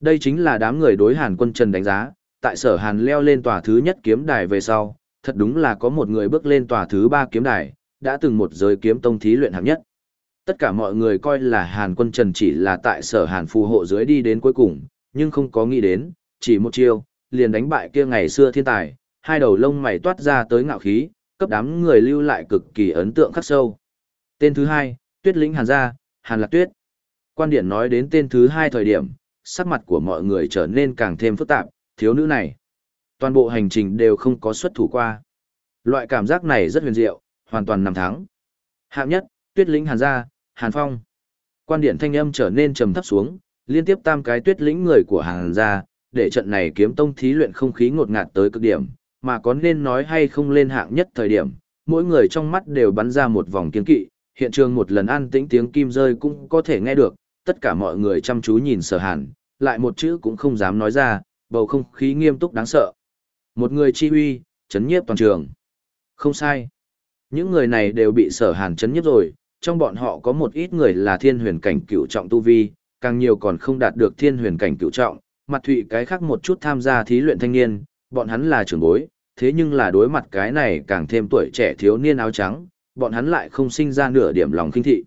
Đây chính là đám người đối Hàn quân Trần đánh giá, tại sở Hàn leo lên tòa thứ nhất kiếm đài về sau, thật đúng là có một người bước lên tòa thứ ba kiếm đài, đã từng một giới kiếm tông thí luyện hạng nhất. Tất cả mọi người coi là Hàn quân Trần chỉ là tại sở Hàn phù hộ dưới đi đến cuối cùng, nhưng không có nghĩ đến, chỉ một chiêu, liền đánh bại kia ngày xưa thiên tài, hai đầu lông mày toát ra tới ngạo khí, cấp đám người lưu lại cực kỳ ấn tượng khắc sâu. Tên thứ hai, Tuyết Lĩnh Hàn gia, Hàn Lạc Tuyết. Quan điển nói đến tên thứ hai thời điểm, sắc mặt của mọi người trở nên càng thêm phức tạp, thiếu nữ này. Toàn bộ hành trình đều không có xuất thủ qua. Loại cảm giác này rất huyền diệu, hoàn toàn nằm thắng. Hạng nhất, Tuyết Lĩnh Hàn gia, Hàn Phong. Quan điển thanh âm trở nên trầm thấp xuống, liên tiếp tam cái tuyết lĩnh người của Hàn gia, để trận này kiếm tông thí luyện không khí ngột ngạt tới cực điểm, mà có nên nói hay không lên hạng nhất thời điểm, mỗi người trong mắt đều bắn ra một vòng kiên kỵ, hiện trường một lần an tĩnh tiếng kim rơi cũng có thể nghe được, tất cả mọi người chăm chú nhìn sở hàn, lại một chữ cũng không dám nói ra, bầu không khí nghiêm túc đáng sợ. Một người chi huy, chấn nhiếp toàn trường. Không sai. Những người này đều bị sở hàn chấn nhiếp rồi, trong bọn họ có một ít người là thiên huyền cảnh cựu trọng tu vi, càng nhiều còn không đạt được thiên huyền cảnh cựu trọng, mặt thụy cái khác một chút tham gia thí luyện thanh niên, bọn hắn là trưởng bối, thế nhưng là đối mặt cái này càng thêm tuổi trẻ thiếu niên áo trắng, bọn hắn lại không sinh ra nửa điểm lòng kinh thị.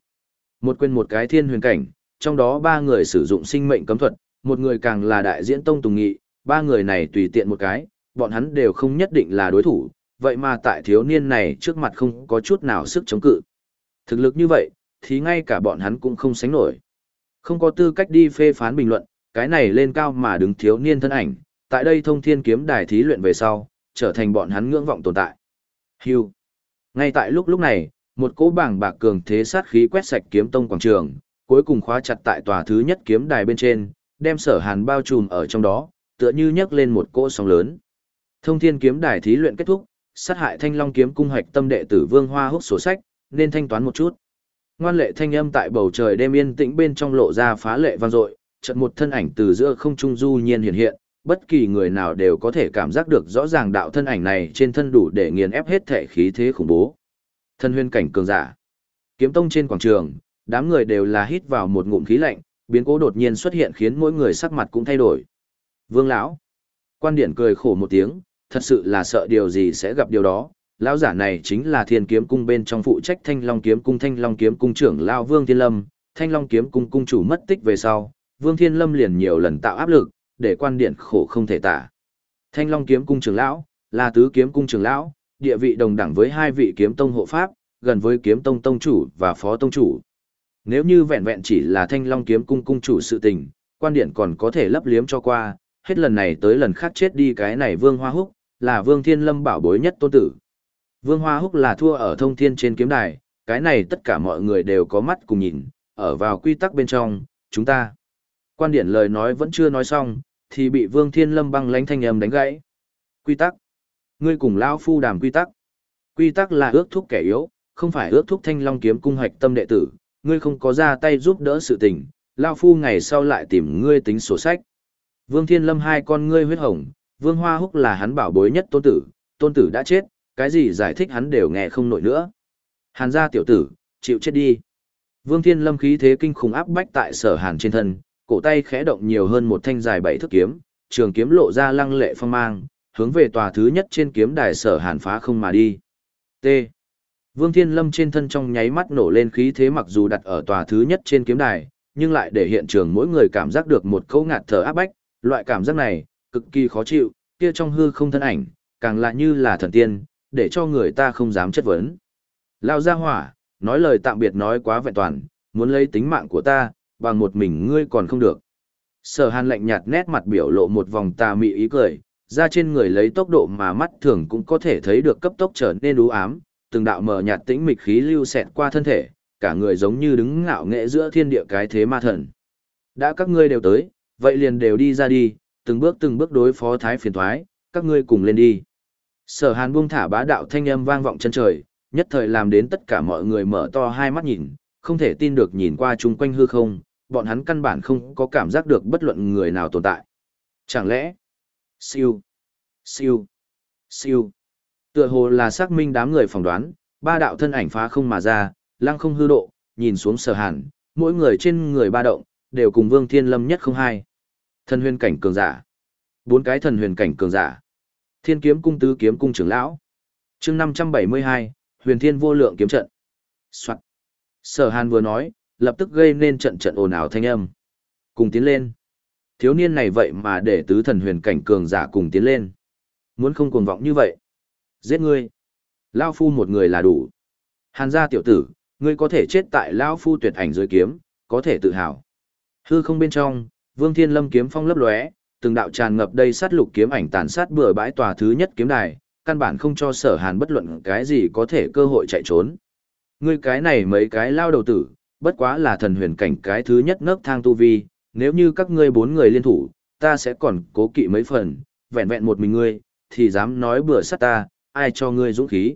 Một quên một cái thiên huyền cảnh, trong đó ba người sử dụng sinh mệnh cấm thuật, một người càng là đại diễn tông tùng nghị, ba người này tùy tiện một cái, bọn hắn đều không nhất định là đối thủ, vậy mà tại thiếu niên này trước mặt không có chút nào sức chống cự. Thực lực như vậy, thì ngay cả bọn hắn cũng không sánh nổi. Không có tư cách đi phê phán bình luận, cái này lên cao mà đứng thiếu niên thân ảnh, tại đây thông thiên kiếm đài thí luyện về sau, trở thành bọn hắn ngưỡng vọng tồn tại. Hưu. Ngay tại lúc lúc này, một cỗ bảng bạc cường thế sát khí quét sạch kiếm tông quảng trường, cuối cùng khóa chặt tại tòa thứ nhất kiếm đài bên trên, đem sở hàn bao trùm ở trong đó, tựa như nhấc lên một cỗ sóng lớn. Thông thiên kiếm đài thí luyện kết thúc, sát hại thanh long kiếm cung hoạch tâm đệ tử vương hoa húc sổ sách, nên thanh toán một chút. Ngoan lệ thanh âm tại bầu trời đêm yên tĩnh bên trong lộ ra phá lệ vang dội, chợt một thân ảnh từ giữa không trung du nhiên hiện hiện, bất kỳ người nào đều có thể cảm giác được rõ ràng đạo thân ảnh này trên thân đủ để nghiền ép hết thể khí thế khủng bố. Thân huyên cảnh cường giả. Kiếm tông trên quảng trường, đám người đều là hít vào một ngụm khí lạnh, biến cố đột nhiên xuất hiện khiến mỗi người sắc mặt cũng thay đổi. Vương lão, quan điển cười khổ một tiếng, thật sự là sợ điều gì sẽ gặp điều đó. Lão giả này chính là Thiên Kiếm cung bên trong phụ trách Thanh Long kiếm cung Thanh Long kiếm cung trưởng lão Vương Thiên Lâm, Thanh Long kiếm cung cung chủ mất tích về sau, Vương Thiên Lâm liền nhiều lần tạo áp lực, để quan điện khổ không thể tả. Thanh Long kiếm cung trưởng lão, là tứ kiếm cung trưởng lão, địa vị đồng đẳng với hai vị kiếm tông hộ pháp, gần với kiếm tông tông chủ và phó tông chủ. Nếu như vẹn vẹn chỉ là Thanh Long kiếm cung cung chủ sự tình, quan điện còn có thể lấp liếm cho qua, hết lần này tới lần khác chết đi cái này Vương Hoa Húc, là Vương Thiên Lâm bảo bối nhất tôn tử. Vương Hoa Húc là thua ở thông thiên trên kiếm đài, cái này tất cả mọi người đều có mắt cùng nhìn, ở vào quy tắc bên trong, chúng ta. Quan điển lời nói vẫn chưa nói xong, thì bị Vương Thiên Lâm băng lãnh thanh âm đánh gãy. Quy tắc. Ngươi cùng lão phu đàm quy tắc. Quy tắc là ước thúc kẻ yếu, không phải ước thúc Thanh Long kiếm cung hoạch tâm đệ tử, ngươi không có ra tay giúp đỡ sự tình, lão phu ngày sau lại tìm ngươi tính sổ sách. Vương Thiên Lâm hai con ngươi huyết hồng, Vương Hoa Húc là hắn bảo bối nhất tôn tử, tôn tử đã chết, cái gì giải thích hắn đều nghe không nổi nữa. Hàn gia tiểu tử, chịu chết đi. Vương Thiên Lâm khí thế kinh khủng áp bách tại sở hàn trên thân, cổ tay khẽ động nhiều hơn một thanh dài bảy thước kiếm, trường kiếm lộ ra lăng lệ phong mang, hướng về tòa thứ nhất trên kiếm đài sở hàn phá không mà đi. T. Vương Thiên Lâm trên thân trong nháy mắt nổ lên khí thế mặc dù đặt ở tòa thứ nhất trên kiếm đài, nhưng lại để hiện trường mỗi người cảm giác được một câu ngạt thở áp bách, loại cảm giác này, cực kỳ khó chịu, kia trong hư không thân ảnh, càng lại như là thần tiên, để cho người ta không dám chất vấn. Lao ra hỏa, nói lời tạm biệt nói quá vẹn toàn, muốn lấy tính mạng của ta, bằng một mình ngươi còn không được. Sở hàn lạnh nhạt nét mặt biểu lộ một vòng tà mị ý cười, ra trên người lấy tốc độ mà mắt thường cũng có thể thấy được cấp tốc trở nên u ám, từng đạo mờ nhạt tĩnh mịch khí lưu xẹt qua thân thể, cả người giống như đứng ngạo nghệ giữa thiên địa cái thế ma thần. Đã các ngươi đều tới, vậy liền đều đi ra đi, từng bước từng bước đối phó thái phiền thoái, các ngươi cùng lên đi. Sở hàn buông thả bá đạo thanh âm vang vọng chân trời, nhất thời làm đến tất cả mọi người mở to hai mắt nhìn, không thể tin được nhìn qua chung quanh hư không, bọn hắn căn bản không có cảm giác được bất luận người nào tồn tại. Chẳng lẽ, siêu, siêu, siêu, tựa hồ là xác minh đám người phỏng đoán, ba đạo thân ảnh phá không mà ra, lăng không hư độ, nhìn xuống sở hàn, mỗi người trên người ba động, đều cùng vương thiên lâm nhất không hai. Thần huyền cảnh cường giả. Bốn cái thần huyền cảnh cường giả. Thiên kiếm cung tứ kiếm cung trưởng lão. chương 572, huyền thiên vô lượng kiếm trận. Soạn. Sở hàn vừa nói, lập tức gây nên trận trận ồn ào thanh âm. Cùng tiến lên. Thiếu niên này vậy mà để tứ thần huyền cảnh cường giả cùng tiến lên. Muốn không cuồng vọng như vậy. Giết ngươi. Lao phu một người là đủ. Hàn gia tiểu tử, ngươi có thể chết tại Lao phu tuyệt ảnh dưới kiếm, có thể tự hào. Hư không bên trong, Vương Thiên Lâm kiếm phong lấp lóe, từng đạo tràn ngập đây sát lục kiếm ảnh tàn sát bừa bãi tòa thứ nhất kiếm đài, căn bản không cho Sở Hàn bất luận cái gì có thể cơ hội chạy trốn. Ngươi cái này mấy cái lao đầu tử, bất quá là thần huyền cảnh cái thứ nhất nấc thang tu vi, nếu như các ngươi bốn người liên thủ, ta sẽ còn cố kỵ mấy phần, vẹn vẹn một mình ngươi, thì dám nói bừa sát ta, ai cho ngươi dũng khí.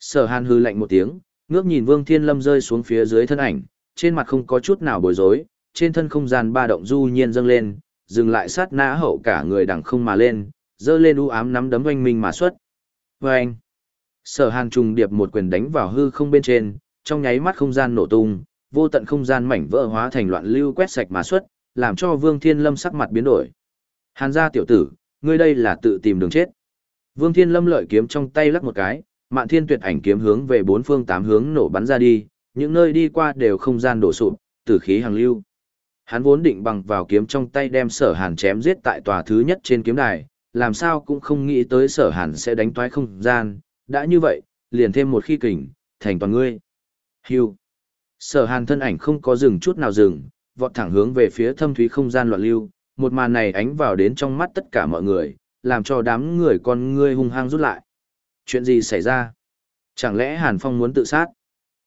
Sở hàn hư lạnh một tiếng, ngước nhìn vương thiên lâm rơi xuống phía dưới thân ảnh, trên mặt không có chút nào bối rối, trên thân không gian ba động du nhiên dâng lên, dừng lại sát nã hậu cả người đằng không mà lên, dơ lên u ám nắm đấm oanh minh mà xuất. Vâng! Sở hàn trùng điệp một quyền đánh vào hư không bên trên, trong nháy mắt không gian nổ tung, vô tận không gian mảnh vỡ hóa thành loạn lưu quét sạch mà xuất, làm cho Vương Thiên Lâm sắc mặt biến đổi. Hàn gia tiểu tử, ngươi đây là tự tìm đường chết. Vương Thiên Lâm lợi kiếm trong tay lắc một cái, Mạn Thiên Tuyệt ảnh kiếm hướng về bốn phương tám hướng nổ bắn ra đi, những nơi đi qua đều không gian đổ sụp, tử khí hàng lưu. hắn vốn định bằng vào kiếm trong tay đem sở hàn chém giết tại tòa thứ nhất trên kiếm đài, làm sao cũng không nghĩ tới sở hàn sẽ đánh toái không gian, đã như vậy, liền thêm một khi kình, thành toàn ngươi. Hưu. Sở hàn thân ảnh không có dừng chút nào dừng, vọt thẳng hướng về phía thâm thúy không gian loạn lưu, một màn này ánh vào đến trong mắt tất cả mọi người, làm cho đám người con ngươi hung hăng rút lại. Chuyện gì xảy ra? Chẳng lẽ Hàn Phong muốn tự sát?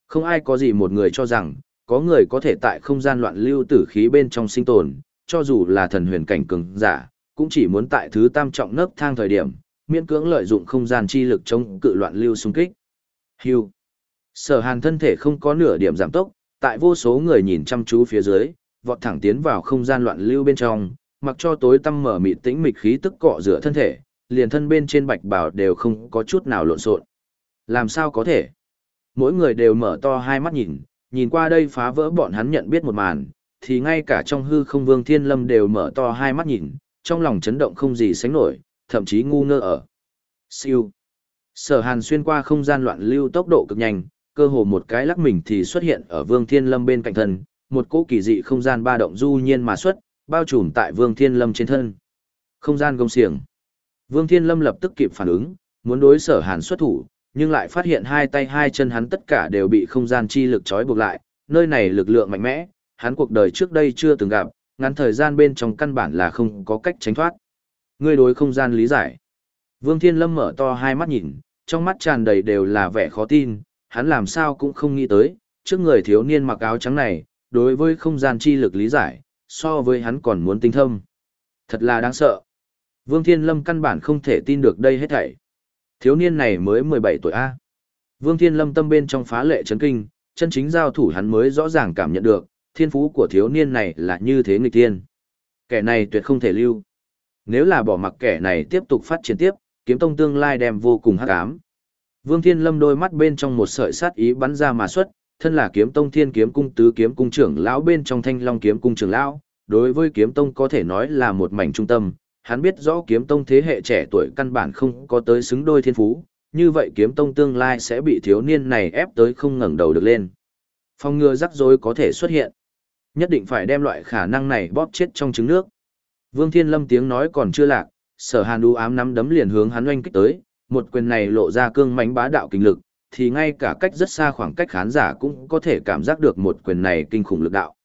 Không ai có gì một người cho rằng, có người có thể tại không gian loạn lưu tử khí bên trong sinh tồn, cho dù là thần huyền cảnh cường giả, cũng chỉ muốn tại thứ tam trọng nấc thang thời điểm, miễn cưỡng lợi dụng không gian chi lực chống cự loạn lưu xung kích. Hưu. Sở Hàn thân thể không có nửa điểm giảm tốc, tại vô số người nhìn chăm chú phía dưới, vọt thẳng tiến vào không gian loạn lưu bên trong, mặc cho tối tăm mở mịt tĩnh mịch khí tức cọ rửa thân thể, liền thân bên trên bạch bào đều không có chút nào lộn xộn. Làm sao có thể? Mỗi người đều mở to hai mắt nhìn, nhìn qua đây phá vỡ bọn hắn nhận biết một màn, thì ngay cả trong hư không vương thiên lâm đều mở to hai mắt nhìn, trong lòng chấn động không gì sánh nổi, thậm chí ngu ngơ ở. Siêu. Sở hàn xuyên qua không gian loạn lưu tốc độ cực nhanh, cơ hồ một cái lắc mình thì xuất hiện ở vương thiên lâm bên cạnh thân, một cỗ kỳ dị không gian ba động du nhiên mà xuất, bao trùm tại vương thiên lâm trên thân. Không gian gông xiềng. Vương thiên lâm lập tức kịp phản ứng, muốn đối sở hàn xuất thủ, nhưng lại phát hiện hai tay hai chân hắn tất cả đều bị không gian chi lực trói buộc lại, nơi này lực lượng mạnh mẽ, hắn cuộc đời trước đây chưa từng gặp, ngắn thời gian bên trong căn bản là không có cách tránh thoát. Ngươi đối không gian lý giải. Vương Thiên Lâm mở to hai mắt nhìn, trong mắt tràn đầy đều là vẻ khó tin, hắn làm sao cũng không nghĩ tới, trước người thiếu niên mặc áo trắng này, đối với không gian chi lực lý giải, so với hắn còn muốn tinh thâm. Thật là đáng sợ. Vương Thiên Lâm căn bản không thể tin được đây hết thảy. Thiếu niên này mới 17 tuổi A. Vương Thiên Lâm tâm bên trong phá lệ chấn kinh, chân chính giao thủ hắn mới rõ ràng cảm nhận được, thiên phú của thiếu niên này là như thế nghịch thiên. Kẻ này tuyệt không thể lưu. Nếu là bỏ mặc kẻ này tiếp tục phát triển tiếp, kiếm tông tương lai đem vô cùng hắc ám. Vương Thiên Lâm đôi mắt bên trong một sợi sát ý bắn ra mà xuất, thân là kiếm tông thiên kiếm cung tứ kiếm cung trưởng lão bên trong thanh long kiếm cung trưởng lão, đối với kiếm tông có thể nói là một mảnh trung tâm, hắn biết rõ kiếm tông thế hệ trẻ tuổi căn bản không có tới xứng đôi thiên phú, như vậy kiếm tông tương lai sẽ bị thiếu niên này ép tới không ngẩng đầu được lên. Phong ngừa rắc rối có thể xuất hiện. Nhất định phải đem loại khả năng này bóp chết trong trứng nước. Vương Thiên Lâm tiếng nói còn chưa lạc, sở hàn đu ám nắm đấm liền hướng hắn oanh kích tới, một quyền này lộ ra cương mánh bá đạo kinh lực, thì ngay cả cách rất xa khoảng cách khán giả cũng có thể cảm giác được một quyền này kinh khủng lực đạo.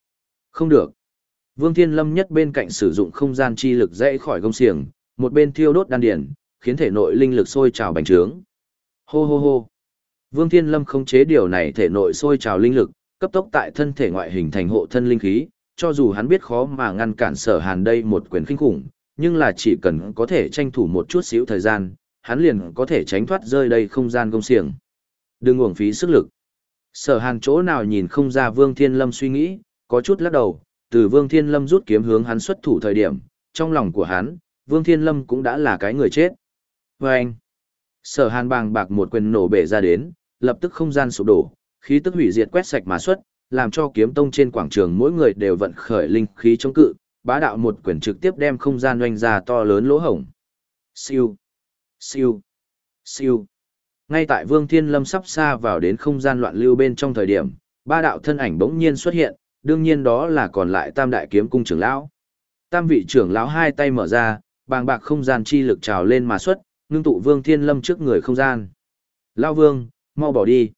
Không được. Vương Thiên Lâm nhất bên cạnh sử dụng không gian chi lực dãy khỏi gông xiềng, một bên thiêu đốt đan điển, khiến thể nội linh lực sôi trào bành trướng. Hô hô hô. Vương Thiên Lâm không chế điều này thể nội sôi trào linh lực, cấp tốc tại thân thể ngoại hình thành hộ thân linh khí, cho dù hắn biết khó mà ngăn cản sở hàn đây một quyền kinh khủng, nhưng là chỉ cần có thể tranh thủ một chút xíu thời gian, hắn liền có thể tránh thoát rơi đây không gian công xiềng. Đừng uổng phí sức lực. Sở hàn chỗ nào nhìn không ra Vương Thiên Lâm suy nghĩ, có chút lắc đầu, từ Vương Thiên Lâm rút kiếm hướng hắn xuất thủ thời điểm, trong lòng của hắn, Vương Thiên Lâm cũng đã là cái người chết. Và anh, sở hàn bàng bạc một quyền nổ bể ra đến, lập tức không gian sụp đổ, khí tức hủy diệt quét sạch mà xuất, làm cho kiếm tông trên quảng trường mỗi người đều vận khởi linh khí chống cự, bá đạo một quyền trực tiếp đem không gian oanh ra to lớn lỗ hổng. Siêu, siêu, siêu. Ngay tại Vương Thiên Lâm sắp xa vào đến không gian loạn lưu bên trong thời điểm, ba đạo thân ảnh bỗng nhiên xuất hiện, đương nhiên đó là còn lại Tam đại kiếm cung trưởng lão. Tam vị trưởng lão hai tay mở ra, bàng bạc không gian chi lực trào lên mà xuất, ngưng tụ Vương Thiên Lâm trước người không gian. Lão Vương, mau bỏ đi.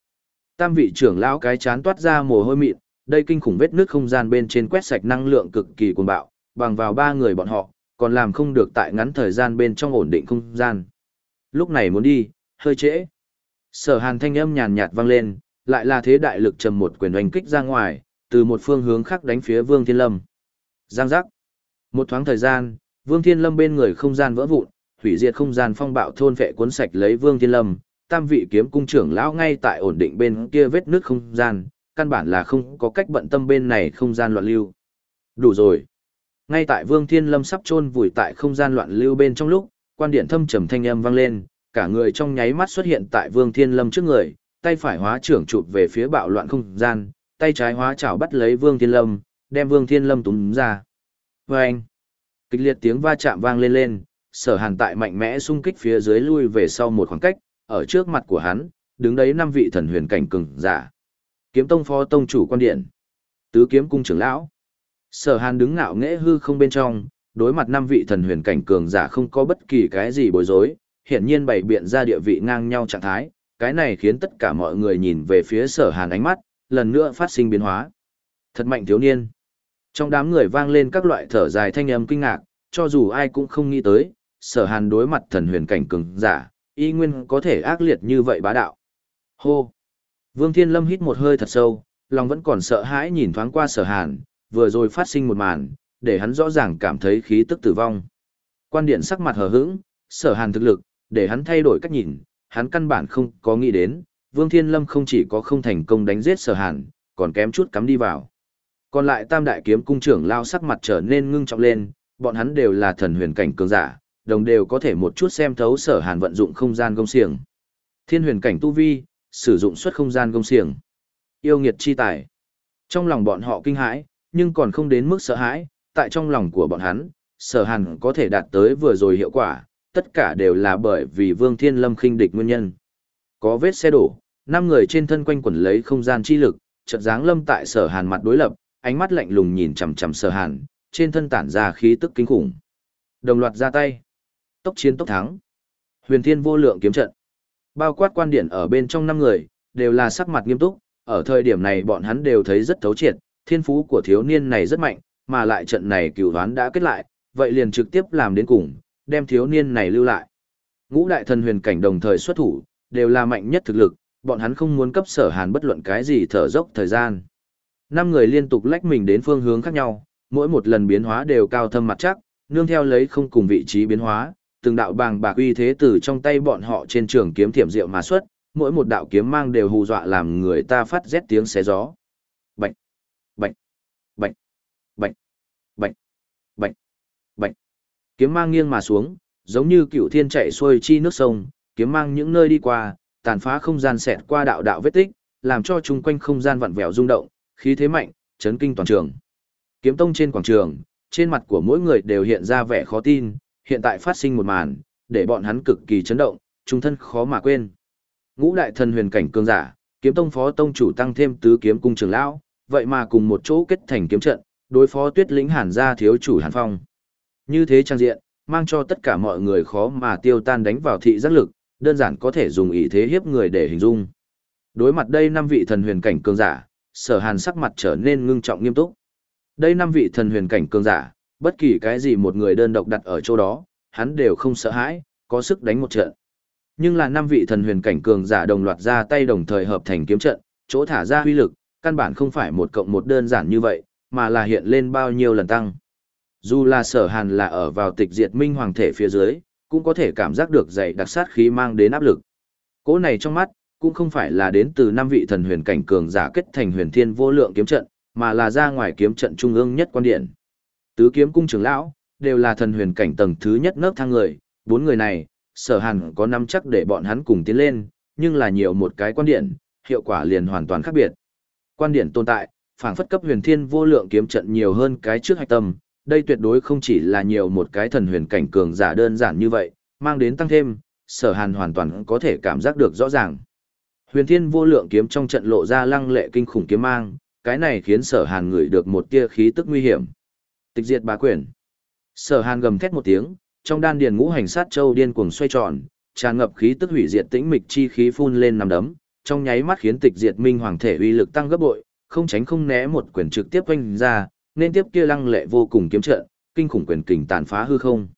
Tam vị trưởng lão cái chán toát ra mồ hôi mịn, đây kinh khủng vết nước không gian bên trên quét sạch năng lượng cực kỳ cuồng bạo, bằng vào ba người bọn họ, còn làm không được tại ngắn thời gian bên trong ổn định không gian. Lúc này muốn đi, hơi trễ. Sở hàn thanh âm nhàn nhạt vang lên, lại là thế đại lực trầm một quyền oanh kích ra ngoài, từ một phương hướng khác đánh phía Vương Thiên Lâm. Giang giác. Một thoáng thời gian, Vương Thiên Lâm bên người không gian vỡ vụn, hủy diệt không gian phong bạo thôn vệ cuốn sạch lấy Vương Thiên Lâm, tam vị kiếm cung trưởng lão ngay tại ổn định bên kia vết nước không gian, căn bản là không có cách bận tâm bên này không gian loạn lưu. Đủ rồi. Ngay tại Vương Thiên Lâm sắp chôn vùi tại không gian loạn lưu bên trong lúc, quan điện thâm trầm thanh âm vang lên, cả người trong nháy mắt xuất hiện tại Vương Thiên Lâm trước người, tay phải hóa trưởng chụp về phía bạo loạn không gian, tay trái hóa chảo bắt lấy Vương Thiên Lâm, đem Vương Thiên Lâm túm ra. Và kịch liệt tiếng va chạm vang lên lên, sở hàn tại mạnh mẽ xung kích phía dưới lui về sau một khoảng cách, ở trước mặt của hắn, đứng đấy năm vị thần huyền cảnh cường giả. Kiếm tông phó tông chủ quan điện, tứ kiếm cung trưởng lão, Sở Hàn đứng ngạo nghễ hư không bên trong, đối mặt năm vị thần huyền cảnh cường giả không có bất kỳ cái gì bối rối, hiển nhiên bày biện ra địa vị ngang nhau trạng thái, cái này khiến tất cả mọi người nhìn về phía Sở Hàn ánh mắt, lần nữa phát sinh biến hóa. Thật mạnh thiếu niên. Trong đám người vang lên các loại thở dài thanh âm kinh ngạc, cho dù ai cũng không nghĩ tới, Sở Hàn đối mặt thần huyền cảnh cường giả, y nguyên có thể ác liệt như vậy bá đạo. Hô! Vương Thiên Lâm hít một hơi thật sâu, lòng vẫn còn sợ hãi nhìn thoáng qua Sở Hàn, vừa rồi phát sinh một màn, để hắn rõ ràng cảm thấy khí tức tử vong. Quan điện sắc mặt hờ hững, sở hàn thực lực, để hắn thay đổi cách nhìn, hắn căn bản không có nghĩ đến, Vương Thiên Lâm không chỉ có không thành công đánh giết sở hàn, còn kém chút cắm đi vào. Còn lại tam đại kiếm cung trưởng lao sắc mặt trở nên ngưng trọng lên, bọn hắn đều là thần huyền cảnh cường giả, đồng đều có thể một chút xem thấu sở hàn vận dụng không gian công xiềng. Thiên huyền cảnh tu vi, sử dụng xuất không gian công xiềng. Yêu nghiệt chi tài. Trong lòng bọn họ kinh hãi, nhưng còn không đến mức sợ hãi, tại trong lòng của bọn hắn, sở hàn có thể đạt tới vừa rồi hiệu quả, tất cả đều là bởi vì Vương Thiên Lâm khinh địch nguyên nhân. Có vết xe đổ, năm người trên thân quanh quẩn lấy không gian chi lực, chợt dáng lâm tại sở hàn mặt đối lập, ánh mắt lạnh lùng nhìn chằm chằm sở hàn, trên thân tản ra khí tức kinh khủng. Đồng loạt ra tay. Tốc chiến tốc thắng. Huyền Thiên vô lượng kiếm trận. Bao quát quan điển ở bên trong năm người, đều là sắc mặt nghiêm túc, ở thời điểm này bọn hắn đều thấy rất thấu triệt, thiên phú của thiếu niên này rất mạnh, mà lại trận này cửu đoán đã kết lại, vậy liền trực tiếp làm đến cùng, đem thiếu niên này lưu lại. Ngũ đại thần huyền cảnh đồng thời xuất thủ, đều là mạnh nhất thực lực, bọn hắn không muốn cấp sở hàn bất luận cái gì thở dốc thời gian. Năm người liên tục lách mình đến phương hướng khác nhau, mỗi một lần biến hóa đều cao thâm mặt chắc, nương theo lấy không cùng vị trí biến hóa, từng đạo bàng bạc uy thế từ trong tay bọn họ trên trường kiếm thiểm diệu mà xuất, mỗi một đạo kiếm mang đều hù dọa làm người ta phát rét tiếng xé gió. Bạch, bạch, bạch, bạch, bạch, bạch, bạch. Kiếm mang nghiêng mà xuống, giống như cựu thiên chạy xuôi chi nước sông, kiếm mang những nơi đi qua, tàn phá không gian xẹt qua đạo đạo vết tích, làm cho chung quanh không gian vặn vẹo rung động, khí thế mạnh, chấn kinh toàn trường. Kiếm tông trên quảng trường, trên mặt của mỗi người đều hiện ra vẻ khó tin, hiện tại phát sinh một màn, để bọn hắn cực kỳ chấn động, trung thân khó mà quên. Ngũ đại thần huyền cảnh cường giả, kiếm tông phó tông chủ tăng thêm tứ kiếm cung trường lão, vậy mà cùng một chỗ kết thành kiếm trận, đối phó tuyết lĩnh hàn gia thiếu chủ hàn phong. Như thế trang diện, mang cho tất cả mọi người khó mà tiêu tan đánh vào thị giác lực, đơn giản có thể dùng ý thế hiếp người để hình dung. Đối mặt đây năm vị thần huyền cảnh cường giả, sở hàn sắc mặt trở nên ngưng trọng nghiêm túc. Đây năm vị thần huyền cảnh cường giả, bất kỳ cái gì một người đơn độc đặt ở chỗ đó, hắn đều không sợ hãi, có sức đánh một trận. Nhưng là năm vị thần huyền cảnh cường giả đồng loạt ra tay đồng thời hợp thành kiếm trận, chỗ thả ra huy lực, căn bản không phải một cộng một đơn giản như vậy, mà là hiện lên bao nhiêu lần tăng. Dù là sở hàn là ở vào tịch diệt minh hoàng thể phía dưới, cũng có thể cảm giác được dày đặc sát khí mang đến áp lực. Cỗ này trong mắt, cũng không phải là đến từ năm vị thần huyền cảnh cường giả kết thành huyền thiên vô lượng kiếm trận, mà là ra ngoài kiếm trận trung ương nhất quan điện. Tứ kiếm cung trưởng lão, đều là thần huyền cảnh tầng thứ nhất nấc thang người, bốn người này, sở hàn có năm chắc để bọn hắn cùng tiến lên, nhưng là nhiều một cái quan điện, hiệu quả liền hoàn toàn khác biệt. Quan điện tồn tại, phảng phất cấp huyền thiên vô lượng kiếm trận nhiều hơn cái trước hạch tâm, đây tuyệt đối không chỉ là nhiều một cái thần huyền cảnh cường giả đơn giản như vậy, mang đến tăng thêm, sở hàn hoàn toàn có thể cảm giác được rõ ràng. Huyền thiên vô lượng kiếm trong trận lộ ra lăng lệ kinh khủng kiếm mang, cái này khiến sở hàn ngửi được một tia khí tức nguy hiểm. Tịch diệt bá quyển. Sở hàn gầm thét một tiếng, trong đan điền ngũ hành sát châu điên cuồng xoay tròn, tràn ngập khí tức hủy diệt tĩnh mịch chi khí phun lên nằm đấm, trong nháy mắt khiến tịch diệt minh hoàng thể uy lực tăng gấp bội, không tránh không né một quyền trực tiếp quanh ra, nên tiếp kia lăng lệ vô cùng kiếm trận, kinh khủng quyền kình tàn phá hư không.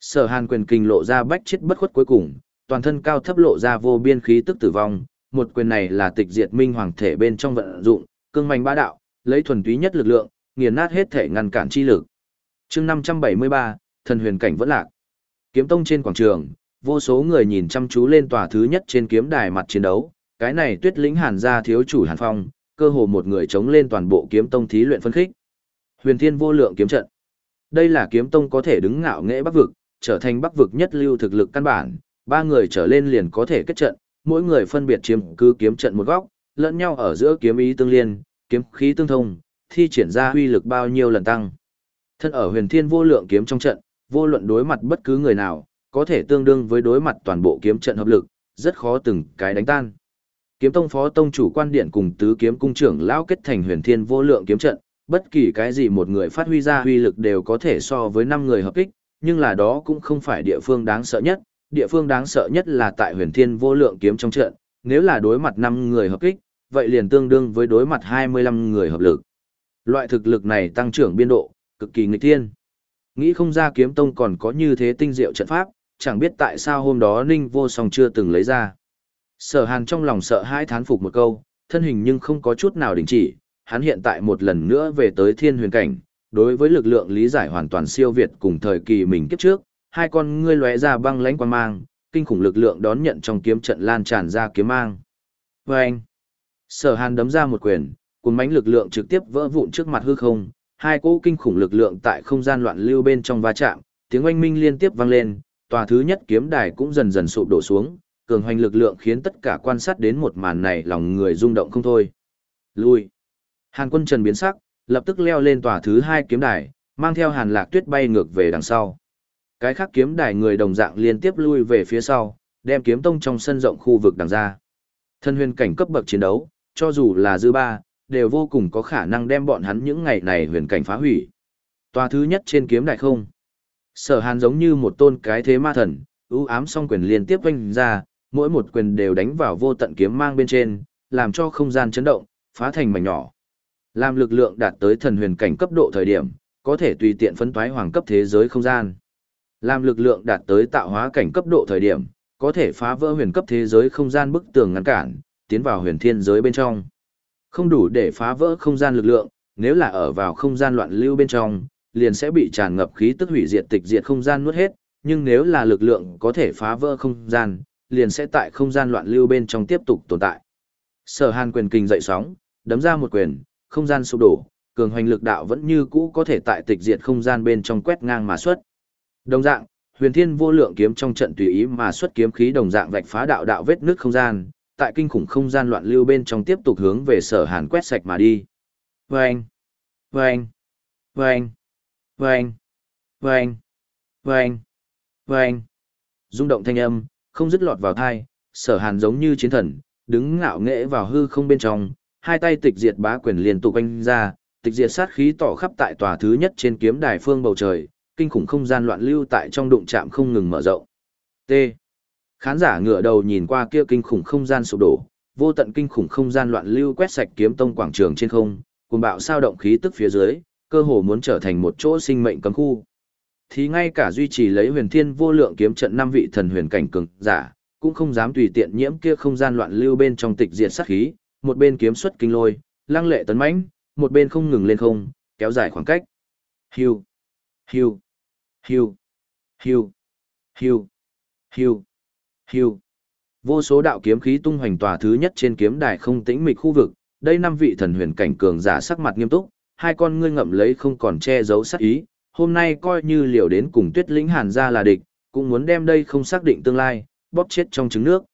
Sở Hàn quyền kình lộ ra bách chết bất khuất cuối cùng, toàn thân cao thấp lộ ra vô biên khí tức tử vong, một quyền này là tịch diệt minh hoàng thể bên trong vận dụng, cương mạnh bá đạo, lấy thuần túy nhất lực lượng, nghiền nát hết thể ngăn cản chi lực. Chương 573, thần huyền cảnh vẫn lạc. Kiếm tông trên quảng trường, vô số người nhìn chăm chú lên tòa thứ nhất trên kiếm đài mặt chiến đấu, cái này Tuyết lĩnh Hàn gia thiếu chủ Hàn Phong, cơ hồ một người chống lên toàn bộ kiếm tông thí luyện phân khích. Huyền Thiên vô lượng kiếm trận. Đây là kiếm tông có thể đứng ngạo nghễ Bắc vực, trở thành Bắc vực nhất lưu thực lực căn bản, ba người trở lên liền có thể kết trận, mỗi người phân biệt chiếm cứ kiếm trận một góc, lẫn nhau ở giữa kiếm ý tương liên, kiếm khí tương thông, thi triển ra uy lực bao nhiêu lần tăng. Thân ở Huyền Thiên vô lượng kiếm trong trận, vô luận đối mặt bất cứ người nào, có thể tương đương với đối mặt toàn bộ kiếm trận hợp lực, rất khó từng cái đánh tan. Kiếm tông phó tông chủ quan điện cùng tứ kiếm cung trưởng lão kết thành huyền thiên vô lượng kiếm trận, bất kỳ cái gì một người phát huy ra huy lực đều có thể so với năm người hợp kích, nhưng là đó cũng không phải địa phương đáng sợ nhất, địa phương đáng sợ nhất là tại huyền thiên vô lượng kiếm trong trận, nếu là đối mặt năm người hợp kích, vậy liền tương đương với đối mặt 25 người hợp lực. Loại thực lực này tăng trưởng biên độ, cực kỳ nghịch thiên. Nghĩ không ra kiếm tông còn có như thế tinh diệu trận pháp, chẳng biết tại sao hôm đó Ninh vô song chưa từng lấy ra. Sở hàn trong lòng sợ hãi thán phục một câu, thân hình nhưng không có chút nào đình chỉ, hắn hiện tại một lần nữa về tới thiên huyền cảnh, đối với lực lượng lý giải hoàn toàn siêu việt cùng thời kỳ mình kiếp trước, hai con ngươi lóe ra băng lãnh quan mang, kinh khủng lực lượng đón nhận trong kiếm trận lan tràn ra kiếm mang. Vâng! Sở hàn đấm ra một quyền, cuốn mánh lực lượng trực tiếp vỡ vụn trước mặt hư không, hai cỗ kinh khủng lực lượng tại không gian loạn lưu bên trong va chạm, tiếng oanh minh liên tiếp vang lên, tòa thứ nhất kiếm đài cũng dần dần sụp đổ xuống, cường hoành lực lượng khiến tất cả quan sát đến một màn này lòng người rung động không thôi. Lui. Hàn quân trần biến sắc, lập tức leo lên tòa thứ hai kiếm đài, mang theo hàn lạc tuyết bay ngược về đằng sau. Cái khác kiếm đài người đồng dạng liên tiếp lui về phía sau, đem kiếm tông trong sân rộng khu vực đằng ra. Thân huyền cảnh cấp bậc chiến đấu, cho dù là dư ba, đều vô cùng có khả năng đem bọn hắn những ngày này huyền cảnh phá hủy. Tòa thứ nhất trên kiếm đài không. Sở hàn giống như một tôn cái thế ma thần, ưu ám song quyền liên tiếp quanh ra, mỗi một quyền đều đánh vào vô tận kiếm mang bên trên, làm cho không gian chấn động, phá thành mảnh nhỏ. Làm lực lượng đạt tới thần huyền cảnh cấp độ thời điểm, có thể tùy tiện phân toái hoàng cấp thế giới không gian. Làm lực lượng đạt tới tạo hóa cảnh cấp độ thời điểm, có thể phá vỡ huyền cấp thế giới không gian bức tường ngăn cản, tiến vào huyền thiên giới bên trong. Không đủ để phá vỡ không gian lực lượng, nếu là ở vào không gian loạn lưu bên trong, liền sẽ bị tràn ngập khí tức hủy diệt tịch diệt không gian nuốt hết, nhưng nếu là lực lượng có thể phá vỡ không gian, liền sẽ tại không gian loạn lưu bên trong tiếp tục tồn tại. Sở Hàn quyền kinh dậy sóng, đấm ra một quyền, không gian sụp đổ, cường hoành lực đạo vẫn như cũ có thể tại tịch diệt không gian bên trong quét ngang mà xuất. Đồng dạng, Huyền Thiên vô lượng kiếm trong trận tùy ý mà xuất kiếm khí đồng dạng vạch phá đạo đạo vết nứt không gian, tại kinh khủng không gian loạn lưu bên trong tiếp tục hướng về Sở Hàn quét sạch mà đi. Vâng! Vâng! Vâng! Vâng! Vâng! Vâng! Vâng! Rung động thanh âm, không dứt lọt vào thai, Sở Hàn giống như chiến thần, đứng ngạo nghễ vào hư không bên trong, hai tay tịch diệt bá quyền liên tục quanh ra, tịch diệt sát khí tỏ khắp tại tòa thứ nhất trên kiếm đài phương bầu trời, kinh khủng không gian loạn lưu tại trong đụng chạm không ngừng mở rộng. T. Khán giả ngửa đầu nhìn qua kia kinh khủng không gian sụp đổ, vô tận kinh khủng không gian loạn lưu quét sạch kiếm tông quảng trường trên không, cuồng bạo sao động khí tức phía dưới, cơ hồ muốn trở thành một chỗ sinh mệnh cấm khu. Thì ngay cả duy trì lấy huyền thiên vô lượng kiếm trận năm vị thần huyền cảnh cường giả, cũng không dám tùy tiện nhiễm kia không gian loạn lưu bên trong tịch diệt sát khí, một bên kiếm xuất kinh lôi, lăng lệ tấn mãnh, một bên không ngừng lên không, kéo dài khoảng cách. Hưu, hưu, hưu, hưu, hưu, hưu, hưu. Vô số đạo kiếm khí tung hoành tòa thứ nhất trên kiếm đài không tĩnh mịch khu vực, đây năm vị thần huyền cảnh cường giả sắc mặt nghiêm túc, hai con ngươi ngậm lấy không còn che giấu sát ý, hôm nay coi như liều đến cùng Tuyết Lĩnh Hàn ra là địch, cũng muốn đem đây không xác định tương lai, bóp chết trong trứng nước.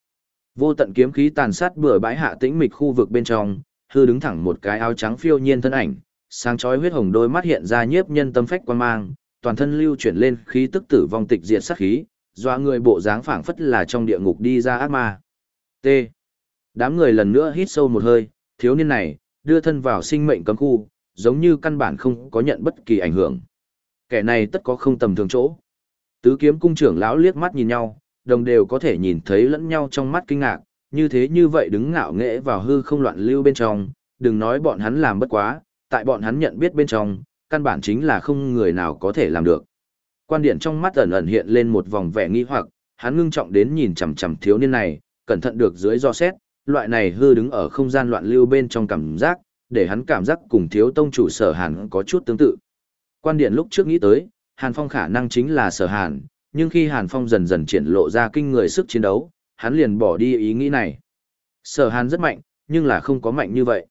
Vô tận kiếm khí tàn sát bừa bãi hạ tĩnh mịch khu vực bên trong, hư đứng thẳng một cái áo trắng phiêu nhiên thân ảnh, sáng chói huyết hồng đôi mắt hiện ra nhiếp nhân tâm phách quan mang, toàn thân lưu chuyển lên khí tức tử vong tịch diệt sát khí, dọa người bộ dáng phảng phất là trong địa ngục đi ra ác ma. T. Đám người lần nữa hít sâu một hơi, thiếu niên này, đưa thân vào sinh mệnh cấm khu, giống như căn bản không có nhận bất kỳ ảnh hưởng. Kẻ này tất có không tầm thường chỗ. Tứ kiếm cung trưởng lão liếc mắt nhìn nhau, đồng đều có thể nhìn thấy lẫn nhau trong mắt kinh ngạc, như thế như vậy đứng ngạo nghễ vào hư không loạn lưu bên trong, đừng nói bọn hắn làm bất quá, tại bọn hắn nhận biết bên trong, căn bản chính là không người nào có thể làm được. Quan điện trong mắt ẩn ẩn hiện lên một vòng vẻ nghi hoặc, hắn ngưng trọng đến nhìn chằm chằm thiếu niên này, cẩn thận được dưới do xét, loại này hư đứng ở không gian loạn lưu bên trong cảm giác, để hắn cảm giác cùng thiếu tông chủ sở hàn có chút tương tự. Quan điện lúc trước nghĩ tới, Hàn Phong khả năng chính là sở hàn, nhưng khi Hàn Phong dần dần triển lộ ra kinh người sức chiến đấu, hắn liền bỏ đi ý nghĩ này. Sở Hàn rất mạnh, nhưng là không có mạnh như vậy.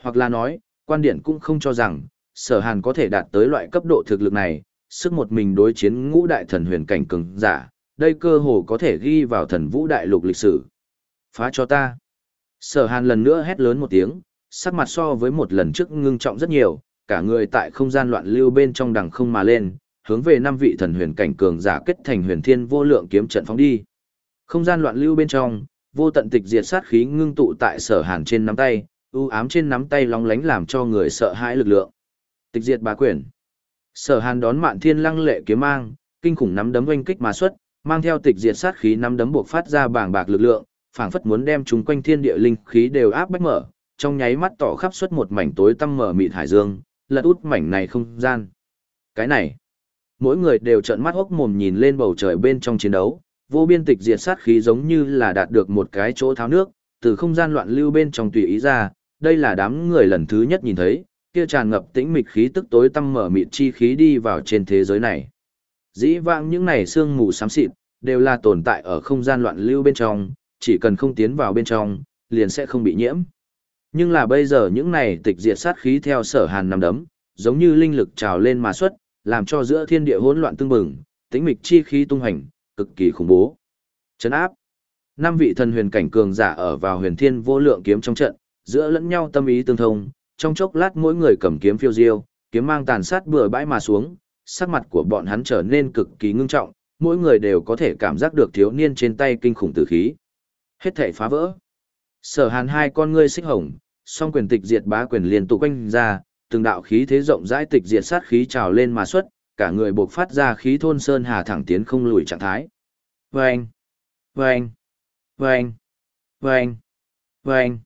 Hoặc là nói, quan Điện cũng không cho rằng, Sở Hàn có thể đạt tới loại cấp độ thực lực này, sức một mình đối chiến ngũ đại thần huyền cảnh cường giả, đây cơ hồ có thể ghi vào thần vũ đại lục lịch sử. Phá cho ta. Sở Hàn lần nữa hét lớn một tiếng, sắc mặt so với một lần trước ngưng trọng rất nhiều, cả người tại không gian loạn lưu bên trong đằng không mà lên, hướng về năm vị thần huyền cảnh cường giả kết thành huyền thiên vô lượng kiếm trận phóng đi. Không gian loạn lưu bên trong, vô tận tịch diệt sát khí ngưng tụ tại sở hàn trên nắm tay, ưu ám trên nắm tay long lánh làm cho người sợ hãi lực lượng. Tịch diệt bá quyền. Sở Hàn đón Mạn Thiên Lăng lệ kiếm mang, kinh khủng nắm đấm oanh kích mà xuất, mang theo tịch diệt sát khí nắm đấm buộc phát ra bàng bạc lực lượng, phảng phất muốn đem chúng quanh thiên địa linh khí đều áp bách mở, trong nháy mắt tỏ khắp xuất một mảnh tối tăm mở mịt hải dương, lật út mảnh này không gian. Cái này, mỗi người đều trợn mắt hốc mồm nhìn lên bầu trời bên trong chiến đấu, vô biên tịch diệt sát khí giống như là đạt được một cái chỗ tháo nước, từ không gian loạn lưu bên trong tùy ý ra, đây là đám người lần thứ nhất nhìn thấy, kia tràn ngập tĩnh mịch khí tức tối tăm mở mịt chi khí đi vào trên thế giới này. Dĩ vãng những này sương mù xám xịt, đều là tồn tại ở không gian loạn lưu bên trong, chỉ cần không tiến vào bên trong, liền sẽ không bị nhiễm. Nhưng là bây giờ những này tịch diệt sát khí theo sở hàn nằm đấm, giống như linh lực trào lên mà xuất, làm cho giữa thiên địa hỗn loạn tương bừng, tĩnh mịch chi khí tung hành, cực kỳ khủng bố. Chấn áp. Năm vị thần huyền cảnh cường giả ở vào huyền thiên vô lượng kiếm trong trận, giữa lẫn nhau tâm ý tương thông, trong chốc lát mỗi người cầm kiếm phiêu diêu, kiếm mang tàn sát bừa bãi mà xuống, sắc mặt của bọn hắn trở nên cực kỳ ngưng trọng, mỗi người đều có thể cảm giác được thiếu niên trên tay kinh khủng tử khí. Hết thể phá vỡ. Sở hàn hai con ngươi xích hồng, song quyền tịch diệt bá quyền liên tục quanh ra, từng đạo khí thế rộng rãi tịch diệt sát khí trào lên mà xuất, cả người buộc phát ra khí thôn sơn hà thẳng tiến không lùi trạng thái. Vâng! Vâng! Vâng! Vâng! Vâng!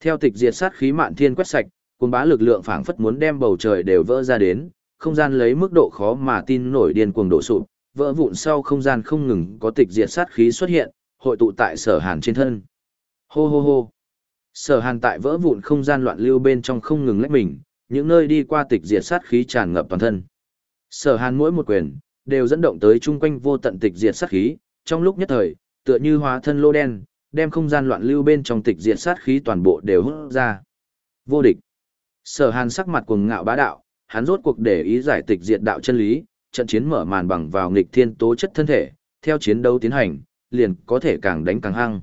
Theo tịch diệt sát khí mạn thiên quét sạch, cuồng bá lực lượng phảng phất muốn đem bầu trời đều vỡ ra đến, không gian lấy mức độ khó mà tin nổi điên cuồng đổ sụp, vỡ vụn sau không gian không ngừng có tịch diệt sát khí xuất hiện, hội tụ tại sở hàn trên thân. Hô hô hô. Sở hàn tại vỡ vụn không gian loạn lưu bên trong không ngừng lách mình, những nơi đi qua tịch diệt sát khí tràn ngập toàn thân. Sở hàn mỗi một quyền, đều dẫn động tới chung quanh vô tận tịch diệt sát khí, trong lúc nhất thời, tựa như hóa thân lô đen, đem không gian loạn lưu bên trong tịch diệt sát khí toàn bộ đều hút ra. Vô địch. Sở hàn sắc mặt cuồng ngạo bá đạo, hắn rốt cuộc để ý giải tịch diệt đạo chân lý, trận chiến mở màn bằng vào nghịch thiên tố chất thân thể, theo chiến đấu tiến hành, liền có thể càng đánh càng hăng.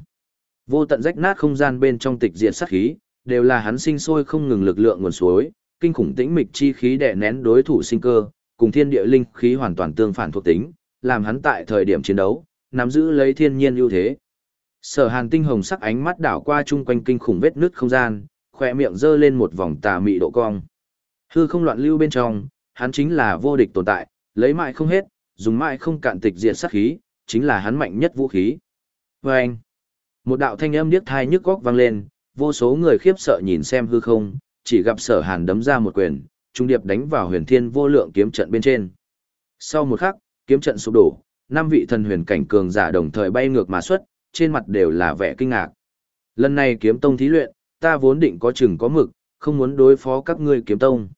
Vô tận rách nát không gian bên trong tịch diệt sát khí, đều là hắn sinh sôi không ngừng lực lượng nguồn suối, kinh khủng tĩnh mịch chi khí đè nén đối thủ sinh cơ, cùng thiên địa linh khí hoàn toàn tương phản thuộc tính, làm hắn tại thời điểm chiến đấu, nắm giữ lấy thiên nhiên ưu thế. Sở Hàn tinh hồng sắc ánh mắt đảo qua chung quanh kinh khủng vết nứt không gian, khỏe miệng giơ lên một vòng tà mị độ cong. Hư không loạn lưu bên trong, hắn chính là vô địch tồn tại, lấy mãi không hết, dùng mãi không cạn tịch diệt sát khí, chính là hắn mạnh nhất vũ khí. Và anh, một đạo thanh âm điếc thai nhức góc vang lên, vô số người khiếp sợ nhìn xem hư không, chỉ gặp sở hàn đấm ra một quyền, trung điệp đánh vào huyền thiên vô lượng kiếm trận bên trên. Sau một khắc, kiếm trận sụp đổ, năm vị thần huyền cảnh cường giả đồng thời bay ngược mà xuất, trên mặt đều là vẻ kinh ngạc. Lần này kiếm tông thí luyện, ta vốn định có chừng có mực, không muốn đối phó các ngươi kiếm tông.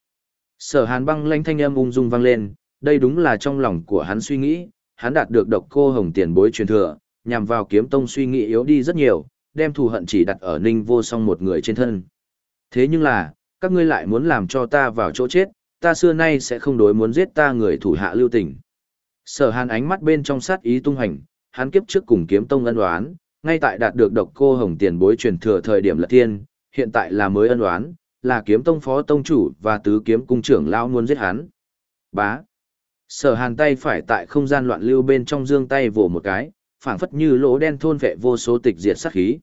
Sở hàn băng lanh thanh âm ung dung vang lên, đây đúng là trong lòng của hắn suy nghĩ, hắn đạt được độc cô hồng tiền bối truyền thừa, nhằm vào kiếm tông suy nghĩ yếu đi rất nhiều, đem thù hận chỉ đặt ở ninh vô song một người trên thân. Thế nhưng là, các ngươi lại muốn làm cho ta vào chỗ chết, ta xưa nay sẽ không đối muốn giết ta người thủ hạ lưu tình. Sở hàn ánh mắt bên trong sát ý tung hành, hắn kiếp trước cùng kiếm tông ân đoán, ngay tại đạt được độc cô hồng tiền bối truyền thừa thời điểm lật tiên, hiện tại là mới ân đoán, là kiếm tông phó tông chủ và tứ kiếm cung trưởng lao muốn giết hắn. Bá. Sở hàn tay phải tại không gian loạn lưu bên trong dương tay vỗ một cái, phảng phất như lỗ đen thôn vệ vô số tịch diệt sát khí.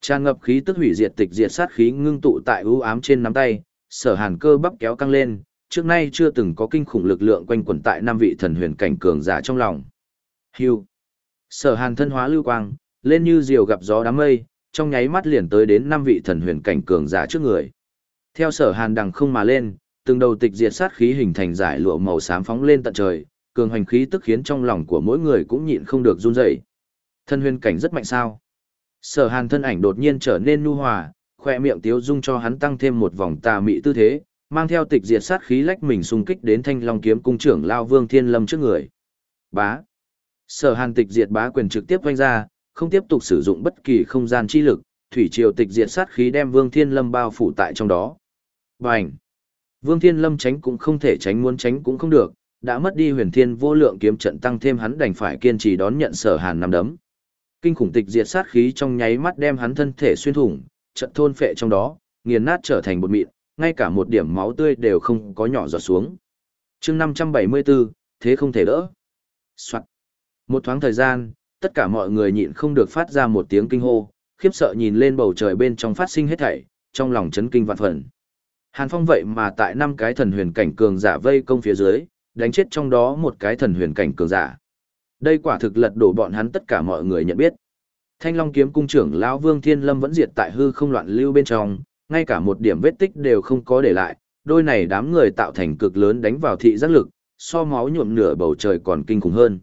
Tràn ngập khí tức hủy diệt tịch diệt sát khí ngưng tụ tại ưu ám trên nắm tay, sở hàn cơ bắp kéo căng lên, trước nay chưa từng có kinh khủng lực lượng quanh quẩn tại năm vị thần huyền cảnh cường giả trong lòng. Hưu. Sở hàn thân hóa lưu quang, lên như diều gặp gió đám mây, trong nháy mắt liền tới đến năm vị thần huyền cảnh cường giả trước người. Theo sở hàn đằng không mà lên, từng đầu tịch diệt sát khí hình thành giải lụa màu xám phóng lên tận trời, cường hành khí tức khiến trong lòng của mỗi người cũng nhịn không được run rẩy. Thân huyền cảnh rất mạnh sao? Sở Hàn thân ảnh đột nhiên trở nên nu hòa, khoe miệng tiếu dung cho hắn tăng thêm một vòng tà mị tư thế, mang theo tịch diệt sát khí lách mình xung kích đến Thanh Long kiếm cung trưởng lao Vương Thiên Lâm trước người. Bá. Sở Hàn tịch diệt bá quyền trực tiếp vanh ra, không tiếp tục sử dụng bất kỳ không gian chi lực, thủy triều tịch diệt sát khí đem Vương Thiên Lâm bao phủ tại trong đó. Bành. Vương Thiên Lâm tránh cũng không thể tránh muốn tránh cũng không được, đã mất đi huyền thiên vô lượng kiếm trận tăng thêm hắn đành phải kiên trì đón nhận sở hàn nằm đấm. Kinh khủng tịch diệt sát khí trong nháy mắt đem hắn thân thể xuyên thủng, trận thôn phệ trong đó, nghiền nát trở thành bột mịn, ngay cả một điểm máu tươi đều không có nhỏ giọt xuống. chương 574, thế không thể đỡ. Soạn. Một thoáng thời gian, tất cả mọi người nhịn không được phát ra một tiếng kinh hô, khiếp sợ nhìn lên bầu trời bên trong phát sinh hết thảy, trong lòng chấn kinh vạn phần. Hàn Phong vậy mà tại năm cái thần huyền cảnh cường giả vây công phía dưới, đánh chết trong đó một cái thần huyền cảnh cường giả. Đây quả thực lật đổ bọn hắn tất cả mọi người nhận biết. Thanh Long kiếm cung trưởng lão Vương Thiên Lâm vẫn diệt tại hư không loạn lưu bên trong, ngay cả một điểm vết tích đều không có để lại, đôi này đám người tạo thành cực lớn đánh vào thị giác lực, so máu nhuộm nửa bầu trời còn kinh khủng hơn.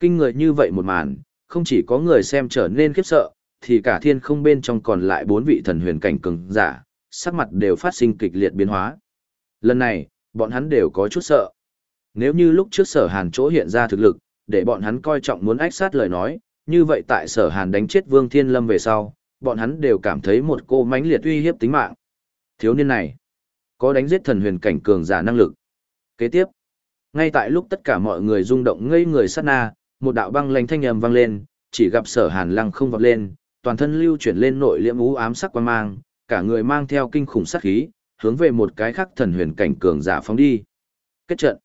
Kinh người như vậy một màn, không chỉ có người xem trở nên khiếp sợ, thì cả thiên không bên trong còn lại bốn vị thần huyền cảnh cường giả, sắc mặt đều phát sinh kịch liệt biến hóa. Lần này, bọn hắn đều có chút sợ. Nếu như lúc trước sở hàn chỗ hiện ra thực lực, để bọn hắn coi trọng muốn ách sát lời nói, như vậy tại sở hàn đánh chết Vương Thiên Lâm về sau, bọn hắn đều cảm thấy một cô mãnh liệt uy hiếp tính mạng. Thiếu niên này, có đánh giết thần huyền cảnh cường giả năng lực. Kế tiếp, ngay tại lúc tất cả mọi người rung động ngây người sát na, một đạo băng lanh thanh âm vang lên, chỉ gặp sở hàn lăng không vọt lên, toàn thân lưu chuyển lên nội liễm ú ám sắc quan mang, cả người mang theo kinh khủng sát khí, hướng về một cái khắc thần huyền cảnh cường giả phóng đi. Kết trận.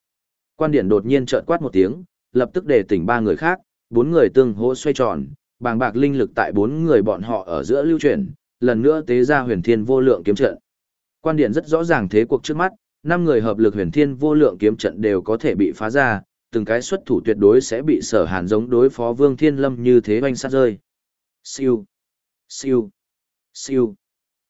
Quan điển đột nhiên trợn quát một tiếng, lập tức để tỉnh ba người khác, bốn người tương hỗ xoay tròn, bàng bạc linh lực tại bốn người bọn họ ở giữa lưu chuyển, lần nữa tế ra huyền thiên vô lượng kiếm trận. Quan điển rất rõ ràng thế cuộc trước mắt, năm người hợp lực huyền thiên vô lượng kiếm trận đều có thể bị phá ra, từng cái xuất thủ tuyệt đối sẽ bị sở hàn giống đối phó vương thiên lâm như thế oanh sát rơi. Siêu, siêu, siêu.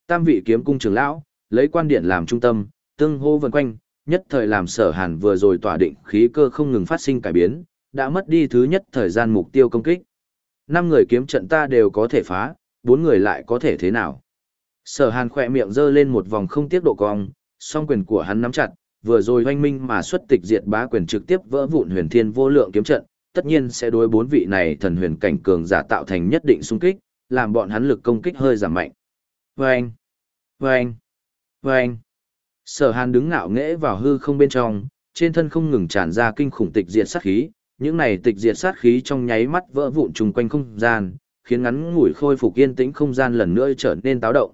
Tam vị kiếm cung trưởng lão, lấy quan điện làm trung tâm, tương hô vần quanh, nhất thời làm sở hàn vừa rồi tỏa định khí cơ không ngừng phát sinh cải biến, đã mất đi thứ nhất thời gian mục tiêu công kích. Năm người kiếm trận ta đều có thể phá, bốn người lại có thể thế nào? Sở hàn khỏe miệng giơ lên một vòng không tiếc độ cong, song quyền của hắn nắm chặt, vừa rồi hoanh minh mà xuất tịch diệt bá quyền trực tiếp vỡ vụn huyền thiên vô lượng kiếm trận, tất nhiên sẽ đối bốn vị này thần huyền cảnh cường giả tạo thành nhất định xung kích, làm bọn hắn lực công kích hơi giảm mạnh. Vâng! Vâng! Vâng! Sở hàn đứng ngạo nghễ vào hư không bên trong, trên thân không ngừng tràn ra kinh khủng tịch diệt sát khí, những này tịch diệt sát khí trong nháy mắt vỡ vụn trùng quanh không gian, khiến ngắn ngủi khôi phục yên tĩnh không gian lần nữa trở nên táo động.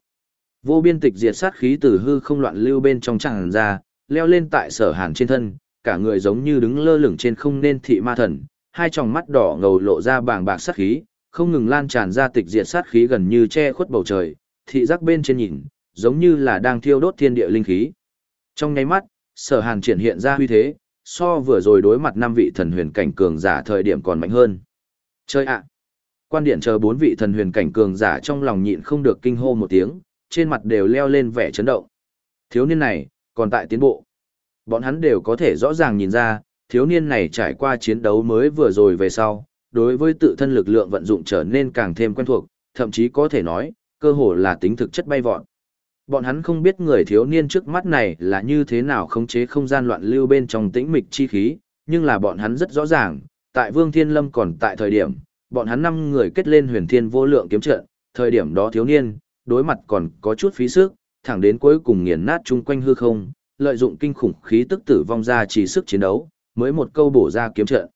Vô biên tịch diệt sát khí từ hư không loạn lưu bên trong tràn ra, leo lên tại sở hàn trên thân, cả người giống như đứng lơ lửng trên không nên thị ma thần, hai tròng mắt đỏ ngầu lộ ra bàng bạc sát khí, không ngừng lan tràn ra tịch diệt sát khí gần như che khuất bầu trời, thị giác bên trên nhìn, giống như là đang thiêu đốt thiên địa linh khí. Trong nháy mắt, sở hàn triển hiện ra huy thế, so vừa rồi đối mặt năm vị thần huyền cảnh cường giả thời điểm còn mạnh hơn. Chơi ạ! Quan điện chờ bốn vị thần huyền cảnh cường giả trong lòng nhịn không được kinh hô một tiếng, trên mặt đều leo lên vẻ chấn động. Thiếu niên này, còn tại tiến bộ. Bọn hắn đều có thể rõ ràng nhìn ra, thiếu niên này trải qua chiến đấu mới vừa rồi về sau, đối với tự thân lực lượng vận dụng trở nên càng thêm quen thuộc, thậm chí có thể nói, cơ hồ là tính thực chất bay vọt. Bọn hắn không biết người thiếu niên trước mắt này là như thế nào khống chế không gian loạn lưu bên trong tĩnh mịch chi khí, nhưng là bọn hắn rất rõ ràng, tại Vương Thiên Lâm còn tại thời điểm, bọn hắn năm người kết lên huyền thiên vô lượng kiếm trận, thời điểm đó thiếu niên, đối mặt còn có chút phí sức, thẳng đến cuối cùng nghiền nát chung quanh hư không, lợi dụng kinh khủng khí tức tử vong ra chỉ sức chiến đấu, mới một câu bổ ra kiếm trận.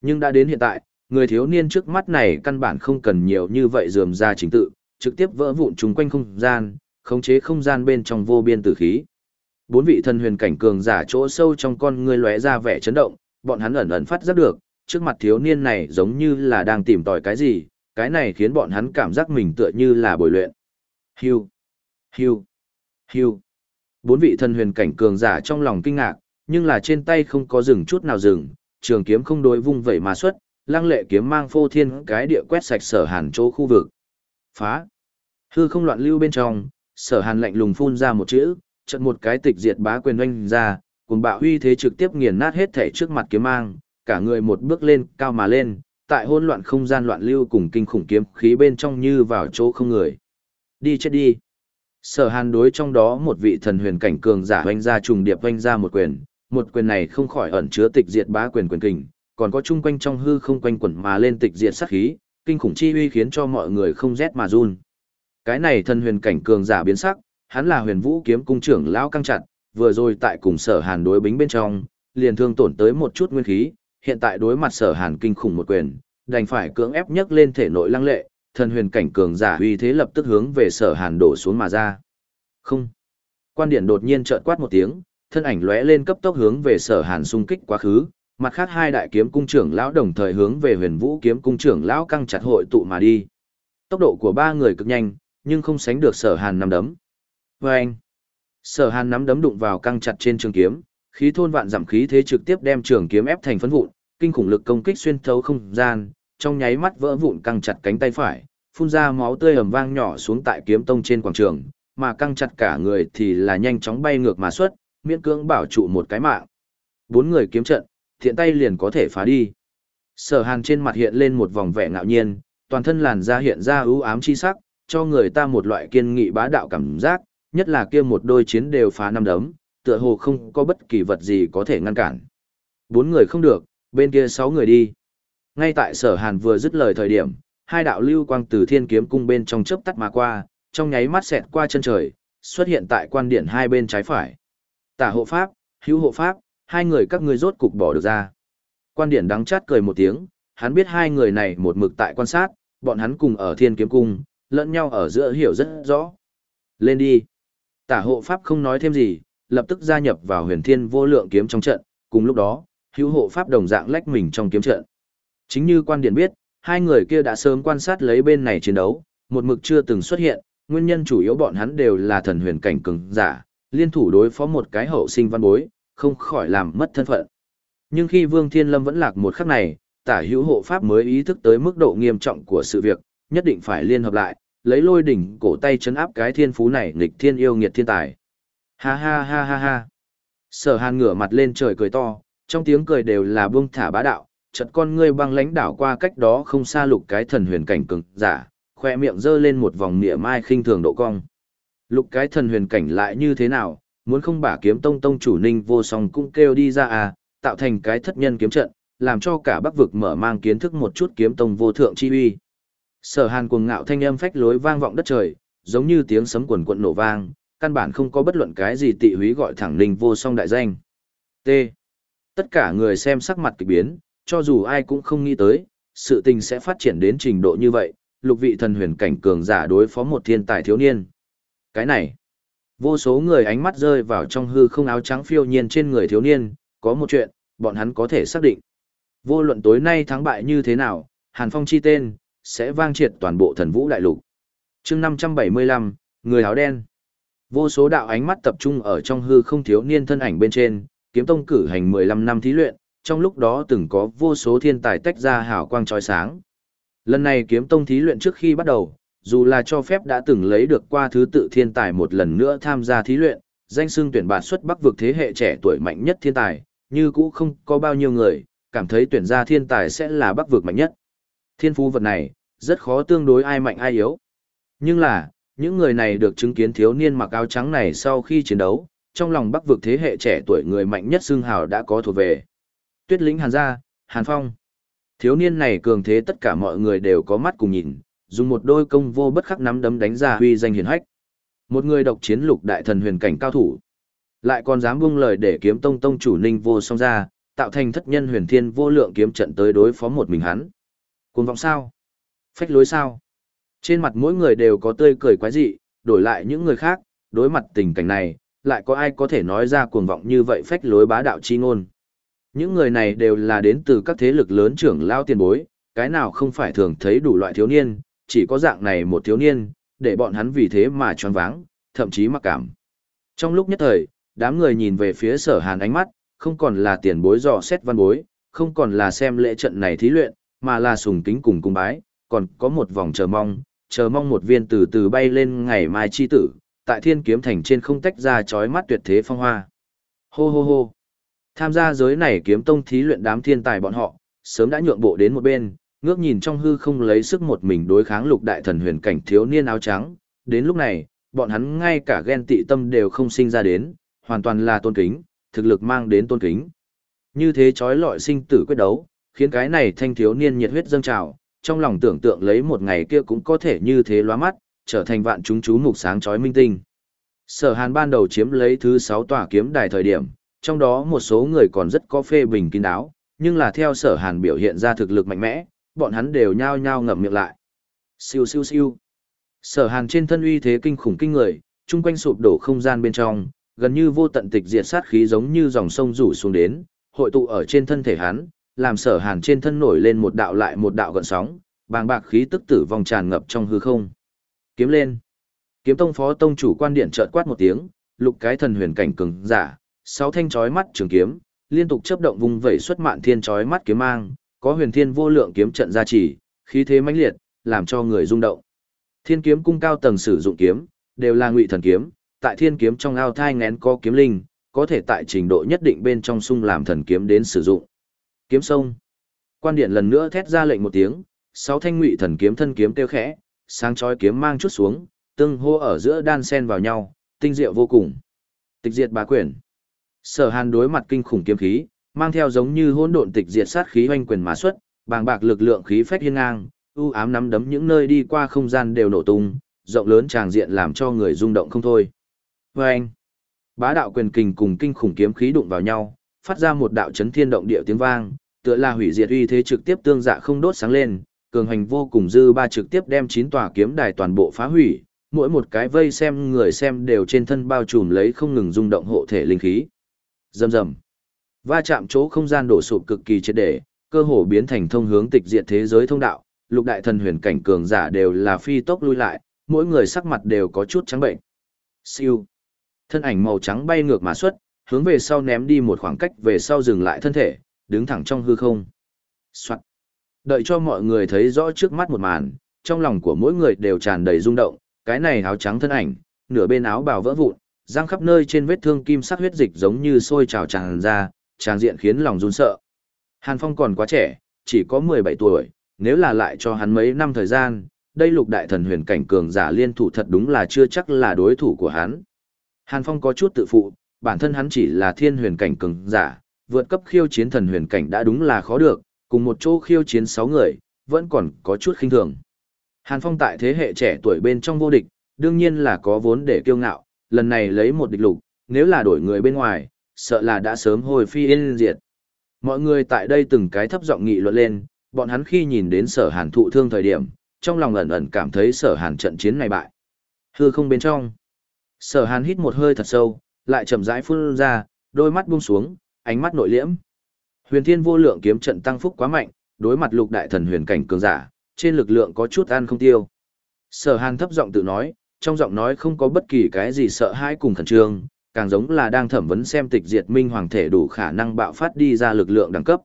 Nhưng đã đến hiện tại, người thiếu niên trước mắt này căn bản không cần nhiều như vậy dườm ra chính tự, trực tiếp vỡ vụn chung quanh không gian, khống chế không gian bên trong vô biên tử khí. Bốn vị thần huyền cảnh cường giả chỗ sâu trong con người lóe ra vẻ chấn động, bọn hắn ẩn ẩn phát giác được, trước mặt thiếu niên này giống như là đang tìm tòi cái gì, cái này khiến bọn hắn cảm giác mình tựa như là bồi luyện. Hưu, hưu, hưu. Bốn vị thần huyền cảnh cường giả trong lòng kinh ngạc, nhưng là trên tay không có dừng chút nào dừng, trường kiếm không đối vung vậy mà xuất, lăng lệ kiếm mang phô thiên cái địa quét sạch sở hàn chỗ khu vực. Phá. Hư không loạn lưu bên trong, sở hàn lạnh lùng phun ra một chữ, trận một cái tịch diệt bá quyền oanh ra, cùng bạo huy thế trực tiếp nghiền nát hết thể trước mặt kiếm mang, cả người một bước lên, cao mà lên, tại hỗn loạn không gian loạn lưu cùng kinh khủng kiếm khí bên trong như vào chỗ không người. Đi chết đi. Sở hàn đối trong đó một vị thần huyền cảnh cường giả oanh ra trùng điệp oanh ra một quyền, một quyền này không khỏi ẩn chứa tịch diệt bá quyền quyền kình, còn có chung quanh trong hư không quanh quẩn mà lên tịch diệt sát khí, kinh khủng chi uy khiến cho mọi người không rét mà run. Cái này thần huyền cảnh cường giả biến sắc, hắn là huyền vũ kiếm cung trưởng lão căng chặt, vừa rồi tại cùng sở hàn đối bính bên trong, liền thương tổn tới một chút nguyên khí, hiện tại đối mặt sở hàn kinh khủng một quyền, đành phải cưỡng ép nhấc lên thể nội lăng lệ, thần huyền cảnh cường giả uy thế lập tức hướng về sở hàn đổ xuống mà ra. Không. Quan điện đột nhiên trợn quát một tiếng, thân ảnh lóe lên cấp tốc hướng về sở hàn xung kích quá khứ, mặt khác hai đại kiếm cung trưởng lão đồng thời hướng về huyền vũ kiếm cung trưởng lão căng chặt hội tụ mà đi. Tốc độ của ba người cực nhanh, nhưng không sánh được sở hàn nắm đấm. Vâng! Sở Hàn nắm đấm đụng vào căng chặt trên trường kiếm, khí thôn vạn giảm khí thế trực tiếp đem trường kiếm ép thành phấn vụn, kinh khủng lực công kích xuyên thấu không gian, trong nháy mắt vỡ vụn căng chặt cánh tay phải, phun ra máu tươi ầm vang nhỏ xuống tại kiếm tông trên quảng trường, mà căng chặt cả người thì là nhanh chóng bay ngược mà xuất, miễn cưỡng bảo trụ một cái mạng. Bốn người kiếm trận, thiện tay liền có thể phá đi. Sở Hàn trên mặt hiện lên một vòng vẻ ngạo nhiên, toàn thân làn da hiện ra ưu ám chi sắc, cho người ta một loại kiên nghị bá đạo cảm giác, nhất là kia một đôi chiến đều phá năm đấm, tựa hồ không có bất kỳ vật gì có thể ngăn cản. Bốn người không được, bên kia sáu người đi. Ngay tại sở hàn vừa dứt lời thời điểm, hai đạo lưu quang từ thiên kiếm cung bên trong chớp tắt mà qua, trong nháy mắt xẹt qua chân trời, xuất hiện tại quan điện hai bên trái phải. Tả hộ pháp, hữu hộ pháp, hai người các ngươi rốt cục bỏ được ra. Quan điện đắng chát cười một tiếng, hắn biết hai người này một mực tại quan sát, bọn hắn cùng ở thiên kiếm cung, lẫn nhau ở giữa hiểu rất rõ. Lên đi. Tả hộ pháp không nói thêm gì, lập tức gia nhập vào huyền thiên vô lượng kiếm trong trận, cùng lúc đó, hữu hộ pháp đồng dạng lách mình trong kiếm trận. Chính như quan điện biết, hai người kia đã sớm quan sát lấy bên này chiến đấu, một mực chưa từng xuất hiện, nguyên nhân chủ yếu bọn hắn đều là thần huyền cảnh cường giả, liên thủ đối phó một cái hậu sinh văn bối, không khỏi làm mất thân phận. Nhưng khi Vương Thiên Lâm vẫn lạc một khắc này, tả hữu hộ pháp mới ý thức tới mức độ nghiêm trọng của sự việc, nhất định phải liên hợp lại, lấy lôi đỉnh cổ tay chấn áp cái thiên phú này nghịch thiên yêu nghiệt thiên tài. Ha ha ha ha ha. Sở hàn ngửa mặt lên trời cười to, trong tiếng cười đều là buông thả bá đạo, chợt con ngươi băng lãnh đảo qua cách đó không xa lục cái thần huyền cảnh cường giả, khoe miệng giơ lên một vòng nịa mai khinh thường độ cong. Lục cái thần huyền cảnh lại như thế nào, muốn không bả kiếm tông tông chủ ninh vô song cũng kêu đi ra à, tạo thành cái thất nhân kiếm trận, làm cho cả bắc vực mở mang kiến thức một chút kiếm tông vô thượng chi uy. Sở hàn cuồng ngạo thanh âm phách lối vang vọng đất trời, giống như tiếng sấm quần quận nổ vang, căn bản không có bất luận cái gì tị húy gọi thẳng ninh vô song đại danh. T. Tất cả người xem sắc mặt kỳ biến, cho dù ai cũng không nghĩ tới, sự tình sẽ phát triển đến trình độ như vậy, lục vị thần huyền cảnh cường giả đối phó một thiên tài thiếu niên. Cái này, vô số người ánh mắt rơi vào trong hư không áo trắng phiêu nhiên trên người thiếu niên, có một chuyện, bọn hắn có thể xác định. Vô luận tối nay thắng bại như thế nào, Hàn Phong chi tên, sẽ vang triệt toàn bộ thần vũ đại lục. chương 575, người áo đen. Vô số đạo ánh mắt tập trung ở trong hư không thiếu niên thân ảnh bên trên, kiếm tông cử hành 15 năm thí luyện, trong lúc đó từng có vô số thiên tài tách ra hào quang trói sáng. Lần này kiếm tông thí luyện trước khi bắt đầu, dù là cho phép đã từng lấy được qua thứ tự thiên tài một lần nữa tham gia thí luyện, danh xưng tuyển bạt xuất bắc vực thế hệ trẻ tuổi mạnh nhất thiên tài, như cũ không có bao nhiêu người, cảm thấy tuyển ra thiên tài sẽ là bắc vực mạnh nhất. Thiên phú vật này, rất khó tương đối ai mạnh ai yếu. Nhưng là, những người này được chứng kiến thiếu niên mặc áo trắng này sau khi chiến đấu, trong lòng bắc vực thế hệ trẻ tuổi người mạnh nhất xương hào đã có thuộc về. Tuyết lĩnh Hàn gia, Hàn Phong. Thiếu niên này cường thế tất cả mọi người đều có mắt cùng nhìn, dùng một đôi công vô bất khắc nắm đấm đánh ra huy danh hiển hách. Một người độc chiến lục đại thần huyền cảnh cao thủ. Lại còn dám buông lời để kiếm tông tông chủ ninh vô song ra, tạo thành thất nhân huyền thiên vô lượng kiếm trận tới đối phó một mình hắn. Cuồng vọng sao? Phách lối sao? Trên mặt mỗi người đều có tươi cười quái dị, đổi lại những người khác, đối mặt tình cảnh này, lại có ai có thể nói ra cuồng vọng như vậy phách lối bá đạo chi ngôn. Những người này đều là đến từ các thế lực lớn trưởng lao tiền bối, cái nào không phải thường thấy đủ loại thiếu niên, chỉ có dạng này một thiếu niên, để bọn hắn vì thế mà choáng váng, thậm chí mặc cảm. Trong lúc nhất thời, đám người nhìn về phía sở hàn ánh mắt, không còn là tiền bối dò xét văn bối, không còn là xem lễ trận này thí luyện, mà là sùng kính cùng cung bái, còn có một vòng chờ mong, chờ mong một viên từ từ bay lên ngày mai chi tử, tại thiên kiếm thành trên không tách ra chói mắt tuyệt thế phong hoa. Hô hô hô. Tham gia giới này kiếm tông thí luyện đám thiên tài bọn họ, sớm đã nhượng bộ đến một bên, ngước nhìn trong hư không lấy sức một mình đối kháng lục đại thần huyền cảnh thiếu niên áo trắng. Đến lúc này, bọn hắn ngay cả ghen tị tâm đều không sinh ra đến, hoàn toàn là tôn kính, thực lực mang đến tôn kính. Như thế chói lọi sinh tử quyết đấu, khiến cái này thanh thiếu niên nhiệt huyết dâng trào, trong lòng tưởng tượng lấy một ngày kia cũng có thể như thế lóa mắt, trở thành vạn chúng chú mục sáng chói minh tinh. Sở Hàn ban đầu chiếm lấy thứ 6 tòa kiếm đài thời điểm, trong đó một số người còn rất có phê bình kín đáo, nhưng là theo Sở Hàn biểu hiện ra thực lực mạnh mẽ, bọn hắn đều nhao nhao ngậm miệng lại. Siêu siêu siêu. Sở Hàn trên thân uy thế kinh khủng kinh người, chung quanh sụp đổ không gian bên trong, gần như vô tận tịch diệt sát khí giống như dòng sông rủ xuống đến, hội tụ ở trên thân thể hắn, làm sở hàn trên thân nổi lên một đạo lại một đạo gợn sóng, bàng bạc khí tức tử vong tràn ngập trong hư không. Kiếm lên. Kiếm tông phó tông chủ quan điện chợt quát một tiếng, lục cái thần huyền cảnh cường giả, sáu thanh chói mắt trường kiếm, liên tục chấp động vùng vẩy xuất mạn thiên chói mắt kiếm mang, có huyền thiên vô lượng kiếm trận gia trì, khí thế mãnh liệt, làm cho người rung động. Thiên kiếm cung cao tầng sử dụng kiếm, đều là ngụy thần kiếm, tại thiên kiếm trong ao thai ngén có kiếm linh, có thể tại trình độ nhất định bên trong sung làm thần kiếm đến sử dụng. Kiếm sông. Quan điện lần nữa thét ra lệnh một tiếng, sáu thanh ngụy thần kiếm thân kiếm tiêu khẽ, sáng chói kiếm mang chút xuống, tương hô ở giữa đan sen vào nhau, tinh diệu vô cùng. Tịch diệt bá quyền. Sở Hàn đối mặt kinh khủng kiếm khí, mang theo giống như hỗn độn tịch diệt sát khí hoành quyền mà xuất, bàng bạc lực lượng khí phách hiên ngang, u ám nắm đấm những nơi đi qua không gian đều nổ tung, rộng lớn tràng diện làm cho người rung động không thôi. Và anh, bá đạo quyền kình cùng kinh khủng kiếm khí đụng vào nhau, phát ra một đạo chấn thiên động địa tiếng vang, tựa là hủy diệt uy thế trực tiếp tương dạ không đốt sáng lên, cường hành vô cùng dư ba trực tiếp đem chín tòa kiếm đài toàn bộ phá hủy, mỗi một cái vây xem người xem đều trên thân bao trùm lấy không ngừng rung động hộ thể linh khí. Rầm rầm. Va chạm chỗ không gian đổ sụp cực kỳ triệt để, cơ hồ biến thành thông hướng tịch diệt thế giới thông đạo, lục đại thần huyền cảnh cường giả đều là phi tốc lui lại, mỗi người sắc mặt đều có chút trắng bệnh. Siêu. Thân ảnh màu trắng bay ngược mà xuất, hướng về sau ném đi một khoảng cách về sau dừng lại thân thể, đứng thẳng trong hư không. Soạn. Đợi cho mọi người thấy rõ trước mắt một màn, trong lòng của mỗi người đều tràn đầy rung động, cái này áo trắng thân ảnh, nửa bên áo bào vỡ vụn, răng khắp nơi trên vết thương kim sắc huyết dịch giống như sôi trào tràn ra, tràn diện khiến lòng run sợ. Hàn Phong còn quá trẻ, chỉ có 17 tuổi, nếu là lại cho hắn mấy năm thời gian, đây lục đại thần huyền cảnh cường giả liên thủ thật đúng là chưa chắc là đối thủ của hắn. Hàn Phong có chút tự phụ, bản thân hắn chỉ là thiên huyền cảnh cường giả, vượt cấp khiêu chiến thần huyền cảnh đã đúng là khó được, cùng một chỗ khiêu chiến 6 người, vẫn còn có chút khinh thường. Hàn Phong tại thế hệ trẻ tuổi bên trong vô địch, đương nhiên là có vốn để kiêu ngạo, lần này lấy một địch lục, nếu là đổi người bên ngoài, sợ là đã sớm hồi phi yên diệt. Mọi người tại đây từng cái thấp giọng nghị luận lên, bọn hắn khi nhìn đến sở hàn thụ thương thời điểm, trong lòng ẩn ẩn cảm thấy sở hàn trận chiến này bại. Hư không bên trong. Sở hàn hít một hơi thật sâu, lại chậm rãi phun ra, đôi mắt buông xuống, ánh mắt nội liễm. Huyền thiên vô lượng kiếm trận tăng phúc quá mạnh, đối mặt lục đại thần huyền cảnh cường giả, trên lực lượng có chút ăn không tiêu. Sở hàn thấp giọng tự nói, trong giọng nói không có bất kỳ cái gì sợ hãi cùng khẩn trương, càng giống là đang thẩm vấn xem tịch diệt minh hoàng thể đủ khả năng bạo phát đi ra lực lượng đẳng cấp.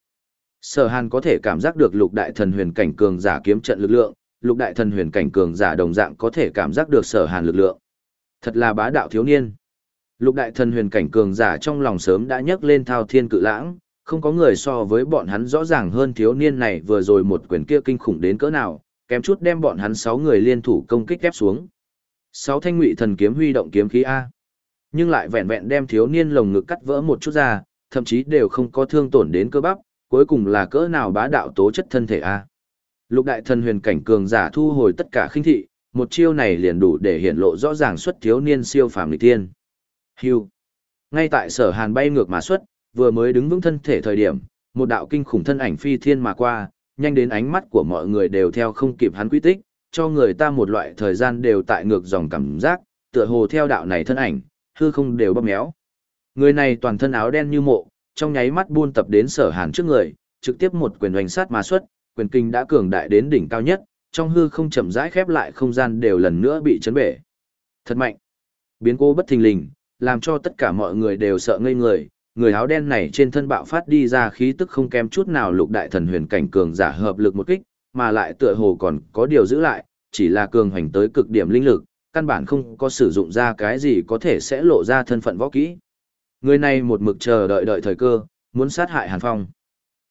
Sở Hàn có thể cảm giác được lục đại thần huyền cảnh cường giả kiếm trận lực lượng, lục đại thần huyền cảnh cường giả đồng dạng có thể cảm giác được Sở Hàn lực lượng. Thật là bá đạo thiếu niên. Lục đại thần huyền cảnh cường giả trong lòng sớm đã nhấc lên thao thiên cự lãng, không có người so với bọn hắn rõ ràng hơn thiếu niên này vừa rồi một quyền kia kinh khủng đến cỡ nào, kém chút đem bọn hắn sáu người liên thủ công kích ép xuống. Sáu thanh ngụy thần kiếm huy động kiếm khí A. Nhưng lại vẹn vẹn đem thiếu niên lồng ngực cắt vỡ một chút ra, thậm chí đều không có thương tổn đến cơ bắp, cuối cùng là cỡ nào bá đạo tố chất thân thể A. Lục đại thần huyền cảnh cường giả thu hồi tất cả khinh thị, một chiêu này liền đủ để hiện lộ rõ ràng xuất thiếu niên siêu phàm lịch tiên. Hưu. Ngay tại sở hàn bay ngược mà xuất, vừa mới đứng vững thân thể thời điểm, một đạo kinh khủng thân ảnh phi thiên mà qua, nhanh đến ánh mắt của mọi người đều theo không kịp hắn quy tích, cho người ta một loại thời gian đều tại ngược dòng cảm giác, tựa hồ theo đạo này thân ảnh, hư không đều bóp méo. Người này toàn thân áo đen như mộ, trong nháy mắt buôn tập đến sở hàn trước người, trực tiếp một quyền hoành sát mà xuất, quyền kinh đã cường đại đến đỉnh cao nhất, trong hư không chậm rãi khép lại không gian đều lần nữa bị chấn bể. Thật mạnh. Biến cố bất thình lình, làm cho tất cả mọi người đều sợ ngây người, người áo đen này trên thân bạo phát đi ra khí tức không kém chút nào lục đại thần huyền cảnh cường giả hợp lực một kích, mà lại tựa hồ còn có điều giữ lại, chỉ là cường hành tới cực điểm linh lực, căn bản không có sử dụng ra cái gì có thể sẽ lộ ra thân phận võ kỹ. Người này một mực chờ đợi đợi thời cơ, muốn sát hại Hàn Phong.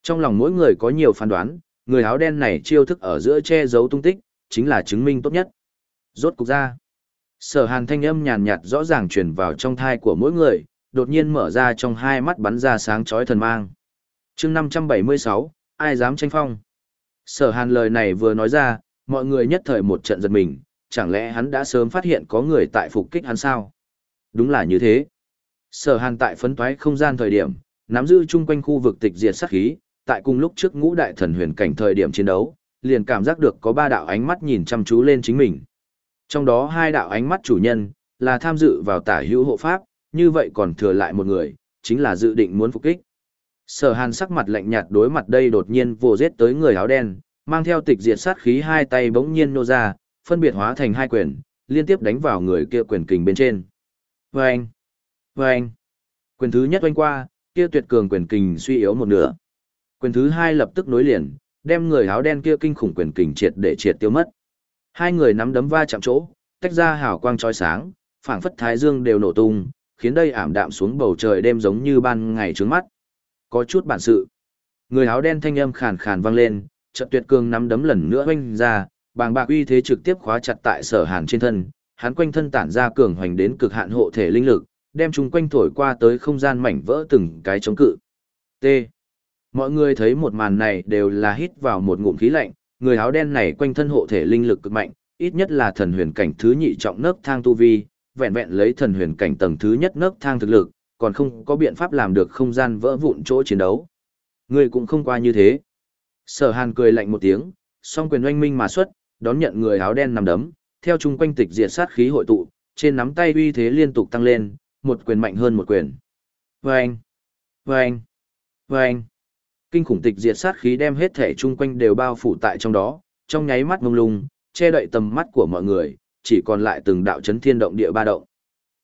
Trong lòng mỗi người có nhiều phán đoán, người áo đen này chiêu thức ở giữa che giấu tung tích, chính là chứng minh tốt nhất. Rốt cục ra. Sở hàn thanh âm nhàn nhạt rõ ràng truyền vào trong thai của mỗi người, đột nhiên mở ra trong hai mắt bắn ra sáng chói thần mang. chương 576, ai dám tranh phong? Sở hàn lời này vừa nói ra, mọi người nhất thời một trận giật mình, chẳng lẽ hắn đã sớm phát hiện có người tại phục kích hắn sao? Đúng là như thế. Sở hàn tại phấn toái không gian thời điểm, nắm giữ chung quanh khu vực tịch diệt sát khí, tại cùng lúc trước ngũ đại thần huyền cảnh thời điểm chiến đấu, liền cảm giác được có ba đạo ánh mắt nhìn chăm chú lên chính mình. Trong đó hai đạo ánh mắt chủ nhân, là tham dự vào tả hữu hộ pháp, như vậy còn thừa lại một người, chính là dự định muốn phục kích. Sở hàn sắc mặt lạnh nhạt đối mặt đây đột nhiên vô giết tới người áo đen, mang theo tịch diệt sát khí hai tay bỗng nhiên nô ra, phân biệt hóa thành hai quyền, liên tiếp đánh vào người kia quyền kình bên trên. Và anh, Vâng! Quyền thứ nhất oanh qua, kia tuyệt cường quyền kình suy yếu một nửa. Quyền thứ hai lập tức nối liền, đem người áo đen kia kinh khủng quyền kình triệt để triệt tiêu mất. Hai người nắm đấm va chạm chỗ, tách ra hào quang chói sáng, phảng phất thái dương đều nổ tung, khiến đây ảm đạm xuống bầu trời đêm giống như ban ngày trước mắt. Có chút bản sự. Người áo đen thanh âm khàn khàn vang lên, trận tuyệt cường nắm đấm lần nữa oanh ra, bàng bạc uy thế trực tiếp khóa chặt tại sở hàn trên thân, hắn quanh thân tản ra cường hoành đến cực hạn hộ thể linh lực, đem chúng quanh thổi qua tới không gian mảnh vỡ từng cái chống cự. T. Mọi người thấy một màn này đều là hít vào một ngụm khí lạnh, người áo đen này quanh thân hộ thể linh lực cực mạnh, ít nhất là thần huyền cảnh thứ nhị trọng nấc thang tu vi, vẹn vẹn lấy thần huyền cảnh tầng thứ nhất nấc thang thực lực, còn không có biện pháp làm được không gian vỡ vụn chỗ chiến đấu. Người cũng không qua như thế. Sở Hàn cười lạnh một tiếng, song quyền oanh minh mà xuất, đón nhận người áo đen nằm đấm, theo chung quanh tịch diệt sát khí hội tụ, trên nắm tay uy thế liên tục tăng lên, một quyền mạnh hơn một quyền. Vâng! Vâng! Vâng! Kinh khủng tịch diệt sát khí đem hết thể chung quanh đều bao phủ tại trong đó, trong nháy mắt mông lung, che đậy tầm mắt của mọi người, chỉ còn lại từng đạo chấn thiên động địa ba động.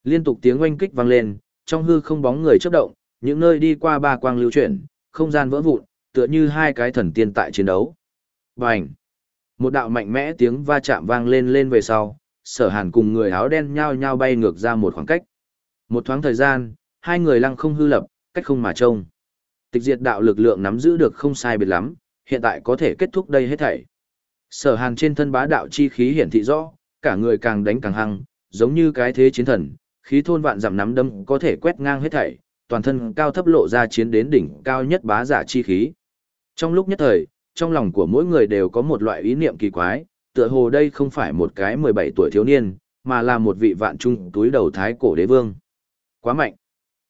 Liên tục tiếng oanh kích vang lên, trong hư không bóng người chớp động, những nơi đi qua ba quang lưu chuyển, không gian vỡ vụn, tựa như hai cái thần tiên tại chiến đấu. Bành! Một đạo mạnh mẽ tiếng va chạm vang lên lên về sau, sở hàn cùng người áo đen nhao nhao bay ngược ra một khoảng cách. Một thoáng thời gian, hai người lăng không hư lập, cách không mà trông. Tịch diệt đạo lực lượng nắm giữ được không sai biệt lắm, hiện tại có thể kết thúc đây hết thảy. Sở hàn trên thân bá đạo chi khí hiển thị rõ, cả người càng đánh càng hăng, giống như cái thế chiến thần, khí thôn vạn giảm nắm đấm có thể quét ngang hết thảy, toàn thân cao thấp lộ ra chiến đến đỉnh cao nhất bá giả chi khí. Trong lúc nhất thời, trong lòng của mỗi người đều có một loại ý niệm kỳ quái, tựa hồ đây không phải một cái 17 tuổi thiếu niên, mà là một vị vạn trung túi đầu thái cổ đế vương. Quá mạnh.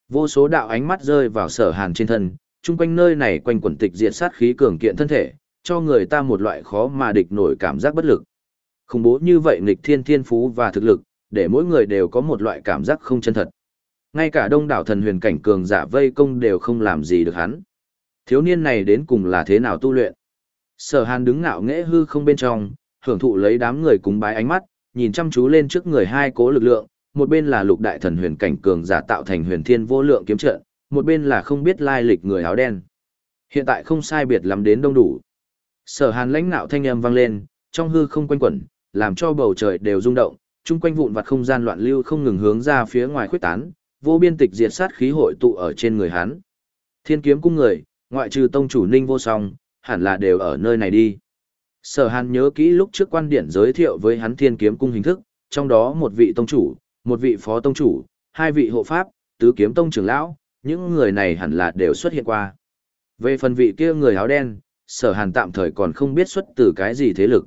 Vô số đạo ánh mắt rơi vào sở hàn trên thân, chung quanh nơi này quanh quẩn tịch diệt sát khí cường kiện thân thể, cho người ta một loại khó mà địch nổi cảm giác bất lực. Khủng bố như vậy nghịch thiên thiên phú và thực lực, để mỗi người đều có một loại cảm giác không chân thật. Ngay cả đông đảo thần huyền cảnh cường giả vây công đều không làm gì được hắn. Thiếu niên này đến cùng là thế nào tu luyện? Sở hàn đứng ngạo nghễ hư không bên trong, hưởng thụ lấy đám người cúng bái ánh mắt, nhìn chăm chú lên trước người hai cố lực lượng, một bên là lục đại thần huyền cảnh cường giả tạo thành huyền thiên vô lượng kiếm trận, một bên là không biết lai lịch người áo đen. Hiện tại không sai biệt lắm đến đông đủ. Sở hàn lãnh nạo thanh âm vang lên, trong hư không quanh quẩn, làm cho bầu trời đều rung động, chung quanh vụn vặt không gian loạn lưu không ngừng hướng ra phía ngoài khuếch tán, vô biên tịch diệt sát khí hội tụ ở trên người hắn. Thiên kiếm cung người, ngoại trừ tông chủ Ninh vô song, hẳn là đều ở nơi này đi. Sở Hàn nhớ kỹ lúc trước quan điển giới thiệu với hắn thiên kiếm cung hình thức, trong đó một vị tông chủ, một vị phó tông chủ, hai vị hộ pháp, tứ kiếm tông trưởng lão, những người này hẳn là đều xuất hiện qua. Về phần vị kia người áo đen, sở hàn tạm thời còn không biết xuất từ cái gì thế lực.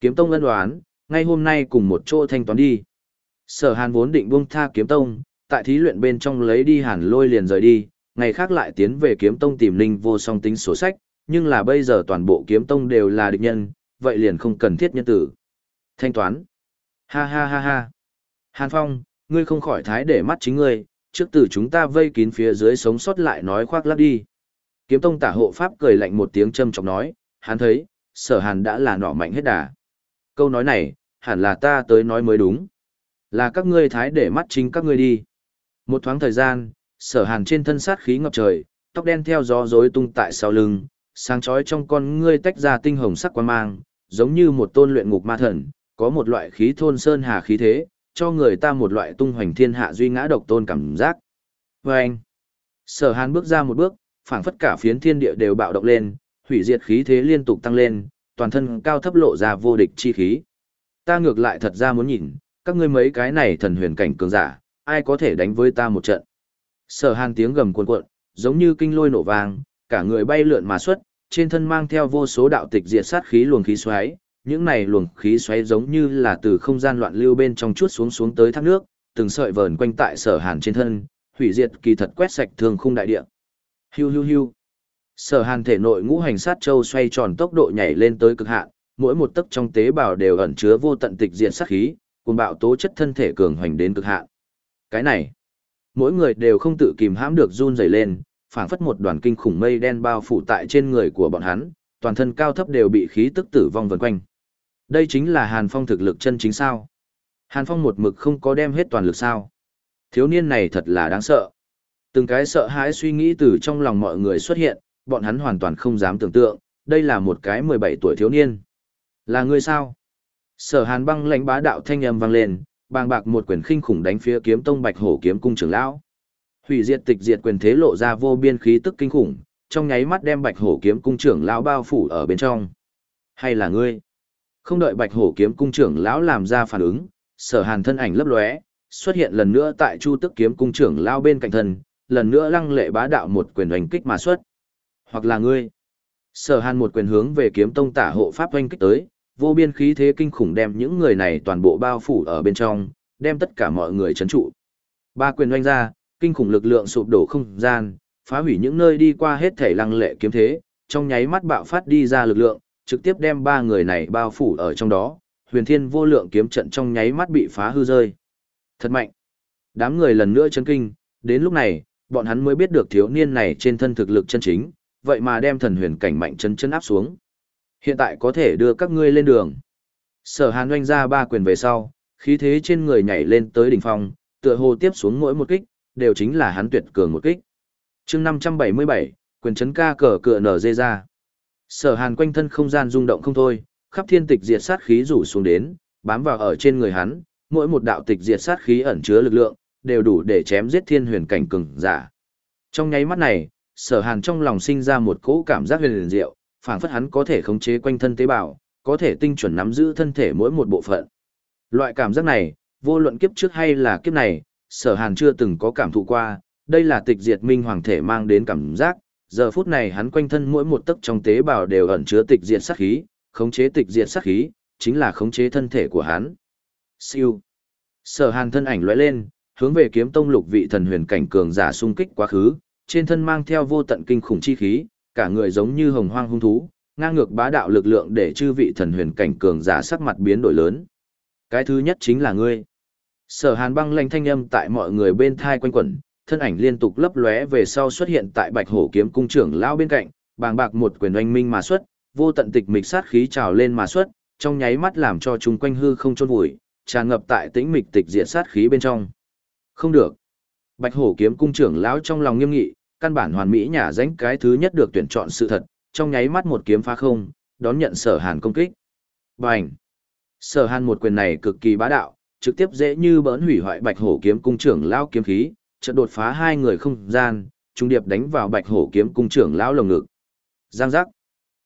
Kiếm tông ân đoán, ngay hôm nay cùng một chỗ thanh toán đi. Sở hàn vốn định buông tha kiếm tông, tại thí luyện bên trong lấy đi hàn lôi liền rời đi, ngày khác lại tiến về kiếm tông tìm linh vô song tính sổ sách, nhưng là bây giờ toàn bộ kiếm tông đều là địch nhân, vậy liền không cần thiết nhân tử. Thanh toán. Ha ha ha ha. Hàn Phong, ngươi không khỏi thái để mắt chính ngươi, trước từ chúng ta vây kín phía dưới sống sót lại nói khoác lắp đi. Kiếm tông tả hộ pháp cười lạnh một tiếng châm chọc nói, hắn thấy, sở hàn đã là nỏ mạnh hết đà. Câu nói này, hẳn là ta tới nói mới đúng. Là các ngươi thái để mắt chính các ngươi đi. Một thoáng thời gian, sở hàn trên thân sát khí ngập trời, tóc đen theo gió rối tung tại sau lưng, sáng chói trong con ngươi tách ra tinh hồng sắc quan mang, giống như một tôn luyện ngục ma thần, có một loại khí thôn sơn hà khí thế, cho người ta một loại tung hoành thiên hạ duy ngã độc tôn cảm giác. Và anh, sở hàn bước ra một bước, phảng phất cả phiến thiên địa đều bạo động lên, hủy diệt khí thế liên tục tăng lên, toàn thân cao thấp lộ ra vô địch chi khí. Ta ngược lại thật ra muốn nhìn, các ngươi mấy cái này thần huyền cảnh cường giả, ai có thể đánh với ta một trận. Sở hàn tiếng gầm cuồn cuộn, giống như kinh lôi nổ vàng, cả người bay lượn mà xuất, trên thân mang theo vô số đạo tịch diệt sát khí luồng khí xoáy, những này luồng khí xoáy giống như là từ không gian loạn lưu bên trong chuốt xuống xuống tới thác nước, từng sợi vờn quanh tại sở hàn trên thân, hủy diệt kỳ thật quét sạch thương khung đại địa. Hiu hiu hiu. Sở hàn thể nội ngũ hành sát châu xoay tròn tốc độ nhảy lên tới cực hạn, mỗi một tấc trong tế bào đều ẩn chứa vô tận tịch diện sát khí, cùng bạo tố chất thân thể cường hoành đến cực hạn. Cái này, mỗi người đều không tự kìm hãm được run rẩy lên, phảng phất một đoàn kinh khủng mây đen bao phủ tại trên người của bọn hắn, toàn thân cao thấp đều bị khí tức tử vong vần quanh. Đây chính là Hàn Phong thực lực chân chính sao? Hàn Phong một mực không có đem hết toàn lực sao? Thiếu niên này thật là đáng sợ. Từng cái sợ hãi suy nghĩ từ trong lòng mọi người xuất hiện, bọn hắn hoàn toàn không dám tưởng tượng, đây là một cái 17 tuổi thiếu niên. Là người sao? Sở hàn băng lãnh bá đạo thanh âm vang lên, bàng bạc một quyền khinh khủng đánh phía kiếm tông bạch hổ kiếm cung trưởng lão. Hủy diệt tịch diệt quyền thế lộ ra vô biên khí tức kinh khủng, trong nháy mắt đem bạch hổ kiếm cung trưởng lão bao phủ ở bên trong. Hay là ngươi? Không đợi bạch hổ kiếm cung trưởng lão làm ra phản ứng, sở hàn thân ảnh lấp lóe, xuất hiện lần nữa tại chu tức kiếm cung trưởng lão bên cạnh thân, lần nữa lăng lệ bá đạo một quyền đánh kích mà xuất. Hoặc là ngươi. Sở hàn một quyền hướng về kiếm tông tả hộ pháp đánh kích tới, vô biên khí thế kinh khủng đem những người này toàn bộ bao phủ ở bên trong, đem tất cả mọi người chấn trụ. Ba quyền đánh ra, kinh khủng lực lượng sụp đổ không gian, phá hủy những nơi đi qua hết thể lăng lệ kiếm thế, trong nháy mắt bạo phát đi ra lực lượng, trực tiếp đem ba người này bao phủ ở trong đó, huyền thiên vô lượng kiếm trận trong nháy mắt bị phá hư rơi. Thật mạnh. Đám người lần nữa chấn kinh, đến lúc này, bọn hắn mới biết được thiếu niên này trên thân thực lực chân chính, vậy mà đem thần huyền cảnh mạnh chân chân áp xuống. Hiện tại có thể đưa các ngươi lên đường. Sở hàn oanh ra ba quyền về sau, khí thế trên người nhảy lên tới đỉnh phong, tựa hồ tiếp xuống mỗi một kích, đều chính là hắn tuyệt cường một kích. chương 577, quyền chấn ca cờ cựa nở dê ra. Sở hàn quanh thân không gian rung động không thôi, khắp thiên tịch diệt sát khí rủ xuống đến, bám vào ở trên người hắn, mỗi một đạo tịch diệt sát khí ẩn chứa lực lượng, đều đủ để chém giết thiên huyền cảnh cường giả. Trong nháy mắt này, sở hàn trong lòng sinh ra một cỗ cảm giác huyền diệu, phảng phất hắn có thể khống chế quanh thân tế bào, có thể tinh chuẩn nắm giữ thân thể mỗi một bộ phận. Loại cảm giác này, vô luận kiếp trước hay là kiếp này, sở hàn chưa từng có cảm thụ qua, đây là tịch diệt minh hoàng thể mang đến cảm giác, giờ phút này hắn quanh thân mỗi một tấc trong tế bào đều ẩn chứa tịch diệt sát khí, khống chế tịch diệt sát khí, chính là khống chế thân thể của hắn. Siêu. Sở hàn thân ảnh lóe lên, hướng về kiếm tông lục vị thần huyền cảnh cường giả xung kích quá khứ, trên thân mang theo vô tận kinh khủng chi khí, cả người giống như hồng hoang hung thú, ngang ngược bá đạo lực lượng để chư vị thần huyền cảnh cường giả sắc mặt biến đổi lớn. Cái thứ nhất chính là ngươi. Sở Hàn băng lanh thanh âm tại mọi người bên thai quanh quẩn, thân ảnh liên tục lấp lóe về sau xuất hiện tại Bạch Hổ kiếm cung trưởng lão bên cạnh, bàng bạc một quyền oanh minh mà xuất, vô tận tịch mịch sát khí trào lên mà xuất, trong nháy mắt làm cho chúng quanh hư không trôn vùi, tràn ngập tại tĩnh mịch tịch diệt sát khí bên trong. Không được. Bạch Hổ kiếm cung trưởng lão trong lòng nghiêm nghị, căn bản hoàn mỹ nhà ránh cái thứ nhất được tuyển chọn sự thật, trong nháy mắt một kiếm phá không, đón nhận Sở Hàn công kích. Bành. Sở Hàn một quyền này cực kỳ bá đạo, trực tiếp dễ như bỡn hủy hoại Bạch Hổ kiếm cung trưởng lão kiếm khí, trận đột phá hai người không gian, trung điệp đánh vào Bạch Hổ kiếm cung trưởng lão lồng ngực. Giang giác.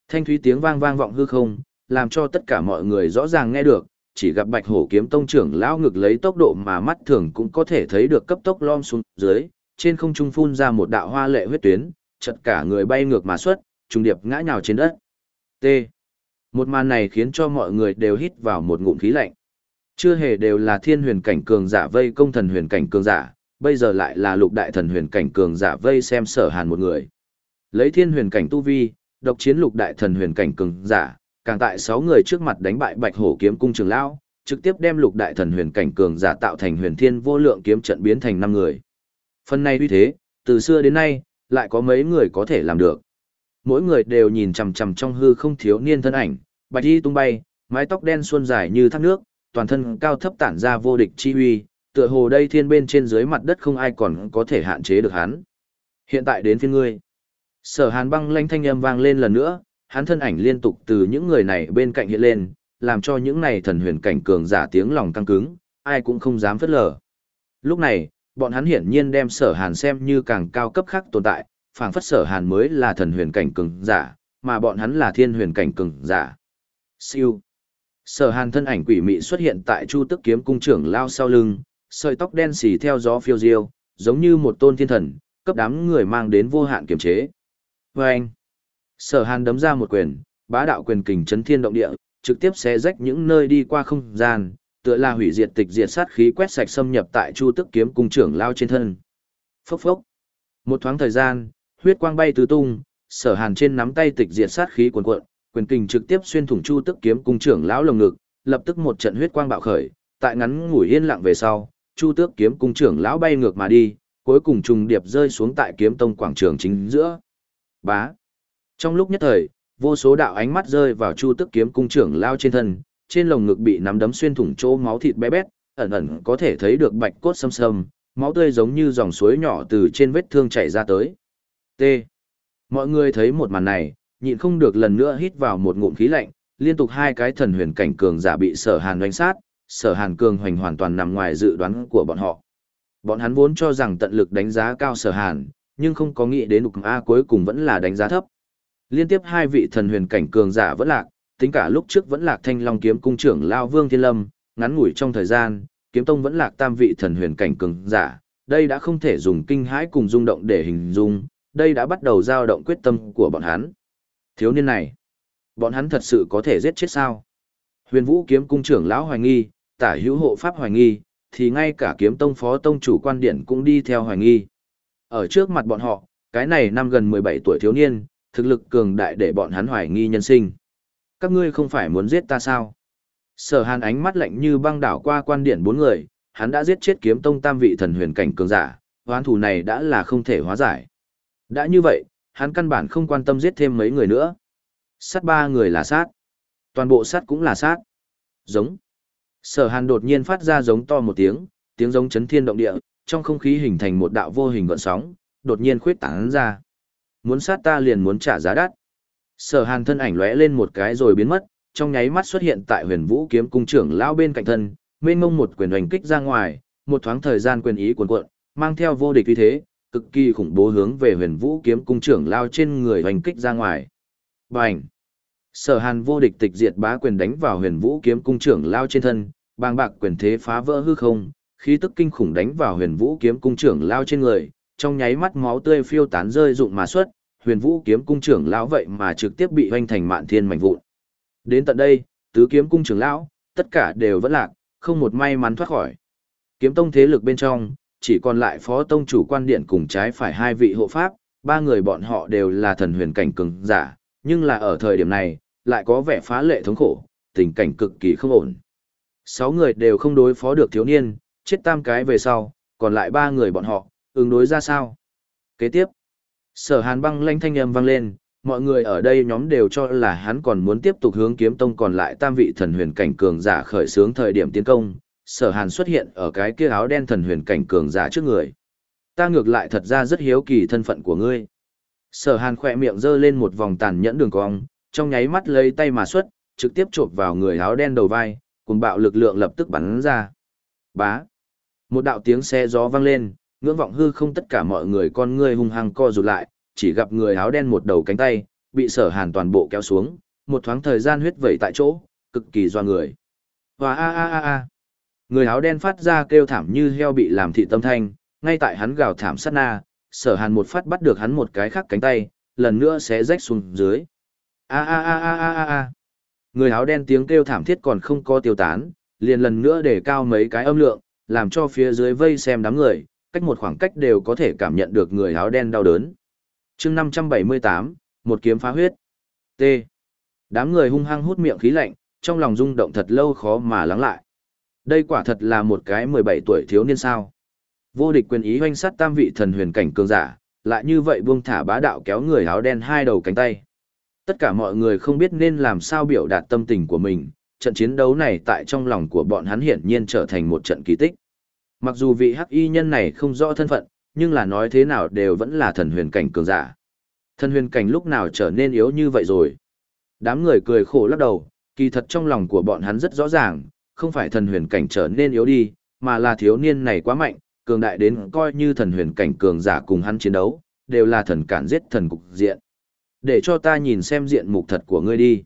Thanh thúy tiếng vang vang vọng hư không, làm cho tất cả mọi người rõ ràng nghe được, chỉ gặp Bạch Hổ kiếm tông trưởng lão ngực lấy tốc độ mà mắt thường cũng có thể thấy được cấp tốc lom xuống dưới, trên không trung phun ra một đạo hoa lệ huyết tuyến, chật cả người bay ngược mà xuất, trung điệp ngã nhào trên đất. T. Một màn này khiến cho mọi người đều hít vào một ngụm khí lạnh. Chưa hề đều là thiên huyền cảnh cường giả vây công thần huyền cảnh cường giả, bây giờ lại là lục đại thần huyền cảnh cường giả vây xem sở hàn một người. Lấy thiên huyền cảnh tu vi, độc chiến lục đại thần huyền cảnh cường giả, càng tại sáu người trước mặt đánh bại bạch hổ kiếm cung trường lão, trực tiếp đem lục đại thần huyền cảnh cường giả tạo thành huyền thiên vô lượng kiếm trận biến thành năm người. Phần này uy thế, từ xưa đến nay, lại có mấy người có thể làm được. Mỗi người đều nhìn chằm chằm trong hư không thiếu niên thân ảnh, bạch y tung bay, mái tóc đen suôn dài như thác nước, toàn thân cao thấp tản ra vô địch chi uy, tựa hồ đây thiên bên trên dưới mặt đất không ai còn có thể hạn chế được hắn. Hiện tại đến phiên ngươi. Sở Hàn băng lanh thanh âm vang lên lần nữa, hắn thân ảnh liên tục từ những người này bên cạnh hiện lên, làm cho những này thần huyền cảnh cường giả tiếng lòng căng cứng, ai cũng không dám phất lờ. Lúc này, bọn hắn hiển nhiên đem sở hàn xem như càng cao cấp khác tồn tại, phảng phất sở hàn mới là thần huyền cảnh cường giả, mà bọn hắn là thiên huyền cảnh cường giả. Siêu. Sở hàn thân ảnh quỷ mị xuất hiện tại chu tức kiếm cung trưởng lao sau lưng, sợi tóc đen xì theo gió phiêu diêu, giống như một tôn thiên thần, cấp đám người mang đến vô hạn kiềm chế. Và anh. Sở hàn đấm ra một quyền, bá đạo quyền kình chấn thiên động địa, trực tiếp xé rách những nơi đi qua không gian, tựa là hủy diệt tịch diệt sát khí quét sạch xâm nhập tại chu tức kiếm cung trưởng lao trên thân. Phốc phốc. Một thoáng thời gian, huyết quang bay tứ tung, sở hàn trên nắm tay tịch diệt sát khí cuồn cuộn, quyền kình trực tiếp xuyên thủng chu tức kiếm cung trưởng lão lồng ngực, lập tức một trận huyết quang bạo khởi, tại ngắn ngủi yên lặng về sau, chu tước kiếm cung trưởng lão bay ngược mà đi, cuối cùng trùng điệp rơi xuống tại kiếm tông quảng trường chính giữa. Bá. Trong lúc nhất thời, vô số đạo ánh mắt rơi vào chu tước kiếm cung trưởng lão trên thân, trên lồng ngực bị nắm đấm xuyên thủng chỗ máu thịt bé bét, ẩn ẩn có thể thấy được bạch cốt xâm xâm, Máu tươi giống như dòng suối nhỏ từ trên vết thương chảy ra tới. T. Mọi người thấy một màn này, nhịn không được lần nữa hít vào một ngụm khí lạnh, liên tục hai cái thần huyền cảnh cường giả bị sở hàn đánh sát, sở hàn cường hoành hoàn toàn nằm ngoài dự đoán của bọn họ. Bọn hắn vốn cho rằng tận lực đánh giá cao sở hàn, nhưng không có nghĩ đến ục A cuối cùng vẫn là đánh giá thấp. Liên tiếp hai vị thần huyền cảnh cường giả vẫn lạc, tính cả lúc trước vẫn lạc thanh long kiếm cung trưởng Lao Vương Thiên Lâm, ngắn ngủi trong thời gian, kiếm tông vẫn lạc tam vị thần huyền cảnh cường giả, đây đã không thể dùng kinh hãi cùng rung động để hình dung, đây đã bắt đầu dao động quyết tâm của bọn hắn. Thiếu niên này, bọn hắn thật sự có thể giết chết sao? Huyền Vũ kiếm cung trưởng lão hoài nghi, tả hữu hộ pháp hoài nghi, thì ngay cả kiếm tông phó tông chủ quan điện cũng đi theo hoài nghi. Ở trước mặt bọn họ, cái này năm gần 17 tuổi thiếu niên, thực lực cường đại để bọn hắn hoài nghi nhân sinh. Các ngươi không phải muốn giết ta sao? Sở hàn ánh mắt lạnh như băng đảo qua quan điện bốn người, hắn đã giết chết kiếm tông tam vị thần huyền cảnh cường giả, hoán thủ này đã là không thể hóa giải. Đã như vậy, hắn căn bản không quan tâm giết thêm mấy người nữa. Sát ba người là sát. Toàn bộ sát cũng là sát. Giống. Sở hàn đột nhiên phát ra giống to một tiếng, tiếng giống chấn thiên động địa, trong không khí hình thành một đạo vô hình gợn sóng, đột nhiên khuyết tán ra. Muốn sát ta liền muốn trả giá đắt. Sở hàn thân ảnh lóe lên một cái rồi biến mất, trong nháy mắt xuất hiện tại huyền vũ kiếm cung trưởng lao bên cạnh thân, mênh mông một quyền hoành kích ra ngoài, một thoáng thời gian quyền ý cuồn cuộn, mang theo vô địch uy thế, cực kỳ khủng bố hướng về huyền vũ kiếm cung trưởng lao trên người hoành kích ra ngoài. Bành! Sở hàn vô địch tịch diệt bá quyền đánh vào huyền vũ kiếm cung trưởng lao trên thân, bàng bạc quyền thế phá vỡ hư không, khí tức kinh khủng đánh vào huyền vũ kiếm cung trưởng lao trên người, trong nháy mắt máu tươi phiêu tán rơi rụng mà xuất, huyền vũ kiếm cung trưởng lão vậy mà trực tiếp bị hoanh thành mạn thiên mảnh vụn. Đến tận đây, tứ kiếm cung trưởng lão, tất cả đều vẫn lạc, không một may mắn thoát khỏi. Kiếm tông thế lực bên trong, chỉ còn lại phó tông chủ quan điện cùng trái phải hai vị hộ pháp, ba người bọn họ đều là thần huyền cảnh cường giả, nhưng là ở thời điểm này, lại có vẻ phá lệ thống khổ, tình cảnh cực kỳ không ổn. Sáu người đều không đối phó được thiếu niên, chết tam cái về sau, còn lại ba người bọn họ, ứng đối ra sao? Kế tiếp, sở hàn băng lanh thanh âm vang lên, mọi người ở đây nhóm đều cho là hắn còn muốn tiếp tục hướng kiếm tông còn lại tam vị thần huyền cảnh cường giả khởi xướng thời điểm tiến công, sở hàn xuất hiện ở cái kia áo đen thần huyền cảnh cường giả trước người. Ta ngược lại thật ra rất hiếu kỳ thân phận của ngươi. Sở hàn khỏe miệng giơ lên một vòng tàn nhẫn đường cong, trong nháy mắt lấy tay mà xuất, trực tiếp chộp vào người áo đen đầu vai, cùng bạo lực lượng lập tức bắn ra. Bá. Một đạo tiếng xe gió vang lên, ngưỡng vọng hư không tất cả mọi người con ngươi hung hăng co rụt lại, chỉ gặp người áo đen một đầu cánh tay, bị sở hàn toàn bộ kéo xuống, một thoáng thời gian huyết vẩy tại chỗ, cực kỳ doa người. Và a a a a. Người áo đen phát ra kêu thảm như heo bị làm thị tâm thanh, ngay tại hắn gào thảm sát na, sở hàn một phát bắt được hắn một cái khác cánh tay, lần nữa sẽ rách xuống dưới. A a a a a a a. Người áo đen tiếng kêu thảm thiết còn không có tiêu tán, liền lần nữa để cao mấy cái âm lượng, làm cho phía dưới vây xem đám người, cách một khoảng cách đều có thể cảm nhận được người áo đen đau đớn. chương 578, một kiếm phá huyết. T. Đám người hung hăng hút miệng khí lạnh, trong lòng rung động thật lâu khó mà lắng lại. Đây quả thật là một cái 17 tuổi thiếu niên sao. Vô địch quyền ý hoanh sát tam vị thần huyền cảnh cường giả, lại như vậy buông thả bá đạo kéo người áo đen hai đầu cánh tay. Tất cả mọi người không biết nên làm sao biểu đạt tâm tình của mình, trận chiến đấu này tại trong lòng của bọn hắn hiển nhiên trở thành một trận kỳ tích. Mặc dù vị hắc y nhân này không rõ thân phận, nhưng là nói thế nào đều vẫn là thần huyền cảnh cường giả. Thần huyền cảnh lúc nào trở nên yếu như vậy rồi. Đám người cười khổ lắc đầu, kỳ thật trong lòng của bọn hắn rất rõ ràng, không phải thần huyền cảnh trở nên yếu đi, mà là thiếu niên này quá mạnh, cường đại đến coi như thần huyền cảnh cường giả cùng hắn chiến đấu, đều là thần cản giết thần cục diện. Để cho ta nhìn xem diện mục thật của ngươi đi.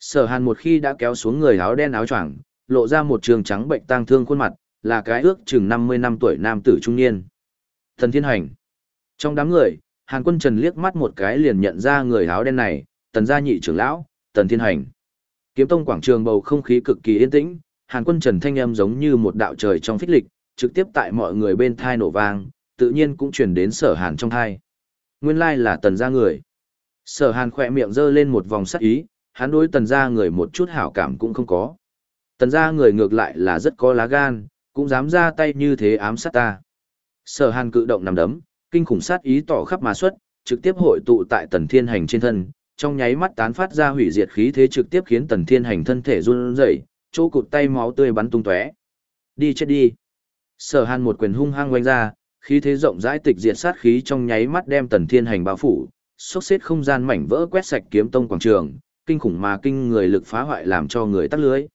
Sở hàn một khi đã kéo xuống người áo đen áo choàng, lộ ra một trường trắng bệnh tang thương khuôn mặt, là cái ước chừng 50 năm tuổi nam tử trung niên. Thần thiên hành. Trong đám người, Hàn quân trần liếc mắt một cái liền nhận ra người áo đen này, tần gia nhị trưởng lão, tần thiên hành. Kiếm tông quảng trường bầu không khí cực kỳ yên tĩnh, Hàn quân trần thanh âm giống như một đạo trời trong phích lịch, trực tiếp tại mọi người bên thai nổ vang, tự nhiên cũng truyền đến sở hàn trong thai. Nguyên lai là tần gia người. Sở hàn khỏe miệng giơ lên một vòng sắc ý, hắn đối tần gia người một chút hảo cảm cũng không có. Tần gia người ngược lại là rất có lá gan, cũng dám ra tay như thế ám sát ta. Sở hàn cự động nằm đấm, kinh khủng sát ý tỏ khắp mà xuất, trực tiếp hội tụ tại tần thiên hành trên thân, trong nháy mắt tán phát ra hủy diệt khí thế trực tiếp khiến tần thiên hành thân thể run rẩy, chỗ cụt tay máu tươi bắn tung tóe. Đi chết đi. Sở hàn một quyền hung hăng quanh ra, khí thế rộng rãi tịch diệt sát khí trong nháy mắt đem tần thiên hành bao phủ, xốc xếp không gian mảnh vỡ quét sạch kiếm tông quảng trường, kinh khủng mà kinh người lực phá hoại làm cho người tắt lưới.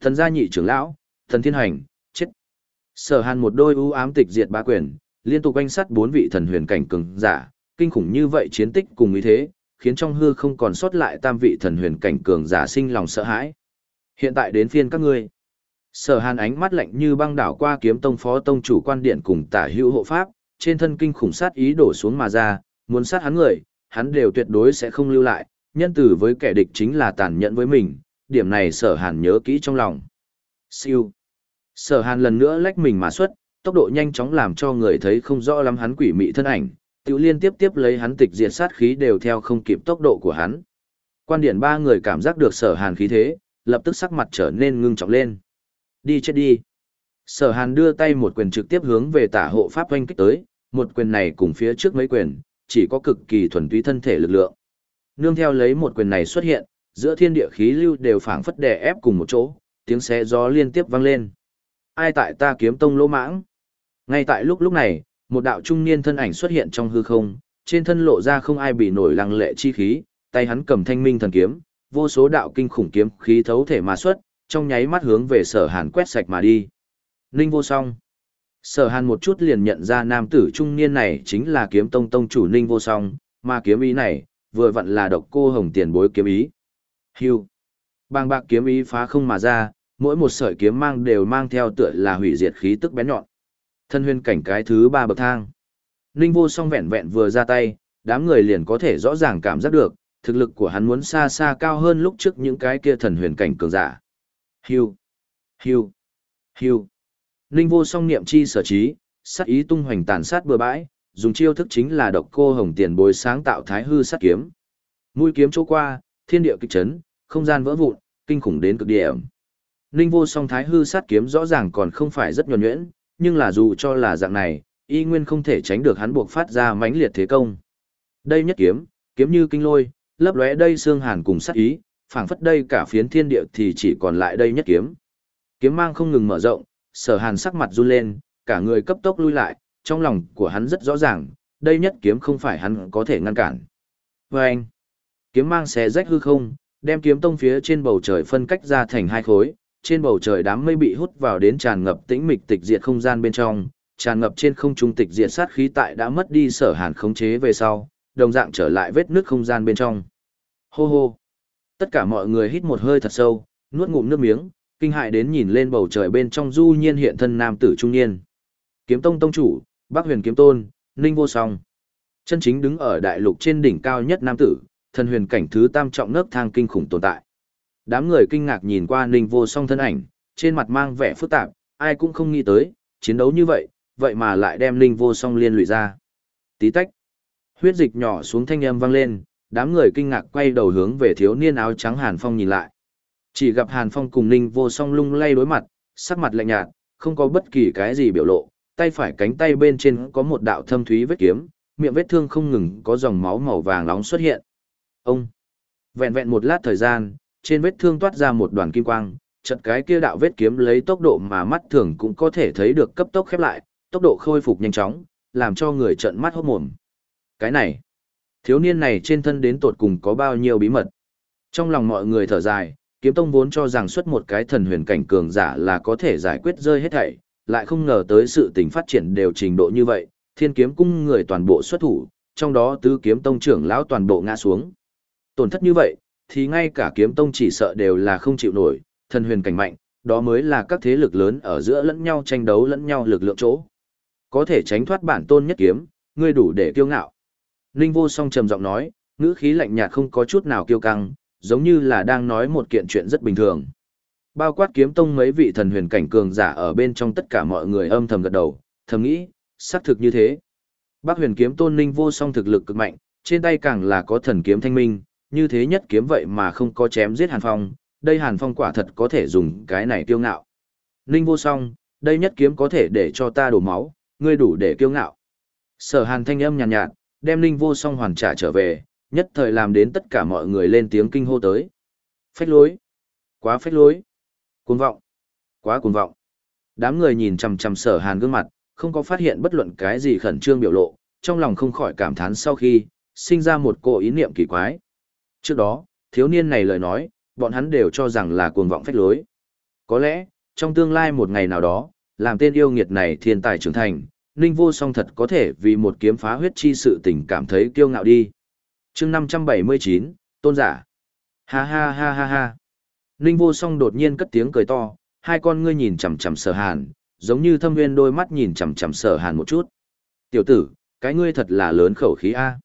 Thần gia nhị trưởng lão, thần thiên hành, chết. Sở hàn một đôi ưu ám tịch diệt ba quyền, liên tục quanh sát bốn vị thần huyền cảnh cường giả, kinh khủng như vậy chiến tích cùng ý thế, khiến trong hư không còn sót lại tam vị thần huyền cảnh cường giả sinh lòng sợ hãi. Hiện tại đến phiên các ngươi. Sở hàn ánh mắt lạnh như băng đảo qua kiếm tông phó tông chủ quan điện cùng tả hữu hộ pháp, trên thân kinh khủng sát ý đổ xuống mà ra, muốn sát hắn người, hắn đều tuyệt đối sẽ không lưu lại, nhân tử với kẻ địch chính là tàn nhẫn với mình, điểm này sở hàn nhớ kỹ trong lòng. Siêu. Sở hàn lần nữa lách mình mà xuất, tốc độ nhanh chóng làm cho người thấy không rõ lắm hắn quỷ mị thân ảnh, tự liên tiếp tiếp lấy hắn tịch diệt sát khí đều theo không kịp tốc độ của hắn. Quan điển ba người cảm giác được sở hàn khí thế, lập tức sắc mặt trở nên ngưng trọng lên. Đi chết đi. Sở hàn đưa tay một quyền trực tiếp hướng về tả hộ pháp oanh kích tới, một quyền này cùng phía trước mấy quyền, chỉ có cực kỳ thuần túy thân thể lực lượng. Nương theo lấy một quyền này xuất hiện, giữa thiên địa khí lưu đều phảng phất đè ép cùng một chỗ, tiếng xé gió liên tiếp vang lên. Ai tại ta kiếm tông lỗ mãng? Ngay tại lúc lúc này, một đạo trung niên thân ảnh xuất hiện trong hư không, trên thân lộ ra không ai bị nổi lăng lệ chi khí, tay hắn cầm thanh minh thần kiếm, vô số đạo kinh khủng kiếm khí thấu thể mà xuất, trong nháy mắt hướng về sở hàn quét sạch mà đi. Ninh vô song. Sở hàn một chút liền nhận ra nam tử trung niên này chính là kiếm tông tông chủ Ninh vô song, mà kiếm ý này, vừa vặn là độc cô hồng tiền bối kiếm ý. Hưu. Bang bạc kiếm ý phá không mà ra, mỗi một sợi kiếm mang đều mang theo tựa là hủy diệt khí tức bén nhọn. Thân huyền cảnh cái thứ ba bậc thang. Ninh vô song vẹn vẹn vừa ra tay, đám người liền có thể rõ ràng cảm giác được, thực lực của hắn muốn xa xa cao hơn lúc trước những cái kia thần huyền cảnh cường giả. Hiu, hiu, hiu. Ninh vô song niệm chi sở trí, sát ý tung hoành tàn sát bừa bãi, dùng chiêu thức chính là độc cô hồng tiền bối sáng tạo thái hư sát kiếm. Mũi kiếm chỗ qua, thiên địa kịch chấn, không gian vỡ vụn, kinh khủng đến cực điểm. Ninh vô song thái hư sát kiếm rõ ràng còn không phải rất nhuần nhuyễn, nhưng là dù cho là dạng này, y nguyên không thể tránh được hắn buộc phát ra mãnh liệt thế công. Đây nhất kiếm, kiếm như kinh lôi, lấp lóe đây xương hàn cùng sát ý, phảng phất đây cả phiến thiên địa thì chỉ còn lại đây nhất kiếm. Kiếm mang không ngừng mở rộng, sở hàn sắc mặt run lên, cả người cấp tốc lui lại, trong lòng của hắn rất rõ ràng, đây nhất kiếm không phải hắn có thể ngăn cản. Và anh, kiếm mang xé rách hư không, đem kiếm tông phía trên bầu trời phân cách ra thành hai khối, trên bầu trời đám mây bị hút vào đến tràn ngập tĩnh mịch tịch diệt không gian bên trong, tràn ngập trên không trung tịch diệt sát khí tại đã mất đi sở hàn khống chế về sau, đồng dạng trở lại vết nước không gian bên trong. Hô hô. Tất cả mọi người hít một hơi thật sâu, nuốt ngụm nước miếng, kinh hại đến nhìn lên bầu trời bên trong du nhiên hiện thân nam tử trung niên. Kiếm tông tông chủ, Bắc Huyền kiếm tôn, Ninh Vô Song. Chân chính đứng ở đại lục trên đỉnh cao nhất nam tử, thần huyền cảnh thứ tam trọng nấc thang kinh khủng tồn tại. Đám người kinh ngạc nhìn qua Ninh Vô Song thân ảnh, trên mặt mang vẻ phức tạp, ai cũng không nghĩ tới, chiến đấu như vậy, vậy mà lại đem Ninh Vô Song liên lụy ra. Tí tách. Huyết dịch nhỏ xuống thanh âm vang lên, đám người kinh ngạc quay đầu hướng về thiếu niên áo trắng Hàn Phong nhìn lại. Chỉ gặp Hàn Phong cùng Ninh Vô Song lung lay đối mặt, sắc mặt lạnh nhạt, không có bất kỳ cái gì biểu lộ, tay phải cánh tay bên trên có một đạo thâm thúy vết kiếm, miệng vết thương không ngừng có dòng máu màu vàng nóng xuất hiện. Ông! Vẹn vẹn một lát thời gian, trên vết thương toát ra một đoàn kim quang, chợt cái kia đạo vết kiếm lấy tốc độ mà mắt thường cũng có thể thấy được cấp tốc khép lại, tốc độ khôi phục nhanh chóng, làm cho người trợn mắt hốt mồm. Cái này, thiếu niên này trên thân đến tột cùng có bao nhiêu bí mật. Trong lòng mọi người thở dài, kiếm tông vốn cho rằng xuất một cái thần huyền cảnh cường giả là có thể giải quyết rơi hết thảy, lại không ngờ tới sự tình phát triển đều trình độ như vậy, thiên kiếm cung người toàn bộ xuất thủ, trong đó tứ kiếm tông trưởng lão toàn bộ ngã xuống. Tổn thất như vậy, thì ngay cả kiếm tông chỉ sợ đều là không chịu nổi, thần huyền cảnh mạnh, đó mới là các thế lực lớn ở giữa lẫn nhau tranh đấu lẫn nhau lực lượng chỗ. Có thể tránh thoát bản tôn nhất kiếm, ngươi đủ để kiêu ngạo. Ninh vô song trầm giọng nói, ngữ khí lạnh nhạt không có chút nào kiêu căng, giống như là đang nói một kiện chuyện rất bình thường. Bao quát kiếm tông mấy vị thần huyền cảnh cường giả ở bên trong tất cả mọi người âm thầm gật đầu, thầm nghĩ, xác thực như thế. Bác huyền kiếm tôn ninh vô song thực lực cực mạnh, trên tay càng là có thần kiếm thanh minh, như thế nhất kiếm vậy mà không có chém giết Hàn Phong, đây Hàn Phong quả thật có thể dùng cái này kiêu ngạo. Ninh vô song, đây nhất kiếm có thể để cho ta đổ máu, ngươi đủ để kiêu ngạo. Sở Hàn thanh âm nhàn nhạt, nhạt, đem Ninh vô song hoàn trả trở về, nhất thời làm đến tất cả mọi người lên tiếng kinh hô tới. Phách lối! Quá phách lối! Cuồng vọng! Quá cuồng vọng! Đám người nhìn chằm chằm sở hàn gương mặt, không có phát hiện bất luận cái gì khẩn trương biểu lộ, trong lòng không khỏi cảm thán sau khi, sinh ra một cổ ý niệm kỳ quái. Trước đó, thiếu niên này lời nói, bọn hắn đều cho rằng là cuồng vọng phách lối. Có lẽ, trong tương lai một ngày nào đó, làm tên yêu nghiệt này thiên tài trưởng thành, Ninh Vô Song thật có thể vì một kiếm phá huyết chi sự tình cảm thấy kiêu ngạo đi chương 579, Tôn giả. Ha ha ha ha ha. Ninh Vô Song đột nhiên cất tiếng cười to, hai con ngươi nhìn chằm chằm sở hàn, giống như thâm nguyên đôi mắt nhìn chằm chằm sở hàn một chút. Tiểu tử, cái ngươi thật là lớn khẩu khí A.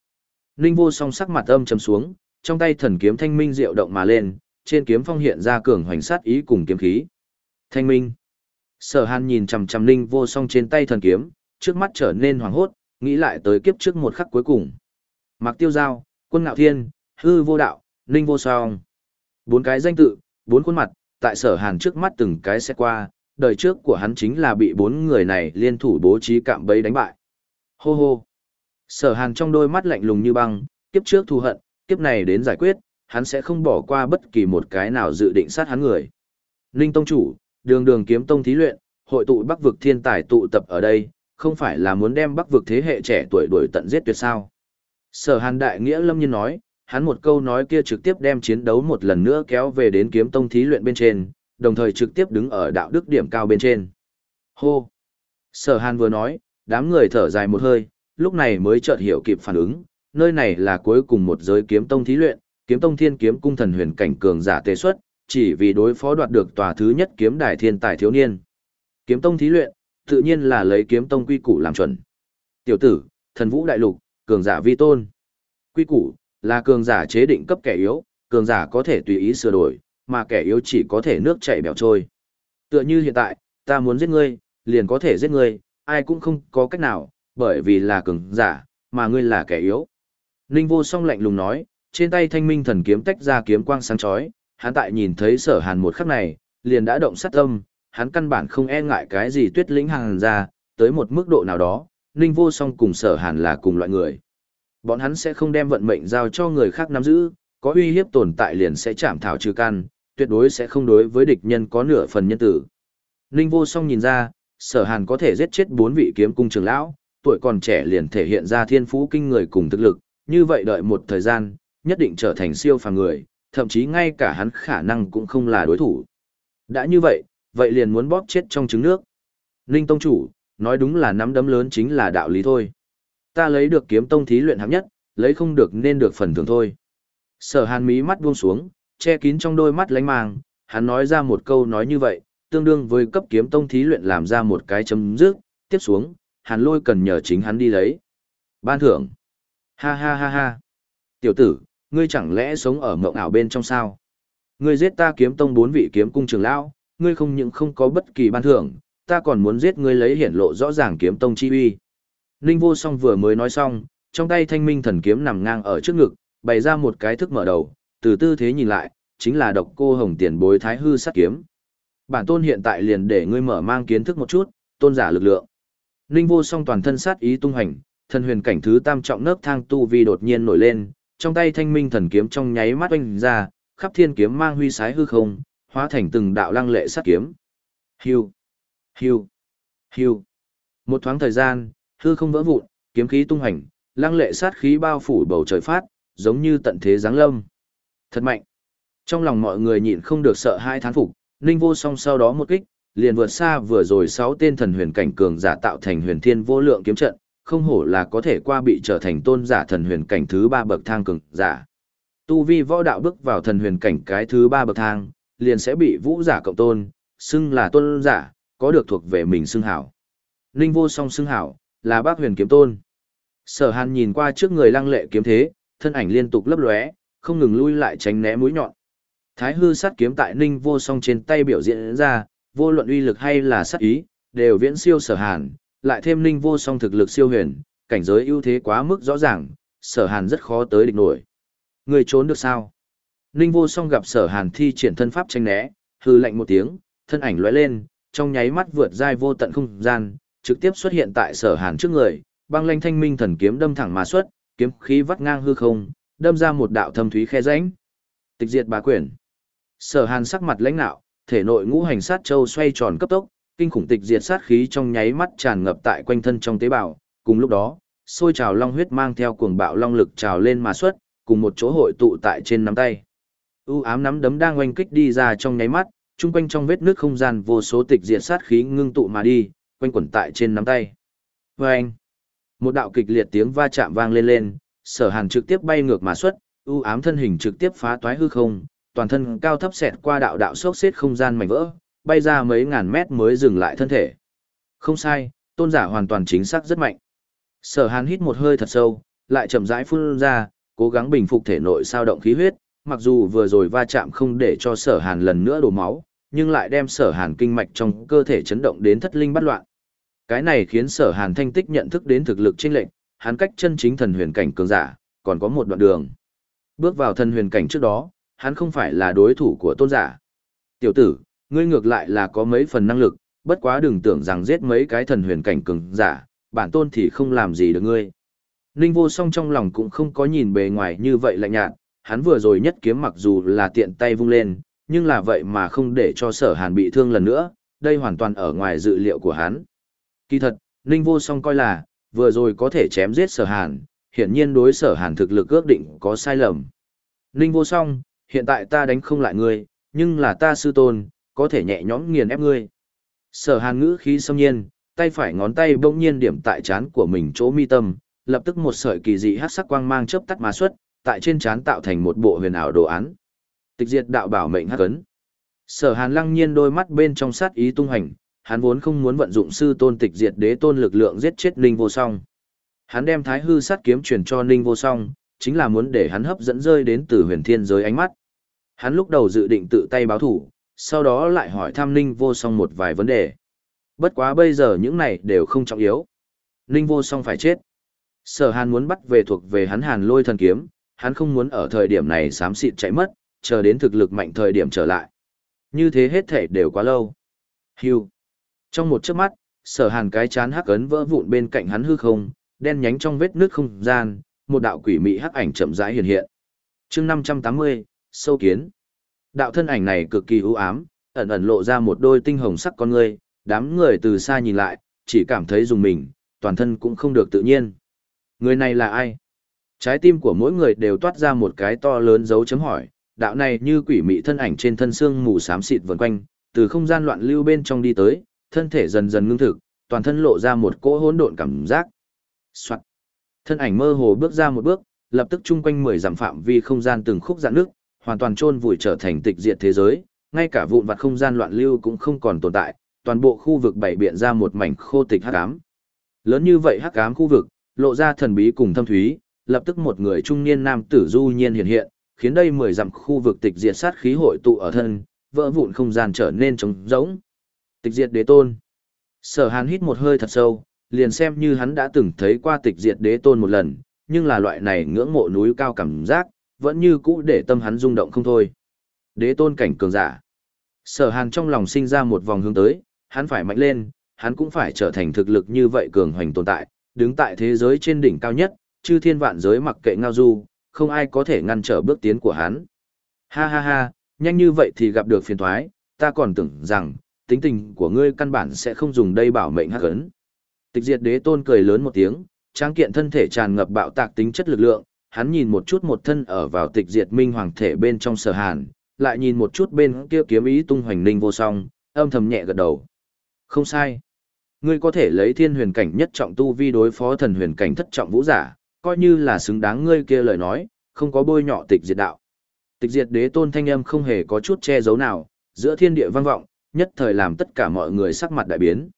Ninh Vô Song sắc mặt âm trầm xuống, trong tay thần kiếm thanh minh diệu động mà lên, trên kiếm phong hiện ra cường hoành sát ý cùng kiếm khí. Thanh minh. Sở Hàn nhìn chằm chằm Ninh Vô Song trên tay thần kiếm, trước mắt trở nên hoảng hốt, nghĩ lại tới kiếp trước một khắc cuối cùng. mặc Tiêu Giao, Quân Ngạo Thiên, Hư Vô Đạo, Ninh Vô Song. Bốn cái danh tự, bốn khuôn mặt, tại Sở Hàn trước mắt từng cái sẽ qua, đời trước của hắn chính là bị bốn người này liên thủ bố trí cạm bẫy đánh bại. Hô hô. Sở Hàn trong đôi mắt lạnh lùng như băng, kiếp trước thù hận, kiếp này đến giải quyết, hắn sẽ không bỏ qua bất kỳ một cái nào dự định sát hắn người. Ninh Tông Chủ, đường đường kiếm tông thí luyện, hội tụ bắc vực thiên tài tụ tập ở đây, không phải là muốn đem bắc vực thế hệ trẻ tuổi đuổi tận giết tuyệt sao. Sở hàn đại nghĩa lâm nhiên nói, hắn một câu nói kia trực tiếp đem chiến đấu một lần nữa kéo về đến kiếm tông thí luyện bên trên, đồng thời trực tiếp đứng ở đạo đức điểm cao bên trên. Hô! Sở hàn vừa nói, đám người thở dài một hơi, lúc này mới chợt hiểu kịp phản ứng, nơi này là cuối cùng một giới kiếm tông thí luyện, kiếm tông thiên kiếm cung thần huyền cảnh cường giả tế xuất, chỉ vì đối phó đoạt được tòa thứ nhất kiếm đài thiên tài thiếu niên. Kiếm tông thí luyện, tự nhiên là lấy kiếm tông quy củ làm chuẩn. Tiểu tử, thần vũ đại lục, cường giả vi tôn. Quy củ, là cường giả chế định cấp kẻ yếu, cường giả có thể tùy ý sửa đổi, mà kẻ yếu chỉ có thể nước chảy bèo trôi. Tựa như hiện tại, ta muốn giết ngươi, liền có thể giết ngươi, ai cũng không có cách nào, bởi vì là cường giả, mà ngươi là kẻ yếu. Ninh vô song lạnh lùng nói, trên tay thanh minh thần kiếm tách ra kiếm quang sáng chói, hắn tại nhìn thấy sở hàn một khắc này, liền đã động sát tâm, hắn căn bản không e ngại cái gì tuyết lĩnh hàng ra, tới một mức độ nào đó, ninh vô song cùng sở hàn là cùng loại người. Bọn hắn sẽ không đem vận mệnh giao cho người khác nắm giữ, có uy hiếp tồn tại liền sẽ chạm thảo trừ căn, tuyệt đối sẽ không đối với địch nhân có nửa phần nhân tử. Ninh vô song nhìn ra, sở hàn có thể giết chết bốn vị kiếm cung trường lão, tuổi còn trẻ liền thể hiện ra thiên phú kinh người cùng thực lực, như vậy đợi một thời gian, nhất định trở thành siêu phàm người, thậm chí ngay cả hắn khả năng cũng không là đối thủ. Đã như vậy, vậy liền muốn bóp chết trong trứng nước. Ninh Tông Chủ, nói đúng là nắm đấm lớn chính là đạo lý thôi. Ta lấy được kiếm tông thí luyện hạng nhất, lấy không được nên được phần thưởng thôi. Sở hàn mí mắt buông xuống, che kín trong đôi mắt lánh màng, hắn nói ra một câu nói như vậy, tương đương với cấp kiếm tông thí luyện làm ra một cái chấm dứt, tiếp xuống, hàn lôi cần nhờ chính hắn đi lấy. Ban thưởng. Ha ha ha ha. Tiểu tử, ngươi chẳng lẽ sống ở mộng ảo bên trong sao? Ngươi giết ta kiếm tông bốn vị kiếm cung trường lão, ngươi không những không có bất kỳ ban thưởng, ta còn muốn giết ngươi lấy hiển lộ rõ ràng kiếm tông chi uy. Ninh vô song vừa mới nói xong, trong tay thanh minh thần kiếm nằm ngang ở trước ngực, bày ra một cái thức mở đầu, từ tư thế nhìn lại, chính là độc cô hồng tiền bối thái hư sát kiếm. Bản tôn hiện tại liền để ngươi mở mang kiến thức một chút, tôn giả lực lượng. Ninh vô song toàn thân sát ý tung hành, thần huyền cảnh thứ tam trọng nấp thang tu vi đột nhiên nổi lên, trong tay thanh minh thần kiếm trong nháy mắt oanh ra, khắp thiên kiếm mang huy sái hư không, hóa thành từng đạo lăng lệ sát kiếm. Hiu, hiu, hiu. Một thoáng thời gian, hư không vỡ vụn, kiếm khí tung hành, lăng lệ sát khí bao phủ bầu trời phát, giống như tận thế giáng lâm. Thật mạnh. Trong lòng mọi người nhịn không được sợ hai thán phục, Ninh Vô Song sau đó một kích, liền vượt xa vừa rồi sáu tên thần huyền cảnh cường giả tạo thành huyền thiên vô lượng kiếm trận, không hổ là có thể qua bị trở thành tôn giả thần huyền cảnh thứ ba bậc thang cường giả. Tu vi võ đạo bước vào thần huyền cảnh cái thứ ba bậc thang, liền sẽ bị vũ giả cộng tôn, xưng là tôn giả, có được thuộc về mình xưng hảo. Ninh vô song xưng hảo, là bác huyền kiếm tôn. Sở hàn nhìn qua trước người lăng lệ kiếm thế, thân ảnh liên tục lấp lóe, không ngừng lui lại tránh né mũi nhọn. Thái hư sát kiếm tại Ninh vô song trên tay biểu diễn ra, vô luận uy lực hay là sát ý, đều viễn siêu sở hàn, lại thêm Ninh vô song thực lực siêu huyền, cảnh giới ưu thế quá mức rõ ràng, sở hàn rất khó tới địch nổi. Người trốn được sao? Ninh vô song gặp sở hàn thi triển thân pháp tranh né, hư lạnh một tiếng, thân ảnh lóe lên, trong nháy mắt vượt dai vô tận không gian, trực tiếp xuất hiện tại sở hàn trước người, băng lanh thanh minh thần kiếm đâm thẳng mà xuất, kiếm khí vắt ngang hư không, đâm ra một đạo thâm thúy khe rãnh. Tịch diệt bá quyển. Sở hàn sắc mặt lãnh nạo, thể nội ngũ hành sát châu xoay tròn cấp tốc, Kinh khủng tịch diệt sát khí trong nháy mắt tràn ngập tại quanh thân trong tế bào, cùng lúc đó, sôi trào long huyết mang theo cuồng bạo long lực trào lên mà xuất, cùng một chỗ hội tụ tại trên nắm tay. U ám nắm đấm đang oanh kích đi ra trong nháy mắt, chung quanh trong vết nước không gian vô số tịch diệt sát khí ngưng tụ mà đi, quanh quẩn tại trên nắm tay. Vâng! Một đạo kịch liệt tiếng va chạm vang lên lên, sở hàn trực tiếp bay ngược mà xuất, u ám thân hình trực tiếp phá toái hư không, toàn thân cao thấp xẹt qua đạo đạo sốc xếp không gian mảnh vỡ, bay ra mấy ngàn mét mới dừng lại thân thể. Không sai, tôn giả hoàn toàn chính xác rất mạnh. Sở hàn hít một hơi thật sâu, lại chậm rãi phun ra, cố gắng bình phục thể nội sao động khí huyết, mặc dù vừa rồi va chạm không để cho sở hàn lần nữa đổ máu, nhưng lại đem sở hàn kinh mạch trong cơ thể chấn động đến thất linh bắt loạn. Cái này khiến sở hàn thanh tích nhận thức đến thực lực chênh lệnh, hắn cách chân chính thần huyền cảnh cường giả, còn có một đoạn đường. Bước vào thần huyền cảnh trước đó, hắn không phải là đối thủ của tôn giả. Tiểu tử, ngươi ngược lại là có mấy phần năng lực, bất quá đừng tưởng rằng giết mấy cái thần huyền cảnh cường giả, bản tôn thì không làm gì được ngươi. Ninh vô song trong lòng cũng không có nhìn bề ngoài như vậy lạnh nhạt, hắn vừa rồi nhất kiếm mặc dù là tiện tay vung lên, nhưng là vậy mà không để cho sở hàn bị thương lần nữa, đây hoàn toàn ở ngoài dự liệu của hắn. Kỳ thật, Ninh vô song coi là, vừa rồi có thể chém giết sở hàn, hiển nhiên đối sở hàn thực lực ước định có sai lầm. Ninh vô song, hiện tại ta đánh không lại ngươi, nhưng là ta sư tôn, có thể nhẹ nhõm nghiền ép ngươi. Sở hàn ngữ khí xâm nhiên, tay phải ngón tay bỗng nhiên điểm tại chán của mình chỗ mi tâm, lập tức một sợi kỳ dị hát sắc quang mang chớp tắt mà xuất, tại trên chán tạo thành một bộ huyền ảo đồ án. Tịch diệt đạo bảo mệnh hắc ấn. Sở Hàn lăng nhiên đôi mắt bên trong sát ý tung hành, hắn vốn không muốn vận dụng sư tôn tịch diệt đế tôn lực lượng giết chết Ninh Vô Song. Hắn đem Thái Hư sát kiếm truyền cho Ninh Vô Song, chính là muốn để hắn hấp dẫn rơi đến từ huyền thiên giới ánh mắt. Hắn lúc đầu dự định tự tay báo thủ, sau đó lại hỏi thăm Ninh Vô Song một vài vấn đề. Bất quá bây giờ những này đều không trọng yếu. Ninh Vô Song phải chết. Sở Hàn muốn bắt về thuộc về hắn Hàn Lôi thần kiếm, hắn không muốn ở thời điểm này xám xịt chạy mất, chờ đến thực lực mạnh thời điểm trở lại. Như thế hết thể đều quá lâu. Hưu. Trong một chớp mắt, Sở Hàn cái chán hắc ấn vỡ vụn bên cạnh hắn hư không, đen nhánh trong vết nước không gian, một đạo quỷ mị hắc ảnh chậm rãi hiện hiện. Chương 580, sâu kiến. Đạo thân ảnh này cực kỳ u ám, ẩn ẩn lộ ra một đôi tinh hồng sắc con ngươi, đám người từ xa nhìn lại, chỉ cảm thấy dùng mình, toàn thân cũng không được tự nhiên. Người này là ai? Trái tim của mỗi người đều toát ra một cái to lớn dấu chấm hỏi, đạo này như quỷ mị thân ảnh trên thân xương mù xám xịt vần quanh, từ không gian loạn lưu bên trong đi tới, thân thể dần dần ngưng thực, toàn thân lộ ra một cỗ hỗn độn cảm giác. Soạn. Thân ảnh mơ hồ bước ra một bước, lập tức chung quanh mười dặm phạm vi không gian từng khúc dạn nước, hoàn toàn chôn vùi trở thành tịch diệt thế giới, ngay cả vụn vặt không gian loạn lưu cũng không còn tồn tại, toàn bộ khu vực bảy biện ra một mảnh khô tịch hắc ám. Lớn như vậy hắc ám khu vực, lộ ra thần bí cùng thâm thúy, lập tức một người trung niên nam tử du nhiên hiện hiện, khiến đây mười dặm khu vực tịch diệt sát khí hội tụ ở thân, vỡ vụn không gian trở nên trống rỗng. Tịch diệt đế tôn. Sở Hàn hít một hơi thật sâu, liền xem như hắn đã từng thấy qua tịch diệt đế tôn một lần, nhưng là loại này ngưỡng mộ núi cao cảm giác, vẫn như cũ để tâm hắn rung động không thôi. Đế tôn cảnh cường giả. Sở Hàn trong lòng sinh ra một vòng hướng tới, hắn phải mạnh lên, hắn cũng phải trở thành thực lực như vậy cường hoành tồn tại, đứng tại thế giới trên đỉnh cao nhất, chư thiên vạn giới mặc kệ ngao du, không ai có thể ngăn trở bước tiến của hắn. Ha ha ha, nhanh như vậy thì gặp được phiền thoái, ta còn tưởng rằng, tính tình của ngươi căn bản sẽ không dùng đây bảo mệnh hắc ấn. Tịch diệt đế tôn cười lớn một tiếng, tráng kiện thân thể tràn ngập bạo tạc tính chất lực lượng, hắn nhìn một chút một thân ở vào tịch diệt minh hoàng thể bên trong sở hàn, lại nhìn một chút bên kia kiếm ý tung hoành linh vô song, âm thầm nhẹ gật đầu. Không sai. Ngươi có thể lấy thiên huyền cảnh nhất trọng tu vi đối phó thần huyền cảnh thất trọng vũ giả, coi như là xứng đáng ngươi kia lời nói, không có bôi nhọ tịch diệt đạo. Tịch diệt đế tôn thanh âm không hề có chút che giấu nào, giữa thiên địa vang vọng, nhất thời làm tất cả mọi người sắc mặt đại biến.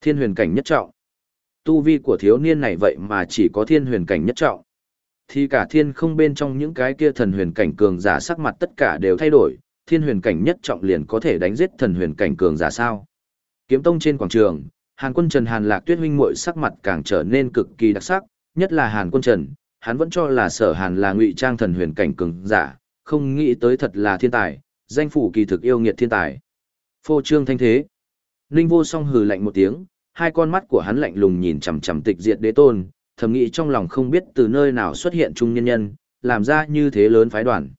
Thiên huyền cảnh nhất trọng. Tu vi của thiếu niên này vậy mà chỉ có thiên huyền cảnh nhất trọng. Thì cả thiên không bên trong những cái kia thần huyền cảnh cường giả sắc mặt tất cả đều thay đổi, thiên huyền cảnh nhất trọng liền có thể đánh giết thần huyền cảnh cường giả sao. Kiếm tông trên quảng trường, Hàn quân Trần Hàn Lạc Tuyết huynh muội sắc mặt càng trở nên cực kỳ đặc sắc, nhất là Hàn quân Trần, hắn vẫn cho là sở Hàn là ngụy trang thần huyền cảnh cường giả, không nghĩ tới thật là thiên tài, danh phủ kỳ thực yêu nghiệt thiên tài. Phô trương thanh thế. Ninh vô song hừ lạnh một tiếng, hai con mắt của hắn lạnh lùng nhìn chằm chằm tịch diệt đế tôn, thầm nghĩ trong lòng không biết từ nơi nào xuất hiện trung nhân nhân, làm ra như thế lớn phái đoàn.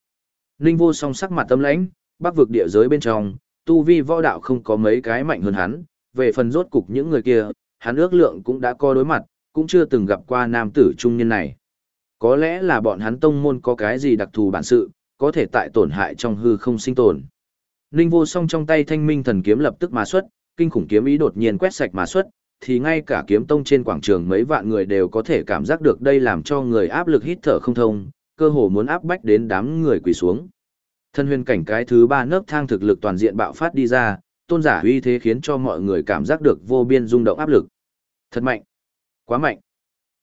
Ninh vô song sắc mặt tâm lãnh, bắc vực địa giới bên trong, tu vi võ đạo không có mấy cái mạnh hơn hắn, về phần rốt cục những người kia, hắn ước lượng cũng đã co đối mặt, cũng chưa từng gặp qua nam tử trung niên này. Có lẽ là bọn hắn tông môn có cái gì đặc thù bản sự, có thể tại tổn hại trong hư không sinh tồn. Ninh vô song trong tay thanh minh thần kiếm lập tức mà xuất, kinh khủng kiếm ý đột nhiên quét sạch mà xuất, thì ngay cả kiếm tông trên quảng trường mấy vạn người đều có thể cảm giác được đây làm cho người áp lực hít thở không thông, cơ hồ muốn áp bách đến đám người quỳ xuống. Thân huyền cảnh cái thứ ba nấc thang thực lực toàn diện bạo phát đi ra, tôn giả uy thế khiến cho mọi người cảm giác được vô biên rung động áp lực. Thật mạnh. Quá mạnh.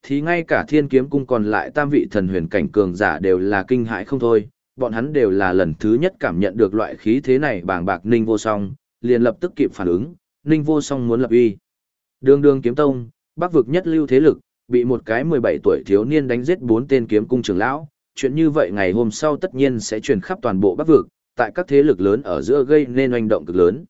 Thì ngay cả thiên kiếm cung còn lại tam vị thần huyền cảnh cường giả đều là kinh hãi không thôi, bọn hắn đều là lần thứ nhất cảm nhận được loại khí thế này bàng bạc ninh vô song, liền lập tức kịp phản ứng, ninh vô song muốn lập uy. Đường đường kiếm tông, bắc vực nhất lưu thế lực, bị một cái 17 tuổi thiếu niên đánh giết bốn tên kiếm cung trưởng lão, chuyện như vậy ngày hôm sau tất nhiên sẽ truyền khắp toàn bộ bắc vực, tại các thế lực lớn ở giữa gây nên oanh động cực lớn.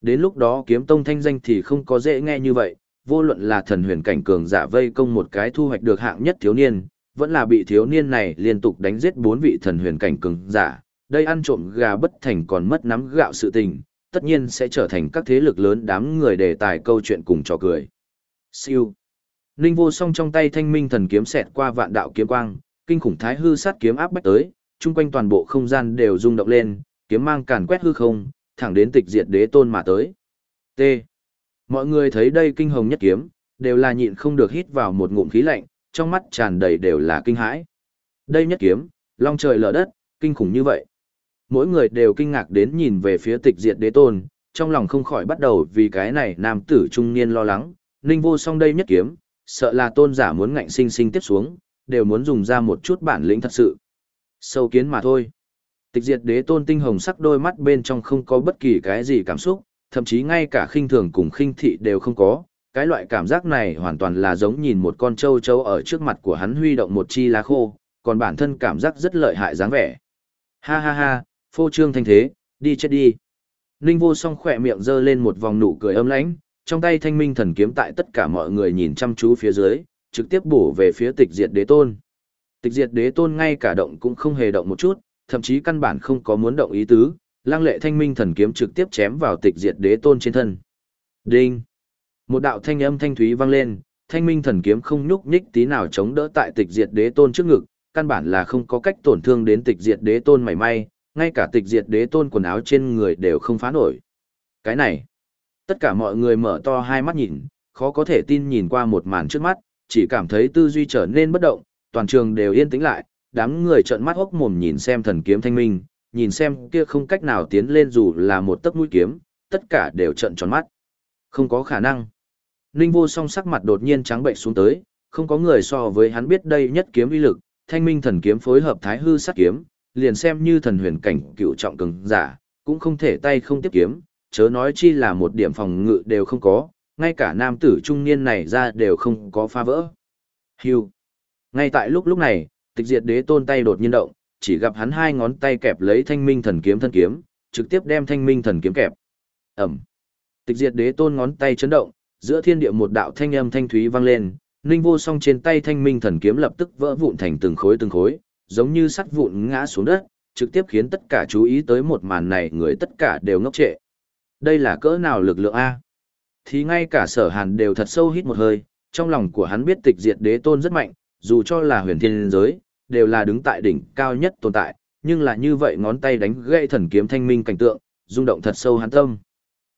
Đến lúc đó kiếm tông thanh danh thì không có dễ nghe như vậy, vô luận là thần huyền cảnh cường giả vây công một cái thu hoạch được hạng nhất thiếu niên, vẫn là bị thiếu niên này liên tục đánh giết bốn vị thần huyền cảnh cường giả, đây ăn trộm gà bất thành còn mất nắm gạo sự tình, tất nhiên sẽ trở thành các thế lực lớn đám người đề tài câu chuyện cùng trò cười. Siêu. Ninh vô song trong tay thanh minh thần kiếm xẹt qua vạn đạo kiếm quang, kinh khủng thái hư sát kiếm áp bách tới, chung quanh toàn bộ không gian đều rung động lên, kiếm mang càn quét hư không, thẳng đến tịch diệt đế tôn mà tới. T. Mọi người thấy đây kinh hồng nhất kiếm, đều là nhịn không được hít vào một ngụm khí lạnh, trong mắt tràn đầy đều là kinh hãi. Đây nhất kiếm, long trời lở đất, kinh khủng như vậy. Mỗi người đều kinh ngạc đến nhìn về phía tịch diệt đế tôn, trong lòng không khỏi bắt đầu vì cái này nam tử trung niên lo lắng, ninh vô song đây nhất kiếm, sợ là tôn giả muốn ngạnh sinh sinh tiếp xuống, đều muốn dùng ra một chút bản lĩnh thật sự. Sâu kiến mà thôi. Tịch diệt đế tôn tinh hồng sắc đôi mắt bên trong không có bất kỳ cái gì cảm xúc, thậm chí ngay cả khinh thường cùng khinh thị đều không có. Cái loại cảm giác này hoàn toàn là giống nhìn một con trâu trâu ở trước mặt của hắn huy động một chi lá khô, còn bản thân cảm giác rất lợi hại dáng vẻ. Ha ha ha, phô trương thanh thế, đi chết đi. Ninh vô song khỏe miệng giơ lên một vòng nụ cười âm lãnh, trong tay thanh minh thần kiếm tại tất cả mọi người nhìn chăm chú phía dưới, trực tiếp bổ về phía tịch diệt đế tôn. Tịch diệt đế tôn ngay cả động cũng không hề động một chút, thậm chí căn bản không có muốn động ý tứ, lang lệ thanh minh thần kiếm trực tiếp chém vào tịch diệt đế tôn trên thân. Đinh! Một đạo thanh âm thanh thúy vang lên, thanh minh thần kiếm không nhúc nhích tí nào chống đỡ tại tịch diệt đế tôn trước ngực, căn bản là không có cách tổn thương đến tịch diệt đế tôn mảy may, ngay cả tịch diệt đế tôn quần áo trên người đều không phá nổi. Cái này! Tất cả mọi người mở to hai mắt nhìn, khó có thể tin nhìn qua một màn trước mắt, chỉ cảm thấy tư duy trở nên bất động, toàn trường đều yên tĩnh lại, đám người trợn mắt hốc mồm nhìn xem thần kiếm thanh minh, nhìn xem kia không cách nào tiến lên dù là một tấc mũi kiếm, tất cả đều trợn tròn mắt. Không có khả năng. Ninh vô song sắc mặt đột nhiên trắng bệnh xuống tới, không có người so với hắn biết đây nhất kiếm uy lực, thanh minh thần kiếm phối hợp thái hư sát kiếm, liền xem như thần huyền cảnh cựu trọng cường giả, cũng không thể tay không tiếp kiếm, chớ nói chi là một điểm phòng ngự đều không có, ngay cả nam tử trung niên này ra đều không có phá vỡ. Hưu. Ngay tại lúc lúc này, tịch diệt đế tôn tay đột nhiên động, chỉ gặp hắn hai ngón tay kẹp lấy thanh minh thần kiếm thân kiếm, trực tiếp đem thanh minh thần kiếm kẹp. Ẩm. Tịch diệt đế tôn ngón tay chấn động, giữa thiên địa một đạo thanh âm thanh thúy vang lên, ninh vô song trên tay thanh minh thần kiếm lập tức vỡ vụn thành từng khối từng khối, giống như sắt vụn ngã xuống đất, trực tiếp khiến tất cả chú ý tới một màn này người tất cả đều ngốc trệ. Đây là cỡ nào lực lượng A? Thì ngay cả sở hàn đều thật sâu hít một hơi, trong lòng của hắn biết tịch diệt đế tôn rất mạnh, dù cho là huyền thiên giới, đều là đứng tại đỉnh cao nhất tồn tại, nhưng là như vậy ngón tay đánh gãy thần kiếm thanh minh cảnh tượng, rung động thật sâu hắn tâm.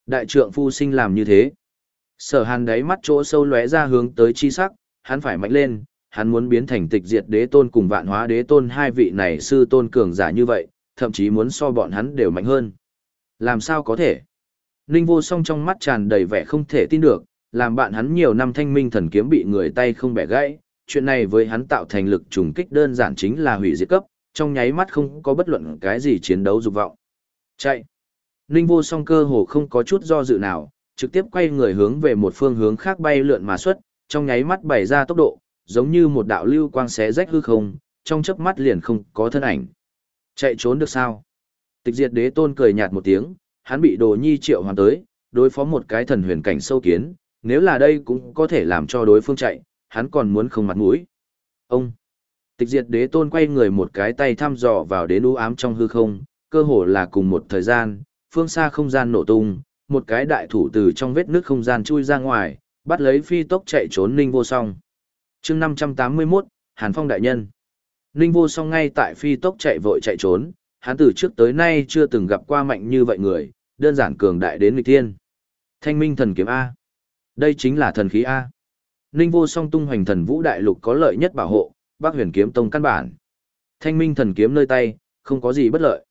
Đại trượng phu sinh làm như thế. Sở hàn đáy mắt chỗ sâu lóe ra hướng tới chi sắc, hắn phải mạnh lên, hắn muốn biến thành tịch diệt đế tôn cùng vạn hóa đế tôn hai vị này sư tôn cường giả như vậy, thậm chí muốn so bọn hắn đều mạnh hơn. Làm sao có thể? Ninh vô song trong mắt tràn đầy vẻ không thể tin được, làm bạn hắn nhiều năm thanh minh thần kiếm bị người tay không bẻ gãy, chuyện này với hắn tạo thành lực trùng kích đơn giản chính là hủy diệt cấp, trong nháy mắt không có bất luận cái gì chiến đấu dục vọng. Chạy. Ninh vô song cơ hồ không có chút do dự nào, trực tiếp quay người hướng về một phương hướng khác bay lượn mà xuất, trong nháy mắt bày ra tốc độ, giống như một đạo lưu quang xé rách hư không, trong chớp mắt liền không có thân ảnh. Chạy trốn được sao? Tịch diệt đế tôn cười nhạt một tiếng, hắn bị đồ nhi triệu hoàn tới, đối phó một cái thần huyền cảnh sâu kiến, nếu là đây cũng có thể làm cho đối phương chạy, hắn còn muốn không mặt mũi. Ông! Tịch diệt đế tôn quay người một cái tay thăm dò vào đến u ám trong hư không, cơ hồ là cùng một thời gian, phương xa không gian nổ tung, một cái đại thủ từ trong vết nước không gian chui ra ngoài, bắt lấy phi tốc chạy trốn Ninh Vô Song. chương 581, Hàn Phong Đại Nhân. Ninh Vô Song ngay tại phi tốc chạy vội chạy trốn, hắn từ trước tới nay chưa từng gặp qua mạnh như vậy người, đơn giản cường đại đến nghịch thiên. Thanh minh thần kiếm A. Đây chính là thần khí A. Ninh Vô Song tung hoành thần vũ đại lục có lợi nhất bảo hộ, Bắc Huyền kiếm tông căn bản. Thanh minh thần kiếm nơi tay, không có gì bất lợi.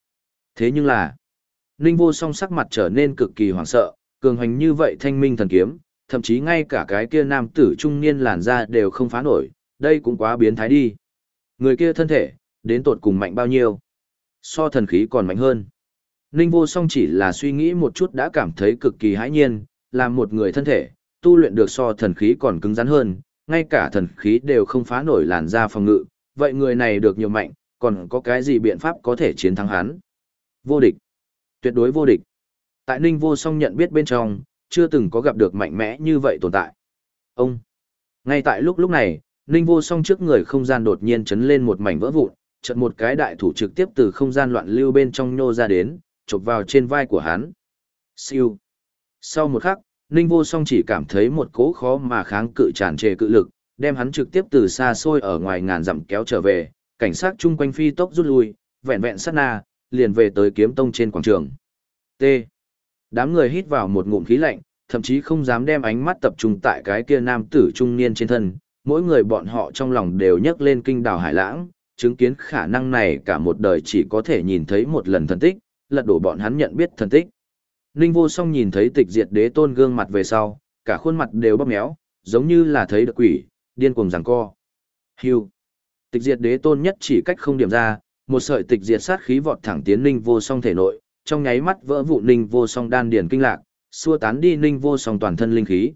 Thế nhưng là, Ninh Vô Song sắc mặt trở nên cực kỳ hoảng sợ, cường hành như vậy thanh minh thần kiếm, thậm chí ngay cả cái kia nam tử trung niên làn da đều không phá nổi, đây cũng quá biến thái đi. Người kia thân thể, đến tột cùng mạnh bao nhiêu? So thần khí còn mạnh hơn. Ninh vô song chỉ là suy nghĩ một chút đã cảm thấy cực kỳ hãi nhiên, làm một người thân thể, tu luyện được so thần khí còn cứng rắn hơn, ngay cả thần khí đều không phá nổi làn da phòng ngự, vậy người này được nhiều mạnh, còn có cái gì biện pháp có thể chiến thắng hắn? Vô địch. Tuyệt đối vô địch. Tại Ninh vô song nhận biết bên trong, chưa từng có gặp được mạnh mẽ như vậy tồn tại. Ông. Ngay tại lúc lúc này, Ninh vô song trước người không gian đột nhiên chấn lên một mảnh vỡ vụn, chợt một cái đại thủ trực tiếp từ không gian loạn lưu bên trong nhô ra đến, chụp vào trên vai của hắn. Siêu. Sau một khắc, Ninh vô song chỉ cảm thấy một cố khó mà kháng cự tràn trề cự lực, đem hắn trực tiếp từ xa xôi ở ngoài ngàn dặm kéo trở về, cảnh sát chung quanh phi tốc rút lui, vẹn vẹn sát na, liền về tới kiếm tông trên quảng trường. T. Đám người hít vào một ngụm khí lạnh, thậm chí không dám đem ánh mắt tập trung tại cái kia nam tử trung niên trên thân, mỗi người bọn họ trong lòng đều nhấc lên kinh đào hải lãng, chứng kiến khả năng này cả một đời chỉ có thể nhìn thấy một lần thần tích, lật đổ bọn hắn nhận biết thần tích. Ninh vô song nhìn thấy tịch diệt đế tôn gương mặt về sau, cả khuôn mặt đều bóp méo, giống như là thấy được quỷ, điên cuồng giằng co. Hưu. Tịch diệt đế tôn nhất chỉ cách không điểm ra, một sợi tịch diệt sát khí vọt thẳng tiến Ninh vô song thể nội, trong nháy mắt vỡ vụ Ninh vô song đan điền kinh lạc, xua tán đi Ninh vô song toàn thân linh khí.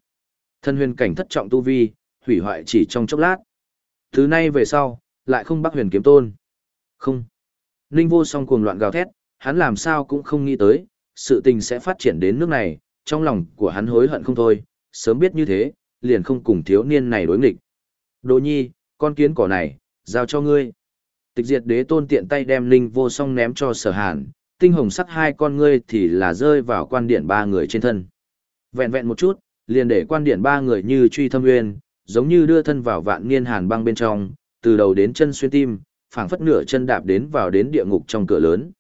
Thân huyền cảnh thất trọng tu vi, hủy hoại chỉ trong chốc lát. Thứ nay về sau, lại không bắt huyền kiếm tôn. Không. Ninh vô song cuồng loạn gào thét, hắn làm sao cũng không nghĩ tới, sự tình sẽ phát triển đến nước này, trong lòng của hắn hối hận không thôi, sớm biết như thế, liền không cùng thiếu niên này đối nghịch. Đồ nhi, con kiến cỏ này, giao cho ngươi. Tịch diệt đế tôn tiện tay đem linh vô song ném cho sở hàn, tinh hồng sắc hai con ngươi thì là rơi vào quan điện ba người trên thân. Vẹn vẹn một chút, liền để quan điện ba người như truy thâm nguyên, giống như đưa thân vào vạn niên hàn băng bên trong, từ đầu đến chân xuyên tim, phảng phất nửa chân đạp đến vào đến địa ngục trong cửa lớn.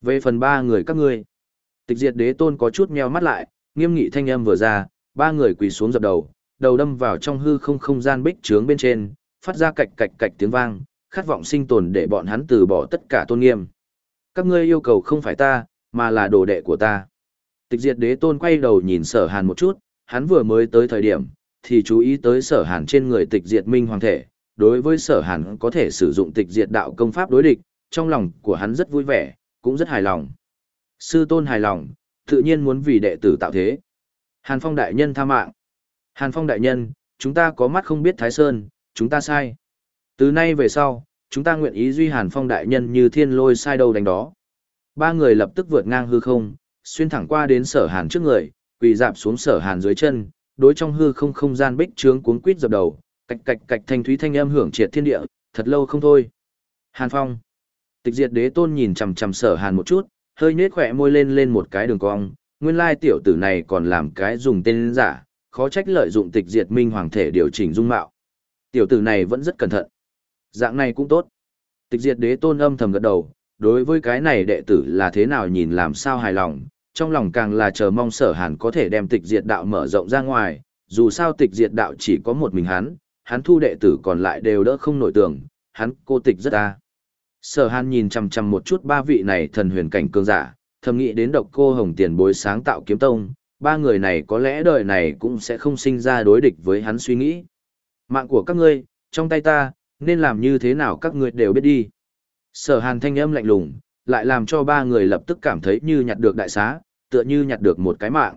Về phần ba người các ngươi, tịch diệt đế tôn có chút meo mắt lại, nghiêm nghị thanh âm vừa ra, ba người quỳ xuống dập đầu, đầu đâm vào trong hư không không gian bích trướng bên trên, phát ra cạch cạch cạch tiếng vang, khát vọng sinh tồn để bọn hắn từ bỏ tất cả tôn nghiêm. Các ngươi yêu cầu không phải ta, mà là đồ đệ của ta. Tịch diệt đế tôn quay đầu nhìn sở hàn một chút, hắn vừa mới tới thời điểm, thì chú ý tới sở hàn trên người tịch diệt minh hoàng thể. Đối với sở hàn có thể sử dụng tịch diệt đạo công pháp đối địch, trong lòng của hắn rất vui vẻ, cũng rất hài lòng. Sư tôn hài lòng, tự nhiên muốn vì đệ tử tạo thế. Hàn Phong đại nhân tha mạng. Hàn Phong đại nhân, chúng ta có mắt không biết Thái Sơn, chúng ta sai. Từ nay về sau, chúng ta nguyện ý duy Hàn Phong đại nhân như thiên lôi sai đâu đánh đó. Ba người lập tức vượt ngang hư không, xuyên thẳng qua đến sở Hàn trước người, quỳ dạp xuống sở Hàn dưới chân, đối trong hư không không gian bích trướng cuốn quýt dập đầu, cạch cạch cạch thanh thúy thanh âm hưởng triệt thiên địa, thật lâu không thôi. Hàn Phong. Tịch Diệt Đế Tôn nhìn chằm chằm Sở Hàn một chút, hơi nhếch khỏe môi lên lên một cái đường cong, nguyên lai tiểu tử này còn làm cái dùng tên giả, khó trách lợi dụng Tịch Diệt Minh Hoàng thể điều chỉnh dung mạo. Tiểu tử này vẫn rất cẩn thận. Dạng này cũng tốt. Tịch Diệt Đế Tôn âm thầm gật đầu, đối với cái này đệ tử là thế nào nhìn làm sao hài lòng, trong lòng càng là chờ mong sở hàn có thể đem tịch diệt đạo mở rộng ra ngoài, dù sao tịch diệt đạo chỉ có một mình hắn, hắn thu đệ tử còn lại đều đỡ không nổi tưởng, hắn cô tịch rất ta. Sở hàn nhìn chằm chằm một chút ba vị này thần huyền cảnh cường giả, thầm nghĩ đến độc cô hồng tiền bối sáng tạo kiếm tông, ba người này có lẽ đời này cũng sẽ không sinh ra đối địch với hắn suy nghĩ. Mạng của các ngươi, trong tay ta, nên làm như thế nào các ngươi đều biết đi. Sở hàn thanh âm lạnh lùng, lại làm cho ba người lập tức cảm thấy như nhặt được đại xá, tựa như nhặt được một cái mạng.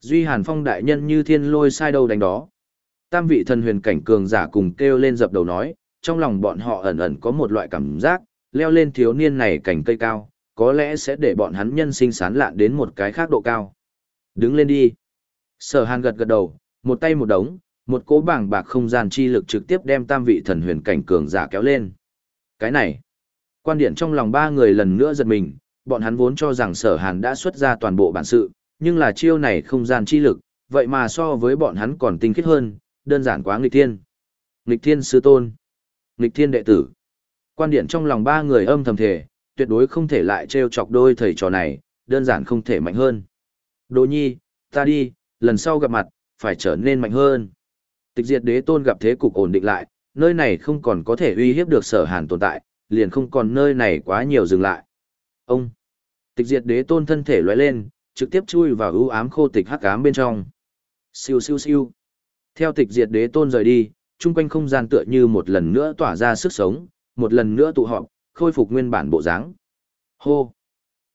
Duy Hàn Phong đại nhân như thiên lôi sai đâu đánh đó. Tam vị thần huyền cảnh cường giả cùng kêu lên dập đầu nói, trong lòng bọn họ ẩn ẩn có một loại cảm giác, leo lên thiếu niên này cảnh cây cao, có lẽ sẽ để bọn hắn nhân sinh sán lạn đến một cái khác độ cao. Đứng lên đi. Sở Hàn gật gật đầu, một tay một đống, một cỗ bảng bạc không gian chi lực trực tiếp đem tam vị thần huyền cảnh cường giả kéo lên. Cái này, Quan điện trong lòng ba người lần nữa giật mình, bọn hắn vốn cho rằng sở hàn đã xuất ra toàn bộ bản sự, nhưng là chiêu này không gian chi lực, vậy mà so với bọn hắn còn tinh khiết hơn, đơn giản quá nghịch thiên. Nghịch thiên sư tôn, nghịch thiên đệ tử. Quan điện trong lòng ba người âm thầm thể, tuyệt đối không thể lại trêu chọc đôi thầy trò này, đơn giản không thể mạnh hơn. Đồ nhi, ta đi, lần sau gặp mặt, phải trở nên mạnh hơn. Tịch diệt đế tôn gặp thế cục ổn định lại, nơi này không còn có thể uy hiếp được sở hàn tồn tại, liền không còn nơi này quá nhiều dừng lại. Ông, tịch diệt đế tôn thân thể lóe lên, trực tiếp chui vào ưu ám khô tịch hắc ám bên trong. Siêu siêu siêu. Theo tịch diệt đế tôn rời đi, chung quanh không gian tựa như một lần nữa tỏa ra sức sống, một lần nữa tụ họp, khôi phục nguyên bản bộ dáng. Hô.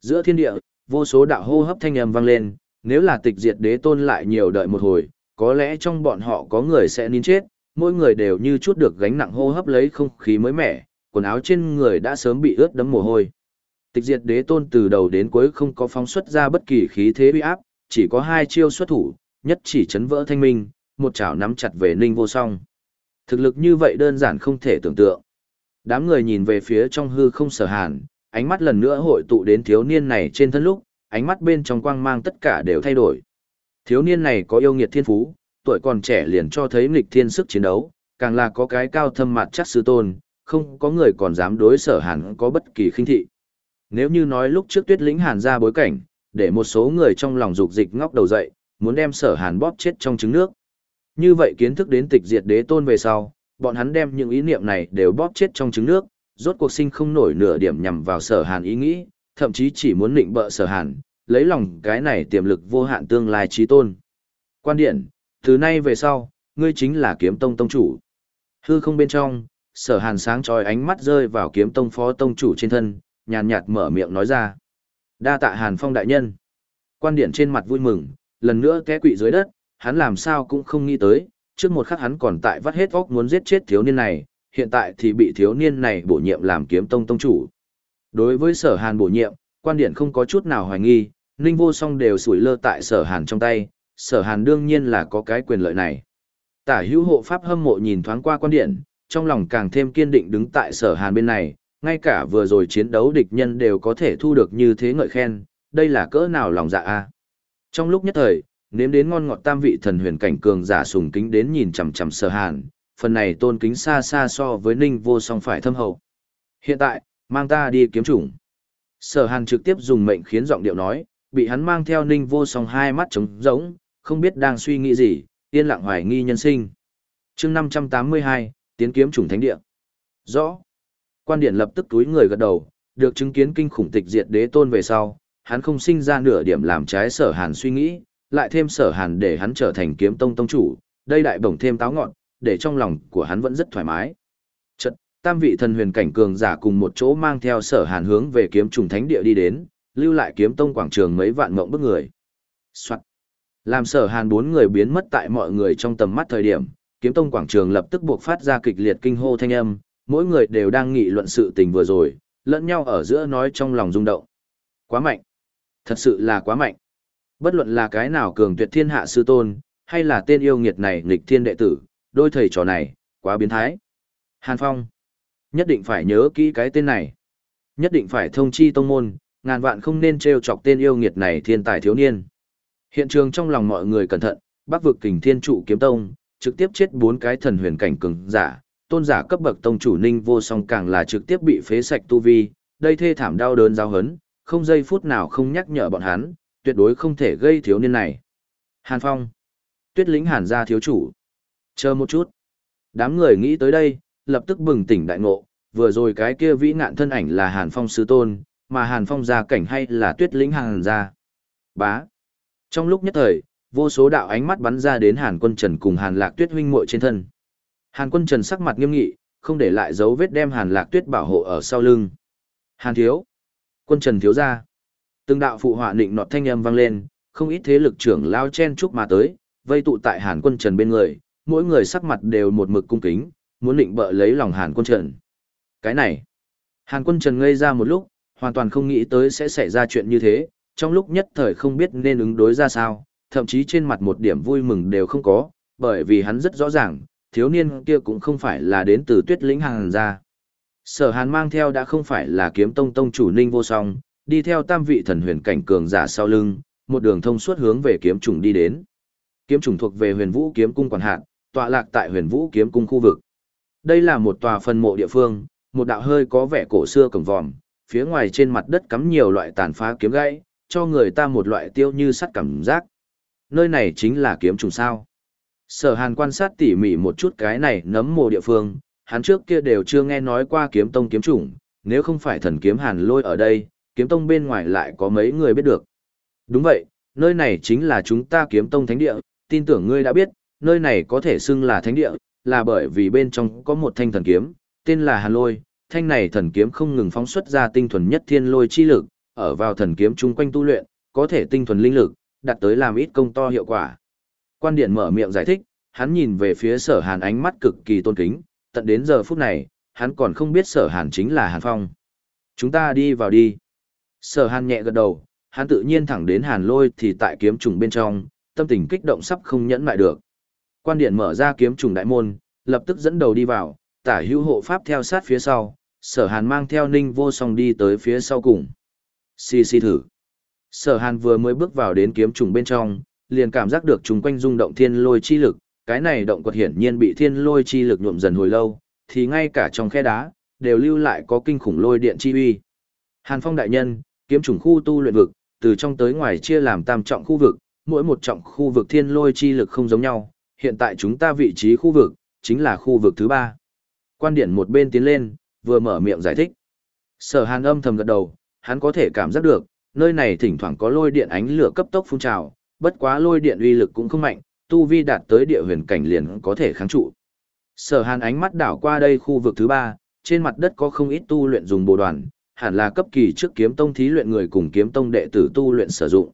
Giữa thiên địa, vô số đạo hô hấp thanh âm vang lên, nếu là tịch diệt đế tôn lại nhiều đợi một hồi, có lẽ trong bọn họ có người sẽ nín chết, mỗi người đều như chút được gánh nặng hô hấp lấy không khí mới mẻ, quần áo trên người đã sớm bị ướt đẫm mồ hôi. Tịch diệt đế tôn từ đầu đến cuối không có phóng xuất ra bất kỳ khí thế uy áp, chỉ có hai chiêu xuất thủ, nhất chỉ chấn vỡ thanh minh, một chảo nắm chặt về ninh vô song. Thực lực như vậy đơn giản không thể tưởng tượng. Đám người nhìn về phía trong hư không sở hàn, ánh mắt lần nữa hội tụ đến thiếu niên này trên thân lúc, ánh mắt bên trong quang mang tất cả đều thay đổi. Thiếu niên này có yêu nghiệt thiên phú, tuổi còn trẻ liền cho thấy nghịch thiên sức chiến đấu, càng là có cái cao thâm mặt chắc sư tôn, không có người còn dám đối sở hàn có bất kỳ khinh thị. Nếu như nói lúc trước tuyết lĩnh hàn ra bối cảnh, để một số người trong lòng dục dịch ngóc đầu dậy, muốn đem sở hàn bóp chết trong trứng nước. Như vậy kiến thức đến tịch diệt đế tôn về sau, bọn hắn đem những ý niệm này đều bóp chết trong trứng nước, rốt cuộc sinh không nổi nửa điểm nhằm vào sở hàn ý nghĩ, thậm chí chỉ muốn định bợ sở hàn, lấy lòng cái này tiềm lực vô hạn tương lai trí tôn. Quan điện, từ nay về sau, ngươi chính là kiếm tông tông chủ. Hư không bên trong, sở hàn sáng trói ánh mắt rơi vào kiếm tông phó tông chủ trên thân, nhàn nhạt mở miệng nói ra. Đa tạ hàn phong đại nhân. Quan điện trên mặt vui mừng, lần nữa té quỵ dưới đất, hắn làm sao cũng không nghĩ tới, trước một khắc hắn còn tại vắt hết óc muốn giết chết thiếu niên này, hiện tại thì bị thiếu niên này bổ nhiệm làm kiếm tông tông chủ. Đối với sở hàn bổ nhiệm, quan điện không có chút nào hoài nghi, ninh vô song đều sủi lơ tại sở hàn trong tay, sở hàn đương nhiên là có cái quyền lợi này. Tả hữu hộ pháp hâm mộ nhìn thoáng qua quan điện, trong lòng càng thêm kiên định đứng tại sở hàn bên này, ngay cả vừa rồi chiến đấu địch nhân đều có thể thu được như thế ngợi khen, đây là cỡ nào lòng dạ a. Trong lúc nhất thời, nếm đến ngon ngọt tam vị thần huyền cảnh cường giả sùng kính đến nhìn chằm chằm sở hàn, phần này tôn kính xa xa so với ninh vô song phải thâm hậu. Hiện tại, mang ta đi kiếm chủng. Sở hàn trực tiếp dùng mệnh khiến giọng điệu nói, bị hắn mang theo ninh vô song hai mắt trống rỗng, không biết đang suy nghĩ gì, yên lặng hoài nghi nhân sinh. chương 582, tiến kiếm chủng thánh địa. Rõ. Quan điện lập tức túi người gật đầu, được chứng kiến kinh khủng tịch diệt đế tôn về sau, hắn không sinh ra nửa điểm làm trái sở hàn suy nghĩ, lại thêm sở hàn để hắn trở thành kiếm tông tông chủ, đây đại bổng thêm táo ngọn, để trong lòng của hắn vẫn rất thoải mái. Chật, tam vị thần huyền cảnh cường giả cùng một chỗ mang theo sở hàn hướng về kiếm trùng thánh địa đi đến, lưu lại kiếm tông quảng trường mấy vạn mộng bức người. Soạn. Làm sở hàn bốn người biến mất tại mọi người trong tầm mắt thời điểm, kiếm tông quảng trường lập tức buộc phát ra kịch liệt kinh hô thanh âm, mỗi người đều đang nghị luận sự tình vừa rồi, lẫn nhau ở giữa nói trong lòng rung động. Quá mạnh. Thật sự là quá mạnh. Bất luận là cái nào cường tuyệt thiên hạ sư tôn, hay là tên yêu nghiệt này nghịch thiên đệ tử, đôi thầy trò này, quá biến thái. Hàn Phong. Nhất định phải nhớ kỹ cái tên này. Nhất định phải thông chi tông môn, ngàn vạn không nên trêu chọc tên yêu nghiệt này thiên tài thiếu niên. Hiện trường trong lòng mọi người cẩn thận, bắc vực kình thiên trụ kiếm tông, trực tiếp chết bốn cái thần huyền cảnh cường giả, tôn giả cấp bậc tông chủ ninh vô song càng là trực tiếp bị phế sạch tu vi, đây thê thảm đau đớn giao hấn, không giây phút nào không nhắc nhở bọn hắn, tuyệt đối không thể gây thiếu niên này. Hàn Phong, tuyết lĩnh hàn gia thiếu chủ. Chờ một chút. Đám người nghĩ tới đây, lập tức bừng tỉnh đại ngộ, vừa rồi cái kia vĩ ngạn thân ảnh là Hàn Phong sư tôn, mà Hàn Phong gia cảnh hay là tuyết lĩnh hàn gia. Bá. Trong lúc nhất thời, vô số đạo ánh mắt bắn ra đến Hàn Quân Trần cùng Hàn Lạc Tuyết huynh muội trên thân. Hàn Quân Trần sắc mặt nghiêm nghị, không để lại dấu vết đem Hàn Lạc Tuyết bảo hộ ở sau lưng. Hàn thiếu. Quân Trần thiếu gia. Từng đạo phụ họa định nọt thanh âm vang lên, không ít thế lực trưởng lao chen chúc mà tới, vây tụ tại Hàn Quân Trần bên người, mỗi người sắc mặt đều một mực cung kính, muốn định bợ lấy lòng Hàn Quân Trần. Cái này, Hàn Quân Trần ngây ra một lúc, hoàn toàn không nghĩ tới sẽ xảy ra chuyện như thế, trong lúc nhất thời không biết nên ứng đối ra sao, thậm chí trên mặt một điểm vui mừng đều không có, bởi vì hắn rất rõ ràng, thiếu niên kia cũng không phải là đến từ tuyết lĩnh Hàn ra. Sở hàn mang theo đã không phải là kiếm tông tông chủ ninh vô song, đi theo tam vị thần huyền cảnh cường giả sau lưng, một đường thông suốt hướng về kiếm trùng đi đến. Kiếm trùng thuộc về huyền vũ kiếm cung quản hạt, tọa lạc tại huyền vũ kiếm cung khu vực. Đây là một tòa phân mộ địa phương, một đạo hơi có vẻ cổ xưa cổng vòm, phía ngoài trên mặt đất cắm nhiều loại tàn phá kiếm gãy, cho người ta một loại tiêu như sắt cảm giác. Nơi này chính là kiếm trùng sao. Sở hàn quan sát tỉ mỉ một chút cái này nấm mồ địa phương, hắn trước kia đều chưa nghe nói qua kiếm tông kiếm trùng, nếu không phải thần kiếm hàn lôi ở đây, kiếm tông bên ngoài lại có mấy người biết được. Đúng vậy, nơi này chính là chúng ta kiếm tông thánh địa, tin tưởng ngươi đã biết, nơi này có thể xưng là thánh địa, là bởi vì bên trong có một thanh thần kiếm, tên là hàn lôi, thanh này thần kiếm không ngừng phóng xuất ra tinh thuần nhất thiên lôi chi lực, ở vào thần kiếm chung quanh tu luyện, có thể tinh thuần linh lực, đạt tới làm ít công to hiệu quả. Quan điện mở miệng giải thích, hắn nhìn về phía sở hàn ánh mắt cực kỳ tôn kính, tận đến giờ phút này, hắn còn không biết sở hàn chính là hàn phong. Chúng ta đi vào đi. Sở hàn nhẹ gật đầu, hắn tự nhiên thẳng đến hàn lôi thì tại kiếm trùng bên trong, tâm tình kích động sắp không nhẫn lại được. Quan điện mở ra kiếm trùng đại môn, lập tức dẫn đầu đi vào, tả hữu hộ pháp theo sát phía sau, sở hàn mang theo ninh vô song đi tới phía sau cùng. Xì xì thử. Sở hàn vừa mới bước vào đến kiếm trùng bên trong, liền cảm giác được chúng quanh rung động thiên lôi chi lực, cái này động quật hiển nhiên bị thiên lôi chi lực nhuộm dần hồi lâu, thì ngay cả trong khe đá, đều lưu lại có kinh khủng lôi điện chi uy. Hàn Phong đại nhân, kiếm trùng khu tu luyện vực, từ trong tới ngoài chia làm tam trọng khu vực, mỗi một trọng khu vực thiên lôi chi lực không giống nhau, hiện tại chúng ta vị trí khu vực, chính là khu vực thứ ba. Quan điển một bên tiến lên, vừa mở miệng giải thích. Sở hàn âm thầm gật đầu, hắn có thể cảm giác được, nơi này thỉnh thoảng có lôi điện ánh lửa cấp tốc phun trào, bất quá lôi điện uy lực cũng không mạnh, tu vi đạt tới địa huyền cảnh liền có thể kháng trụ. Sở hàn ánh mắt đảo qua đây khu vực thứ ba, trên mặt đất có không ít tu luyện dùng bồ đoàn, hẳn là cấp kỳ trước kiếm tông thí luyện người cùng kiếm tông đệ tử tu luyện sử dụng.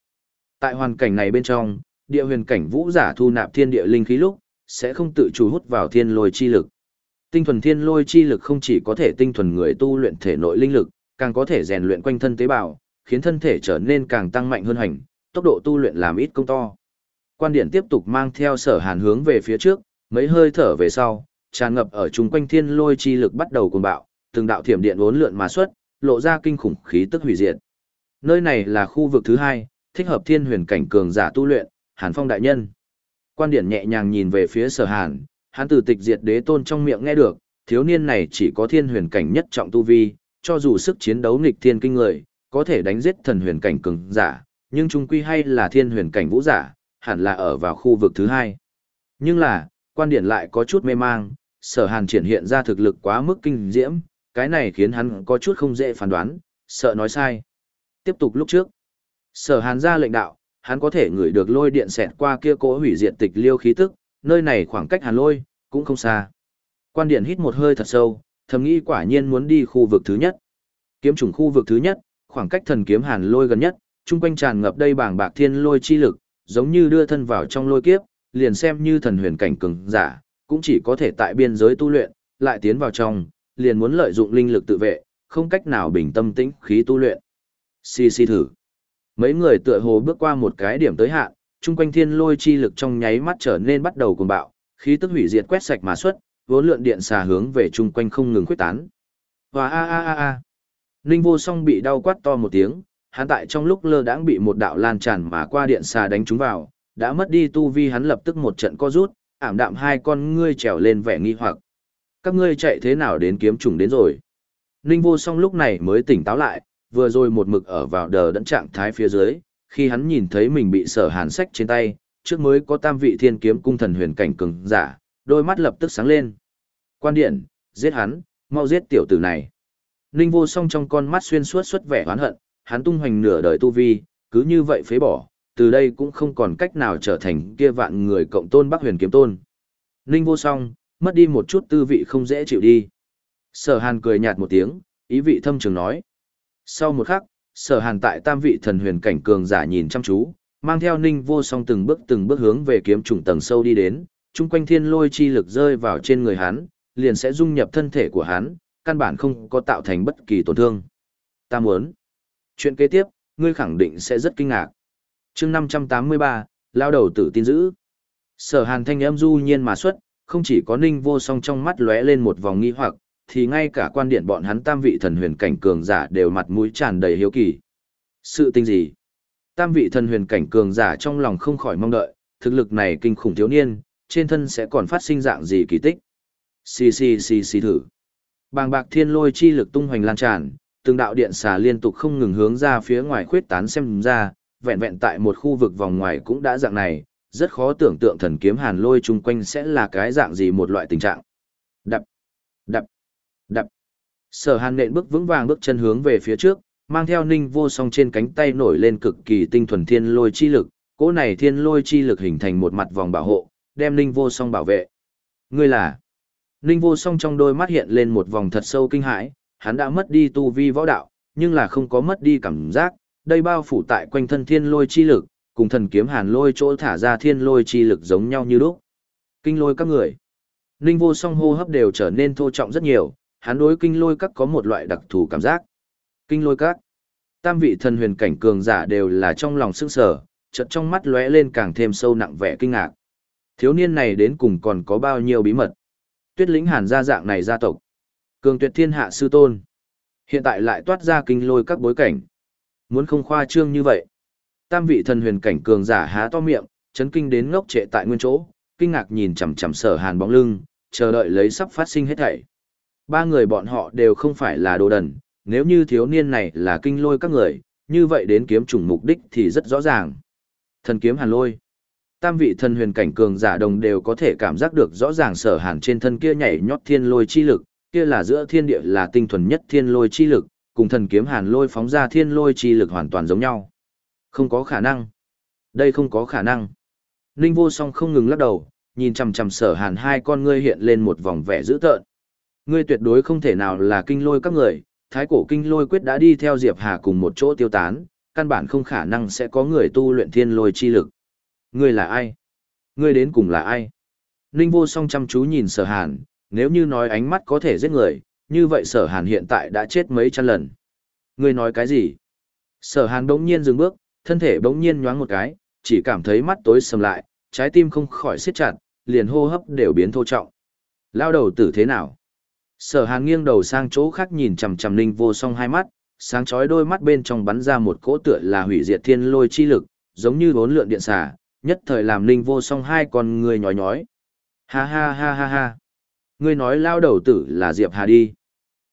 Tại hoàn cảnh này bên trong, địa huyền cảnh vũ giả thu nạp thiên địa linh khí lúc, sẽ không tự chủ hút vào thiên lôi chi lực. Tinh thuần thiên lôi chi lực không chỉ có thể tinh thuần người tu luyện thể nội linh lực, càng có thể rèn luyện quanh thân tế bào, khiến thân thể trở nên càng tăng mạnh hơn hành, tốc độ tu luyện làm ít công to. Quan điển tiếp tục mang theo sở hàn hướng về phía trước, mấy hơi thở về sau, tràn ngập ở chung quanh thiên lôi chi lực bắt đầu cuồng bạo, từng đạo thiểm điện uốn lượn mà xuất, lộ ra kinh khủng khí tức hủy diệt. Nơi này là khu vực thứ hai, thích hợp thiên huyền cảnh cường giả tu luyện, Hàn Phong đại nhân. Quan điển nhẹ nhàng nhìn về phía Sở Hàn, hắn từ tịch diệt đế tôn trong miệng nghe được, thiếu niên này chỉ có thiên huyền cảnh nhất trọng tu vi, cho dù sức chiến đấu nghịch thiên kinh người, có thể đánh giết thần huyền cảnh cường giả, nhưng trung quy hay là thiên huyền cảnh vũ giả, hẳn là ở vào khu vực thứ hai. Nhưng là, quan điển lại có chút mê mang, sở hàn triển hiện ra thực lực quá mức kinh diễm, cái này khiến hắn có chút không dễ phán đoán, sợ nói sai. Tiếp tục lúc trước, sở hàn ra lệnh đạo, hắn có thể ngửi được lôi điện xẹt qua kia cỗ hủy diệt tịch liêu khí tức, nơi này khoảng cách hàn lôi, cũng không xa. Quan điện hít một hơi thật sâu, thầm nghĩ quả nhiên muốn đi khu vực thứ nhất. Kiếm trùng khu vực thứ nhất, khoảng cách thần kiếm hàn lôi gần nhất, chung quanh tràn ngập đây bảng bạc thiên lôi chi lực, giống như đưa thân vào trong lôi kiếp, liền xem như thần huyền cảnh cường giả, cũng chỉ có thể tại biên giới tu luyện, lại tiến vào trong, liền muốn lợi dụng linh lực tự vệ, không cách nào bình tâm tĩnh khí tu luyện. Xì xì thử. Mấy người tựa hồ bước qua một cái điểm tới hạn, chung quanh thiên lôi chi lực trong nháy mắt trở nên bắt đầu cuồng bạo, khí tức hủy diệt quét sạch mà xuất, vốn lượn điện xà hướng về chung quanh không ngừng quyết tán. Và a a a a. Ninh Vô Song bị đau quát to một tiếng, hắn tại trong lúc lơ đãng bị một đạo lan tràn mà qua điện xà đánh trúng vào, đã mất đi tu vi hắn lập tức một trận co rút, ảm đạm hai con ngươi trèo lên vẻ nghi hoặc. Các ngươi chạy thế nào đến kiếm trùng đến rồi? Ninh Vô Song lúc này mới tỉnh táo lại, vừa rồi một mực ở vào đờ đẫn trạng thái phía dưới, khi hắn nhìn thấy mình bị sở hàn sách trên tay, trước mới có tam vị thiên kiếm cung thần huyền cảnh cường giả, đôi mắt lập tức sáng lên. Quan điện, giết hắn, mau giết tiểu tử này. Ninh vô song trong con mắt xuyên suốt xuất vẻ oán hận, hắn tung hoành nửa đời tu vi, cứ như vậy phế bỏ, từ đây cũng không còn cách nào trở thành kia vạn người cộng tôn Bắc Huyền kiếm tôn. Ninh vô song, mất đi một chút tư vị không dễ chịu đi. Sở Hàn cười nhạt một tiếng, ý vị thâm trường nói. Sau một khắc, Sở Hàn tại tam vị thần huyền cảnh cường giả nhìn chăm chú, mang theo Ninh vô song từng bước từng bước hướng về kiếm trùng tầng sâu đi đến, chung quanh thiên lôi chi lực rơi vào trên người hắn, liền sẽ dung nhập thân thể của hắn, căn bản không có tạo thành bất kỳ tổn thương. Ta muốn. Chuyện kế tiếp, ngươi khẳng định sẽ rất kinh ngạc. chương 583, lao đầu tử tin giữ. Sở hàn thanh âm du nhiên mà xuất, không chỉ có ninh vô song trong mắt lóe lên một vòng nghi hoặc, thì ngay cả quan điện bọn hắn tam vị thần huyền cảnh cường giả đều mặt mũi tràn đầy hiếu kỳ. Sự tình gì? Tam vị thần huyền cảnh cường giả trong lòng không khỏi mong đợi, thực lực này kinh khủng thiếu niên, trên thân sẽ còn phát sinh dạng gì kỳ tích. Xì xì xì xì thử. Bàng bạc thiên lôi chi lực tung hoành lan tràn, từng đạo điện xà liên tục không ngừng hướng ra phía ngoài khuyết tán xem ra, vẹn vẹn tại một khu vực vòng ngoài cũng đã dạng này, rất khó tưởng tượng thần kiếm hàn lôi chung quanh sẽ là cái dạng gì một loại tình trạng. Đập, đập, đập. Sở hàn nện bước vững vàng bước chân hướng về phía trước, mang theo ninh vô song trên cánh tay nổi lên cực kỳ tinh thuần thiên lôi chi lực, cỗ này thiên lôi chi lực hình thành một mặt vòng bảo hộ, đem ninh vô song bảo vệ. Ngươi là... Ninh vô song trong đôi mắt hiện lên một vòng thật sâu kinh hãi, hắn đã mất đi tu vi võ đạo, nhưng là không có mất đi cảm giác, đây bao phủ tại quanh thân thiên lôi chi lực, cùng thần kiếm hàn lôi chỗ thả ra thiên lôi chi lực giống nhau như lúc. Kinh lôi các người. Ninh vô song hô hấp đều trở nên thô trọng rất nhiều, hắn đối kinh lôi các có một loại đặc thù cảm giác. Kinh lôi các. Tam vị thần huyền cảnh cường giả đều là trong lòng sức sở, chợt trong mắt lóe lên càng thêm sâu nặng vẻ kinh ngạc. Thiếu niên này đến cùng còn có bao nhiêu bí mật. Tuyết lĩnh hàn gia dạng này gia tộc. Cường tuyệt thiên hạ sư tôn. Hiện tại lại toát ra kinh lôi các bối cảnh. Muốn không khoa trương như vậy. Tam vị thần huyền cảnh cường giả há to miệng, chấn kinh đến ngốc trệ tại nguyên chỗ, kinh ngạc nhìn chằm chằm sở hàn bóng lưng, chờ đợi lấy sắp phát sinh hết thảy. Ba người bọn họ đều không phải là đồ đần, nếu như thiếu niên này là kinh lôi các người, như vậy đến kiếm chủng mục đích thì rất rõ ràng. Thần kiếm hàn lôi. Tam vị thần huyền cảnh cường giả đồng đều có thể cảm giác được rõ ràng sở hàn trên thân kia nhảy nhót thiên lôi chi lực, kia là giữa thiên địa là tinh thuần nhất thiên lôi chi lực, cùng thần kiếm hàn lôi phóng ra thiên lôi chi lực hoàn toàn giống nhau. Không có khả năng. Đây không có khả năng. Ninh vô song không ngừng lắc đầu, nhìn chằm chằm sở hàn hai con ngươi hiện lên một vòng vẻ dữ tợn. Ngươi tuyệt đối không thể nào là kinh lôi các người, thái cổ kinh lôi quyết đã đi theo Diệp Hà cùng một chỗ tiêu tán, căn bản không khả năng sẽ có người tu luyện thiên lôi chi lực. Ngươi là ai? Ngươi đến cùng là ai? Ninh vô song chăm chú nhìn sở hàn, nếu như nói ánh mắt có thể giết người, như vậy sở hàn hiện tại đã chết mấy trăm lần. Ngươi nói cái gì? Sở hàn đống nhiên dừng bước, thân thể bỗng nhiên nhoáng một cái, chỉ cảm thấy mắt tối sầm lại, trái tim không khỏi siết chặt, liền hô hấp đều biến thô trọng. Lao đầu tử thế nào? Sở hàn nghiêng đầu sang chỗ khác nhìn chằm chằm ninh vô song hai mắt, sáng chói đôi mắt bên trong bắn ra một cỗ tựa là hủy diệt thiên lôi chi lực, giống như bốn lượn điện xả, nhất thời làm ninh vô song hai con người nhói nhói. Ha ha ha ha ha. Ngươi nói lao đầu tử là Diệp Hà đi.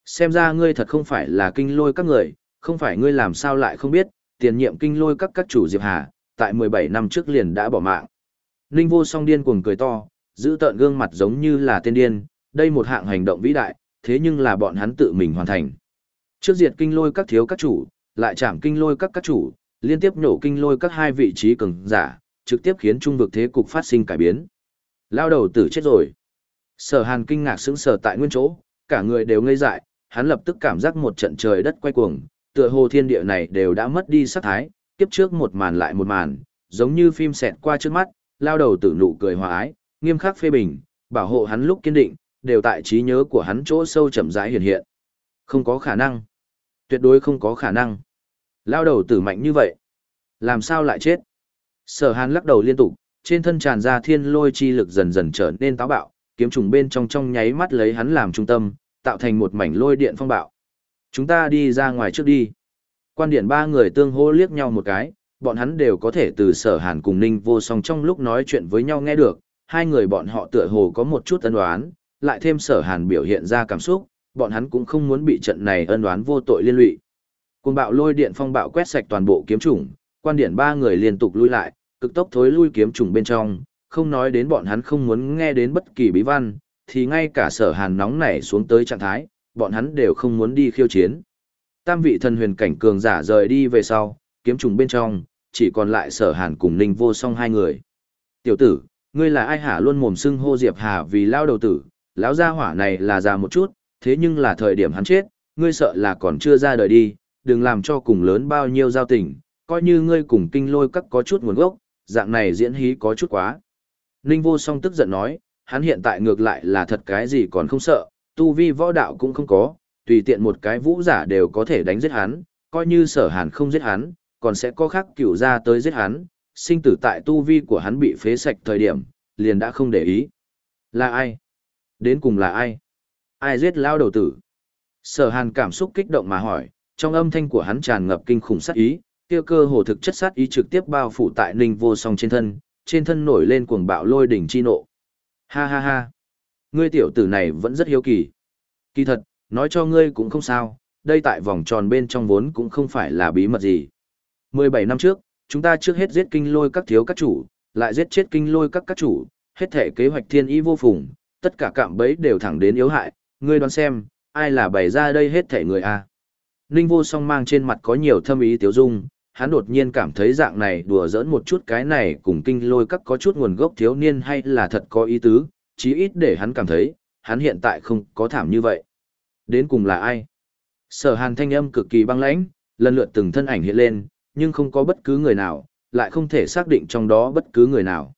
Xem ra ngươi thật không phải là kinh lôi các người, không phải ngươi làm sao lại không biết, tiền nhiệm kinh lôi các các chủ Diệp Hà, tại 17 năm trước liền đã bỏ mạng. Ninh vô song điên cuồng cười to, giữ tợn gương mặt giống như là tên điên, đây một hạng hành động vĩ đại, thế nhưng là bọn hắn tự mình hoàn thành. Trước diệt kinh lôi các thiếu các chủ, lại chạm kinh lôi các các chủ, liên tiếp nổ kinh lôi các hai vị trí cường giả, trực tiếp khiến trung vực thế cục phát sinh cải biến. Lao đầu tử chết rồi. Sở Hàn kinh ngạc sững sờ tại nguyên chỗ, cả người đều ngây dại, hắn lập tức cảm giác một trận trời đất quay cuồng, tựa hồ thiên địa này đều đã mất đi sắc thái, kiếp trước một màn lại một màn, giống như phim xẹt qua trước mắt, lao đầu tử nụ cười hòa ái, nghiêm khắc phê bình, bảo hộ hắn lúc kiên định, đều tại trí nhớ của hắn chỗ sâu chậm rãi hiện hiện. Không có khả năng. Tuyệt đối không có khả năng. Lao đầu tử mạnh như vậy. Làm sao lại chết? Sở hàn lắc đầu liên tục, trên thân tràn ra thiên lôi chi lực dần dần trở nên táo bạo, kiếm trùng bên trong trong nháy mắt lấy hắn làm trung tâm, tạo thành một mảnh lôi điện phong bạo. Chúng ta đi ra ngoài trước đi. Quan điện ba người tương hô liếc nhau một cái, bọn hắn đều có thể từ sở hàn cùng ninh vô song trong lúc nói chuyện với nhau nghe được, hai người bọn họ tựa hồ có một chút ân đoán, lại thêm sở hàn biểu hiện ra cảm xúc, bọn hắn cũng không muốn bị trận này ân đoán vô tội liên lụy. Cùng bạo lôi điện phong bạo quét sạch toàn bộ kiếm chủng, quan điện ba người liên tục lui lại, cực tốc thối lui kiếm chủng bên trong, không nói đến bọn hắn không muốn nghe đến bất kỳ bí văn, thì ngay cả sở hàn nóng nảy xuống tới trạng thái, bọn hắn đều không muốn đi khiêu chiến. Tam vị thần huyền cảnh cường giả rời đi về sau, kiếm trùng bên trong, chỉ còn lại sở hàn cùng ninh vô song hai người. Tiểu tử, ngươi là ai hả luôn mồm xưng hô Diệp Hà vì lao đầu tử, lão gia hỏa này là già một chút, thế nhưng là thời điểm hắn chết, ngươi sợ là còn chưa ra đời đi, đừng làm cho cùng lớn bao nhiêu giao tình, coi như ngươi cùng kinh lôi các có chút nguồn gốc, dạng này diễn hí có chút quá. Ninh vô song tức giận nói, hắn hiện tại ngược lại là thật cái gì còn không sợ, tu vi võ đạo cũng không có, tùy tiện một cái vũ giả đều có thể đánh giết hắn, coi như sở hàn không giết hắn, còn sẽ có khác cửu ra tới giết hắn, sinh tử tại tu vi của hắn bị phế sạch thời điểm, liền đã không để ý. Là ai? Đến cùng là ai? Ai giết lao đầu tử? Sở hàn cảm xúc kích động mà hỏi, trong âm thanh của hắn tràn ngập kinh khủng sát ý, Kia cơ hồ thực chất sát ý trực tiếp bao phủ tại Ninh Vô Song trên thân, trên thân nổi lên cuồng bạo lôi đỉnh chi nộ. Ha ha ha. Ngươi tiểu tử này vẫn rất hiếu kỳ. Kỳ thật, nói cho ngươi cũng không sao, đây tại vòng tròn bên trong vốn cũng không phải là bí mật gì. 17 năm trước, chúng ta trước hết giết kinh lôi các thiếu các chủ, lại giết chết kinh lôi các các chủ, hết thể kế hoạch thiên ý vô phùng, tất cả cạm bẫy đều thẳng đến yếu hại, ngươi đoán xem, ai là bày ra đây hết thể người a? Ninh vô song mang trên mặt có nhiều thâm ý tiếu dung, hắn đột nhiên cảm thấy dạng này đùa giỡn một chút cái này cùng kinh lôi các có chút nguồn gốc thiếu niên hay là thật có ý tứ, chí ít để hắn cảm thấy, hắn hiện tại không có thảm như vậy. Đến cùng là ai? Sở hàn thanh âm cực kỳ băng lãnh, lần lượt từng thân ảnh hiện lên, nhưng không có bất cứ người nào, lại không thể xác định trong đó bất cứ người nào.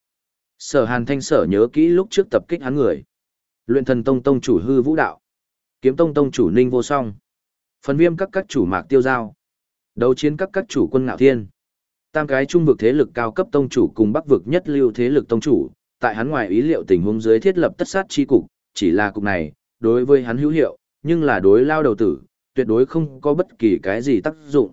Sở hàn thanh sở nhớ kỹ lúc trước tập kích hắn người. Luyện thần tông tông chủ hư vũ đạo. Kiếm tông tông chủ ninh vô song. Phần viêm các các chủ mạc tiêu giao. Đấu chiến các các chủ quân ngạo thiên. Tam cái trung vực thế lực cao cấp tông chủ cùng bắc vực nhất lưu thế lực tông chủ, tại hắn ngoài ý liệu tình huống dưới thiết lập tất sát chi cục, chỉ là cục này, đối với hắn hữu hiệu, nhưng là đối lao đầu tử, tuyệt đối không có bất kỳ cái gì tác dụng.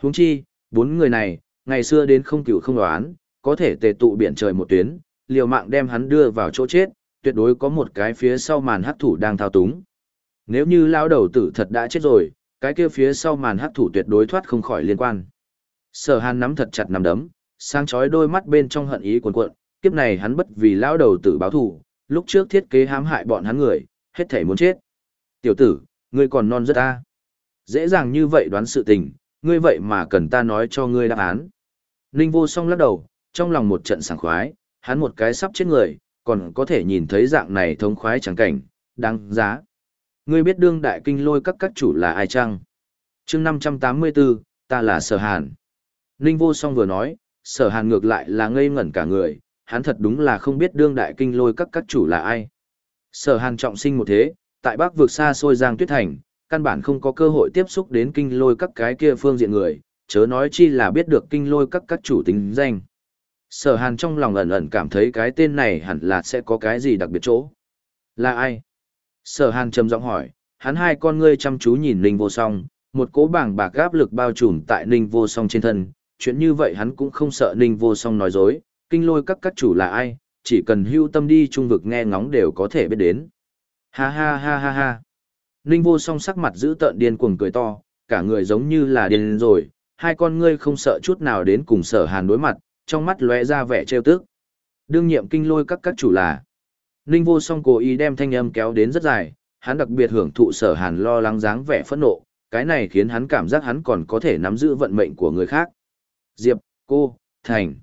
Huống chi, bốn người này, ngày xưa đến không cửu không đoán, có thể tề tụ biển trời một tuyến, liều mạng đem hắn đưa vào chỗ chết, tuyệt đối có một cái phía sau màn hắc thủ đang thao túng. Nếu như lao đầu tử thật đã chết rồi, cái kia phía sau màn hắc thủ tuyệt đối thoát không khỏi liên quan. Sở Hàn nắm thật chặt nắm đấm, sáng chói đôi mắt bên trong hận ý cuồn cuộn, kiếp này hắn bất vì lao đầu tử báo thù, lúc trước thiết kế hãm hại bọn hắn người, hết thể muốn chết. Tiểu tử, ngươi còn non rất ta. Dễ dàng như vậy đoán sự tình, ngươi vậy mà cần ta nói cho ngươi đáp án. Ninh vô song lắc đầu, trong lòng một trận sảng khoái, hắn một cái sắp chết người, còn có thể nhìn thấy dạng này thống khoái chẳng cảnh, đáng giá. Ngươi biết đương đại kinh lôi các các chủ là ai chăng? chương 584, ta là sở hàn. Ninh vô song vừa nói, sở hàn ngược lại là ngây ngẩn cả người, hắn thật đúng là không biết đương đại kinh lôi các các chủ là ai. Sở hàn trọng sinh một thế, tại bắc vực xa xôi giang tuyết thành, căn bản không có cơ hội tiếp xúc đến kinh lôi các cái kia phương diện người, chớ nói chi là biết được kinh lôi các các chủ tính danh. Sở hàn trong lòng ẩn ẩn cảm thấy cái tên này hẳn là sẽ có cái gì đặc biệt chỗ. Là ai? Sở hàn trầm giọng hỏi, hắn hai con ngươi chăm chú nhìn Ninh vô song, một cỗ bảng bạc gáp lực bao trùm tại Ninh vô song trên thân, chuyện như vậy hắn cũng không sợ Ninh vô song nói dối, kinh lôi các các chủ là ai, chỉ cần hưu tâm đi trung vực nghe ngóng đều có thể biết đến. Ha ha ha ha ha. Ninh vô song sắc mặt giữ tợn điên cuồng cười to, cả người giống như là điên rồi, hai con ngươi không sợ chút nào đến cùng sở hàn đối mặt, trong mắt lóe ra vẻ trêu tức. Đương nhiệm kinh lôi các các chủ là. Ninh vô song cố ý đem thanh âm kéo đến rất dài, hắn đặc biệt hưởng thụ sở hàn lo lắng dáng vẻ phẫn nộ, cái này khiến hắn cảm giác hắn còn có thể nắm giữ vận mệnh của người khác. Diệp, cô, thành.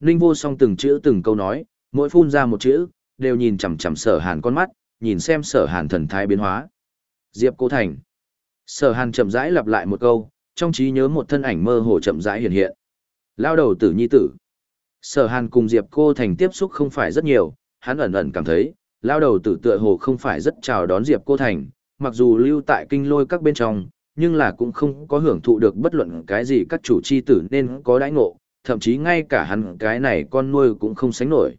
Ninh vô song từng chữ từng câu nói, mỗi phun ra một chữ, đều nhìn chằm chằm sở hàn con mắt, nhìn xem sở hàn thần thái biến hóa. Diệp cô thành. Sở hàn chậm rãi lặp lại một câu, trong trí nhớ một thân ảnh mơ hồ chậm rãi hiện hiện. Lao đầu tử nhi tử. Sở hàn cùng Diệp cô thành tiếp xúc không phải rất nhiều, hắn ẩn ẩn cảm thấy, lao đầu tử tựa hồ không phải rất chào đón Diệp cô thành, mặc dù lưu tại kinh lôi các bên trong, nhưng là cũng không có hưởng thụ được bất luận cái gì các chủ chi tử nên có đãi ngộ, thậm chí ngay cả hắn cái này con nuôi cũng không sánh nổi.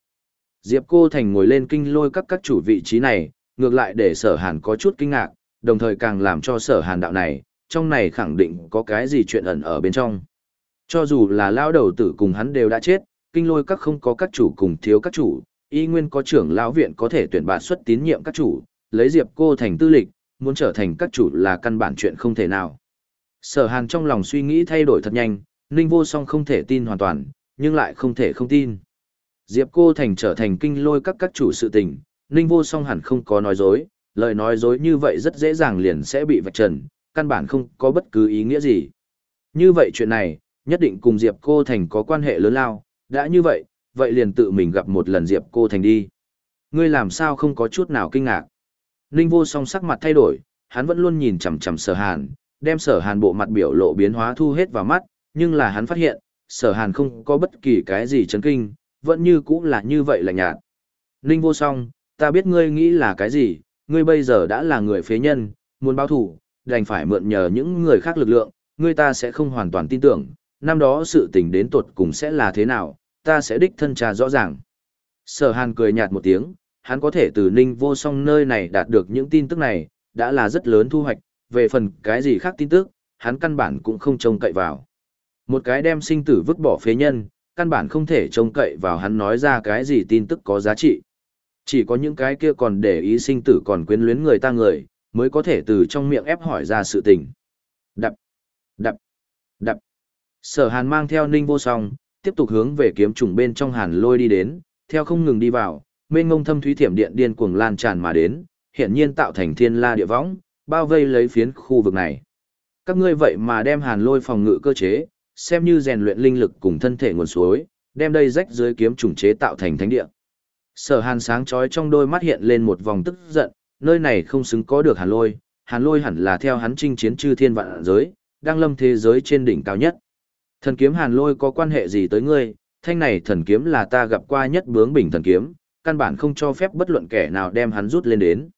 Diệp Cô Thành ngồi lên kinh lôi các các chủ vị trí này, ngược lại để sở hàn có chút kinh ngạc, đồng thời càng làm cho sở hàn đạo này, trong này khẳng định có cái gì chuyện ẩn ở bên trong. Cho dù là lao đầu tử cùng hắn đều đã chết, kinh lôi các không có các chủ cùng thiếu các chủ, y nguyên có trưởng lão viện có thể tuyển bạt xuất tín nhiệm các chủ, lấy Diệp Cô Thành tư lịch, muốn trở thành các chủ là căn bản chuyện không thể nào. Sở hàn trong lòng suy nghĩ thay đổi thật nhanh, Ninh Vô Song không thể tin hoàn toàn, nhưng lại không thể không tin. Diệp Cô Thành trở thành kinh lôi các các chủ sự tình, Ninh Vô Song hẳn không có nói dối, lời nói dối như vậy rất dễ dàng liền sẽ bị vạch trần, căn bản không có bất cứ ý nghĩa gì. Như vậy chuyện này, nhất định cùng Diệp Cô Thành có quan hệ lớn lao, đã như vậy, vậy liền tự mình gặp một lần Diệp Cô Thành đi. Ngươi làm sao không có chút nào kinh ngạc. Ninh Vô Song sắc mặt thay đổi, hắn vẫn luôn nhìn chằm chằm sở hàn, đem sở hàn bộ mặt biểu lộ biến hóa thu hết vào mắt, nhưng là hắn phát hiện, sở hàn không có bất kỳ cái gì chấn kinh, vẫn như cũng là như vậy là nhạt. Ninh vô song, ta biết ngươi nghĩ là cái gì, ngươi bây giờ đã là người phế nhân, muốn báo thủ, đành phải mượn nhờ những người khác lực lượng, ngươi ta sẽ không hoàn toàn tin tưởng, năm đó sự tình đến tuột cùng sẽ là thế nào, ta sẽ đích thân trà rõ ràng. Sở hàn cười nhạt một tiếng, hắn có thể từ ninh vô song nơi này đạt được những tin tức này, đã là rất lớn thu hoạch, về phần cái gì khác tin tức, hắn căn bản cũng không trông cậy vào. Một cái đem sinh tử vứt bỏ phế nhân, căn bản không thể trông cậy vào hắn nói ra cái gì tin tức có giá trị. Chỉ có những cái kia còn để ý sinh tử còn quyến luyến người ta người, mới có thể từ trong miệng ép hỏi ra sự tình. Đập, đập, đập. Sở hàn mang theo ninh vô song, tiếp tục hướng về kiếm trùng bên trong hàn lôi đi đến, theo không ngừng đi vào, mênh ngông thâm thúy thiểm điện điên cuồng lan tràn mà đến, hiện nhiên tạo thành thiên la địa võng, bao vây lấy phiến khu vực này. Các ngươi vậy mà đem hàn lôi phòng ngự cơ chế, xem như rèn luyện linh lực cùng thân thể nguồn suối, đem đây rách dưới kiếm trùng chế tạo thành thánh địa. Sở hàn sáng chói trong đôi mắt hiện lên một vòng tức giận, nơi này không xứng có được hàn lôi, hàn lôi hẳn là theo hắn chinh chiến chư thiên vạn giới, đang lâm thế giới trên đỉnh cao nhất. Thần kiếm hàn lôi có quan hệ gì tới ngươi, thanh này thần kiếm là ta gặp qua nhất bướng bình thần kiếm, căn bản không cho phép bất luận kẻ nào đem hắn rút lên đến.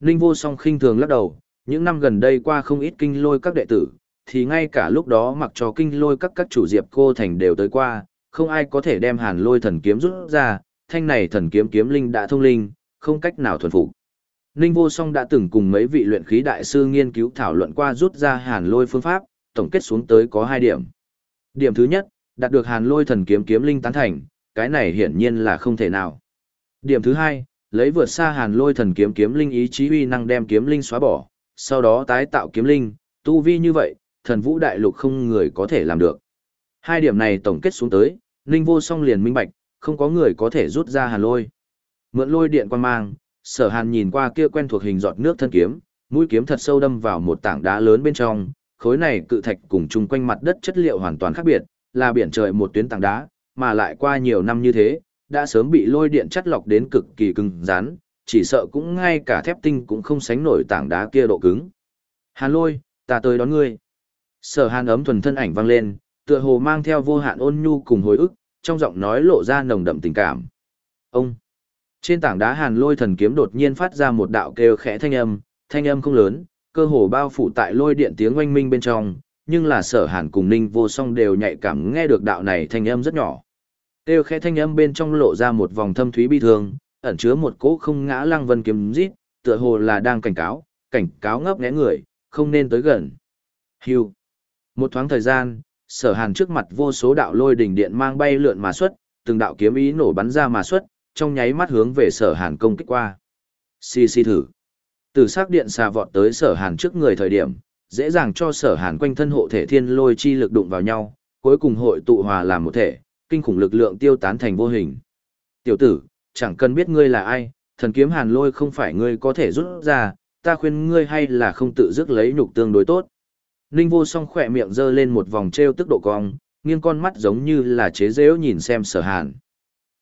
Ninh vô song khinh thường lắc đầu, những năm gần đây qua không ít kinh lôi các đệ tử, thì ngay cả lúc đó mặc cho kinh lôi các các chủ diệp cô thành đều tới qua, không ai có thể đem hàn lôi thần kiếm rút ra, thanh này thần kiếm kiếm linh đã thông linh, không cách nào thuần phục. Ninh Vô Song đã từng cùng mấy vị luyện khí đại sư nghiên cứu thảo luận qua rút ra hàn lôi phương pháp, tổng kết xuống tới có hai điểm. Điểm thứ nhất, đạt được hàn lôi thần kiếm kiếm linh tán thành, cái này hiển nhiên là không thể nào. Điểm thứ hai, lấy vượt xa hàn lôi thần kiếm kiếm linh ý chí uy năng đem kiếm linh xóa bỏ, sau đó tái tạo kiếm linh, tu vi như vậy, thần vũ đại lục không người có thể làm được. Hai điểm này tổng kết xuống tới, Ninh Vô Song liền minh bạch, không có người có thể rút ra hàn lôi. Mượn lôi điện quan mang, sở hàn nhìn qua kia quen thuộc hình giọt nước thân kiếm, mũi kiếm thật sâu đâm vào một tảng đá lớn bên trong, khối này cự thạch cùng chung quanh mặt đất chất liệu hoàn toàn khác biệt, là biển trời một tuyến tảng đá, mà lại qua nhiều năm như thế, đã sớm bị lôi điện chắt lọc đến cực kỳ cứng rắn, chỉ sợ cũng ngay cả thép tinh cũng không sánh nổi tảng đá kia độ cứng. Hàn lôi, ta tới đón ngươi. Sở hàn ấm thuần thân ảnh vang lên, tựa hồ mang theo vô hạn ôn nhu cùng hồi ức, trong giọng nói lộ ra nồng đậm tình cảm. Ông! Trên tảng đá hàn lôi thần kiếm đột nhiên phát ra một đạo kêu khẽ thanh âm, thanh âm không lớn, cơ hồ bao phủ tại lôi điện tiếng oanh minh bên trong, nhưng là sở hàn cùng ninh vô song đều nhạy cảm nghe được đạo này thanh âm rất nhỏ. Kêu khẽ thanh âm bên trong lộ ra một vòng thâm thúy bi thương, ẩn chứa một cỗ không ngã lăng vân kiếm rít, tựa hồ là đang cảnh cáo, cảnh cáo ngấp nghé người, không nên tới gần. Hưu. Một thoáng thời gian, sở hàn trước mặt vô số đạo lôi đỉnh điện mang bay lượn mà xuất, từng đạo kiếm ý nổ bắn ra mà xuất, trong nháy mắt hướng về sở hàn công kích qua. Xì xì thử. Từ sắc điện xà vọt tới sở hàn trước người thời điểm, dễ dàng cho sở hàn quanh thân hộ thể thiên lôi chi lực đụng vào nhau, cuối cùng hội tụ hòa làm một thể, kinh khủng lực lượng tiêu tán thành vô hình. Tiểu tử, chẳng cần biết ngươi là ai, thần kiếm hàn lôi không phải ngươi có thể rút ra, ta khuyên ngươi hay là không tự dứt lấy nhục tương đối tốt. Ninh vô song khỏe miệng giơ lên một vòng treo tức độ cong, nghiêng con mắt giống như là chế dễu nhìn xem sở hàn.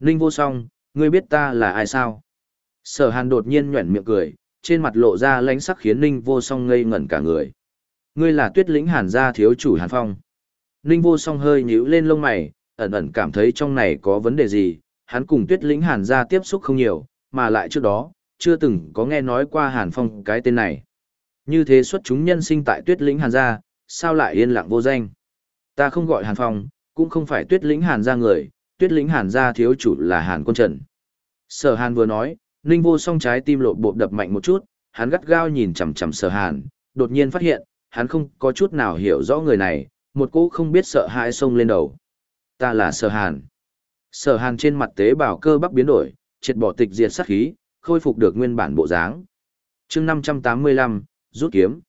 Ninh vô song, ngươi biết ta là ai sao? Sở hàn đột nhiên nhuẩn miệng cười, trên mặt lộ ra lánh sắc khiến Ninh vô song ngây ngẩn cả người. Ngươi là tuyết lĩnh hàn gia thiếu chủ hàn phong. Ninh vô song hơi nhíu lên lông mày, ẩn ẩn cảm thấy trong này có vấn đề gì, hắn cùng tuyết lĩnh hàn gia tiếp xúc không nhiều, mà lại trước đó, chưa từng có nghe nói qua hàn phong cái tên này. Như thế xuất chúng nhân sinh tại tuyết lĩnh hàn gia, sao lại yên lặng vô danh? Ta không gọi hàn phong, cũng không phải tuyết lĩnh hàn gia người, tuyết lĩnh hàn gia thiếu chủ là hàn quân trần. Sở hàn vừa nói, ninh vô song trái tim lộ bộ đập mạnh một chút, hắn gắt gao nhìn chằm chằm sở hàn, đột nhiên phát hiện, hắn không có chút nào hiểu rõ người này, một cỗ không biết sợ hãi xông lên đầu. Ta là sở hàn. Sở hàn trên mặt tế bào cơ bắp biến đổi, triệt bỏ tịch diệt sát khí, khôi phục được nguyên bản bộ dáng. chương 585, rút kiếm.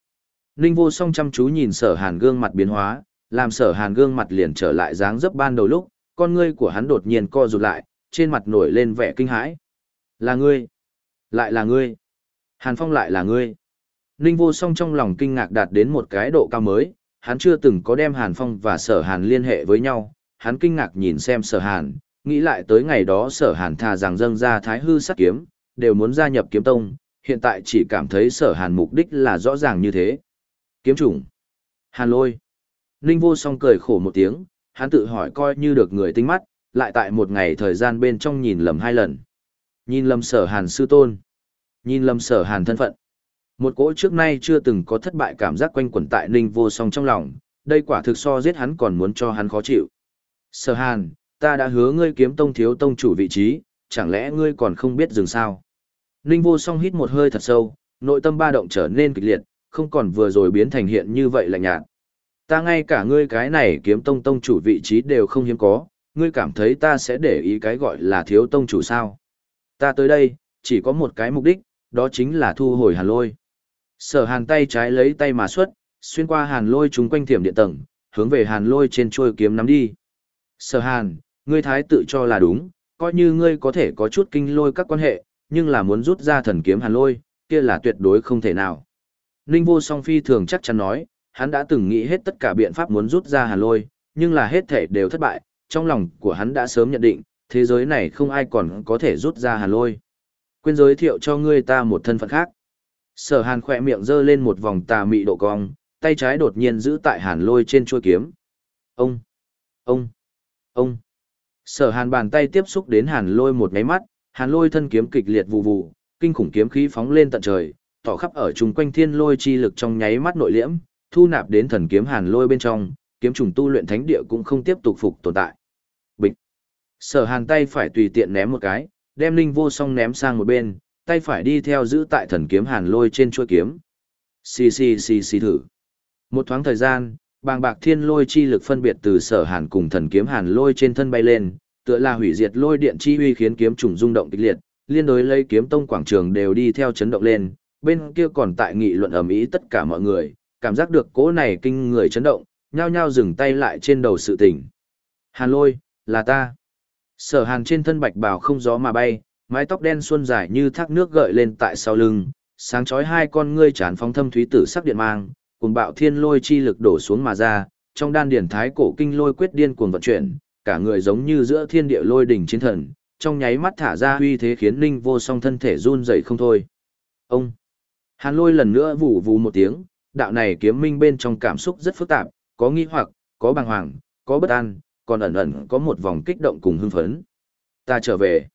Ninh vô song chăm chú nhìn sở hàn gương mặt biến hóa, làm sở hàn gương mặt liền trở lại dáng dấp ban đầu lúc, con ngươi của hắn đột nhiên co rụt lại, trên mặt nổi lên vẻ kinh hãi. Là ngươi. Lại là ngươi. Hàn phong lại là ngươi. Ninh vô song trong lòng kinh ngạc đạt đến một cái độ cao mới, hắn chưa từng có đem Hàn Phong và Sở Hàn liên hệ với nhau, hắn kinh ngạc nhìn xem Sở Hàn, nghĩ lại tới ngày đó Sở Hàn thà rằng dâng ra Thái Hư sát kiếm, đều muốn gia nhập kiếm tông, hiện tại chỉ cảm thấy Sở Hàn mục đích là rõ ràng như thế. Kiếm chủng. Hàn lôi. Ninh vô song cười khổ một tiếng, hắn tự hỏi coi như được người tinh mắt, lại tại một ngày thời gian bên trong nhìn lầm hai lần. Nhìn lầm Sở Hàn sư tôn. Nhìn lầm Sở Hàn thân phận một cỗ trước nay chưa từng có thất bại cảm giác quanh quẩn tại Ninh Vô Song trong lòng, đây quả thực so giết hắn còn muốn cho hắn khó chịu. Sở Hàn, ta đã hứa ngươi kiếm tông thiếu tông chủ vị trí, chẳng lẽ ngươi còn không biết dừng sao? Ninh Vô Song hít một hơi thật sâu, nội tâm ba động trở nên kịch liệt, không còn vừa rồi biến thành hiện như vậy lạnh nhạt. Ta ngay cả ngươi cái này kiếm tông tông chủ vị trí đều không hiếm có, ngươi cảm thấy ta sẽ để ý cái gọi là thiếu tông chủ sao. Ta tới đây, chỉ có một cái mục đích, đó chính là thu hồi hàn lôi. Sở hàn tay trái lấy tay mà xuất, xuyên qua hàn lôi chúng quanh thiểm điện tầng, hướng về hàn lôi trên trôi kiếm nắm đi. Sở hàn, ngươi thái tự cho là đúng, coi như ngươi có thể có chút kinh lôi các quan hệ, nhưng là muốn rút ra thần kiếm hàn lôi, kia là tuyệt đối không thể nào. Ninh vô song phi thường chắc chắn nói, hắn đã từng nghĩ hết tất cả biện pháp muốn rút ra hàn lôi, nhưng là hết thể đều thất bại, trong lòng của hắn đã sớm nhận định, thế giới này không ai còn có thể rút ra hàn lôi. Quên giới thiệu cho ngươi ta một thân phận khác. Sở hàn khỏe miệng giơ lên một vòng tà mị độ cong, tay trái đột nhiên giữ tại hàn lôi trên chuôi kiếm. Ông! Ông! Ông! Sở hàn bàn tay tiếp xúc đến hàn lôi một ngáy mắt, hàn lôi thân kiếm kịch liệt vụ vụ, kinh khủng kiếm khí phóng lên tận trời, tỏ khắp ở chung quanh thiên lôi chi lực trong nháy mắt nội liễm, thu nạp đến thần kiếm hàn lôi bên trong, kiếm trùng tu luyện thánh địa cũng không tiếp tục phục tồn tại. Bịch. Sở Hàn tay phải tùy tiện ném một cái, đem linh vô song ném sang một bên, tay phải đi theo giữ tại thần kiếm hàn lôi trên chuôi kiếm. Xì xì xì xì thử. Một thoáng thời gian, bàng bạc thiên lôi chi lực phân biệt từ sở hàn cùng thần kiếm hàn lôi trên thân bay lên, tựa là hủy diệt lôi điện chi uy khiến kiếm trùng rung động kịch liệt, liên đối lấy kiếm tông quảng trường đều đi theo chấn động lên, bên kia còn tại nghị luận ầm ĩ tất cả mọi người, cảm giác được cỗ này kinh người chấn động, nhao nhao dừng tay lại trên đầu sự tỉnh. Hàn lôi, là ta. Sở hàn trên thân bạch bào không gió mà bay, mái tóc đen xuân dài như thác nước gợi lên tại sau lưng, sáng chói hai con ngươi chán phóng thâm thúy tử sắc điện mang, cùng bạo thiên lôi chi lực đổ xuống mà ra, trong đan điển thái cổ kinh lôi quyết điên cuồng vận chuyển, cả người giống như giữa thiên địa lôi đỉnh chiến thần, trong nháy mắt thả ra uy thế khiến Ninh Vô Song thân thể run rẩy không thôi. Ông Hàn Lôi lần nữa vụ vù một tiếng, đạo này kiếm minh bên trong cảm xúc rất phức tạp, có nghi hoặc, có bàng hoàng, có bất an, còn ẩn ẩn có một vòng kích động cùng hưng phấn. Ta trở về.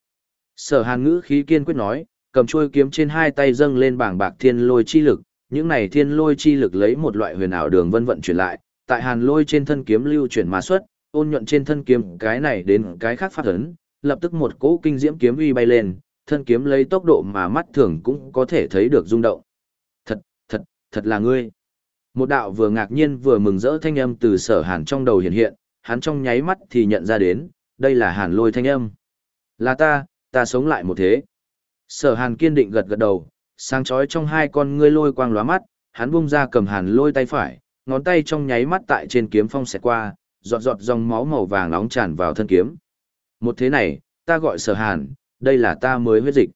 Sở hàn ngữ khí kiên quyết nói, cầm chuôi kiếm trên hai tay dâng lên bảng bạc thiên lôi chi lực, những này thiên lôi chi lực lấy một loại huyền ảo đường vân vận chuyển lại, tại hàn lôi trên thân kiếm lưu chuyển mà xuất, ôn nhuận trên thân kiếm cái này đến cái khác phát ấn, lập tức một cỗ kinh diễm kiếm uy bay lên, thân kiếm lấy tốc độ mà mắt thường cũng có thể thấy được rung động. Thật, thật, thật là ngươi. Một đạo vừa ngạc nhiên vừa mừng rỡ thanh âm từ sở hàn trong đầu hiện hiện, hắn trong nháy mắt thì nhận ra đến, đây là hàn lôi thanh âm. Là ta, ta sống lại một thế. Sở hàn kiên định gật gật đầu, sáng chói trong hai con ngươi lôi quang lóa mắt, hắn bung ra cầm hàn lôi tay phải, ngón tay trong nháy mắt tại trên kiếm phong xẹt qua, giọt giọt dòng máu màu vàng nóng tràn vào thân kiếm. Một thế này, ta gọi sở hàn, đây là ta mới huyết dịch.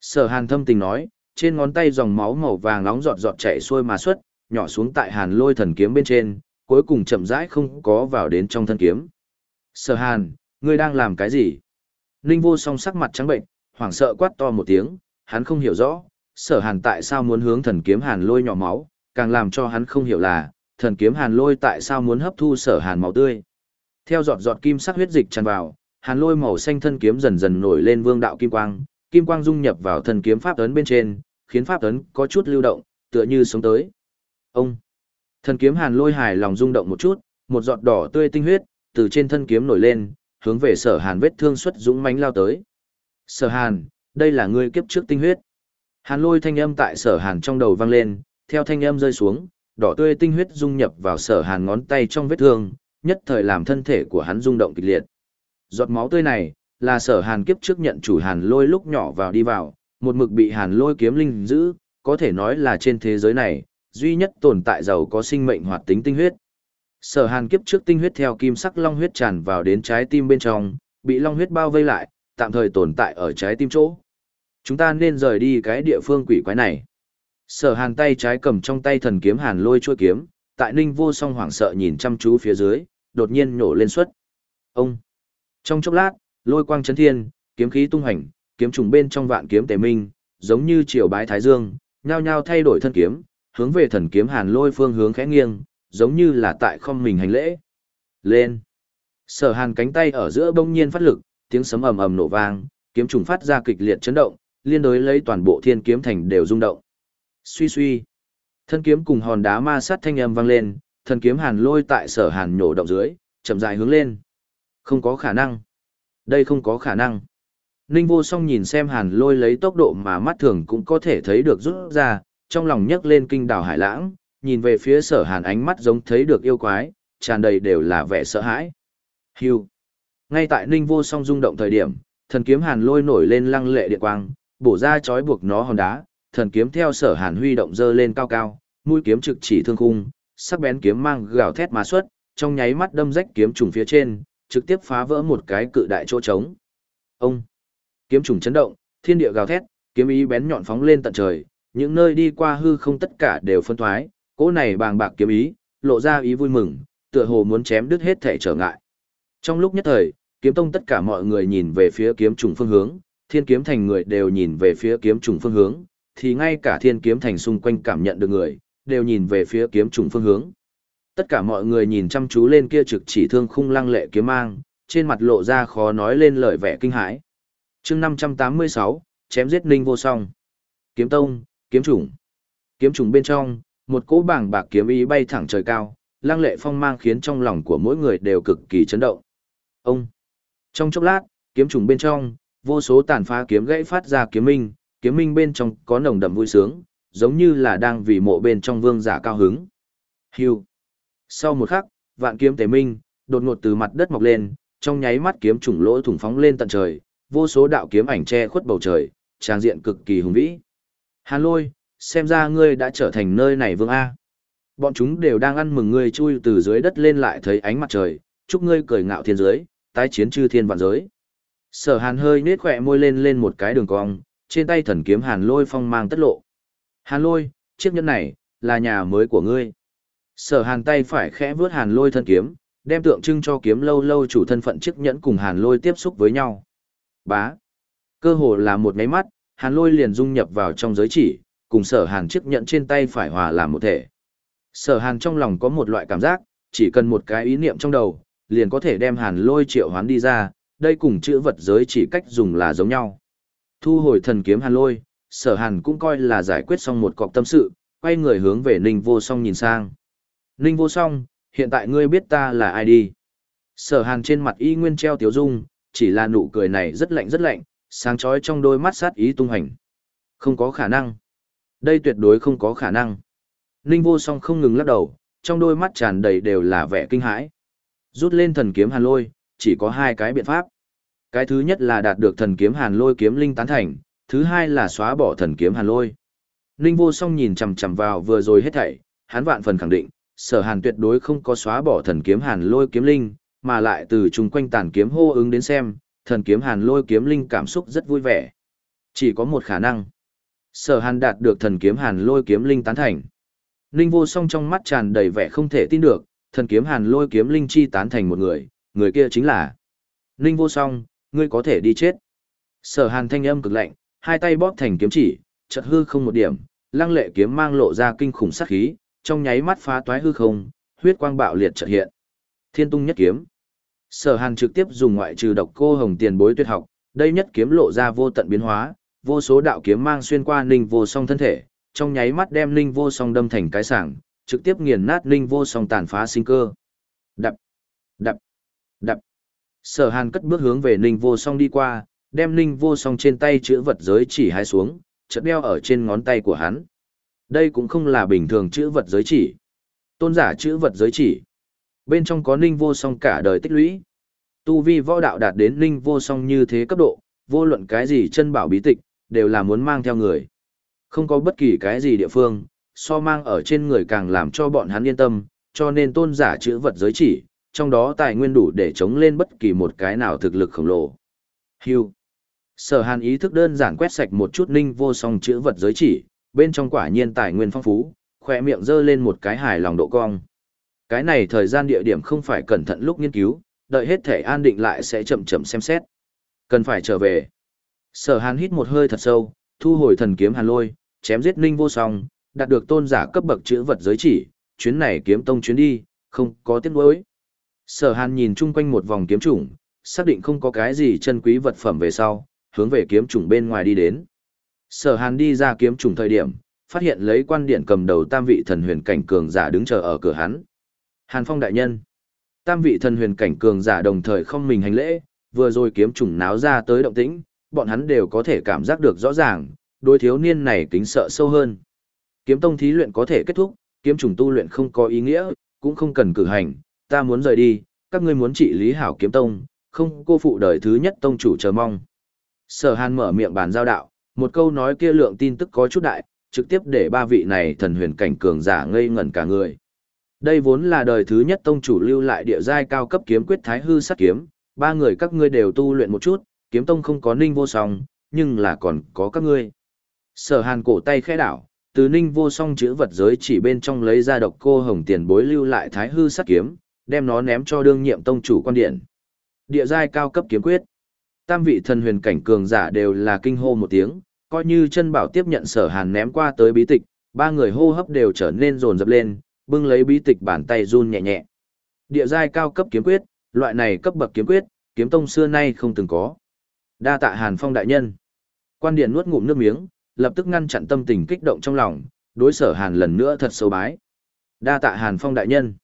Sở hàn thâm tình nói, trên ngón tay dòng máu màu vàng nóng giọt giọt chảy xuôi mà xuất, nhỏ xuống tại hàn lôi thần kiếm bên trên, cuối cùng chậm rãi không có vào đến trong thân kiếm. Sở hàn, ngươi đang làm cái gì? Ninh vô song sắc mặt trắng bệnh, hoảng sợ quát to một tiếng, hắn không hiểu rõ, sở hàn tại sao muốn hướng thần kiếm hàn lôi nhỏ máu, càng làm cho hắn không hiểu là, thần kiếm hàn lôi tại sao muốn hấp thu sở hàn máu tươi. Theo giọt giọt kim sắc huyết dịch tràn vào, hàn lôi màu xanh thân kiếm dần dần nổi lên vương đạo kim quang, kim quang dung nhập vào thần kiếm pháp ấn bên trên, khiến pháp ấn có chút lưu động, tựa như sống tới. Ông! Thần kiếm hàn lôi hài lòng rung động một chút, một giọt đỏ tươi tinh huyết, từ trên thân kiếm nổi lên, hướng về sở hàn vết thương xuất dũng mánh lao tới. Sở hàn, đây là ngươi kiếp trước tinh huyết. Hàn lôi thanh âm tại sở hàn trong đầu vang lên, theo thanh âm rơi xuống, đỏ tươi tinh huyết dung nhập vào sở hàn ngón tay trong vết thương, nhất thời làm thân thể của hắn rung động kịch liệt. Giọt máu tươi này, là sở hàn kiếp trước nhận chủ hàn lôi lúc nhỏ vào đi vào, một mực bị hàn lôi kiếm linh giữ, có thể nói là trên thế giới này, duy nhất tồn tại giàu có sinh mệnh hoạt tính tinh huyết. Sở hàn kiếp trước tinh huyết theo kim sắc long huyết tràn vào đến trái tim bên trong, bị long huyết bao vây lại, tạm thời tồn tại ở trái tim chỗ. Chúng ta nên rời đi cái địa phương quỷ quái này. Sở hàn tay trái cầm trong tay thần kiếm hàn lôi chuôi kiếm, tại ninh vô song hoảng sợ nhìn chăm chú phía dưới, đột nhiên nổ lên suất. Ông! Trong chốc lát, lôi quang chấn thiên, kiếm khí tung hành, kiếm trùng bên trong vạn kiếm tề minh, giống như triều bái thái dương, nhao nhao thay đổi thân kiếm, hướng về thần kiếm hàn lôi phương hướng khẽ nghiêng, giống như là tại không mình hành lễ. Lên! Sở hàn cánh tay ở giữa bỗng nhiên phát lực, tiếng sấm ầm ầm nổ vang, kiếm trùng phát ra kịch liệt chấn động, liên đối lấy toàn bộ thiên kiếm thành đều rung động. Suy suy. Thân kiếm cùng hòn đá ma sát thanh âm vang lên, thần kiếm hàn lôi tại sở hàn nhổ động dưới, chậm dài hướng lên. Không có khả năng. Đây không có khả năng. Ninh vô song nhìn xem hàn lôi lấy tốc độ mà mắt thường cũng có thể thấy được rút ra, trong lòng nhấc lên kinh đảo hải lãng, nhìn về phía sở hàn ánh mắt giống thấy được yêu quái, tràn đầy đều là vẻ sợ hãi. Hưu. Ngay tại ninh vô song rung động thời điểm, thần kiếm hàn lôi nổi lên lăng lệ điện quang, bổ ra chói buộc nó hòn đá, thần kiếm theo sở hàn huy động dơ lên cao cao, mũi kiếm trực chỉ thương khung, sắc bén kiếm mang gào thét mà xuất, trong nháy mắt đâm rách kiếm trùng phía trên, trực tiếp phá vỡ một cái cự đại chỗ trống. Ông! Kiếm trùng chấn động, thiên địa gào thét, kiếm ý bén nhọn phóng lên tận trời, những nơi đi qua hư không tất cả đều phân thoái, cỗ này bàng bạc kiếm ý, lộ ra ý vui mừng, tựa hồ muốn chém đứt hết thể trở ngại. Trong lúc nhất thời, kiếm tông tất cả mọi người nhìn về phía kiếm trùng phương hướng, thiên kiếm thành người đều nhìn về phía kiếm trùng phương hướng, thì ngay cả thiên kiếm thành xung quanh cảm nhận được người, đều nhìn về phía kiếm trùng phương hướng. Tất cả mọi người nhìn chăm chú lên kia trực chỉ thương khung lăng lệ kiếm mang, trên mặt lộ ra khó nói lên lời vẻ kinh hãi. chương 586, chém giết ninh vô song. Kiếm tông, kiếm trùng. Kiếm trùng bên trong, một cỗ bảng bạc kiếm ý bay thẳng trời cao, lăng lệ phong mang khiến trong lòng của mỗi người đều cực kỳ chấn động. Ông. Trong chốc lát, kiếm trùng bên trong, vô số tàn phá kiếm gãy phát ra kiếm minh, kiếm minh bên trong có nồng đậm vui sướng, giống như là đang vì mộ bên trong vương giả cao hứng. Hưu. Sau một khắc, vạn kiếm tế minh, đột ngột từ mặt đất mọc lên, trong nháy mắt kiếm trùng lỗ thủng phóng lên tận trời, vô số đạo kiếm ảnh che khuất bầu trời, trang diện cực kỳ hùng vĩ. Hàn lôi, xem ra ngươi đã trở thành nơi này vương A. Bọn chúng đều đang ăn mừng ngươi chui từ dưới đất lên lại thấy ánh mặt trời, chúc ngươi cười ngạo thiên giới, tái chiến chư thiên vạn giới. Sở hàn hơi nết khỏe môi lên lên một cái đường cong, trên tay thần kiếm hàn lôi phong mang tất lộ. Hàn lôi, chiếc nhẫn này, là nhà mới của ngươi. Sở hàn tay phải khẽ vướt hàn lôi thân kiếm, đem tượng trưng cho kiếm lâu lâu chủ thân phận chiếc nhẫn cùng hàn lôi tiếp xúc với nhau. Bá. Cơ hồ là một máy mắt, hàn lôi liền dung nhập vào trong giới chỉ, cùng sở hàn chiếc nhẫn trên tay phải hòa làm một thể. Sở hàn trong lòng có một loại cảm giác, chỉ cần một cái ý niệm trong đầu, liền có thể đem hàn lôi triệu hoán đi ra, đây cùng chữ vật giới chỉ cách dùng là giống nhau. Thu hồi thần kiếm hàn lôi, sở hàn cũng coi là giải quyết xong một cọc tâm sự, quay người hướng về ninh vô song nhìn sang. Ninh vô song, hiện tại ngươi biết ta là ai đi. Sở hàn trên mặt y nguyên treo tiếu dung, chỉ là nụ cười này rất lạnh rất lạnh, sáng chói trong đôi mắt sát ý tung hành. Không có khả năng. Đây tuyệt đối không có khả năng. Ninh vô song không ngừng lắc đầu, trong đôi mắt tràn đầy đều là vẻ kinh hãi. Rút lên thần kiếm hàn lôi, chỉ có hai cái biện pháp. Cái thứ nhất là đạt được thần kiếm hàn lôi kiếm linh tán thành, thứ hai là xóa bỏ thần kiếm hàn lôi. Ninh vô song nhìn chằm chằm vào vừa rồi hết thảy, hắn vạn phần khẳng định, sở hàn tuyệt đối không có xóa bỏ thần kiếm hàn lôi kiếm linh, mà lại từ chung quanh tàn kiếm hô ứng đến xem, thần kiếm hàn lôi kiếm linh cảm xúc rất vui vẻ. Chỉ có một khả năng. Sở hàn đạt được thần kiếm hàn lôi kiếm linh tán thành. Ninh vô song trong mắt tràn đầy vẻ không thể tin được, thần kiếm hàn lôi kiếm linh chi tán thành một người, người kia chính là Ninh vô song, ngươi có thể đi chết. Sở hàn thanh âm cực lạnh, hai tay bóp thành kiếm chỉ, chợt hư không một điểm, lăng lệ kiếm mang lộ ra kinh khủng sát khí, trong nháy mắt phá toái hư không, huyết quang bạo liệt chợt hiện. Thiên tung nhất kiếm. Sở Hàn trực tiếp dùng ngoại trừ độc cô hồng tiền bối tuyệt học, đây nhất kiếm lộ ra vô tận biến hóa, vô số đạo kiếm mang xuyên qua Ninh Vô Song thân thể, trong nháy mắt đem Ninh Vô Song đâm thành cái sảng, trực tiếp nghiền nát Ninh Vô Song tàn phá sinh cơ. Đập, đập, đập. Sở Hàn cất bước hướng về Ninh Vô Song đi qua, đem Ninh Vô Song trên tay chữ vật giới chỉ hai xuống, chợt đeo ở trên ngón tay của hắn. Đây cũng không là bình thường chữ vật giới chỉ. Tôn giả chữ vật giới chỉ. Bên trong có Ninh Vô Song cả đời tích lũy. Tu vi võ đạo đạt đến Ninh Vô Song như thế cấp độ, vô luận cái gì chân bảo bí tịch, đều là muốn mang theo người. Không có bất kỳ cái gì địa phương, so mang ở trên người càng làm cho bọn hắn yên tâm, cho nên tôn giả chữ vật giới chỉ, trong đó tài nguyên đủ để chống lên bất kỳ một cái nào thực lực khổng lồ. Hưu. Sở hàn ý thức đơn giản quét sạch một chút ninh vô song chữ vật giới chỉ, bên trong quả nhiên tài nguyên phong phú, khỏe miệng giơ lên một cái hài lòng độ cong. Cái này thời gian địa điểm không phải cẩn thận lúc nghiên cứu, đợi hết thể an định lại sẽ chậm chậm xem xét. Cần phải trở về. Sở hàn hít một hơi thật sâu, thu hồi thần kiếm hàn lôi, chém giết ninh vô song, đạt được tôn giả cấp bậc chữ vật giới chỉ, chuyến này kiếm tông chuyến đi, không có tiếc nuối. Sở hàn nhìn chung quanh một vòng kiếm chủng, xác định không có cái gì chân quý vật phẩm về sau, hướng về kiếm chủng bên ngoài đi đến. Sở hàn đi ra kiếm chủng thời điểm, phát hiện lấy quan điện cầm đầu tam vị thần huyền cảnh cường giả đứng chờ ở cửa hắn. Hàn Phong đại nhân. Tam vị thần huyền cảnh cường giả đồng thời không mình hành lễ, vừa rồi kiếm trùng náo ra tới động tĩnh, bọn hắn đều có thể cảm giác được rõ ràng, đối thiếu niên này kính sợ sâu hơn. Kiếm tông thí luyện có thể kết thúc, kiếm trùng tu luyện không có ý nghĩa, cũng không cần cử hành, ta muốn rời đi, các ngươi muốn trị lý hảo kiếm tông, không cô phụ đời thứ nhất tông chủ chờ mong. Sở Hàn mở miệng bàn giao đạo, một câu nói kia lượng tin tức có chút đại, trực tiếp để ba vị này thần huyền cảnh cường giả ngây ngẩn cả người. Đây vốn là đời thứ nhất tông chủ lưu lại địa giai cao cấp kiếm quyết thái hư sát kiếm, ba người các ngươi đều tu luyện một chút, kiếm tông không có ninh vô song, nhưng là còn có các ngươi. Sở hàn cổ tay khẽ đảo, từ ninh vô song chữ vật giới chỉ bên trong lấy ra độc cô hồng tiền bối lưu lại thái hư sát kiếm, đem nó ném cho đương nhiệm tông chủ quan điện. Địa giai cao cấp kiếm quyết. Tam vị thần huyền cảnh cường giả đều là kinh hô một tiếng, coi như chân bảo tiếp nhận sở hàn ném qua tới bí tịch, ba người hô hấp đều trở nên rồn rập lên, bưng lấy bí tịch bàn tay run nhẹ nhẹ. Địa giai cao cấp kiếm quyết, loại này cấp bậc kiếm quyết, kiếm tông xưa nay không từng có. Đa tạ Hàn Phong đại nhân. Quan điện nuốt ngụm nước miếng, lập tức ngăn chặn tâm tình kích động trong lòng, đối sở Hàn lần nữa thật sâu bái. Đa tạ Hàn Phong đại nhân.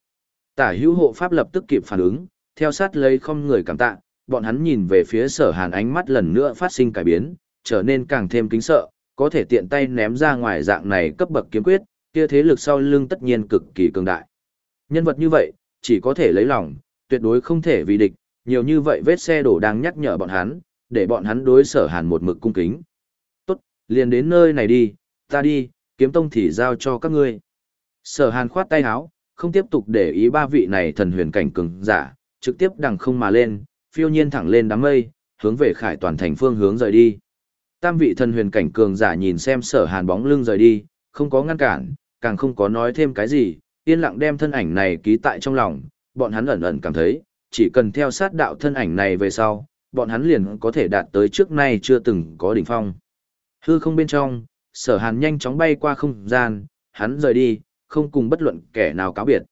Tả hữu hộ pháp lập tức kịp phản ứng, theo sát lấy không người cảm tạ, bọn hắn nhìn về phía sở Hàn ánh mắt lần nữa phát sinh cải biến, trở nên càng thêm kính sợ, có thể tiện tay ném ra ngoài dạng này cấp bậc kiếm quyết, kia thế lực sau lưng tất nhiên cực kỳ cường đại. Nhân vật như vậy, chỉ có thể lấy lòng, tuyệt đối không thể vì địch, nhiều như vậy vết xe đổ đang nhắc nhở bọn hắn, để bọn hắn đối sở hàn một mực cung kính. Tốt, liền đến nơi này đi, ta đi, kiếm tông thì giao cho các ngươi. Sở hàn khoát tay áo, không tiếp tục để ý ba vị này thần huyền cảnh cường giả, trực tiếp đằng không mà lên, phiêu nhiên thẳng lên đám mây, hướng về khải toàn thành phương hướng rời đi. Tam vị thần huyền cảnh cường giả nhìn xem sở hàn bóng lưng rời đi, không có ngăn cản, càng không có nói thêm cái gì, yên lặng đem thân ảnh này ký tại trong lòng, bọn hắn ẩn ẩn cảm thấy, chỉ cần theo sát đạo thân ảnh này về sau, bọn hắn liền có thể đạt tới trước nay chưa từng có đỉnh phong. Hư không bên trong, sở hàn nhanh chóng bay qua không gian, hắn rời đi, không cùng bất luận kẻ nào cáo biệt.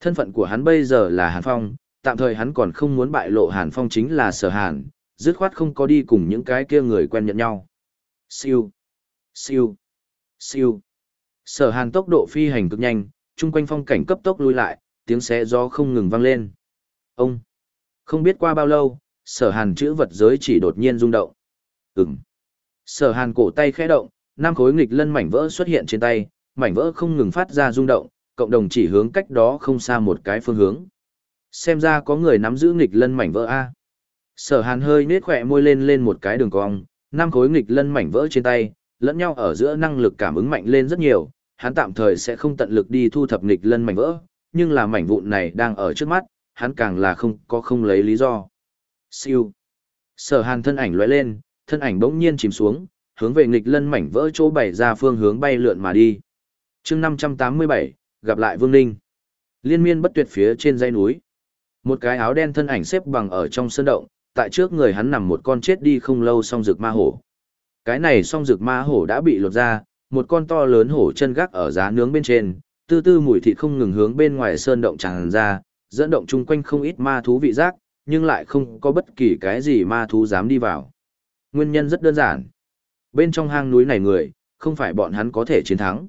Thân phận của hắn bây giờ là Hàn Phong, tạm thời hắn còn không muốn bại lộ Hàn Phong chính là sở hàn, dứt khoát không có đi cùng những cái kia người quen nhận nhau. Siêu, siêu, siêu. Sở hàn tốc độ phi hành cực nhanh, chung quanh phong cảnh cấp tốc lui lại, tiếng xé gió không ngừng vang lên. Ông, không biết qua bao lâu, sở hàn chữ vật giới chỉ đột nhiên rung động. Ừm. Sở hàn cổ tay khẽ động, năm khối nghịch lân mảnh vỡ xuất hiện trên tay, mảnh vỡ không ngừng phát ra rung động, cộng đồng chỉ hướng cách đó không xa một cái phương hướng. Xem ra có người nắm giữ nghịch lân mảnh vỡ A. Sở hàn hơi nết khỏe môi lên lên một cái đường cong, năm khối nghịch lân mảnh vỡ trên tay, lẫn nhau ở giữa năng lực cảm ứng mạnh lên rất nhiều, hắn tạm thời sẽ không tận lực đi thu thập nghịch lân mảnh vỡ, nhưng là mảnh vụn này đang ở trước mắt, hắn càng là không có không lấy lý do. Siêu. Sở hàn thân ảnh lóe lên, thân ảnh bỗng nhiên chìm xuống, hướng về nghịch lân mảnh vỡ chỗ bày ra phương hướng bay lượn mà đi chương 587, gặp lại Vương Ninh. Liên miên bất tuyệt phía trên dãy núi. Một cái áo đen thân ảnh xếp bằng ở trong sơn động, tại trước người hắn nằm một con chết đi không lâu song rực ma hổ. Cái này song rực ma hổ đã bị lột ra, một con to lớn hổ chân gác ở giá nướng bên trên, tư tư mùi thịt không ngừng hướng bên ngoài sơn động tràn ra, dẫn động chung quanh không ít ma thú vị giác, nhưng lại không có bất kỳ cái gì ma thú dám đi vào. Nguyên nhân rất đơn giản. Bên trong hang núi này người, không phải bọn hắn có thể chiến thắng.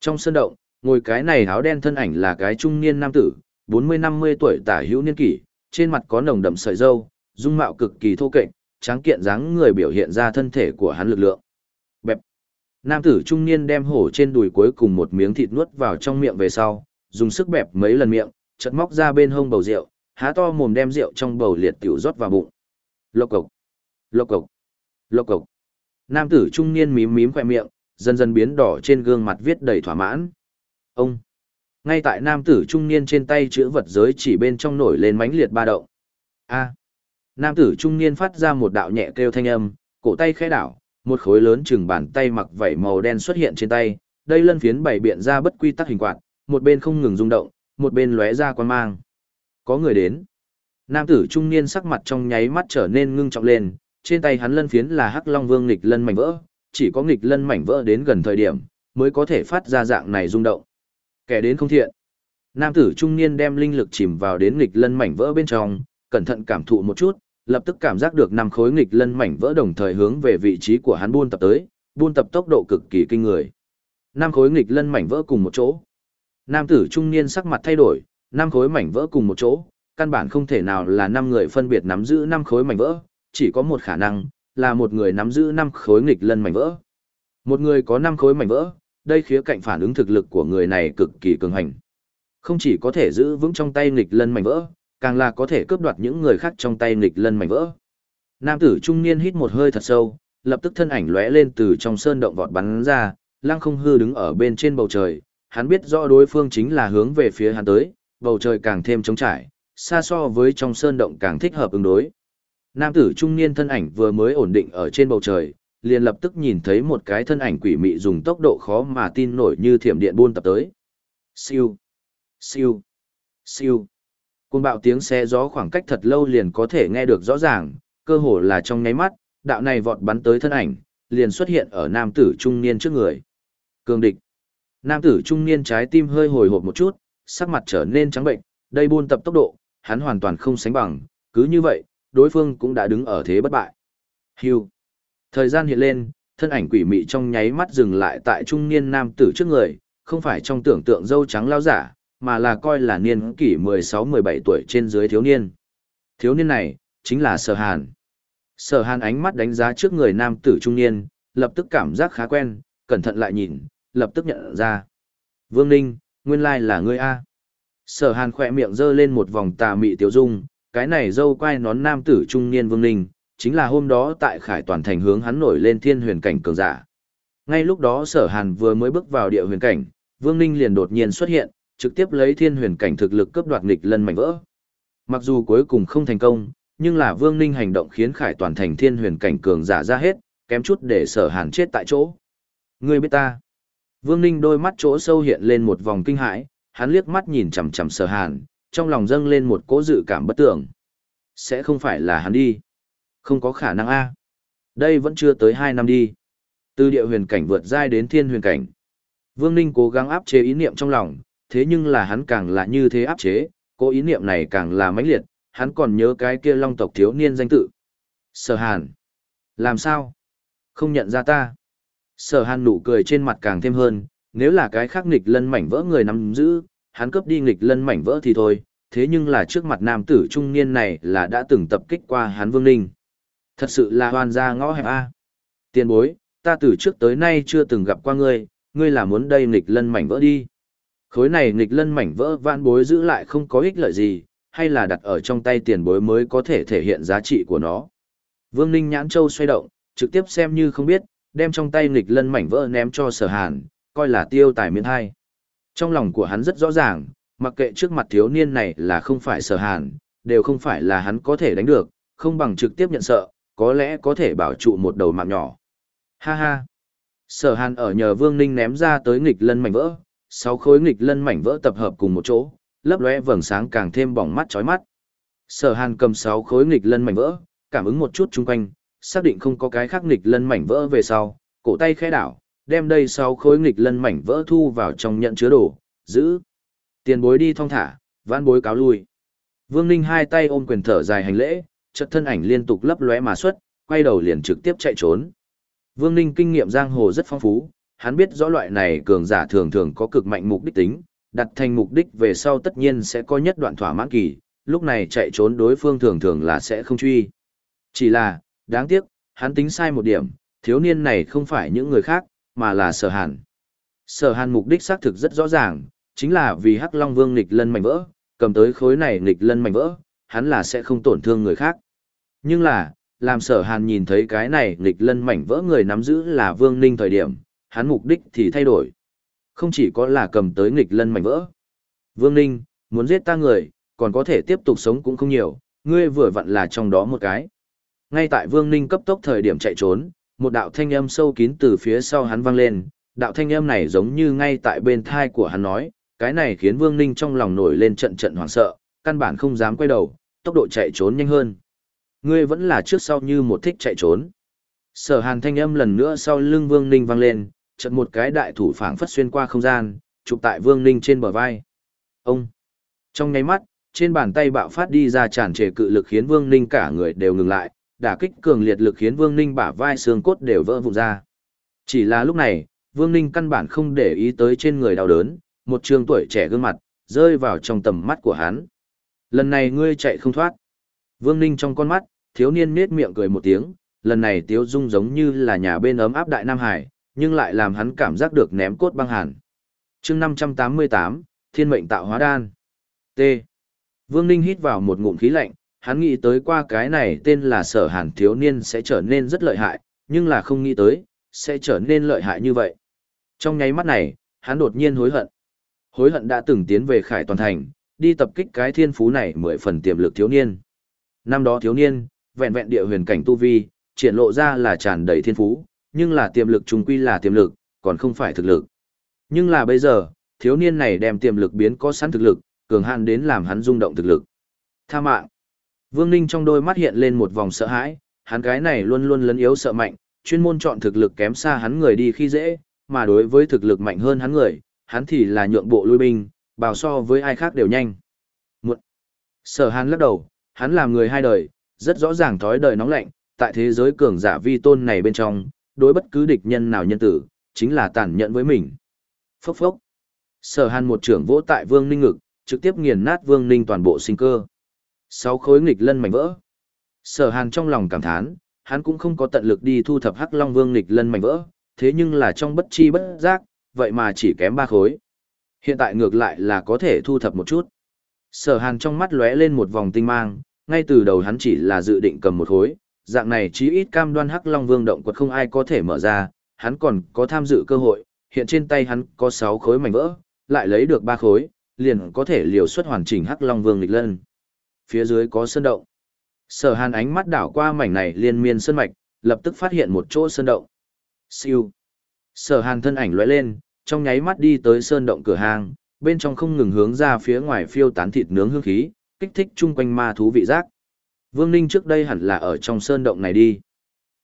Trong sân động, ngồi cái này áo đen thân ảnh là cái trung niên nam tử, 40-50 tuổi tả hữu niên kỷ, trên mặt có nồng đậm sợi râu, dung mạo cực kỳ thô kệch, tráng kiện dáng người biểu hiện ra thân thể của hắn lực lượng. Bẹp. Nam tử trung niên đem hổ trên đùi cuối cùng một miếng thịt nuốt vào trong miệng về sau, dùng sức bẹp mấy lần miệng, chợt móc ra bên hông bầu rượu, há to mồm đem rượu trong bầu liệt tiểu rót vào bụng. Lộc cộc, lộc cộc, lộc cộc. Nam tử trung niên mím mím khỏe miệng, dần dần biến đỏ trên gương mặt viết đầy thỏa mãn. Ông. Ngay tại nam tử trung niên trên tay chữ vật giới chỉ bên trong nổi lên mánh liệt ba động. A. Nam tử trung niên phát ra một đạo nhẹ kêu thanh âm, cổ tay khẽ đảo, một khối lớn chừng bàn tay mặc vảy màu đen xuất hiện trên tay, đây lân phiến bảy biện ra bất quy tắc hình quạt, một bên không ngừng rung động, một bên lóe ra quan mang. Có người đến. Nam tử trung niên sắc mặt trong nháy mắt trở nên ngưng trọng lên, trên tay hắn lân phiến là Hắc Long Vương nghịch lân mảnh vỡ, chỉ có nghịch lân mảnh vỡ đến gần thời điểm mới có thể phát ra dạng này rung động. Kẻ đến không thiện. Nam tử trung niên đem linh lực chìm vào đến nghịch lân mảnh vỡ bên trong, cẩn thận cảm thụ một chút, lập tức cảm giác được năm khối nghịch lân mảnh vỡ đồng thời hướng về vị trí của hắn buôn tập tới, buôn tập tốc độ cực kỳ kinh người. Năm khối nghịch lân mảnh vỡ cùng một chỗ. Nam tử trung niên sắc mặt thay đổi, năm khối mảnh vỡ cùng một chỗ, căn bản không thể nào là năm người phân biệt nắm giữ năm khối mảnh vỡ, chỉ có một khả năng, là một người nắm giữ năm khối nghịch lân mảnh vỡ. Một người có năm khối mảnh vỡ, đây khía cạnh phản ứng thực lực của người này cực kỳ cường hành. Không chỉ có thể giữ vững trong tay nghịch lân mảnh vỡ, càng là có thể cướp đoạt những người khác trong tay nghịch lân mảnh vỡ. Nam tử trung niên hít một hơi thật sâu, lập tức thân ảnh lóe lên từ trong sơn động vọt bắn ra, lăng không hư đứng ở bên trên bầu trời, hắn biết rõ đối phương chính là hướng về phía hắn tới, bầu trời càng thêm trống trải, xa so với trong sơn động càng thích hợp ứng đối. Nam tử trung niên thân ảnh vừa mới ổn định ở trên bầu trời, liền lập tức nhìn thấy một cái thân ảnh quỷ mị dùng tốc độ khó mà tin nổi như thiểm điện buôn tập tới. Siêu, siêu, siêu. Cùng bạo tiếng xe gió khoảng cách thật lâu liền có thể nghe được rõ ràng, cơ hồ là trong nháy mắt, đạo này vọt bắn tới thân ảnh, liền xuất hiện ở nam tử trung niên trước người. Cường địch. Nam tử trung niên trái tim hơi hồi hộp một chút, sắc mặt trở nên trắng bệnh, đây buôn tập tốc độ, hắn hoàn toàn không sánh bằng, cứ như vậy, đối phương cũng đã đứng ở thế bất bại. Hưu. Thời gian hiện lên, thân ảnh quỷ mị trong nháy mắt dừng lại tại trung niên nam tử trước người, không phải trong tưởng tượng dâu trắng lao giả, mà là coi là niên kỷ 16-17 tuổi trên dưới thiếu niên. Thiếu niên này, chính là Sở Hàn. Sở Hàn ánh mắt đánh giá trước người nam tử trung niên, lập tức cảm giác khá quen, cẩn thận lại nhìn, lập tức nhận ra. Vương Ninh, nguyên lai là ngươi A. Sở Hàn khỏe miệng giơ lên một vòng tà mị tiểu dung, cái này dâu quai nón nam tử trung niên Vương Ninh, chính là hôm đó tại khải toàn thành hướng hắn nổi lên thiên huyền cảnh cường giả. Ngay lúc đó sở hàn vừa mới bước vào địa huyền cảnh, Vương Ninh liền đột nhiên xuất hiện, trực tiếp lấy thiên huyền cảnh thực lực cướp đoạt nghịch lân mảnh vỡ. Mặc dù cuối cùng không thành công, nhưng là Vương Ninh hành động khiến khải toàn thành thiên huyền cảnh cường giả ra hết, kém chút để sở hàn chết tại chỗ. Ngươi biết ta. Vương Ninh đôi mắt chỗ sâu hiện lên một vòng kinh hãi, hắn liếc mắt nhìn chằm chằm sở hàn, trong lòng dâng lên một cỗ dự cảm bất tưởng. Sẽ không phải là hắn đi. Không có khả năng a. Đây vẫn chưa tới 2 năm đi. Từ địa huyền cảnh vượt giai đến thiên huyền cảnh. Vương Ninh cố gắng áp chế ý niệm trong lòng, thế nhưng là hắn càng là như thế áp chế, cố ý niệm này càng là mãnh liệt, hắn còn nhớ cái kia long tộc thiếu niên danh tự. Sở Hàn. Làm sao? Không nhận ra ta. Sở Hàn nụ cười trên mặt càng thêm hơn, nếu là cái khác nghịch lân mảnh vỡ người nắm giữ, hắn cướp đi nghịch lân mảnh vỡ thì thôi, thế nhưng là trước mặt nam tử trung niên này là đã từng tập kích qua hắn Vương Ninh. Thật sự là hoàn gia ngõ hẹp A. Tiền bối, ta từ trước tới nay chưa từng gặp qua ngươi, ngươi là muốn đây nghịch lân mảnh vỡ đi. Khối này nghịch lân mảnh vỡ vạn bối giữ lại không có ích lợi gì, hay là đặt ở trong tay tiền bối mới có thể thể hiện giá trị của nó. Vương Ninh nhãn châu xoay động, trực tiếp xem như không biết, đem trong tay nghịch lân mảnh vỡ ném cho sở hàn, coi là tiêu tài miễn hai. Trong lòng của hắn rất rõ ràng, mặc kệ trước mặt thiếu niên này là không phải sở hàn, đều không phải là hắn có thể đánh được, không bằng trực tiếp nhận sợ, có lẽ có thể bảo trụ một đầu mạng nhỏ. Ha ha! Sở hàn ở nhờ Vương Ninh ném ra tới nghịch lân mảnh vỡ, sáu khối nghịch lân mảnh vỡ tập hợp cùng một chỗ, lấp lóe vầng sáng càng thêm bỏng mắt chói mắt. Sở hàn cầm sáu khối nghịch lân mảnh vỡ, cảm ứng một chút chung quanh, xác định không có cái khác nghịch lân mảnh vỡ về sau, cổ tay khẽ đảo, đem đây sáu khối nghịch lân mảnh vỡ thu vào trong nhận chứa đồ, giữ. Tiền bối đi thong thả, vãn bối cáo lui. Vương Ninh hai tay ôm quyền thở dài hành lễ, chợt thân ảnh liên tục lấp lóe mà xuất, quay đầu liền trực tiếp chạy trốn. Vương Ninh kinh nghiệm giang hồ rất phong phú, hắn biết rõ loại này cường giả thường thường có cực mạnh mục đích tính, đặt thành mục đích về sau tất nhiên sẽ có nhất đoạn thỏa mãn kỳ, lúc này chạy trốn đối phương thường thường là sẽ không truy. Chỉ là, đáng tiếc, hắn tính sai một điểm, thiếu niên này không phải những người khác, mà là sở hàn. Sở hàn mục đích xác thực rất rõ ràng, chính là vì Hắc Long Vương nghịch lân mảnh vỡ, cầm tới khối này nghịch lân mảnh vỡ, hắn là sẽ không tổn thương người khác. Nhưng là, làm sở hàn nhìn thấy cái này nghịch lân mảnh vỡ người nắm giữ là Vương Ninh thời điểm, hắn mục đích thì thay đổi. Không chỉ có là cầm tới nghịch lân mảnh vỡ. Vương Ninh, muốn giết ta người, còn có thể tiếp tục sống cũng không nhiều, ngươi vừa vặn là trong đó một cái. Ngay tại Vương Ninh cấp tốc thời điểm chạy trốn, một đạo thanh âm sâu kín từ phía sau hắn vang lên, đạo thanh âm này giống như ngay tại bên thai của hắn nói, cái này khiến Vương Ninh trong lòng nổi lên trận trận hoảng sợ, căn bản không dám quay đầu, tốc độ chạy trốn nhanh hơn. Ngươi vẫn là trước sau như một thích chạy trốn. Sở hàn thanh âm lần nữa sau lưng Vương Ninh vang lên, chợt một cái đại thủ phảng phất xuyên qua không gian, chụp tại Vương Ninh trên bờ vai. Ông! Trong nháy mắt, trên bàn tay bạo phát đi ra tràn trề cự lực khiến Vương Ninh cả người đều ngừng lại, đả kích cường liệt lực khiến Vương Ninh bả vai xương cốt đều vỡ vụn ra. Chỉ là lúc này, Vương Ninh căn bản không để ý tới trên người đau đớn, một trường tuổi trẻ gương mặt, rơi vào trong tầm mắt của hắn. Lần này ngươi chạy không thoát. Vương Ninh trong con mắt, thiếu niên nết miệng cười một tiếng, lần này Tiếu Dung giống như là nhà bên ấm áp đại Nam Hải, nhưng lại làm hắn cảm giác được ném cốt băng hàn. chương 588, Thiên mệnh tạo hóa đan. T. Vương Ninh hít vào một ngụm khí lạnh, hắn nghĩ tới qua cái này tên là sở hàn thiếu niên sẽ trở nên rất lợi hại, nhưng là không nghĩ tới, sẽ trở nên lợi hại như vậy. Trong nháy mắt này, hắn đột nhiên hối hận. Hối hận đã từng tiến về khải toàn thành, đi tập kích cái thiên phú này mười phần tiềm lực thiếu niên. Năm đó thiếu niên, vẹn vẹn địa huyền cảnh tu vi, triển lộ ra là tràn đầy thiên phú, nhưng là tiềm lực trùng quy là tiềm lực, còn không phải thực lực. Nhưng là bây giờ, thiếu niên này đem tiềm lực biến có sẵn thực lực, cường hạn đến làm hắn rung động thực lực. Tha mạng. Vương Ninh trong đôi mắt hiện lên một vòng sợ hãi, hắn cái này luôn luôn lấn yếu sợ mạnh, chuyên môn chọn thực lực kém xa hắn người đi khi dễ, mà đối với thực lực mạnh hơn hắn người, hắn thì là nhượng bộ lui binh, bảo so với ai khác đều nhanh. Muộn. Sở Hàn lắc đầu, hắn làm người hai đời, rất rõ ràng thói đời nóng lạnh, tại thế giới cường giả vi tôn này bên trong, đối bất cứ địch nhân nào nhân tử, chính là tàn nhẫn với mình. Phốc phốc. Sở Hàn một trưởng vỗ tại Vương Ninh ngực, trực tiếp nghiền nát Vương Ninh toàn bộ sinh cơ. Sáu khối nghịch lân mảnh vỡ. Sở Hàn trong lòng cảm thán, hắn cũng không có tận lực đi thu thập Hắc Long Vương nghịch lân mảnh vỡ, thế nhưng là trong bất chi bất giác, vậy mà chỉ kém ba khối. Hiện tại ngược lại là có thể thu thập một chút. Sở Hàn trong mắt lóe lên một vòng tinh mang, ngay từ đầu hắn chỉ là dự định cầm một khối, dạng này chí ít cam đoan Hắc Long Vương động quật không ai có thể mở ra, hắn còn có tham dự cơ hội, hiện trên tay hắn có 6 khối mảnh vỡ, lại lấy được 3 khối, liền có thể liều xuất hoàn chỉnh Hắc Long Vương nghịch lân. Phía dưới có sơn động. Sở Hàn ánh mắt đảo qua mảnh này liên miên sơn mạch, lập tức phát hiện một chỗ sơn động. Siêu. Sở Hàn thân ảnh lóe lên, trong nháy mắt đi tới sơn động cửa hàng, bên trong không ngừng hướng ra phía ngoài phiêu tán thịt nướng hương khí, kích thích chung quanh ma thú vị giác. Vương Ninh trước đây hẳn là ở trong sơn động này đi.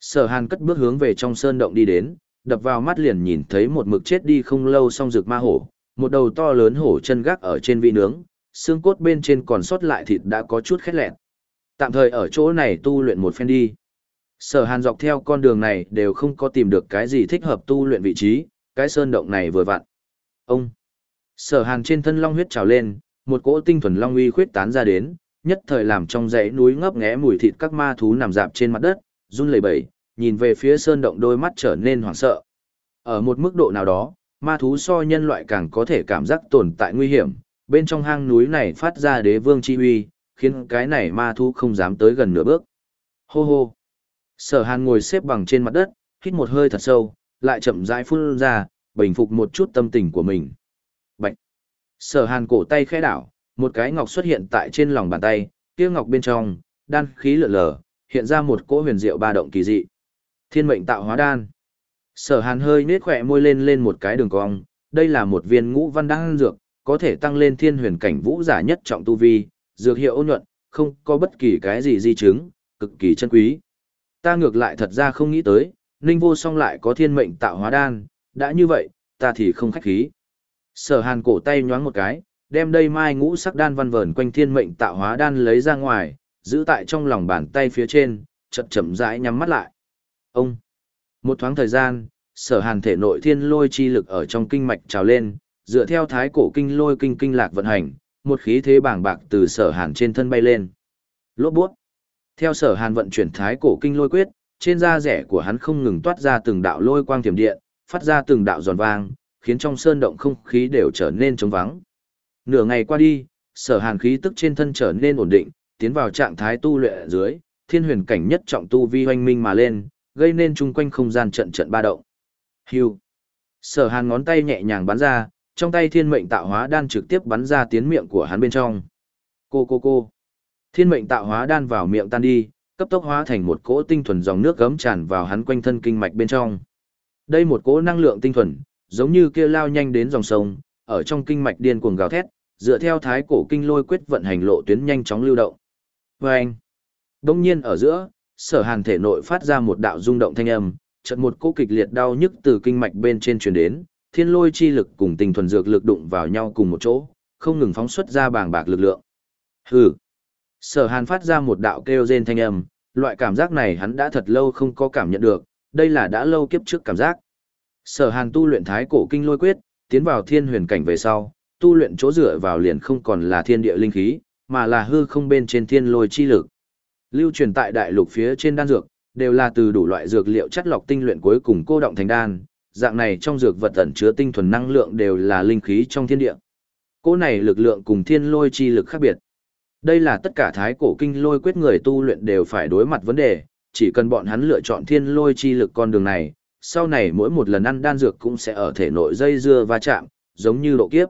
Sở Hàn cất bước hướng về trong sơn động đi đến, đập vào mắt liền nhìn thấy một mực chết đi không lâu song rực ma hổ, một đầu to lớn hổ chân gác ở trên vị nướng, xương cốt bên trên còn sót lại thịt đã có chút khét lẹn. Tạm thời ở chỗ này tu luyện một phen đi. Sở Hàn dọc theo con đường này đều không có tìm được cái gì thích hợp tu luyện vị trí, cái sơn động này vừa vặn. Ông! Sở Hàn trên thân long huyết trào lên, một cỗ tinh thuần long uy khuyết tán ra đến, nhất thời làm trong dãy núi ngấp nghé mùi thịt các ma thú nằm dạp trên mặt đất, run lẩy bẩy, nhìn về phía sơn động đôi mắt trở nên hoảng sợ. Ở một mức độ nào đó, ma thú so nhân loại càng có thể cảm giác tồn tại nguy hiểm, bên trong hang núi này phát ra đế vương chi uy, khiến cái này ma thú không dám tới gần nửa bước. Hô hô. Sở Hàn ngồi xếp bằng trên mặt đất, hít một hơi thật sâu, lại chậm rãi phun ra, bình phục một chút tâm tình của mình. Bạch. Sở Hàn cổ tay khẽ đảo, một cái ngọc xuất hiện tại trên lòng bàn tay, kia ngọc bên trong, đan khí lượn lờ, hiện ra một cỗ huyền diệu ba động kỳ dị. Thiên mệnh tạo hóa đan. Sở Hàn hơi nết khỏe môi lên lên một cái đường cong, đây là một viên ngũ văn đan dược, có thể tăng lên thiên huyền cảnh vũ giả nhất trọng tu vi, dược hiệu ôn nhuận, không có bất kỳ cái gì di chứng, cực kỳ chân quý. Ta ngược lại thật ra không nghĩ tới, Ninh Vô Song lại có thiên mệnh tạo hóa đan, đã như vậy, ta thì không khách khí. Sở Hàn cổ tay nhoáng một cái, đem đây mai ngũ sắc đan văn vờn quanh thiên mệnh tạo hóa đan lấy ra ngoài, giữ tại trong lòng bàn tay phía trên, chậm chậm rãi nhắm mắt lại. Ông! Một thoáng thời gian, sở hàn thể nội thiên lôi chi lực ở trong kinh mạch trào lên, dựa theo thái cổ kinh lôi kinh kinh lạc vận hành, một khí thế bảng bạc từ sở hàn trên thân bay lên. Lốt buốt! Theo sở hàn vận chuyển thái cổ kinh lôi quyết, trên da rẻ của hắn không ngừng toát ra từng đạo lôi quang thiểm điện, phát ra từng đạo giòn vang, khiến trong sơn động không khí đều trở nên trống vắng. Nửa ngày qua đi, sở hàn khí tức trên thân trở nên ổn định, tiến vào trạng thái tu luyện ở dưới, thiên huyền cảnh nhất trọng tu vi hoanh minh mà lên, gây nên chung quanh không gian trận trận ba động. Hưu. Sở hàn ngón tay nhẹ nhàng bắn ra, trong tay thiên mệnh tạo hóa đan trực tiếp bắn ra tiến miệng của hắn bên trong. Cô cô cô. Thiên mệnh tạo hóa đan vào miệng tan đi, cấp tốc hóa thành một cỗ tinh thuần dòng nước gấm tràn vào hắn quanh thân kinh mạch bên trong. Đây một cỗ năng lượng tinh thuần, giống như kia lao nhanh đến dòng sông, ở trong kinh mạch điên cuồng gào thét, dựa theo thái cổ kinh lôi quyết vận hành lộ tuyến nhanh chóng lưu động. Và anh, đông nhiên ở giữa, sở hàn thể nội phát ra một đạo rung động thanh âm, chợt một cỗ kịch liệt đau nhức từ kinh mạch bên trên truyền đến, thiên lôi chi lực cùng tình thuần dược lực đụng vào nhau cùng một chỗ, không ngừng phóng xuất ra bàng bạc lực lượng. Hừ. Sở hàn phát ra một đạo kêu rên thanh âm, loại cảm giác này hắn đã thật lâu không có cảm nhận được, đây là đã lâu kiếp trước cảm giác. Sở hàn tu luyện thái cổ kinh lôi quyết, tiến vào thiên huyền cảnh về sau, tu luyện chỗ dựa vào liền không còn là thiên địa linh khí, mà là hư không bên trên thiên lôi chi lực. Lưu truyền tại đại lục phía trên đan dược, đều là từ đủ loại dược liệu chất lọc tinh luyện cuối cùng cô động thành đan, dạng này trong dược vật ẩn chứa tinh thuần năng lượng đều là linh khí trong thiên địa. Cỗ này lực lượng cùng thiên lôi chi lực khác biệt. Đây là tất cả thái cổ kinh lôi quyết người tu luyện đều phải đối mặt vấn đề, chỉ cần bọn hắn lựa chọn thiên lôi chi lực con đường này, sau này mỗi một lần ăn đan dược cũng sẽ ở thể nội dây dưa va chạm, giống như độ kiếp.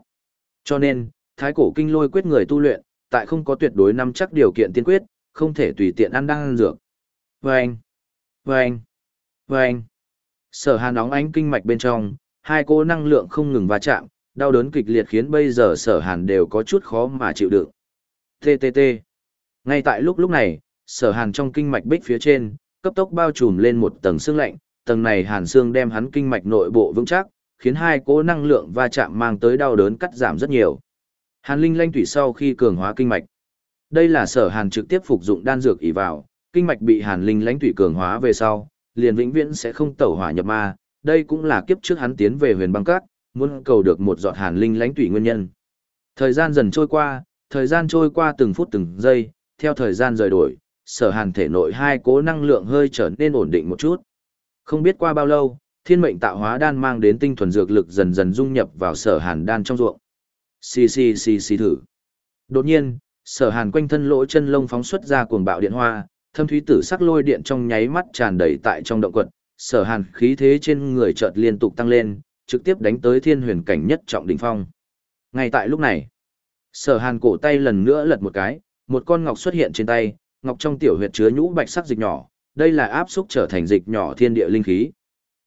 Cho nên, thái cổ kinh lôi quyết người tu luyện, tại không có tuyệt đối nắm chắc điều kiện tiên quyết, không thể tùy tiện ăn đan dược. Vâng! Vâng! Vâng! Sở hàn nóng ánh kinh mạch bên trong, hai cô năng lượng không ngừng va chạm, đau đớn kịch liệt khiến bây giờ sở hàn đều có chút khó mà chịu đựng. TTT. Ngay tại lúc lúc này, sở hàn trong kinh mạch bích phía trên, cấp tốc bao trùm lên một tầng xương lạnh, tầng này hàn xương đem hắn kinh mạch nội bộ vững chắc, khiến hai cỗ năng lượng va chạm mang tới đau đớn cắt giảm rất nhiều. Hàn linh lanh thủy sau khi cường hóa kinh mạch. Đây là sở hàn trực tiếp phục dụng đan dược ỉ vào, kinh mạch bị hàn linh lãnh thủy cường hóa về sau, liền vĩnh viễn sẽ không tẩu hỏa nhập ma, đây cũng là kiếp trước hắn tiến về huyền băng cát, muốn cầu được một giọt hàn linh lãnh thủy nguyên nhân. Thời gian dần trôi qua, thời gian trôi qua từng phút từng giây, theo thời gian rời đổi, sở hàn thể nội hai cố năng lượng hơi trở nên ổn định một chút. Không biết qua bao lâu, thiên mệnh tạo hóa đan mang đến tinh thuần dược lực dần dần dung nhập vào sở hàn đan trong ruộng. Xì xì xì xì thử. Đột nhiên, sở hàn quanh thân lỗ chân lông phóng xuất ra cuồng bạo điện hoa, thâm thúy tử sắc lôi điện trong nháy mắt tràn đầy tại trong động quật, sở hàn khí thế trên người chợt liên tục tăng lên, trực tiếp đánh tới thiên huyền cảnh nhất trọng đỉnh phong. Ngay tại lúc này, sở hàn cổ tay lần nữa lật một cái, một con ngọc xuất hiện trên tay, ngọc trong tiểu huyệt chứa nhũ bạch sắc dịch nhỏ, đây là áp xúc trở thành dịch nhỏ thiên địa linh khí.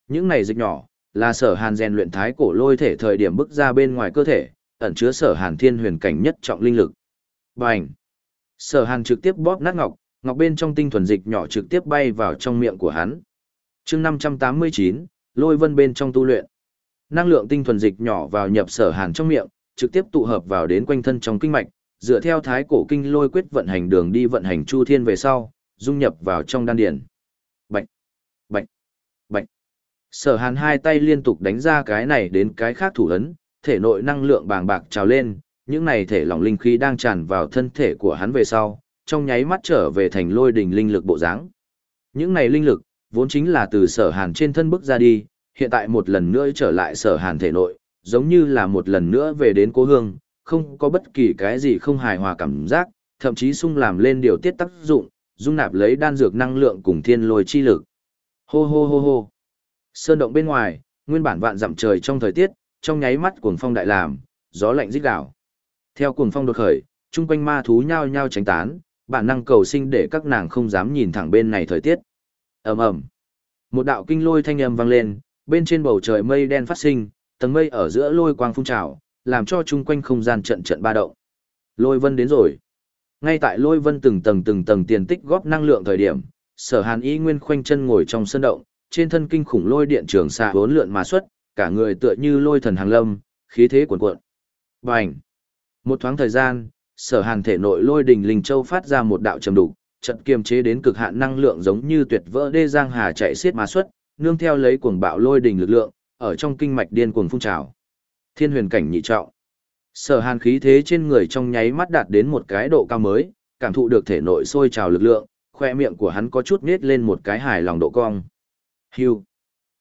Những này dịch nhỏ, là sở hàn rèn luyện thái cổ lôi thể thời điểm bức ra bên ngoài cơ thể, ẩn chứa sở hàn thiên huyền cảnh nhất trọng linh lực. Bành! Sở hàn trực tiếp bóp nát ngọc, ngọc bên trong tinh thuần dịch nhỏ trực tiếp bay vào trong miệng của hắn. chương 589, lôi vân bên trong tu luyện. Năng lượng tinh thuần dịch nhỏ vào nhập sở hàn trong miệng, trực tiếp tụ hợp vào đến quanh thân trong kinh mạch, dựa theo thái cổ kinh lôi quyết vận hành đường đi vận hành chu thiên về sau, dung nhập vào trong đan điển. Bạch, bạch, bạch. Sở hàn hai tay liên tục đánh ra cái này đến cái khác thủ ấn, thể nội năng lượng bàng bạc trào lên, những này thể lỏng linh khí đang tràn vào thân thể của hắn về sau, trong nháy mắt trở về thành lôi đỉnh linh lực bộ dáng. Những này linh lực, vốn chính là từ sở hàn trên thân bước ra đi, hiện tại một lần nữa trở lại sở hàn thể nội, giống như là một lần nữa về đến cố hương, không có bất kỳ cái gì không hài hòa cảm giác, thậm chí sung làm lên điều tiết tác dụng, dung nạp lấy đan dược năng lượng cùng thiên lôi chi lực. Hô hô hô hô. Sơn động bên ngoài, nguyên bản vạn dặm trời trong thời tiết, trong nháy mắt cuồng phong đại làm, gió lạnh rít đảo. Theo cuồng phong đột khởi, chung quanh ma thú nhao nhao tránh tán, bản năng cầu sinh để các nàng không dám nhìn thẳng bên này thời tiết. Ầm ầm. Một đạo kinh lôi thanh âm vang lên, bên trên bầu trời mây đen phát sinh, tầng mây ở giữa lôi quang phun trào, làm cho chung quanh không gian trận trận ba động. Lôi vân đến rồi. Ngay tại lôi vân từng tầng từng tầng tiền tích góp năng lượng thời điểm, sở hàn y nguyên khoanh chân ngồi trong sân động, trên thân kinh khủng lôi điện trường xa bốn lượn mà xuất, cả người tựa như lôi thần hàng lâm, khí thế cuồn cuộn. Bành! Một thoáng thời gian, sở hàn thể nội lôi đình linh châu phát ra một đạo trầm đục, trận kiềm chế đến cực hạn năng lượng giống như tuyệt vỡ đê giang hà chạy xiết mà xuất, nương theo lấy cuồng bạo lôi đình lực lượng, ở trong kinh mạch điên cuồng phun trào. Thiên huyền cảnh nhị trọng. Sở hàn khí thế trên người trong nháy mắt đạt đến một cái độ cao mới, cảm thụ được thể nội sôi trào lực lượng, khoe miệng của hắn có chút nết lên một cái hài lòng độ cong. Hưu.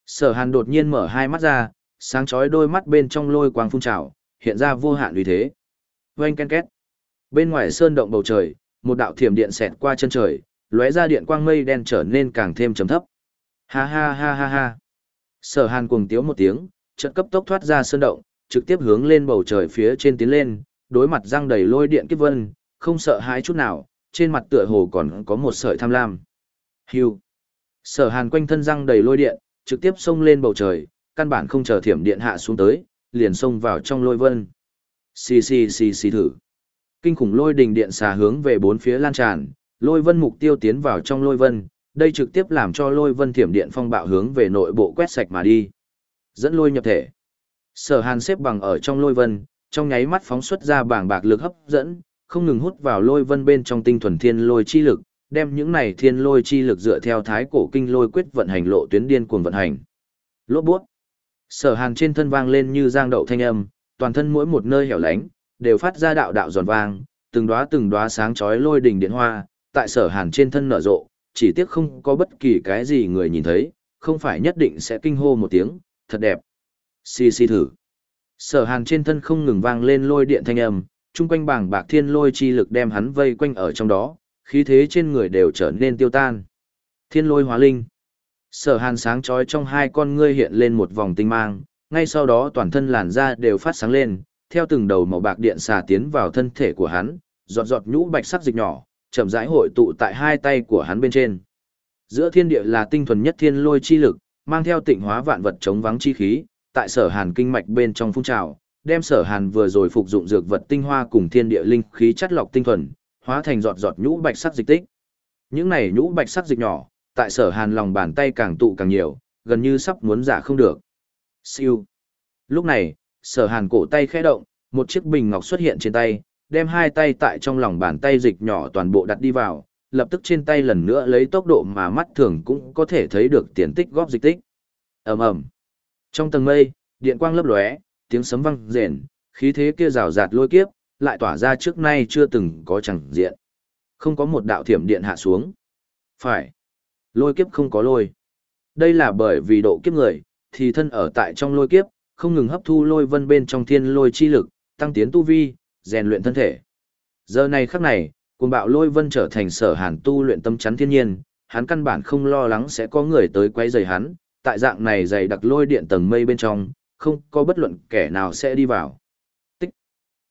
Sở hàn đột nhiên mở hai mắt ra, sáng chói đôi mắt bên trong lôi quang phun trào, hiện ra vô hạn uy thế. Oanh ken két. Bên ngoài sơn động bầu trời, một đạo thiểm điện xẹt qua chân trời, lóe ra điện quang mây đen trở nên càng thêm trầm thấp. Ha ha ha ha ha. Sở Hàn cuồng tiếu một tiếng, chợt cấp tốc thoát ra sơn động, trực tiếp hướng lên bầu trời phía trên tiến lên, đối mặt răng đầy lôi điện kiếp vân, không sợ hãi chút nào, trên mặt tựa hồ còn có một sợi tham lam. Hưu. Sở Hàn quanh thân răng đầy lôi điện, trực tiếp xông lên bầu trời, căn bản không chờ thiểm điện hạ xuống tới, liền xông vào trong lôi vân. Xì xì xì xì thử. Kinh khủng lôi đình điện xà hướng về bốn phía lan tràn, lôi vân mục tiêu tiến vào trong lôi vân, đây trực tiếp làm cho lôi vân thiểm điện phong bạo hướng về nội bộ quét sạch mà đi. Dẫn lôi nhập thể. Sở Hàn xếp bằng ở trong lôi vân, trong nháy mắt phóng xuất ra bảng bạc lực hấp dẫn, không ngừng hút vào lôi vân bên trong tinh thuần thiên lôi chi lực, đem những này thiên lôi chi lực dựa theo thái cổ kinh lôi quyết vận hành lộ tuyến điên cuồng vận hành. Lốt bút, Sở Hàn trên thân vang lên như giang đậu thanh âm, toàn thân mỗi một nơi hẻo lánh đều phát ra đạo đạo giòn vang, từng đóa từng đóa sáng chói lôi đỉnh điện hoa, tại Sở Hàn trên thân nở rộ, chỉ tiếc không có bất kỳ cái gì người nhìn thấy, không phải nhất định sẽ kinh hô một tiếng, thật đẹp. Xì xì thử. Sở hàn trên thân không ngừng vang lên lôi điện thanh âm, chung quanh bảng bạc thiên lôi chi lực đem hắn vây quanh ở trong đó, khí thế trên người đều trở nên tiêu tan. Thiên lôi hóa linh. Sở hàn sáng chói trong hai con ngươi hiện lên một vòng tinh mang, ngay sau đó toàn thân làn da đều phát sáng lên, theo từng đầu màu bạc điện xà tiến vào thân thể của hắn, giọt giọt nhũ bạch sắc dịch nhỏ, chậm rãi hội tụ tại hai tay của hắn bên trên. Giữa thiên địa là tinh thuần nhất thiên lôi chi lực, mang theo tịnh hóa vạn vật chống vắng chi khí, tại sở hàn kinh mạch bên trong phun trào, đem sở hàn vừa rồi phục dụng dược vật tinh hoa cùng thiên địa linh khí chất lọc tinh thuần, hóa thành giọt giọt nhũ bạch sắc dịch tích. Những này nhũ bạch sắc dịch nhỏ, tại sở hàn lòng bàn tay càng tụ càng nhiều, gần như sắp muốn giả không được. Siêu. Lúc này, sở hàn cổ tay khẽ động, một chiếc bình ngọc xuất hiện trên tay, đem hai tay tại trong lòng bàn tay dịch nhỏ toàn bộ đặt đi vào, lập tức trên tay lần nữa lấy tốc độ mà mắt thường cũng có thể thấy được tiền tích góp dịch tích. ầm ầm Trong tầng mây, điện quang lấp lóe, tiếng sấm vang rền, khí thế kia rào rạt lôi kiếp, lại tỏa ra trước nay chưa từng có chẳng diện. Không có một đạo thiểm điện hạ xuống. Phải. Lôi kiếp không có lôi. Đây là bởi vì độ kiếp người, thì thân ở tại trong lôi kiếp, không ngừng hấp thu lôi vân bên trong thiên lôi chi lực, tăng tiến tu vi, rèn luyện thân thể. Giờ này khắc này, cuồng bạo lôi vân trở thành sở hàn tu luyện tâm chắn thiên nhiên, hắn căn bản không lo lắng sẽ có người tới quấy rầy hắn, tại dạng này dày đặc lôi điện tầng mây bên trong, không có bất luận kẻ nào sẽ đi vào. Tích.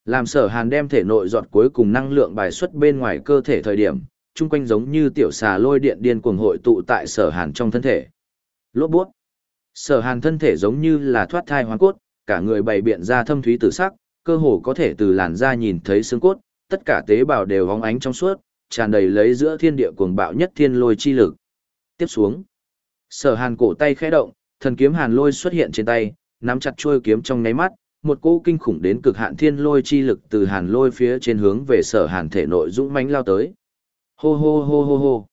Làm sở hàn đem thể nội giọt cuối cùng năng lượng bài xuất bên ngoài cơ thể thời điểm, chung quanh giống như tiểu xà lôi điện điên cuồng hội tụ tại sở hàn trong thân thể. Lốt buốt. Sở hàn thân thể giống như là thoát thai hoang cốt, cả người bày biện ra thâm thúy tử sắc, cơ hồ có thể từ làn da nhìn thấy xương cốt, tất cả tế bào đều hóng ánh trong suốt, tràn đầy lấy giữa thiên địa cuồng bạo nhất thiên lôi chi lực. Tiếp xuống, sở hàn cổ tay khẽ động, thần kiếm hàn lôi xuất hiện trên tay, nắm chặt chuôi kiếm trong nháy mắt, một cỗ kinh khủng đến cực hạn thiên lôi chi lực từ hàn lôi phía trên hướng về sở hàn thể nội dũng mãnh lao tới. Hô hô hô hô hô.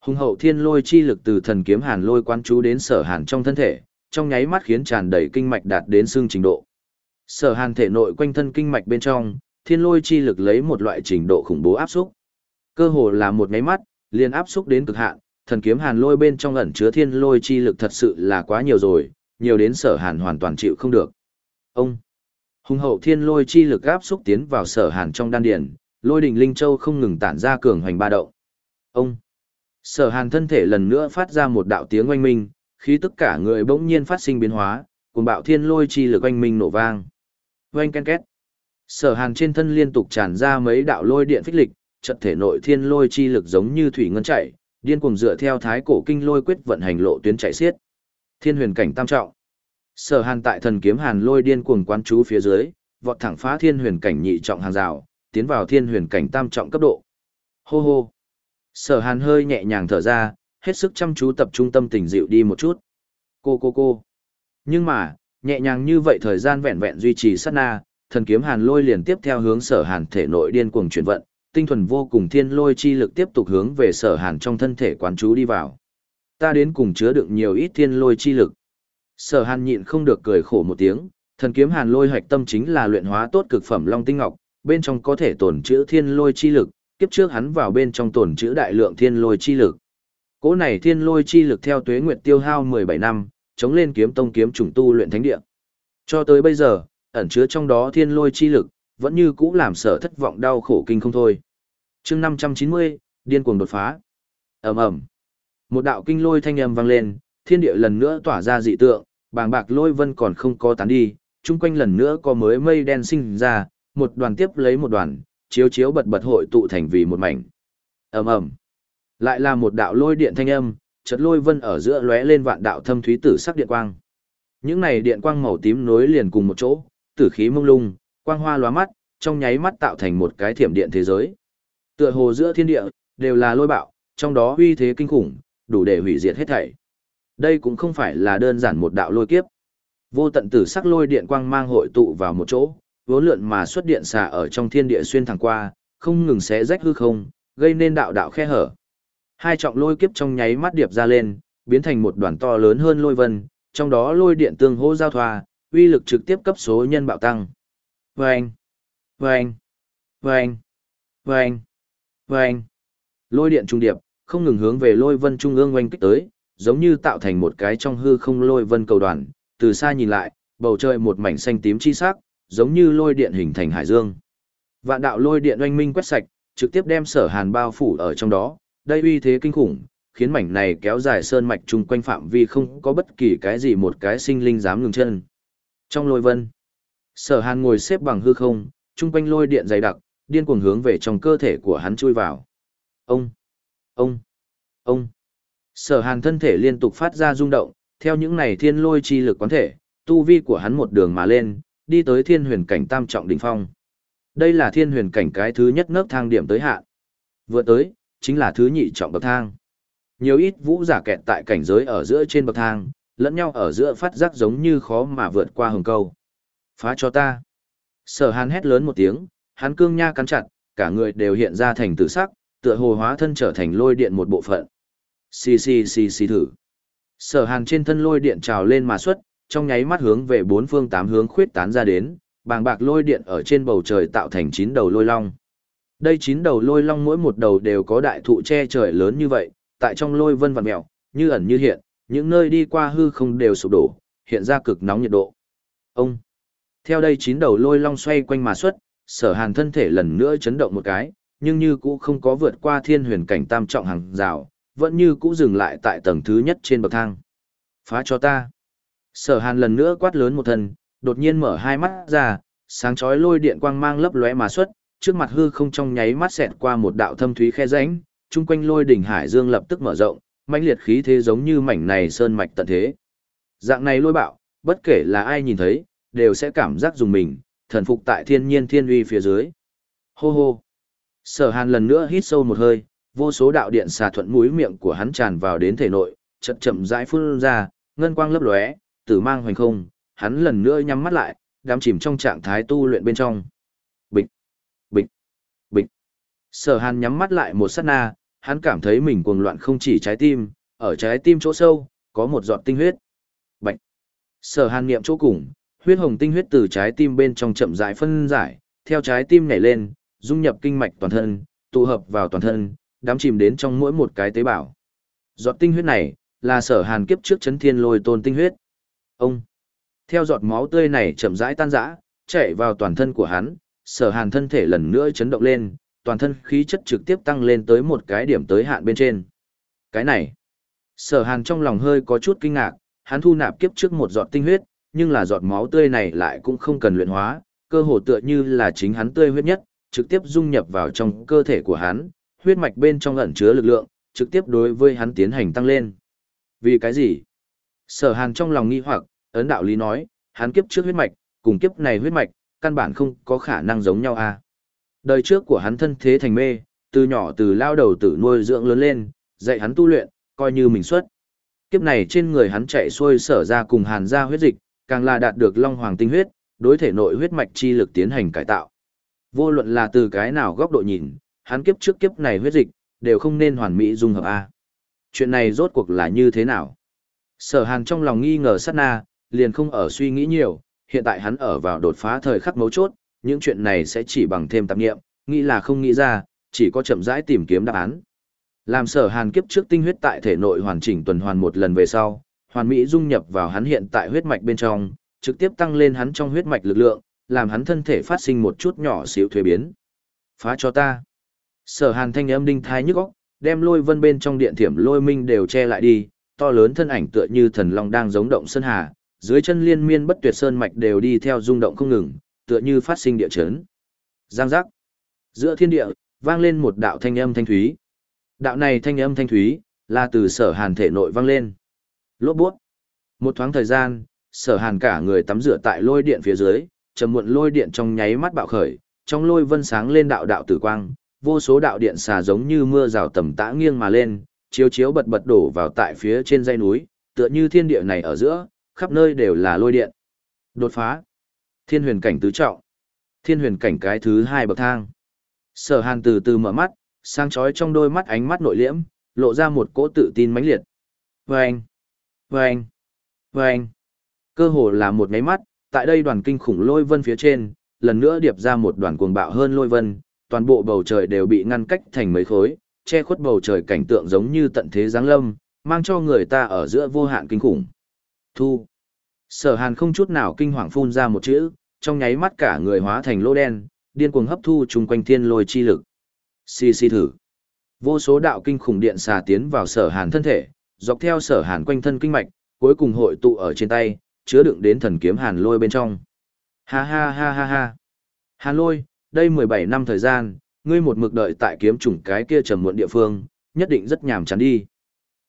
Hùng hậu thiên lôi chi lực từ thần kiếm hàn lôi quán chú đến sở hàn trong thân thể, trong nháy mắt khiến tràn đầy kinh mạch đạt đến xương trình độ. Sở hàn thể nội quanh thân kinh mạch bên trong, thiên lôi chi lực lấy một loại trình độ khủng bố áp xúc. Cơ hồ là một nháy mắt, liền áp xúc đến cực hạn, thần kiếm hàn lôi bên trong ẩn chứa thiên lôi chi lực thật sự là quá nhiều rồi, nhiều đến sở hàn hoàn toàn chịu không được. Ông! Hùng hậu thiên lôi chi lực áp xúc tiến vào sở hàn trong đan điển, lôi đỉnh linh châu không ngừng tản ra cường hoành ba động. Ông! Sở hàn thân thể lần nữa phát ra một đạo tiếng oanh minh, khí tất cả người bỗng nhiên phát sinh biến hóa, cùng bạo thiên lôi chi lực oanh minh nổ vang. Oanh ken két. Sở hàn trên thân liên tục tràn ra mấy đạo lôi điện phích lịch, trận thể nội thiên lôi chi lực giống như thủy ngân chạy, điên cuồng dựa theo thái cổ kinh lôi quyết vận hành lộ tuyến chạy xiết. Thiên huyền cảnh tam trọng. Sở hàn tại thần kiếm hàn lôi điên cuồng quán chú phía dưới, vọt thẳng phá thiên huyền cảnh nhị trọng hàng rào, tiến vào thiên huyền cảnh tam trọng cấp độ. Hô hô. Sở hàn hơi nhẹ nhàng thở ra, hết sức chăm chú tập trung tâm tình dịu đi một chút. Cô cô cô. Nhưng mà, nhẹ nhàng như vậy thời gian vẹn vẹn duy trì sát na, thần kiếm hàn lôi liền tiếp theo hướng sở hàn thể nội điên cuồng chuyển vận, tinh thuần vô cùng thiên lôi chi lực tiếp tục hướng về sở hàn trong thân thể quán chú đi vào. Ta đến cùng chứa đựng nhiều ít thiên lôi chi lực. Sở hàn nhịn không được cười khổ một tiếng, thần kiếm hàn lôi hạch tâm chính là luyện hóa tốt cực phẩm long tinh ngọc, bên trong có thể tổn chữ thiên lôi chi lực, kiếp trước hắn vào bên trong tổn chữ đại lượng thiên lôi chi lực. Cỗ này thiên lôi chi lực theo tuế nguyệt tiêu hao 17 năm, chống lên kiếm tông kiếm trùng tu luyện thánh địa. Cho tới bây giờ, ẩn chứa trong đó thiên lôi chi lực, vẫn như cũ làm sở thất vọng đau khổ kinh không thôi. chương 590, điên cuồng đột phá. ầm ầm Một đạo kinh lôi thanh âm vang lên, thiên địa lần nữa tỏa ra dị tượng, bàng bạc lôi vân còn không có tán đi, chung quanh lần nữa có mới mây đen sinh ra, một đoàn tiếp lấy một đoàn, chiếu chiếu bật bật hội tụ thành vì một mảnh. ầm ầm Lại là một đạo lôi điện thanh âm, chợt lôi vân ở giữa lóe lên vạn đạo thâm thúy tử sắc điện quang. Những này điện quang màu tím nối liền cùng một chỗ, tử khí mông lung, quang hoa lóa mắt, trong nháy mắt tạo thành một cái thiểm điện thế giới. Tựa hồ giữa thiên địa đều là lôi bạo, trong đó uy thế kinh khủng, đủ để hủy diệt hết thảy. Đây cũng không phải là đơn giản một đạo lôi kiếp. Vô tận tử sắc lôi điện quang mang hội tụ vào một chỗ, vốn lượn mà xuất điện xả ở trong thiên địa xuyên thẳng qua, không ngừng xé rách hư không, gây nên đạo đạo khe hở. Hai trọng lôi kiếp trong nháy mắt điệp ra lên, biến thành một đoàn to lớn hơn lôi vân, trong đó lôi điện tương hỗ giao thoa, uy lực trực tiếp cấp số nhân bạo tăng. Vâng! Vâng! Vâng! Vâng! Vâng! Lôi điện trung điệp, không ngừng hướng về lôi vân trung ương oanh kích tới, giống như tạo thành một cái trong hư không lôi vân cầu đoàn, từ xa nhìn lại, bầu trời một mảnh xanh tím chi sắc, giống như lôi điện hình thành hải dương. Vạn đạo lôi điện oanh minh quét sạch, trực tiếp đem sở hàn bao phủ ở trong đó, đây uy thế kinh khủng, khiến mảnh này kéo dài sơn mạch chung quanh phạm vi không có bất kỳ cái gì một cái sinh linh dám ngừng chân. Trong lôi vân, sở hàn ngồi xếp bằng hư không, chung quanh lôi điện dày đặc, điên cuồng hướng về trong cơ thể của hắn chui vào. Ông, ông, ông. Sở hàn thân thể liên tục phát ra rung động, theo những này thiên lôi chi lực quán thể, tu vi của hắn một đường mà lên, đi tới thiên huyền cảnh tam trọng đỉnh phong. Đây là thiên huyền cảnh cái thứ nhất nấc thang điểm tới hạn. Vừa tới, chính là thứ nhị trọng bậc thang. Nhiều ít vũ giả kẹt tại cảnh giới ở giữa trên bậc thang, lẫn nhau ở giữa phát giác giống như khó mà vượt qua hừng câu. Phá cho ta. Sở hàn hét lớn một tiếng, hắn cương nha cắn chặt, cả người đều hiện ra thành tử sắc, tựa hồ hóa thân trở thành lôi điện một bộ phận. Xì xì xì xì thử. Sở hàn trên thân lôi điện trào lên mà xuất, trong nháy mắt hướng về bốn phương tám hướng khuyết tán ra đến, bàng bạc lôi điện ở trên bầu trời tạo thành chín đầu lôi long. Đây chín đầu lôi long mỗi một đầu đều có đại thụ che trời lớn như vậy, tại trong lôi vân vằn mèo, như ẩn như hiện, những nơi đi qua hư không đều sụp đổ, hiện ra cực nóng nhiệt độ. Ông. Theo đây chín đầu lôi long xoay quanh mà xuất, sở hàn thân thể lần nữa chấn động một cái, nhưng như cũ không có vượt qua thiên huyền cảnh tam trọng hàng rào, vẫn như cũ dừng lại tại tầng thứ nhất trên bậc thang. Phá cho ta. Sở hàn lần nữa quát lớn một thân, đột nhiên mở hai mắt ra, sáng chói lôi điện quang mang lấp lóe mà xuất, trước mặt hư không trong nháy mắt xẹt qua một đạo thâm thúy khe rãnh, chung quanh lôi đỉnh hải dương lập tức mở rộng, mãnh liệt khí thế giống như mảnh này sơn mạch tận thế. Dạng này lôi bạo, bất kể là ai nhìn thấy, đều sẽ cảm giác dùng mình, thần phục tại thiên nhiên thiên uy phía dưới. Hô hô. Sở Hàn lần nữa hít sâu một hơi, vô số đạo điện xà thuận mũi miệng của hắn tràn vào đến thể nội, chậm chậm rãi phun ra, ngân quang lấp lóe, tử mang hoành không, hắn lần nữa nhắm mắt lại, đắm chìm trong trạng thái tu luyện bên trong. Bịch, bịch, bịch. Sở Hàn nhắm mắt lại một sát na, hắn cảm thấy mình cuồng loạn không chỉ trái tim, ở trái tim chỗ sâu, có một giọt tinh huyết. Bạch. Sở Hàn niệm chỗ cùng, huyết hồng tinh huyết từ trái tim bên trong chậm rãi phân giải, theo trái tim nhảy lên, dung nhập kinh mạch toàn thân, tụ hợp vào toàn thân, đắm chìm đến trong mỗi một cái tế bào. Giọt tinh huyết này, là sở hàn kiếp trước chấn thiên lôi tôn tinh huyết. Ông, theo giọt máu tươi này chậm rãi tan rã, chạy vào toàn thân của hắn, sở hàn thân thể lần nữa chấn động lên, toàn thân khí chất trực tiếp tăng lên tới một cái điểm tới hạn bên trên. Cái này, sở hàn trong lòng hơi có chút kinh ngạc, hắn thu nạp kiếp trước một giọt tinh huyết, nhưng là giọt máu tươi này lại cũng không cần luyện hóa, cơ hồ tựa như là chính hắn tươi huyết nhất, trực tiếp dung nhập vào trong cơ thể của hắn, huyết mạch bên trong ẩn chứa lực lượng, trực tiếp đối với hắn tiến hành tăng lên. Vì cái gì? Sở Hàn trong lòng nghi hoặc, ấn đạo lý nói, hắn kiếp trước huyết mạch, cùng kiếp này huyết mạch, căn bản không có khả năng giống nhau à. Đời trước của hắn thân thế thành mê, từ nhỏ từ lao đầu tử nuôi dưỡng lớn lên, dạy hắn tu luyện, coi như mình xuất. Kiếp này trên người hắn chạy xuôi sở ra cùng hàn ra huyết dịch, càng là đạt được long hoàng tinh huyết, đối thể nội huyết mạch chi lực tiến hành cải tạo. Vô luận là từ cái nào góc độ nhìn, hắn kiếp trước kiếp này huyết dịch, đều không nên hoàn mỹ dung hợp A. Chuyện này rốt cuộc là như thế nào? Sở hàn trong lòng nghi ngờ sát na, liền không ở suy nghĩ nhiều, hiện tại hắn ở vào đột phá thời khắc mấu chốt, những chuyện này sẽ chỉ bằng thêm tạp nghiệm, nghĩ là không nghĩ ra, chỉ có chậm rãi tìm kiếm đáp án. Làm sở hàn kiếp trước tinh huyết tại thể nội hoàn chỉnh tuần hoàn một lần về sau, hoàn mỹ dung nhập vào hắn hiện tại huyết mạch bên trong, trực tiếp tăng lên hắn trong huyết mạch lực lượng, làm hắn thân thể phát sinh một chút nhỏ xíu thuế biến. Phá cho ta. Sở hàn thanh âm đinh thai nhức óc, đem lôi vân bên trong điện thiểm lôi minh đều che lại đi, to lớn thân ảnh tựa như thần long đang giống động sơn hà, dưới chân liên miên bất tuyệt sơn mạch đều đi theo rung động không ngừng, tựa như phát sinh địa chấn. Giang giác. Giữa thiên địa, vang lên một đạo thanh âm thanh thúy. Đạo này thanh âm thanh thúy, là từ sở hàn thể nội vang lên. Lốt buốt. Một thoáng thời gian, sở hàn cả người tắm rửa tại lôi điện phía dưới, trầm muộn lôi điện trong nháy mắt bạo khởi, trong lôi vân sáng lên đạo đạo tử quang, vô số đạo điện xà giống như mưa rào tầm tã nghiêng mà lên, chiếu chiếu bật bật đổ vào tại phía trên dây núi, tựa như thiên địa này ở giữa, khắp nơi đều là lôi điện. Đột phá. Thiên huyền cảnh tứ trọng. Thiên huyền cảnh cái thứ hai bậc thang. Sở Hàn từ từ mở mắt, sang chói trong đôi mắt ánh mắt nội liễm, lộ ra một cỗ tự tin mãnh liệt. Vâng! Vâng! Vâng! Cơ hồ là một máy mắt, tại đây đoàn kinh khủng lôi vân phía trên, lần nữa điệp ra một đoàn cuồng bạo hơn lôi vân, toàn bộ bầu trời đều bị ngăn cách thành mấy khối, che khuất bầu trời cảnh tượng giống như tận thế giáng lâm, mang cho người ta ở giữa vô hạn kinh khủng. Thu. Sở hàn không chút nào kinh hoàng phun ra một chữ, trong nháy mắt cả người hóa thành lỗ đen, điên cuồng hấp thu chung quanh thiên lôi chi lực. Xì xì thử. Vô số đạo kinh khủng điện xà tiến vào sở hàn thân thể, dọc theo sở hàn quanh thân kinh mạch, cuối cùng hội tụ ở trên tay, chứa đựng đến thần kiếm hàn lôi bên trong. Ha ha ha ha ha. Hàn lôi, đây 17 năm thời gian, ngươi một mực đợi tại kiếm chủng cái kia trầm muộn địa phương, nhất định rất nhàm chán đi.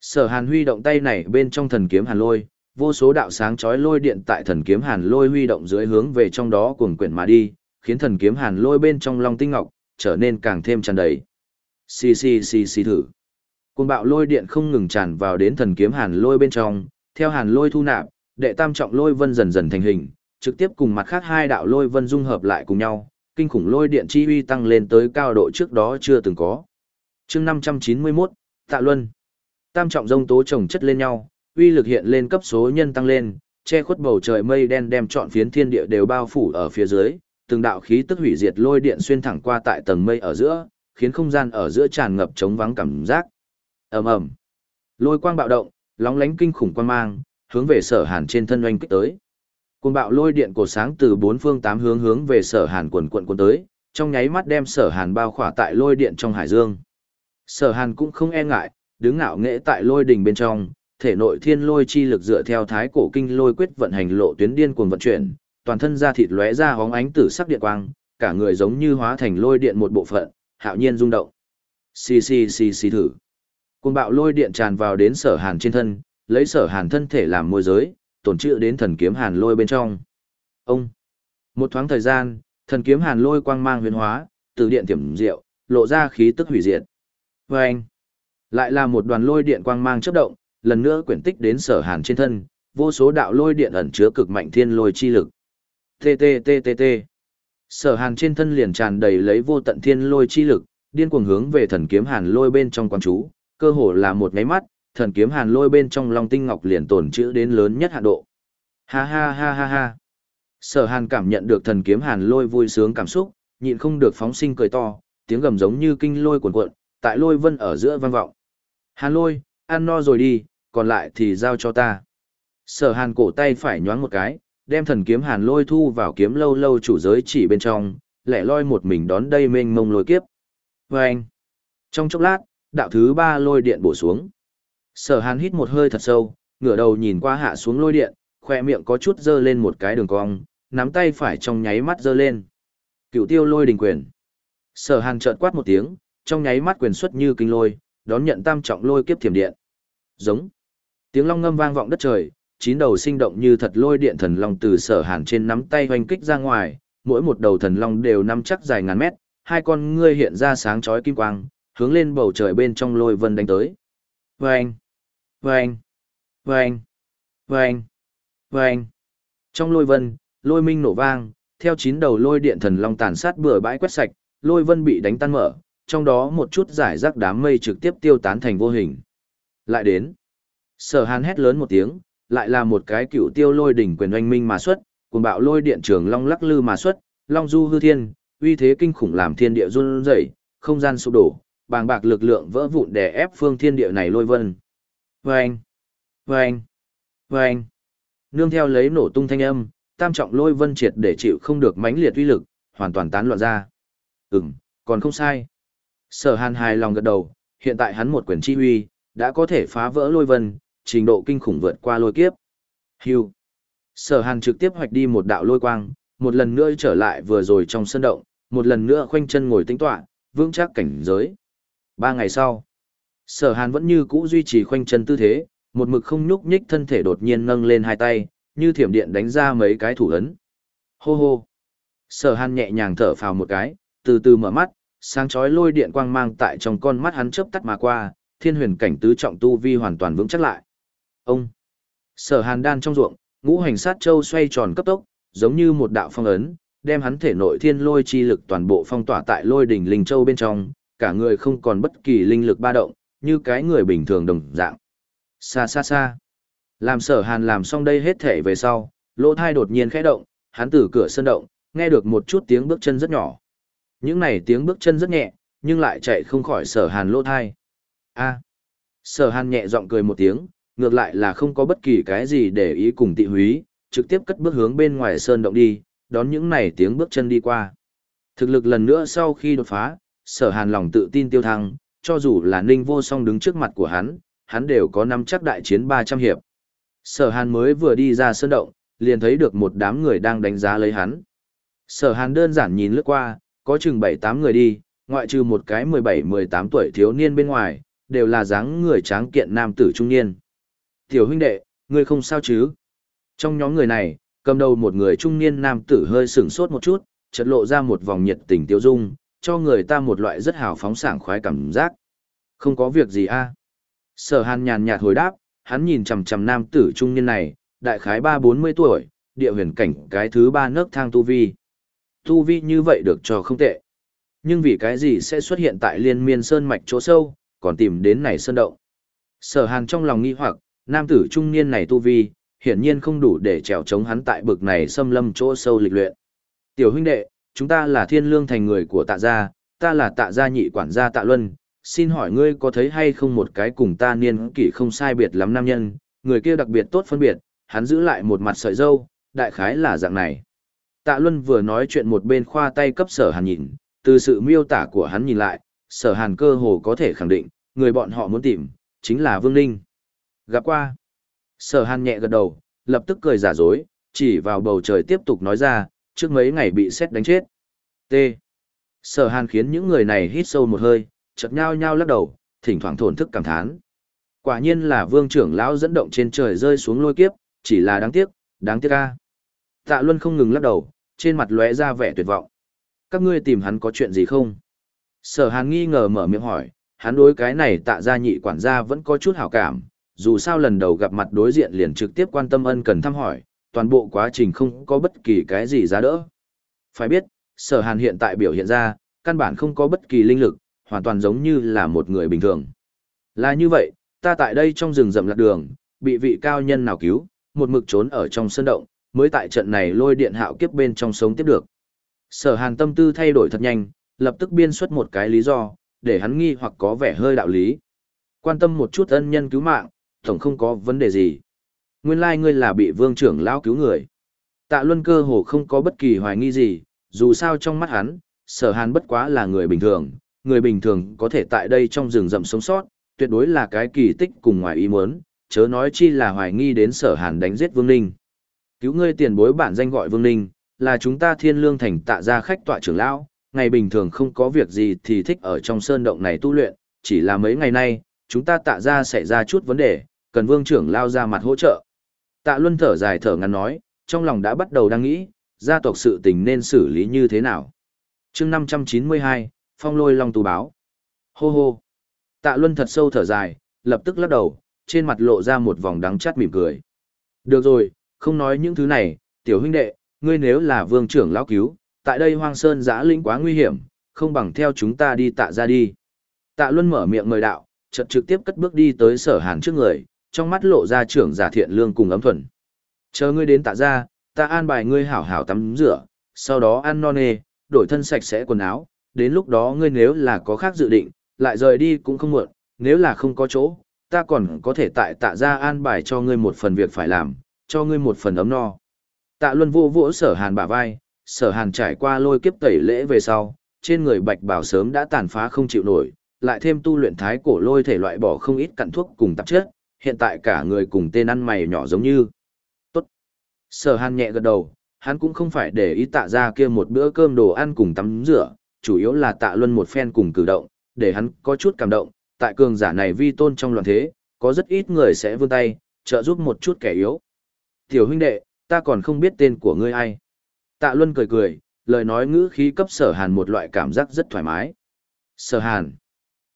Sở hàn huy động tay này bên trong thần kiếm hàn lôi, vô số đạo sáng chói lôi điện tại thần kiếm hàn lôi huy động dưới hướng về trong đó cuồng quyển mà đi, khiến thần kiếm hàn lôi bên trong long tinh ngọc trở nên càng thêm tràn đầy. Xì xì xì xì thử. Cuồng bạo lôi điện không ngừng tràn vào đến thần kiếm hàn lôi bên trong, theo hàn lôi thu nạp, đệ tam trọng lôi vân dần dần thành hình, trực tiếp cùng mặt khác hai đạo lôi vân dung hợp lại cùng nhau, kinh khủng lôi điện chi uy tăng lên tới cao độ trước đó chưa từng có. Chương 591, Tạ Luân. Tam trọng rông tố chồng chất lên nhau, uy lực hiện lên cấp số nhân tăng lên, che khuất bầu trời mây đen đem trọn phiến thiên địa đều bao phủ ở phía dưới, từng đạo khí tức hủy diệt lôi điện xuyên thẳng qua tại tầng mây ở giữa, khiến không gian ở giữa tràn ngập trống vắng cảm giác. Ầm ầm. Lôi quang bạo động, lóng lánh kinh khủng quang mang, hướng về Sở Hàn trên thân oanh kích tới. Cùng bạo lôi điện cổ sáng từ bốn phương tám hướng hướng về Sở Hàn quần quần tới, trong nháy mắt đem Sở Hàn bao khỏa tại lôi điện trong hải dương. Sở Hàn cũng không e ngại, đứng ngạo nghệ tại lôi đỉnh bên trong, thể nội thiên lôi chi lực dựa theo thái cổ kinh lôi quyết vận hành lộ tuyến điên cuồng vận chuyển, toàn thân da thịt lóe ra hóng ánh tử sắc điện quang, cả người giống như hóa thành lôi điện một bộ phận, hạo nhiên rung động. Xì xì xì xì thử. Cuồng bạo lôi điện tràn vào đến sở hàn trên thân, lấy sở hàn thân thể làm môi giới, tổn trữ đến thần kiếm hàn lôi bên trong. Ông. Một thoáng thời gian, thần kiếm hàn lôi quang mang huyền hóa, từ điện tiềm diệu, lộ ra khí tức hủy diệt. Vâng. Lại là một đoàn lôi điện quang mang chớp động, lần nữa quyển tích đến sở hàn trên thân, vô số đạo lôi điện ẩn chứa cực mạnh thiên lôi chi lực. TTTTT. Sở hàn trên thân liền tràn đầy lấy vô tận thiên lôi chi lực, điên cuồng hướng về thần kiếm hàn lôi bên trong quang chú, cơ hồ là một nháy mắt, thần kiếm hàn lôi bên trong long tinh ngọc liền tồn chữ đến lớn nhất hạn độ. Ha ha ha ha ha. Sở hàn cảm nhận được thần kiếm hàn lôi vui sướng cảm xúc, nhịn không được phóng sinh cười to, tiếng gầm giống như kinh lôi cuồn cuộn, tại lôi vân ở giữa vang vọng. Hàn lôi, ăn no rồi đi, còn lại thì giao cho ta. Sở hàn cổ tay phải nhoáng một cái, đem thần kiếm hàn lôi thu vào kiếm lâu lâu chủ giới chỉ bên trong, lẻ loi một mình đón đây mênh mông lôi kiếp. Và anh, trong chốc lát, đạo thứ ba lôi điện bổ xuống. Sở hàn hít một hơi thật sâu, ngửa đầu nhìn qua hạ xuống lôi điện, khoe miệng có chút dơ lên một cái đường cong, nắm tay phải trong nháy mắt dơ lên. Cựu tiêu lôi đình quyền. Sở hàn chợt quát một tiếng, trong nháy mắt quyền xuất như kinh lôi, đón nhận tam trọng lôi kiếp thiểm điện. Giống. Tiếng long ngâm vang vọng đất trời, chín đầu sinh động như thật lôi điện thần long từ sở hàn trên nắm tay hoành kích ra ngoài, mỗi một đầu thần long đều nắm chắc dài ngàn mét, hai con ngươi hiện ra sáng chói kim quang, hướng lên bầu trời bên trong lôi vân đánh tới. Vâng! Vâng! Vâng! Vâng! Vâng! Trong lôi vân, lôi minh nổ vang, theo chín đầu lôi điện thần long tàn sát bừa bãi quét sạch, lôi vân bị đánh tan mở, trong đó một chút giải rác đám mây trực tiếp tiêu tán thành vô hình. Lại đến. Sở hàn hét lớn một tiếng, lại là một cái cựu tiêu lôi đỉnh quyền oanh minh mà xuất, cùng bạo lôi điện trường long lắc lư mà xuất, long du hư thiên, uy thế kinh khủng làm thiên địa run rẩy, không gian sụp đổ, bàng bạc lực lượng vỡ vụn đè ép phương thiên địa này lôi vân. Vâng! Vâng! Vâng! Nương theo lấy nổ tung thanh âm, tam trọng lôi vân triệt để chịu không được mãnh liệt uy lực, hoàn toàn tán loạn ra. Ừm, còn không sai. Sở hàn hài lòng gật đầu, hiện tại hắn một quyền chi huy, đã có thể phá vỡ lôi vân, trình độ kinh khủng vượt qua lôi kiếp. Hưu. Sở hàn trực tiếp hoạch đi một đạo lôi quang, một lần nữa trở lại vừa rồi trong sân động, một lần nữa khoanh chân ngồi tĩnh tọa, vững chắc cảnh giới. Ba ngày sau, sở hàn vẫn như cũ duy trì khoanh chân tư thế, một mực không nhúc nhích thân thể đột nhiên nâng lên hai tay, như thiểm điện đánh ra mấy cái thủ ấn. Hô hô. Sở hàn nhẹ nhàng thở phào một cái, từ từ mở mắt, sáng chói lôi điện quang mang tại trong con mắt hắn chớp tắt mà qua, thiên huyền cảnh tứ trọng tu vi hoàn toàn vững chắc lại. Ông. Sở Hàn đan trong ruộng, ngũ hành sát châu xoay tròn cấp tốc, giống như một đạo phong ấn, đem hắn thể nội thiên lôi chi lực toàn bộ phong tỏa tại lôi đỉnh linh châu bên trong, cả người không còn bất kỳ linh lực ba động, như cái người bình thường đồng dạng. Xa xa xa. Làm sở hàn làm xong đây hết thể về sau, lỗ thai đột nhiên khẽ động, hắn từ cửa sân động, nghe được một chút tiếng bước chân rất nhỏ. Những này tiếng bước chân rất nhẹ, nhưng lại chạy không khỏi sở hàn lỗ thai. a Sở hàn nhẹ giọng cười một tiếng, ngược lại là không có bất kỳ cái gì để ý cùng tị húy, trực tiếp cất bước hướng bên ngoài sơn động đi, đón những này tiếng bước chân đi qua. Thực lực lần nữa sau khi đột phá, sở hàn lòng tự tin tiêu thăng, cho dù là ninh vô song đứng trước mặt của hắn, hắn đều có năm chắc đại chiến 300 hiệp. Sở hàn mới vừa đi ra sơn động, liền thấy được một đám người đang đánh giá lấy hắn. Sở hàn đơn giản nhìn lướt qua, có chừng 7-8 người đi, ngoại trừ một cái 17-18 tuổi thiếu niên bên ngoài, đều là dáng người tráng kiện nam tử trung niên. Tiểu huynh đệ, ngươi không sao chứ? Trong nhóm người này, cầm đầu một người trung niên nam tử hơi sửng sốt một chút, chợt lộ ra một vòng nhiệt tình tiêu dung, cho người ta một loại rất hào phóng sảng khoái cảm giác. Không có việc gì a. Sở Hàn nhàn nhạt hồi đáp, hắn nhìn chằm chằm nam tử trung niên này, đại khái ba bốn mươi tuổi, địa huyền cảnh cái thứ ba nấc thang tu vi. Tu vi như vậy được cho không tệ. Nhưng vì cái gì sẽ xuất hiện tại liên miên sơn mạch chỗ sâu, còn tìm đến này sơn động. Sở Hàn trong lòng nghi hoặc, nam tử trung niên này tu vi, hiển nhiên không đủ để trèo chống hắn tại bực này xâm lâm chỗ sâu lịch luyện. Tiểu huynh đệ, chúng ta là thiên lương thành người của tạ gia, ta là tạ gia nhị quản gia tạ luân, xin hỏi ngươi có thấy hay không một cái cùng ta niên kỷ không sai biệt lắm nam nhân, người kia đặc biệt tốt phân biệt, hắn giữ lại một mặt sợi dâu, đại khái là dạng này. Tạ Luân vừa nói chuyện một bên khoa tay cấp sở hàn nhìn, từ sự miêu tả của hắn nhìn lại, sở hàn cơ hồ có thể khẳng định, người bọn họ muốn tìm, chính là Vương Ninh. Gặp qua. Sở hàn nhẹ gật đầu, lập tức cười giả dối, chỉ vào bầu trời tiếp tục nói ra, trước mấy ngày bị xét đánh chết. T. Sở hàn khiến những người này hít sâu một hơi, chợt nhao nhao lắc đầu, thỉnh thoảng thổn thức cảm thán. Quả nhiên là vương trưởng lão dẫn động trên trời rơi xuống lôi kiếp, chỉ là đáng tiếc, đáng tiếc ca. Tạ Luân không ngừng lắc đầu, trên mặt lóe ra vẻ tuyệt vọng. Các ngươi tìm hắn có chuyện gì không? Sở hàn nghi ngờ mở miệng hỏi, hắn đối cái này tạ gia nhị quản gia vẫn có chút hảo cảm, dù sao lần đầu gặp mặt đối diện liền trực tiếp quan tâm ân cần thăm hỏi, toàn bộ quá trình không có bất kỳ cái gì giá đỡ. Phải biết, sở hàn hiện tại biểu hiện ra, căn bản không có bất kỳ linh lực, hoàn toàn giống như là một người bình thường. Là như vậy, ta tại đây trong rừng rậm lạc đường, bị vị cao nhân nào cứu, một mực trốn ở trong sân động, mới tại trận này lôi điện hạo kiếp bên trong sống tiếp được. Sở hàn tâm tư thay đổi thật nhanh, lập tức biên xuất một cái lý do, để hắn nghi hoặc có vẻ hơi đạo lý. Quan tâm một chút ân nhân cứu mạng, tổng không có vấn đề gì. Nguyên lai like ngươi là bị vương trưởng lão cứu người. Tạ Luân cơ hồ không có bất kỳ hoài nghi gì, dù sao trong mắt hắn, sở hàn bất quá là người bình thường, người bình thường có thể tại đây trong rừng rậm sống sót, tuyệt đối là cái kỳ tích cùng ngoài ý muốn, chớ nói chi là hoài nghi đến sở hàn đánh giết Vương Ninh. Cứu ngươi tiền bối bản danh gọi Vương Ninh, là chúng ta thiên lương thành tạ ra khách tọa trưởng lão, ngày bình thường không có việc gì thì thích ở trong sơn động này tu luyện, chỉ là mấy ngày nay, chúng ta tạ ra xảy ra chút vấn đề, cần vương trưởng lao ra mặt hỗ trợ. Tạ Luân thở dài thở ngắn nói, trong lòng đã bắt đầu đang nghĩ, gia tộc sự tình nên xử lý như thế nào. chương 592, Phong lôi long tù báo. Hô hô. Tạ Luân thật sâu thở dài, lập tức lắc đầu, trên mặt lộ ra một vòng đắng chát mỉm cười. Được rồi, không nói những thứ này, tiểu huynh đệ, ngươi nếu là vương trưởng lão cứu, tại đây hoang sơn giã linh quá nguy hiểm, không bằng theo chúng ta đi tạ ra đi. Tạ Luân mở miệng mời đạo, chợt trực tiếp cất bước đi tới sở hàn trước người, trong mắt lộ ra trưởng giả thiện lương cùng ấm thuần. Chờ ngươi đến tạ ra, ta an bài ngươi hảo hảo tắm rửa, sau đó ăn non nê, đổi thân sạch sẽ quần áo, đến lúc đó ngươi nếu là có khác dự định, lại rời đi cũng không muộn, nếu là không có chỗ, ta còn có thể tại tạ ra an bài cho ngươi một phần việc phải làm, cho ngươi một phần ấm no. Tạ Luân vô vỗ sở hàn bả vai, sở hàn trải qua lôi kiếp tẩy lễ về sau, trên người bạch bảo sớm đã tàn phá không chịu nổi, lại thêm tu luyện thái cổ lôi thể loại bỏ không ít cặn thuốc cùng tạp chất, hiện tại cả người cùng tên ăn mày nhỏ giống như. Tốt. Sở hàn nhẹ gật đầu, hắn cũng không phải để ý tạ ra kia một bữa cơm đồ ăn cùng tắm rửa, chủ yếu là tạ luân một phen cùng cử động, để hắn có chút cảm động, tại cường giả này vi tôn trong loạn thế, có rất ít người sẽ vươn tay, trợ giúp một chút kẻ yếu. Tiểu huynh đệ, ta còn không biết tên của ngươi ai. Tạ Luân cười cười, lời nói ngữ khí cấp sở hàn một loại cảm giác rất thoải mái. Sở hàn.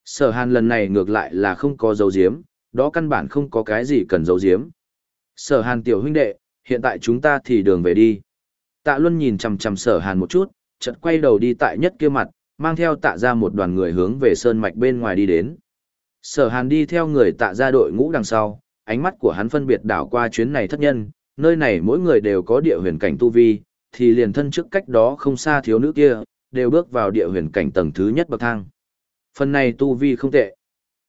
Sở hàn lần này ngược lại là không có dấu diếm, đó căn bản không có cái gì cần giấu giếm. Sở hàn tiểu huynh đệ, hiện tại chúng ta thì đường về đi. Tạ Luân nhìn chằm chằm sở hàn một chút, chợt quay đầu đi tại nhất kia mặt, mang theo tạ ra một đoàn người hướng về sơn mạch bên ngoài đi đến. Sở hàn đi theo người tạ ra đội ngũ đằng sau, ánh mắt của hắn phân biệt đảo qua chuyến này thất nhân, nơi này mỗi người đều có địa huyền cảnh tu vi, thì liền thân trước cách đó không xa thiếu nữ kia, đều bước vào địa huyền cảnh tầng thứ nhất bậc thang. Phần này tu vi không tệ.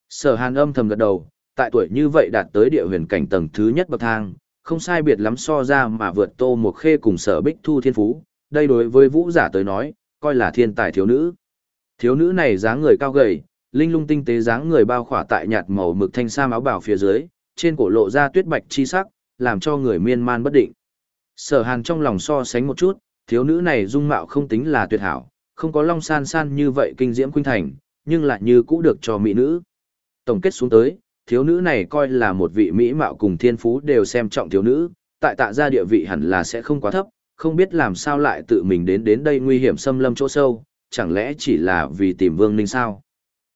Sở hàn âm thầm gật đầu, tại tuổi như vậy đạt tới địa huyền cảnh tầng thứ nhất bậc thang, không sai biệt lắm so ra mà vượt tô một khê cùng sở bích thu thiên phú, đây đối với vũ giả tới nói, coi là thiên tài thiếu nữ. Thiếu nữ này dáng người cao gầy, linh lung tinh tế dáng người bao khỏa tại nhạt màu mực thanh sam áo bào phía dưới, trên cổ lộ ra tuyết bạch chi sắc, làm cho người miên man bất định. Sở Hàn trong lòng so sánh một chút, thiếu nữ này dung mạo không tính là tuyệt hảo, không có long san san như vậy kinh diễm khuynh thành, nhưng lại như cũ được cho mỹ nữ. Tổng kết xuống tới, thiếu nữ này coi là một vị mỹ mạo cùng thiên phú đều xem trọng thiếu nữ, tại tạ gia địa vị hẳn là sẽ không quá thấp, không biết làm sao lại tự mình đến đến đây nguy hiểm xâm lâm chỗ sâu, chẳng lẽ chỉ là vì tìm Vương Ninh sao?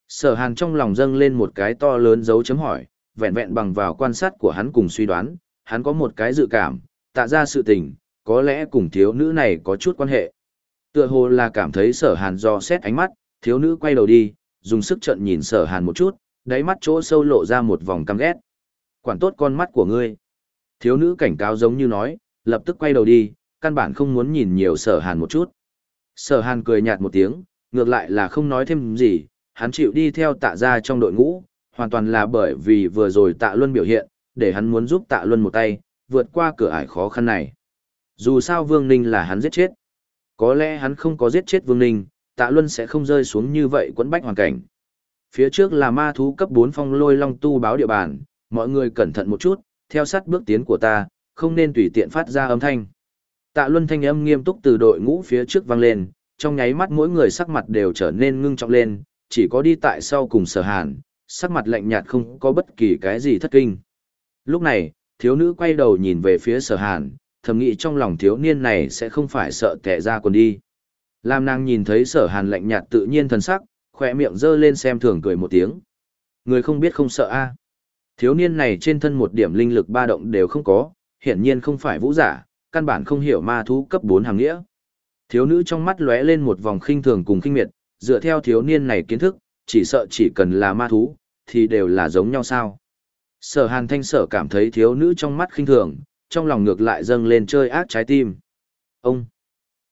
Sở Hàn trong lòng dâng lên một cái to lớn dấu chấm hỏi, vẹn vẹn bằng vào quan sát của hắn cùng suy đoán, hắn có một cái dự cảm, tạ ra sự tình, có lẽ cùng thiếu nữ này có chút quan hệ. Tựa hồ là cảm thấy sở hàn do xét ánh mắt, thiếu nữ quay đầu đi, dùng sức trận nhìn sở hàn một chút, đáy mắt chỗ sâu lộ ra một vòng căm ghét. Quản tốt con mắt của ngươi. Thiếu nữ cảnh cáo giống như nói, lập tức quay đầu đi, căn bản không muốn nhìn nhiều sở hàn một chút. Sở hàn cười nhạt một tiếng, ngược lại là không nói thêm gì, hắn chịu đi theo tạ ra trong đội ngũ, hoàn toàn là bởi vì vừa rồi tạ luân biểu hiện, để hắn muốn giúp tạ luân một tay, vượt qua cửa ải khó khăn này. Dù sao Vương Ninh là hắn giết chết. Có lẽ hắn không có giết chết Vương Ninh, tạ luân sẽ không rơi xuống như vậy quẫn bách hoàn cảnh. Phía trước là ma thú cấp 4 phong lôi long tu báo địa bàn, mọi người cẩn thận một chút, theo sát bước tiến của ta, không nên tùy tiện phát ra âm thanh. Tạ luân thanh âm nghiêm túc từ đội ngũ phía trước vang lên, trong nháy mắt mỗi người sắc mặt đều trở nên ngưng trọng lên, chỉ có đi tại sau cùng sở hàn, sắc mặt lạnh nhạt không có bất kỳ cái gì thất kinh. Lúc này, thiếu nữ quay đầu nhìn về phía sở hàn, thầm nghĩ trong lòng thiếu niên này sẽ không phải sợ tệ ra còn đi. Lam nàng nhìn thấy sở hàn lạnh nhạt tự nhiên thần sắc, khỏe miệng giơ lên xem thường cười một tiếng. Người không biết không sợ a Thiếu niên này trên thân một điểm linh lực ba động đều không có, hiển nhiên không phải vũ giả, căn bản không hiểu ma thú cấp 4 hàng nghĩa. Thiếu nữ trong mắt lóe lên một vòng khinh thường cùng khinh miệt, dựa theo thiếu niên này kiến thức, chỉ sợ chỉ cần là ma thú, thì đều là giống nhau sao. Sở hàn thanh sở cảm thấy thiếu nữ trong mắt khinh thường, trong lòng ngược lại dâng lên chơi ác trái tim. Ông!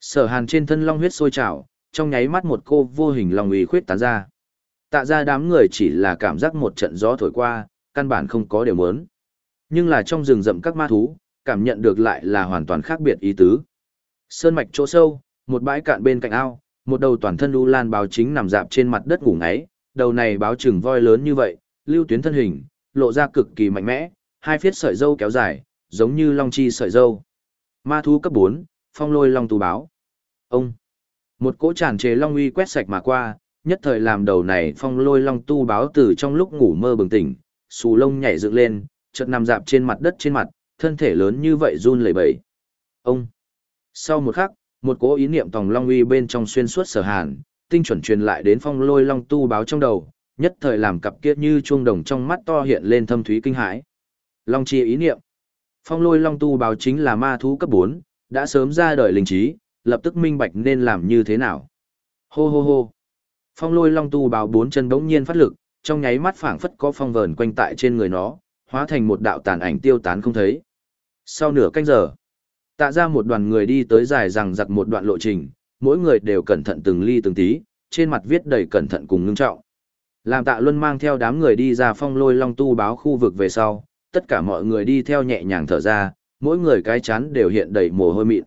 Sở hàn trên thân long huyết sôi trào, trong nháy mắt một cô vô hình lòng uy khuyết tán ra. Tạ ra đám người chỉ là cảm giác một trận gió thổi qua, căn bản không có điều muốn. Nhưng là trong rừng rậm các ma thú, cảm nhận được lại là hoàn toàn khác biệt ý tứ. Sơn mạch chỗ sâu, một bãi cạn bên cạnh ao, một đầu toàn thân u lan báo chính nằm dạp trên mặt đất ngủ ngáy, đầu này báo chừng voi lớn như vậy, lưu tuyến thân hình, lộ ra cực kỳ mạnh mẽ, hai phiết sợi dâu kéo dài, giống như long chi sợi dâu. Ma thú cấp 4, phong lôi long tu báo. Ông, một cỗ tràn trề long uy quét sạch mà qua, nhất thời làm đầu này phong lôi long tu báo từ trong lúc ngủ mơ bừng tỉnh, xù lông nhảy dựng lên, chợt nằm dạp trên mặt đất trên mặt, thân thể lớn như vậy run lẩy bẩy. Ông, sau một khắc, một cỗ ý niệm tòng long uy bên trong xuyên suốt sở hàn, tinh chuẩn truyền lại đến phong lôi long tu báo trong đầu, nhất thời làm cặp kia như chuông đồng trong mắt to hiện lên thâm thúy kinh hãi. Long chi ý niệm. Phong lôi long tu báo chính là ma thú cấp 4, đã sớm ra đời linh trí, lập tức minh bạch nên làm như thế nào. Hô hô hô. Phong lôi long tu báo bốn chân đống nhiên phát lực, trong nháy mắt phảng phất có phong vờn quanh tại trên người nó, hóa thành một đạo tàn ảnh tiêu tán không thấy. Sau nửa canh giờ, tạ ra một đoàn người đi tới dài rằng giặc một đoạn lộ trình, mỗi người đều cẩn thận từng ly từng tí, trên mặt viết đầy cẩn thận cùng ngưng trọng. Làm tạ luân mang theo đám người đi ra phong lôi long tu báo khu vực về sau, tất cả mọi người đi theo nhẹ nhàng thở ra, mỗi người cái chán đều hiện đầy mồ hôi mịn.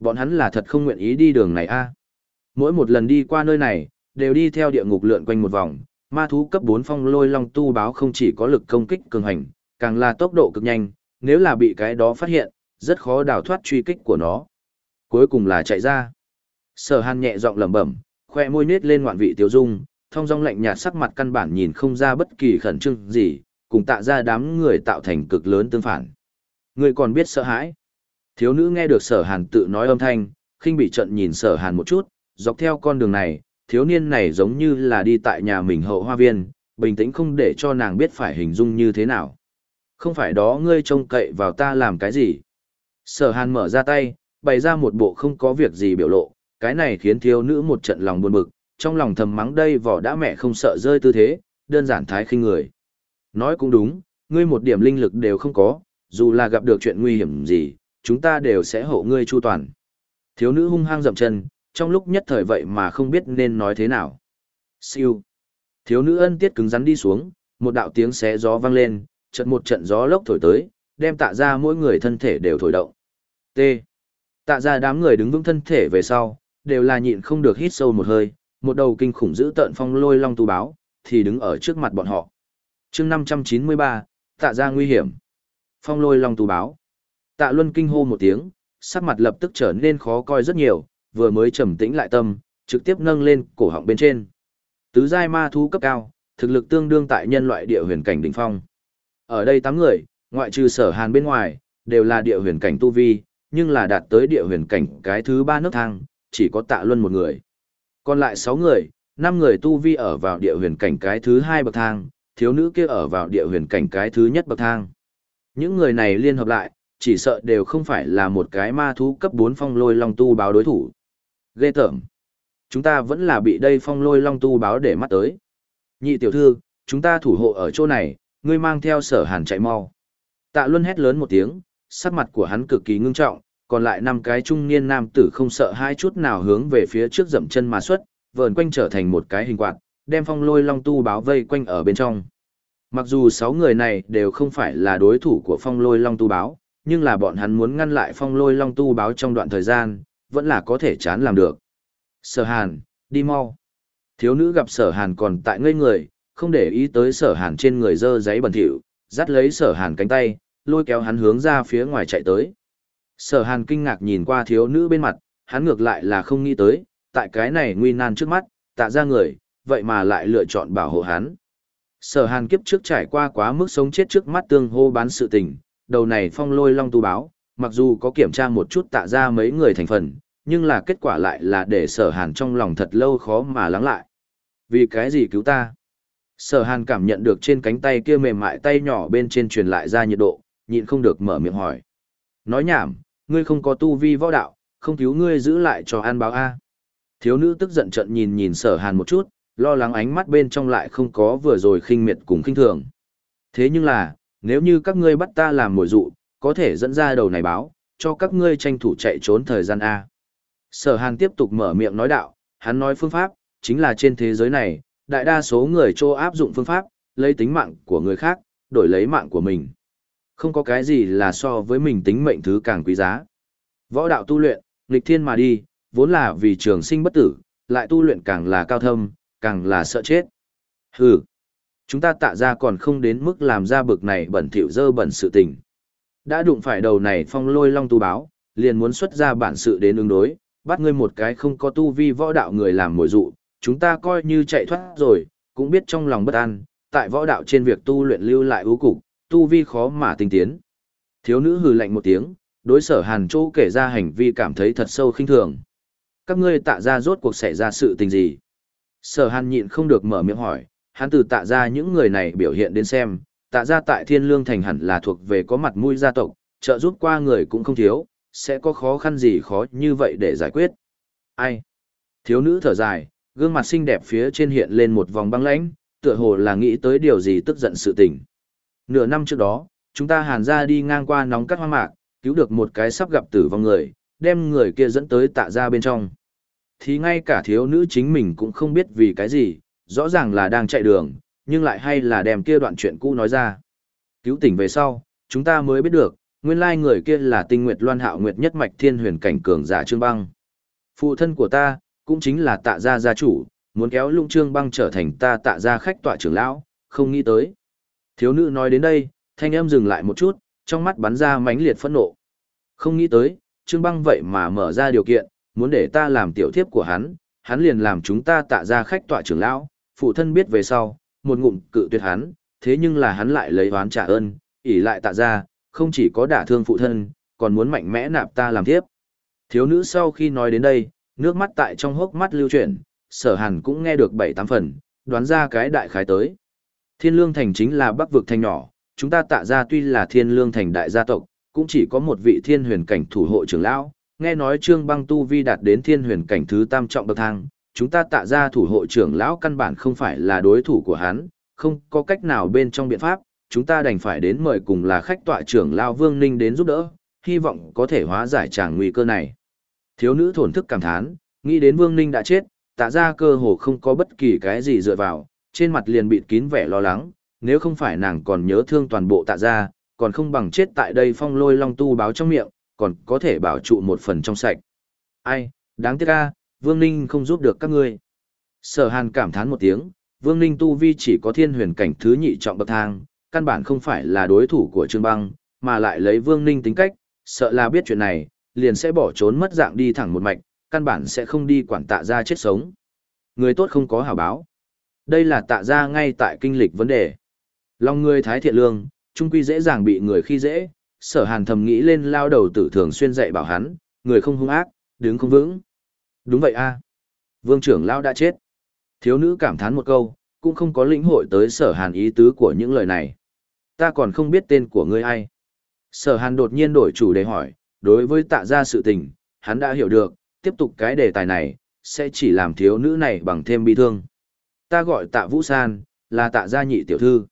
Bọn hắn là thật không nguyện ý đi đường này a. À? Mỗi một lần đi qua nơi này, đều đi theo địa ngục lượn quanh một vòng, ma thú cấp 4 phong lôi long tu báo không chỉ có lực công kích cường hành, càng là tốc độ cực nhanh, nếu là bị cái đó phát hiện, rất khó đào thoát truy kích của nó. Cuối cùng là chạy ra. Sở Hàn nhẹ giọng lẩm bẩm, khoe môi nết lên ngoạn vị tiêu dung, thông dong lạnh nhạt sắc mặt căn bản nhìn không ra bất kỳ khẩn trương gì, cùng tạ ra đám người tạo thành cực lớn tương phản. Người còn biết sợ hãi. Thiếu nữ nghe được sở hàn tự nói âm thanh, khinh bị trận nhìn sở hàn một chút, dọc theo con đường này, thiếu niên này giống như là đi tại nhà mình hậu hoa viên, bình tĩnh không để cho nàng biết phải hình dung như thế nào. Không phải đó ngươi trông cậy vào ta làm cái gì. Sở hàn mở ra tay, bày ra một bộ không có việc gì biểu lộ, cái này khiến thiếu nữ một trận lòng buồn bực, trong lòng thầm mắng đây vỏ đã mẹ không sợ rơi tư thế, đơn giản thái khinh người. Nói cũng đúng, ngươi một điểm linh lực đều không có, dù là gặp được chuyện nguy hiểm gì, chúng ta đều sẽ hộ ngươi chu toàn. Thiếu nữ hung hăng dậm chân, trong lúc nhất thời vậy mà không biết nên nói thế nào. Siêu. Thiếu nữ ân tiết cứng rắn đi xuống, một đạo tiếng xé gió vang lên, chợt một trận gió lốc thổi tới, đem tạ ra mỗi người thân thể đều thổi động. T. Tạ ra đám người đứng vững thân thể về sau, đều là nhịn không được hít sâu một hơi, một đầu kinh khủng giữ tợn phong lôi long tu báo, thì đứng ở trước mặt bọn họ. chương 593, tạ ra nguy hiểm. Phong lôi long tu báo. Tạ luân kinh hô một tiếng, sắc mặt lập tức trở nên khó coi rất nhiều, vừa mới trầm tĩnh lại tâm, trực tiếp nâng lên cổ họng bên trên. Tứ giai ma thú cấp cao, thực lực tương đương tại nhân loại địa huyền cảnh đỉnh phong. Ở đây tám người, ngoại trừ sở hàn bên ngoài, đều là địa huyền cảnh tu vi, nhưng là đạt tới địa huyền cảnh cái thứ ba nước thang, chỉ có tạ luân một người. Còn lại sáu người, năm người tu vi ở vào địa huyền cảnh cái thứ hai bậc thang, thiếu nữ kia ở vào địa huyền cảnh cái thứ nhất bậc thang. Những người này liên hợp lại, chỉ sợ đều không phải là một cái ma thú cấp 4 phong lôi long tu báo đối thủ. Ghê tởm. Chúng ta vẫn là bị đây phong lôi long tu báo để mắt tới. Nhị tiểu thư, chúng ta thủ hộ ở chỗ này, ngươi mang theo sở hàn chạy mau. Tạ Luân hét lớn một tiếng, sắc mặt của hắn cực kỳ ngưng trọng, còn lại năm cái trung niên nam tử không sợ hai chút nào hướng về phía trước dậm chân mà xuất, vờn quanh trở thành một cái hình quạt, đem phong lôi long tu báo vây quanh ở bên trong. Mặc dù sáu người này đều không phải là đối thủ của phong lôi long tu báo, nhưng là bọn hắn muốn ngăn lại phong lôi long tu báo trong đoạn thời gian, vẫn là có thể chán làm được. Sở hàn, đi mau. Thiếu nữ gặp sở hàn còn tại ngây người, không để ý tới sở hàn trên người dơ giấy bẩn thỉu, dắt lấy sở hàn cánh tay, lôi kéo hắn hướng ra phía ngoài chạy tới. Sở hàn kinh ngạc nhìn qua thiếu nữ bên mặt, hắn ngược lại là không nghĩ tới, tại cái này nguy nan trước mắt, tạ ra người, vậy mà lại lựa chọn bảo hộ hắn. Sở hàn kiếp trước trải qua quá mức sống chết trước mắt tương hô bán sự tình, đầu này phong lôi long tu báo, mặc dù có kiểm tra một chút tạ ra mấy người thành phần, nhưng là kết quả lại là để sở hàn trong lòng thật lâu khó mà lắng lại. Vì cái gì cứu ta? Sở hàn cảm nhận được trên cánh tay kia mềm mại tay nhỏ bên trên truyền lại ra nhiệt độ, nhịn không được mở miệng hỏi. Nói nhảm, ngươi không có tu vi võ đạo, không cứu ngươi giữ lại cho an báo A. Thiếu nữ tức giận trận nhìn nhìn sở hàn một chút, lo lắng ánh mắt bên trong lại không có vừa rồi khinh miệt cùng khinh thường. Thế nhưng là, nếu như các ngươi bắt ta làm mồi dụ, có thể dẫn ra đầu này báo, cho các ngươi tranh thủ chạy trốn thời gian A. Sở hàn tiếp tục mở miệng nói đạo, hắn nói phương pháp, chính là trên thế giới này, đại đa số người cho áp dụng phương pháp, lấy tính mạng của người khác, đổi lấy mạng của mình. Không có cái gì là so với mình tính mệnh thứ càng quý giá. Võ đạo tu luyện, nghịch thiên mà đi, vốn là vì trường sinh bất tử, lại tu luyện càng là cao thâm, càng là sợ chết. Hừ, chúng ta tạ ra còn không đến mức làm ra bực này bẩn thỉu dơ bẩn sự tình. Đã đụng phải đầu này phong lôi long tu báo, liền muốn xuất ra bản sự đến ứng đối, bắt ngươi một cái không có tu vi võ đạo người làm mồi dụ, chúng ta coi như chạy thoát rồi, cũng biết trong lòng bất an, tại võ đạo trên việc tu luyện lưu lại ưu cục, tu vi khó mà tinh tiến. Thiếu nữ hừ lạnh một tiếng, đối sở hàn châu kể ra hành vi cảm thấy thật sâu khinh thường. Các ngươi tạ ra rốt cuộc xảy ra sự tình gì? Sở hàn nhịn không được mở miệng hỏi, hắn từ tạ ra những người này biểu hiện đến xem, tạ ra tại thiên lương thành hẳn là thuộc về có mặt mũi gia tộc, trợ giúp qua người cũng không thiếu, sẽ có khó khăn gì khó như vậy để giải quyết. Ai? Thiếu nữ thở dài, gương mặt xinh đẹp phía trên hiện lên một vòng băng lãnh, tựa hồ là nghĩ tới điều gì tức giận sự tình. Nửa năm trước đó, chúng ta hàn ra đi ngang qua nóng cắt hoa mạc, cứu được một cái sắp gặp tử vong người, đem người kia dẫn tới tạ ra bên trong. Thì ngay cả thiếu nữ chính mình cũng không biết vì cái gì, rõ ràng là đang chạy đường, nhưng lại hay là đem kia đoạn chuyện cũ nói ra. Cứu tỉnh về sau, chúng ta mới biết được, nguyên lai người kia là tinh nguyệt loan hạo nguyệt nhất mạch thiên huyền cảnh cường giả trương băng. Phụ thân của ta, cũng chính là tạ gia gia chủ, muốn kéo lung trương băng trở thành ta tạ gia khách tọa trưởng lão, không nghĩ tới. Thiếu nữ nói đến đây, thanh âm dừng lại một chút, trong mắt bắn ra mãnh liệt phẫn nộ. Không nghĩ tới, trương băng vậy mà mở ra điều kiện, muốn để ta làm tiểu thiếp của hắn, hắn liền làm chúng ta tạ gia khách tọa trưởng lão, phụ thân biết về sau, một ngụm cự tuyệt hắn, thế nhưng là hắn lại lấy oán trả ơn, ỷ lại tạ gia, không chỉ có đả thương phụ thân, còn muốn mạnh mẽ nạp ta làm thiếp. Thiếu nữ sau khi nói đến đây, nước mắt tại trong hốc mắt lưu chuyển, sở hàn cũng nghe được bảy tám phần, đoán ra cái đại khái tới. Thiên lương thành chính là bắc vực thành nhỏ, chúng ta tạ ra tuy là thiên lương thành đại gia tộc, cũng chỉ có một vị thiên huyền cảnh thủ hộ trưởng lão, nghe nói trương băng tu vi đạt đến thiên huyền cảnh thứ tam trọng bậc thang, chúng ta tạ ra thủ hộ trưởng lão căn bản không phải là đối thủ của hắn, không có cách nào bên trong biện pháp, chúng ta đành phải đến mời cùng là khách tọa trưởng lão Vương Ninh đến giúp đỡ, hy vọng có thể hóa giải tràng nguy cơ này. Thiếu nữ thổn thức cảm thán, nghĩ đến Vương Ninh đã chết, tạ ra cơ hồ không có bất kỳ cái gì dựa vào, trên mặt liền bịt kín vẻ lo lắng, nếu không phải nàng còn nhớ thương toàn bộ tạ ra, còn không bằng chết tại đây phong lôi long tu báo trong miệng, còn có thể bảo trụ một phần trong sạch. Ai, đáng tiếc a. Vương Ninh không giúp được các ngươi. Sở Hàn cảm thán một tiếng, Vương Ninh tu vi chỉ có thiên huyền cảnh thứ nhị trọng bậc thang, căn bản không phải là đối thủ của Trương Băng, mà lại lấy Vương Ninh tính cách, sợ là biết chuyện này, liền sẽ bỏ trốn mất dạng đi thẳng một mạch, căn bản sẽ không đi quản tạ ra chết sống. Người tốt không có hảo báo. Đây là tạ ra ngay tại kinh lịch vấn đề. Lòng người thái thiện lương, trung quy dễ dàng bị người khi dễ, sở hàn thầm nghĩ lên lao đầu tử thường xuyên dạy bảo hắn, người không hung ác, đứng không vững. Đúng vậy a Vương trưởng lão đã chết. Thiếu nữ cảm thán một câu, cũng không có lĩnh hội tới sở hàn ý tứ của những lời này. Ta còn không biết tên của ngươi ai. Sở hàn đột nhiên đổi chủ đề hỏi, đối với tạ gia sự tình, hắn đã hiểu được, tiếp tục cái đề tài này, sẽ chỉ làm thiếu nữ này bằng thêm bi thương. Ta gọi tạ Vũ San, là tạ gia nhị tiểu thư.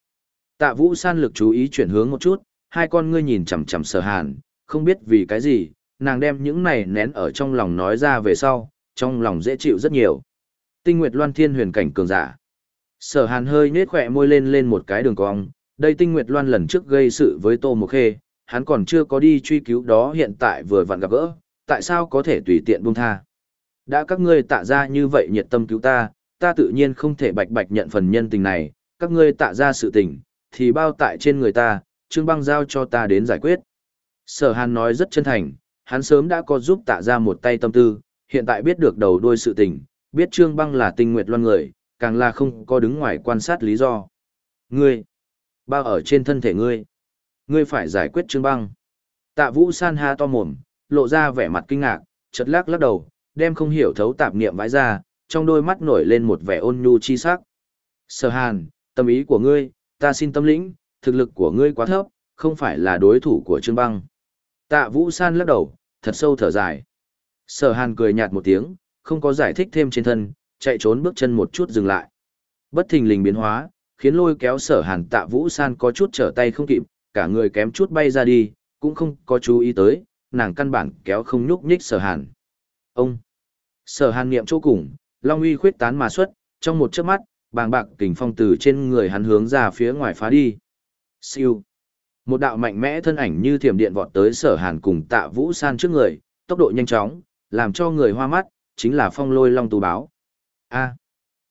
Tạ Vũ San lực chú ý chuyển hướng một chút, hai con ngươi nhìn chằm chằm sở hàn, không biết vì cái gì, nàng đem những này nén ở trong lòng nói ra về sau, trong lòng dễ chịu rất nhiều. Tinh Nguyệt Loan Thiên huyền cảnh cường giả. Sở Hàn hơi nhếch khóe môi lên lên một cái đường cong, đây Tinh Nguyệt Loan lần trước gây sự với Tô Mộc Khê, hắn còn chưa có đi truy cứu đó hiện tại vừa vặn gặp gỡ, tại sao có thể tùy tiện buông tha. Đã các ngươi tạ ra như vậy nhiệt tâm cứu ta, ta tự nhiên không thể bạch bạch nhận phần nhân tình này, các ngươi tạ ra sự tình, thì bao tại trên người ta, Trương Băng giao cho ta đến giải quyết. Sở Hàn nói rất chân thành, hắn sớm đã có giúp tạ ra một tay tâm tư, hiện tại biết được đầu đuôi sự tình, biết Trương Băng là tinh nguyệt loan người, càng là không có đứng ngoài quan sát lý do. Ngươi, bao ở trên thân thể ngươi, ngươi phải giải quyết Trương Băng. Tạ Vũ San ha to mồm, lộ ra vẻ mặt kinh ngạc, chật lắc lắc đầu, đem không hiểu thấu tạp niệm vãi ra, trong đôi mắt nổi lên một vẻ ôn nhu chi sắc. Sở Hàn, tâm ý của ngươi, ta xin tâm lĩnh, thực lực của ngươi quá thấp, không phải là đối thủ của Trương Băng. Tạ Vũ San lắc đầu, thật sâu thở dài. Sở Hàn cười nhạt một tiếng, không có giải thích thêm trên thân, chạy trốn bước chân một chút dừng lại. Bất thình lình biến hóa, khiến lôi kéo Sở Hàn Tạ Vũ San có chút trở tay không kịp, cả người kém chút bay ra đi, cũng không có chú ý tới, nàng căn bản kéo không nhúc nhích Sở Hàn. Ông! Sở Hàn niệm chỗ cùng, Long uy khuyết tán mà xuất, trong một chớp mắt, bàng bạc kình phong từ trên người hắn hướng ra phía ngoài phá đi. Siêu. Một đạo mạnh mẽ thân ảnh như thiểm điện vọt tới sở hàn cùng tạ vũ san trước người, tốc độ nhanh chóng, làm cho người hoa mắt, chính là phong lôi long tu báo. A.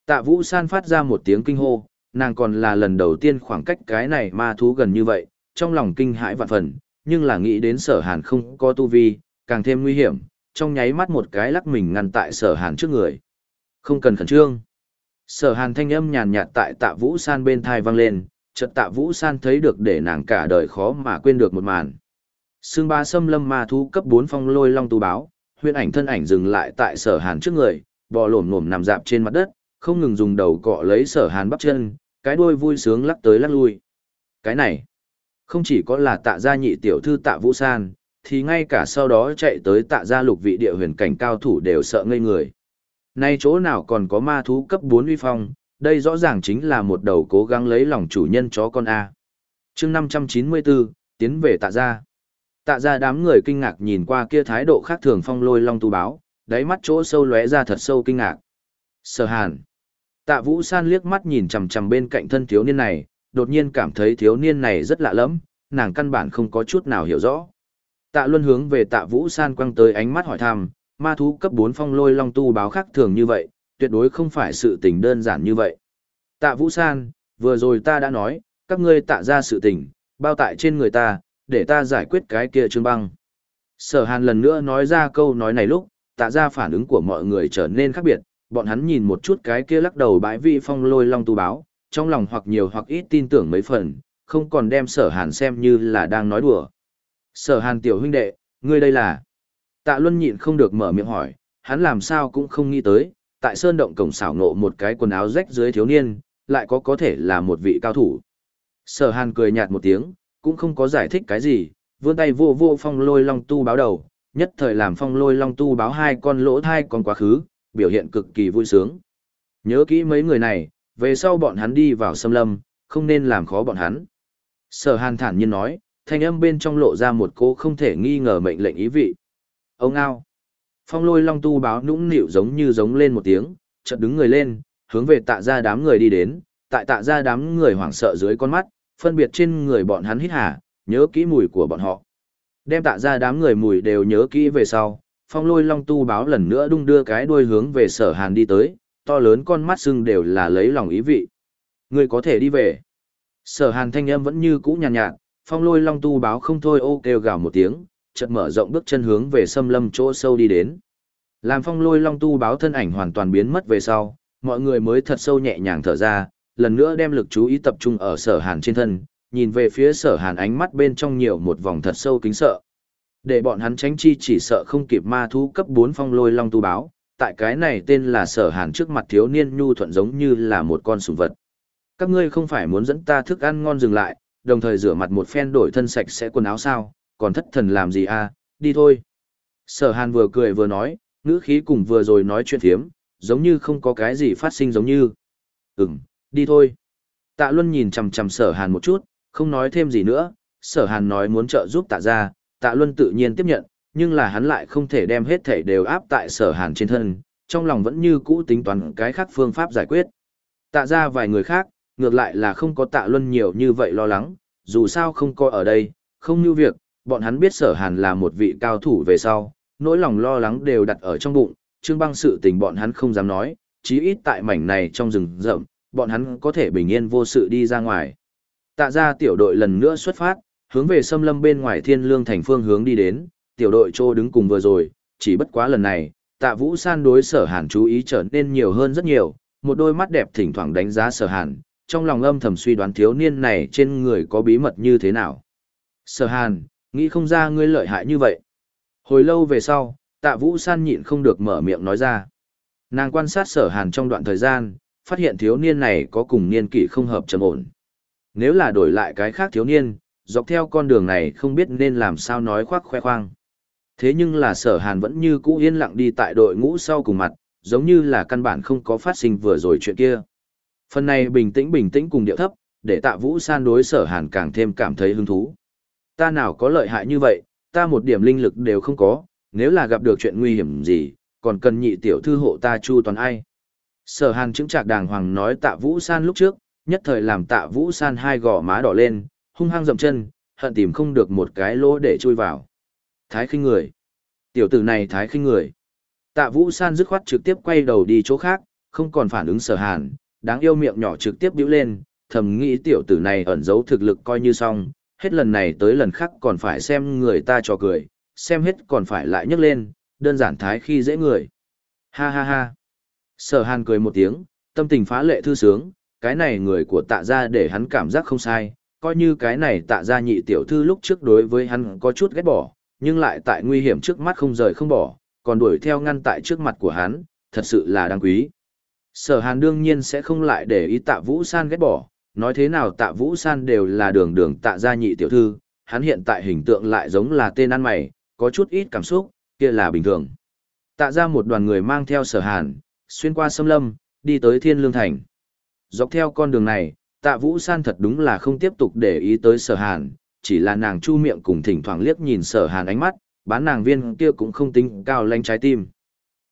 Tạ vũ san phát ra một tiếng kinh hô, nàng còn là lần đầu tiên khoảng cách cái này ma thú gần như vậy, trong lòng kinh hãi vạn phần, nhưng là nghĩ đến sở hàn không có tu vi, càng thêm nguy hiểm, trong nháy mắt một cái lắc mình ngăn tại sở hàn trước người. Không cần khẩn trương. Sở hàn thanh âm nhàn nhạt tại tạ vũ san bên thai vang lên, chợt tạ vũ san thấy được để nàng cả đời khó mà quên được một màn. Sương ba xâm lâm ma thú cấp 4 phong lôi long tu báo, huyễn ảnh thân ảnh dừng lại tại sở hàn trước người, bò lổm lổm nằm dạp trên mặt đất, không ngừng dùng đầu cọ lấy sở hàn bắp chân, cái đuôi vui sướng lắc tới lắc lui. Cái này, không chỉ có là tạ gia nhị tiểu thư tạ vũ san, thì ngay cả sau đó chạy tới tạ gia lục vị địa huyền cảnh cao thủ đều sợ ngây người. Nay chỗ nào còn có ma thú cấp bốn uy phong, đây rõ ràng chính là một đầu cố gắng lấy lòng chủ nhân chó con A. chương 594, tiến về tạ gia. Tạ ra đám người kinh ngạc nhìn qua kia thái độ khác thường phong lôi long tu báo, đáy mắt chỗ sâu lóe ra thật sâu kinh ngạc. Sở hàn. Tạ vũ san liếc mắt nhìn chằm chằm bên cạnh thân thiếu niên này, đột nhiên cảm thấy thiếu niên này rất lạ lẫm, nàng căn bản không có chút nào hiểu rõ. Tạ luân hướng về tạ vũ san quăng tới ánh mắt hỏi thăm, ma thú cấp 4 phong lôi long tu báo khác thường như vậy, tuyệt đối không phải sự tình đơn giản như vậy. Tạ Vũ San, vừa rồi ta đã nói, các ngươi tạ ra sự tình, bao tại trên người ta, để ta giải quyết cái kia trương băng. Sở hàn lần nữa nói ra câu nói này lúc, tạ ra phản ứng của mọi người trở nên khác biệt, bọn hắn nhìn một chút cái kia lắc đầu bãi vị phong lôi long tu báo, trong lòng hoặc nhiều hoặc ít tin tưởng mấy phần, không còn đem sở hàn xem như là đang nói đùa. Sở hàn tiểu huynh đệ, ngươi đây là... Tạ Luân nhịn không được mở miệng hỏi, hắn làm sao cũng không nghĩ tới, tại sơn động cổng xảo nộ một cái quần áo rách dưới thiếu niên, lại có có thể là một vị cao thủ. Sở hàn cười nhạt một tiếng, cũng không có giải thích cái gì, vươn tay vô vô phong lôi long tu báo đầu, nhất thời làm phong lôi long tu báo hai con lỗ thai con quá khứ, biểu hiện cực kỳ vui sướng. Nhớ kỹ mấy người này, về sau bọn hắn đi vào xâm lâm, không nên làm khó bọn hắn. Sở hàn thản nhiên nói, thanh âm bên trong lộ ra một cô không thể nghi ngờ mệnh lệnh ý vị. Ông ao. Phong lôi long tu báo nũng nịu giống như giống lên một tiếng, chợt đứng người lên, hướng về tạ ra đám người đi đến, tại tạ ra đám người hoảng sợ dưới con mắt, phân biệt trên người bọn hắn hít hà, nhớ kỹ mùi của bọn họ. Đem tạ ra đám người mùi đều nhớ kỹ về sau, phong lôi long tu báo lần nữa đung đưa cái đuôi hướng về sở hàn đi tới, to lớn con mắt sưng đều là lấy lòng ý vị. Người có thể đi về. Sở hàn thanh âm vẫn như cũ nhàn nhạt, nhạt, phong lôi long tu báo không thôi ô kêu gào một tiếng, chợt mở rộng bước chân hướng về xâm lâm chỗ sâu đi đến. Làm phong lôi long tu báo thân ảnh hoàn toàn biến mất về sau, mọi người mới thật sâu nhẹ nhàng thở ra, lần nữa đem lực chú ý tập trung ở sở hàn trên thân, nhìn về phía sở hàn ánh mắt bên trong nhiều một vòng thật sâu kính sợ. Để bọn hắn tránh chi chỉ sợ không kịp ma thú cấp bốn phong lôi long tu báo, tại cái này tên là sở hàn trước mặt thiếu niên nhu thuận giống như là một con sùng vật. Các ngươi không phải muốn dẫn ta thức ăn ngon dừng lại, đồng thời rửa mặt một phen đổi thân sạch sẽ quần áo sao, còn thất thần làm gì à, đi thôi. Sở hàn vừa cười vừa nói, ngữ khí cùng vừa rồi nói chuyện thiếm, giống như không có cái gì phát sinh giống như. Ừm, đi thôi. Tạ Luân nhìn chằm chằm sở hàn một chút, không nói thêm gì nữa, sở hàn nói muốn trợ giúp tạ ra, tạ Luân tự nhiên tiếp nhận, nhưng là hắn lại không thể đem hết thể đều áp tại sở hàn trên thân, trong lòng vẫn như cũ tính toán cái khác phương pháp giải quyết. Tạ ra vài người khác, ngược lại là không có tạ Luân nhiều như vậy lo lắng, dù sao không coi ở đây, không như việc, bọn hắn biết sở hàn là một vị cao thủ về sau, nỗi lòng lo lắng đều đặt ở trong bụng, trương băng sự tình bọn hắn không dám nói, chí ít tại mảnh này trong rừng rậm, bọn hắn có thể bình yên vô sự đi ra ngoài. Tạ ra tiểu đội lần nữa xuất phát, hướng về xâm lâm bên ngoài thiên lương thành phương hướng đi đến, tiểu đội trô đứng cùng vừa rồi, chỉ bất quá lần này, tạ vũ san đối sở hàn chú ý trở nên nhiều hơn rất nhiều, một đôi mắt đẹp thỉnh thoảng đánh giá sở hàn, trong lòng âm thầm suy đoán thiếu niên này trên người có bí mật như thế nào. Sở hàn, nghĩ không ra ngươi lợi hại như vậy. Hồi lâu về sau, tạ vũ san nhịn không được mở miệng nói ra. Nàng quan sát sở hàn trong đoạn thời gian, phát hiện thiếu niên này có cùng niên kỷ không hợp trầm ổn. Nếu là đổi lại cái khác thiếu niên, dọc theo con đường này không biết nên làm sao nói khoác khoe khoang. Thế nhưng là sở hàn vẫn như cũ yên lặng đi tại đội ngũ sau cùng mặt, giống như là căn bản không có phát sinh vừa rồi chuyện kia. Phần này bình tĩnh bình tĩnh cùng điệu thấp, để tạ vũ san đối sở hàn càng thêm cảm thấy hứng thú. Ta nào có lợi hại như vậy, ta một điểm linh lực đều không có, nếu là gặp được chuyện nguy hiểm gì, còn cần nhị tiểu thư hộ ta chu toàn ai. Sở hàn chứng trạc đàng hoàng nói tạ vũ san lúc trước, nhất thời làm tạ vũ san hai gò má đỏ lên, hung hăng dầm chân, hận tìm không được một cái lỗ để chui vào. Thái khinh người. Tiểu tử này thái khinh người. Tạ vũ san dứt khoát trực tiếp quay đầu đi chỗ khác, không còn phản ứng sở hàn, đáng yêu miệng nhỏ trực tiếp biểu lên, thầm nghĩ tiểu tử này ẩn giấu thực lực coi như xong, hết lần này tới lần khác còn phải xem người ta cho cười, xem hết còn phải lại nhấc lên, đơn giản thái khi dễ người. Ha ha ha. Sở hàn cười một tiếng, tâm tình phá lệ thư sướng, cái này người của tạ gia để hắn cảm giác không sai, coi như cái này tạ gia nhị tiểu thư lúc trước đối với hắn có chút ghét bỏ, nhưng lại tại nguy hiểm trước mắt không rời không bỏ, còn đuổi theo ngăn tại trước mặt của hắn, thật sự là đáng quý. Sở hàn đương nhiên sẽ không lại để ý tạ vũ san ghét bỏ, nói thế nào tạ vũ san đều là đường đường tạ gia nhị tiểu thư, hắn hiện tại hình tượng lại giống là tên ăn mày, có chút ít cảm xúc, kia là bình thường. Tạ ra một đoàn người mang theo sở hàn, xuyên qua sâm lâm, đi tới thiên lương thành. Dọc theo con đường này, tạ vũ san thật đúng là không tiếp tục để ý tới sở hàn, chỉ là nàng chu miệng cùng thỉnh thoảng liếc nhìn sở hàn ánh mắt, bán nàng viên kia cũng không tính cao lanh trái tim.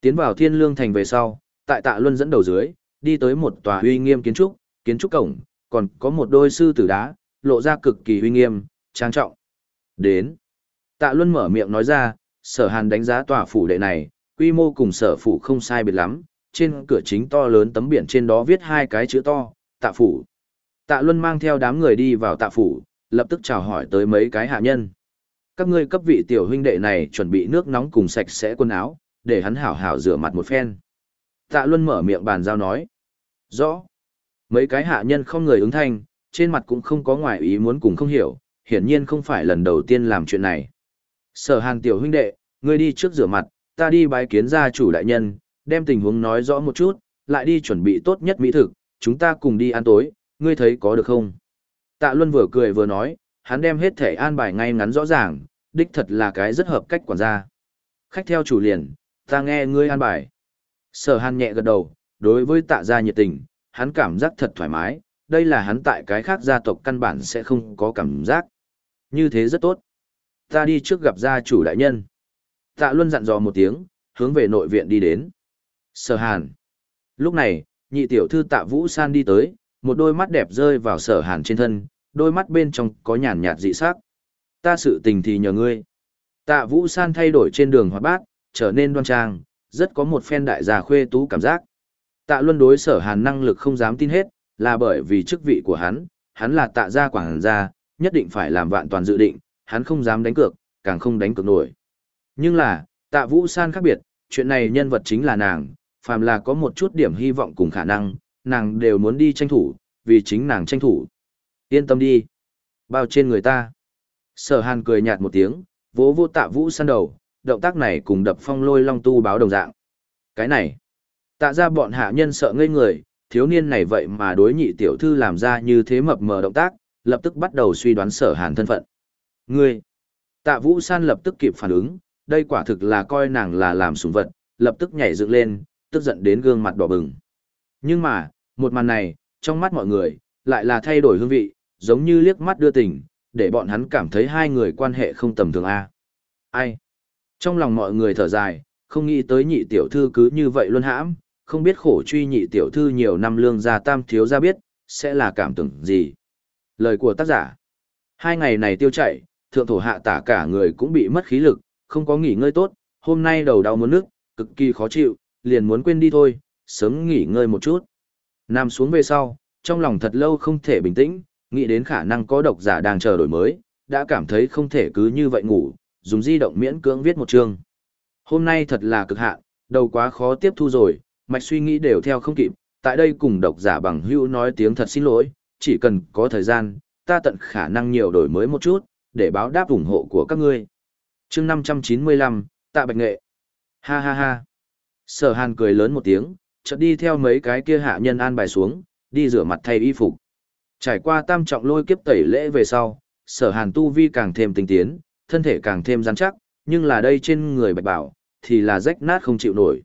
Tiến vào thiên lương thành về sau, tại tạ luân dẫn đầu dưới, đi tới một tòa uy nghiêm kiến trúc, kiến trúc cổng, còn có một đôi sư tử đá, lộ ra cực kỳ uy nghiêm, trang trọng. Đến. Tạ luân mở miệng nói ra, sở hàn đánh giá tòa phủ đệ này, quy mô cùng sở phủ không sai biệt lắm, trên cửa chính to lớn tấm biển trên đó viết hai cái chữ to, tạ phủ. Tạ Luân mang theo đám người đi vào tạ phủ, lập tức chào hỏi tới mấy cái hạ nhân. Các ngươi cấp vị tiểu huynh đệ này chuẩn bị nước nóng cùng sạch sẽ quần áo, để hắn hảo hảo rửa mặt một phen. Tạ Luân mở miệng bàn giao nói. Rõ. Mấy cái hạ nhân không người ứng thanh, trên mặt cũng không có ngoại ý muốn cùng không hiểu, hiển nhiên không phải lần đầu tiên làm chuyện này. Sở hàn tiểu huynh đệ, ngươi đi trước rửa mặt, ta đi bái kiến gia chủ đại nhân, đem tình huống nói rõ một chút, lại đi chuẩn bị tốt nhất mỹ thực, chúng ta cùng đi ăn tối, ngươi thấy có được không? Tạ Luân vừa cười vừa nói, hắn đem hết thể an bài ngay ngắn rõ ràng, đích thật là cái rất hợp cách quản gia. Khách theo chủ liền, ta nghe ngươi an bài. Sở hàn nhẹ gật đầu, đối với tạ gia nhiệt tình, hắn cảm giác thật thoải mái, đây là hắn tại cái khác gia tộc căn bản sẽ không có cảm giác. Như thế rất tốt. Ta đi trước gặp gia chủ đại nhân. Tạ Luân dặn dò một tiếng, hướng về nội viện đi đến. Sở hàn. Lúc này, nhị tiểu thư tạ Vũ San đi tới, một đôi mắt đẹp rơi vào sở hàn trên thân, đôi mắt bên trong có nhàn nhạt dị sắc. Ta sự tình thì nhờ ngươi. Tạ Vũ San thay đổi trên đường hoạt bát, trở nên đoan trang, rất có một phen đại già khuê tú cảm giác. Tạ Luân đối sở hàn năng lực không dám tin hết, là bởi vì chức vị của hắn, hắn là tạ gia quảng gia, nhất định phải làm vạn toàn dự định, hắn không dám đánh cược, càng không đánh cược nổi. Nhưng là, tạ Vũ San khác biệt, chuyện này nhân vật chính là nàng, phàm là có một chút điểm hy vọng cùng khả năng, nàng đều muốn đi tranh thủ, vì chính nàng tranh thủ. Yên tâm đi. Bao trên người ta. Sở hàn cười nhạt một tiếng, vỗ vô tạ Vũ San đầu, động tác này cùng đập phong lôi long tu báo đồng dạng. Cái này, tạ ra bọn hạ nhân sợ ngây người, thiếu niên này vậy mà đối nhị tiểu thư làm ra như thế mập mờ động tác, lập tức bắt đầu suy đoán sở hàn thân phận. Ngươi, tạ vũ san lập tức kịp phản ứng, đây quả thực là coi nàng là làm sủng vật, lập tức nhảy dựng lên, tức giận đến gương mặt đỏ bừng. Nhưng mà, một màn này, trong mắt mọi người, lại là thay đổi hương vị, giống như liếc mắt đưa tình, để bọn hắn cảm thấy hai người quan hệ không tầm thường A. Ai? Trong lòng mọi người thở dài, không nghĩ tới nhị tiểu thư cứ như vậy luôn hãm, không biết khổ truy nhị tiểu thư nhiều năm lương gia tam thiếu ra biết, sẽ là cảm tưởng gì. Lời của tác giả. Hai ngày này tiêu chạy, thượng thổ hạ tả cả người cũng bị mất khí lực, không có nghỉ ngơi tốt, hôm nay đầu đau muốn nước, cực kỳ khó chịu, liền muốn quên đi thôi, sớm nghỉ ngơi một chút. Nằm xuống về sau, trong lòng thật lâu không thể bình tĩnh, nghĩ đến khả năng có độc giả đang chờ đổi mới, đã cảm thấy không thể cứ như vậy ngủ, dùng di động miễn cưỡng viết một chương. Hôm nay thật là cực hạn, đầu quá khó tiếp thu rồi, mạch suy nghĩ đều theo không kịp, tại đây cùng độc giả bằng hữu nói tiếng thật xin lỗi, chỉ cần có thời gian, ta tận khả năng nhiều đổi mới một chút, để báo đáp ủng hộ của các ngươi. chương 595, tạ bạch nghệ. Ha ha ha. Sở hàn cười lớn một tiếng, chợt đi theo mấy cái kia hạ nhân an bài xuống, đi rửa mặt thay y phục. Trải qua tam trọng lôi kiếp tẩy lễ về sau, sở hàn tu vi càng thêm tinh tiến, thân thể càng thêm rắn chắc, nhưng là đây trên người bạch bảo, thì là rách nát không chịu nổi.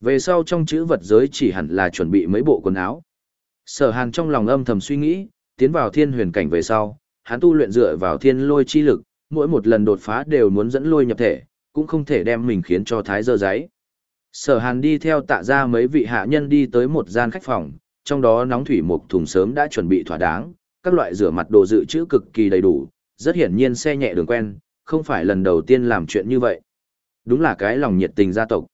Về sau trong chữ vật giới chỉ hẳn là chuẩn bị mấy bộ quần áo. Sở hàn trong lòng âm thầm suy nghĩ, tiến vào thiên huyền cảnh về sau, hắn tu luyện dựa vào thiên lôi chi lực, mỗi một lần đột phá đều muốn dẫn lôi nhập thể, cũng không thể đem mình khiến cho thái dơ giấy. Sở hàn đi theo tạ ra mấy vị hạ nhân đi tới một gian khách phòng, trong đó nóng thủy một thùng sớm đã chuẩn bị thỏa đáng, các loại rửa mặt đồ dự trữ cực kỳ đầy đủ, rất hiển nhiên xe nhẹ đường quen, không phải lần đầu tiên làm chuyện như vậy. Đúng là cái lòng nhiệt tình gia tộc.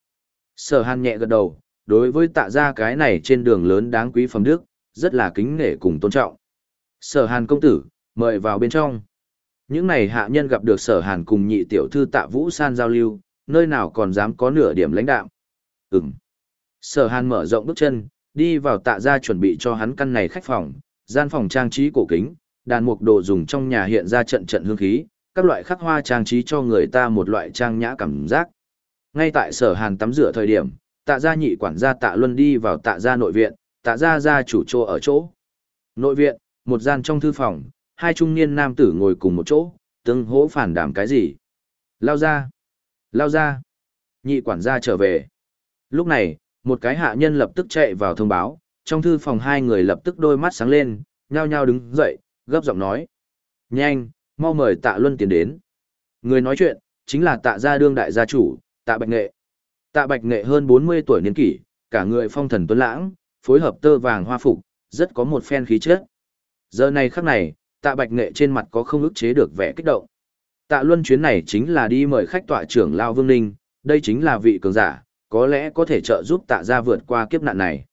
Sở hàn nhẹ gật đầu, đối với tạ gia cái này trên đường lớn đáng quý phẩm đức, rất là kính nể cùng tôn trọng. Sở hàn công tử, mời vào bên trong. Những này hạ nhân gặp được sở hàn cùng nhị tiểu thư tạ vũ san giao lưu, nơi nào còn dám có nửa điểm lãnh đạo. Ừm. Sở hàn mở rộng bước chân, đi vào tạ gia chuẩn bị cho hắn căn này khách phòng, gian phòng trang trí cổ kính, đàn mục đồ dùng trong nhà hiện ra trận trận hương khí, các loại khắc hoa trang trí cho người ta một loại trang nhã cảm giác. Ngay tại sở hàn tắm rửa thời điểm, tạ gia nhị quản gia tạ luân đi vào tạ gia nội viện, tạ gia gia chủ chỗ ở chỗ. Nội viện, một gian trong thư phòng, hai trung niên nam tử ngồi cùng một chỗ, tương hỗ phản đảm cái gì. Lao ra! Lao ra! Nhị quản gia trở về. Lúc này, một cái hạ nhân lập tức chạy vào thông báo, trong thư phòng hai người lập tức đôi mắt sáng lên, nhao nhao đứng dậy, gấp giọng nói. Nhanh, mau mời tạ luân tiến đến. Người nói chuyện, chính là tạ gia đương đại gia chủ, tạ bạch nghệ. Tạ bạch nghệ hơn 40 tuổi niên kỷ, cả người phong thần tuấn lãng, phối hợp tơ vàng hoa phục, rất có một phen khí chất. Giờ này khắc này, tạ bạch nghệ trên mặt có không ức chế được vẻ kích động. Tạ luân chuyến này chính là đi mời khách tọa trưởng Lao Vương Ninh, đây chính là vị cường giả, có lẽ có thể trợ giúp tạ gia vượt qua kiếp nạn này.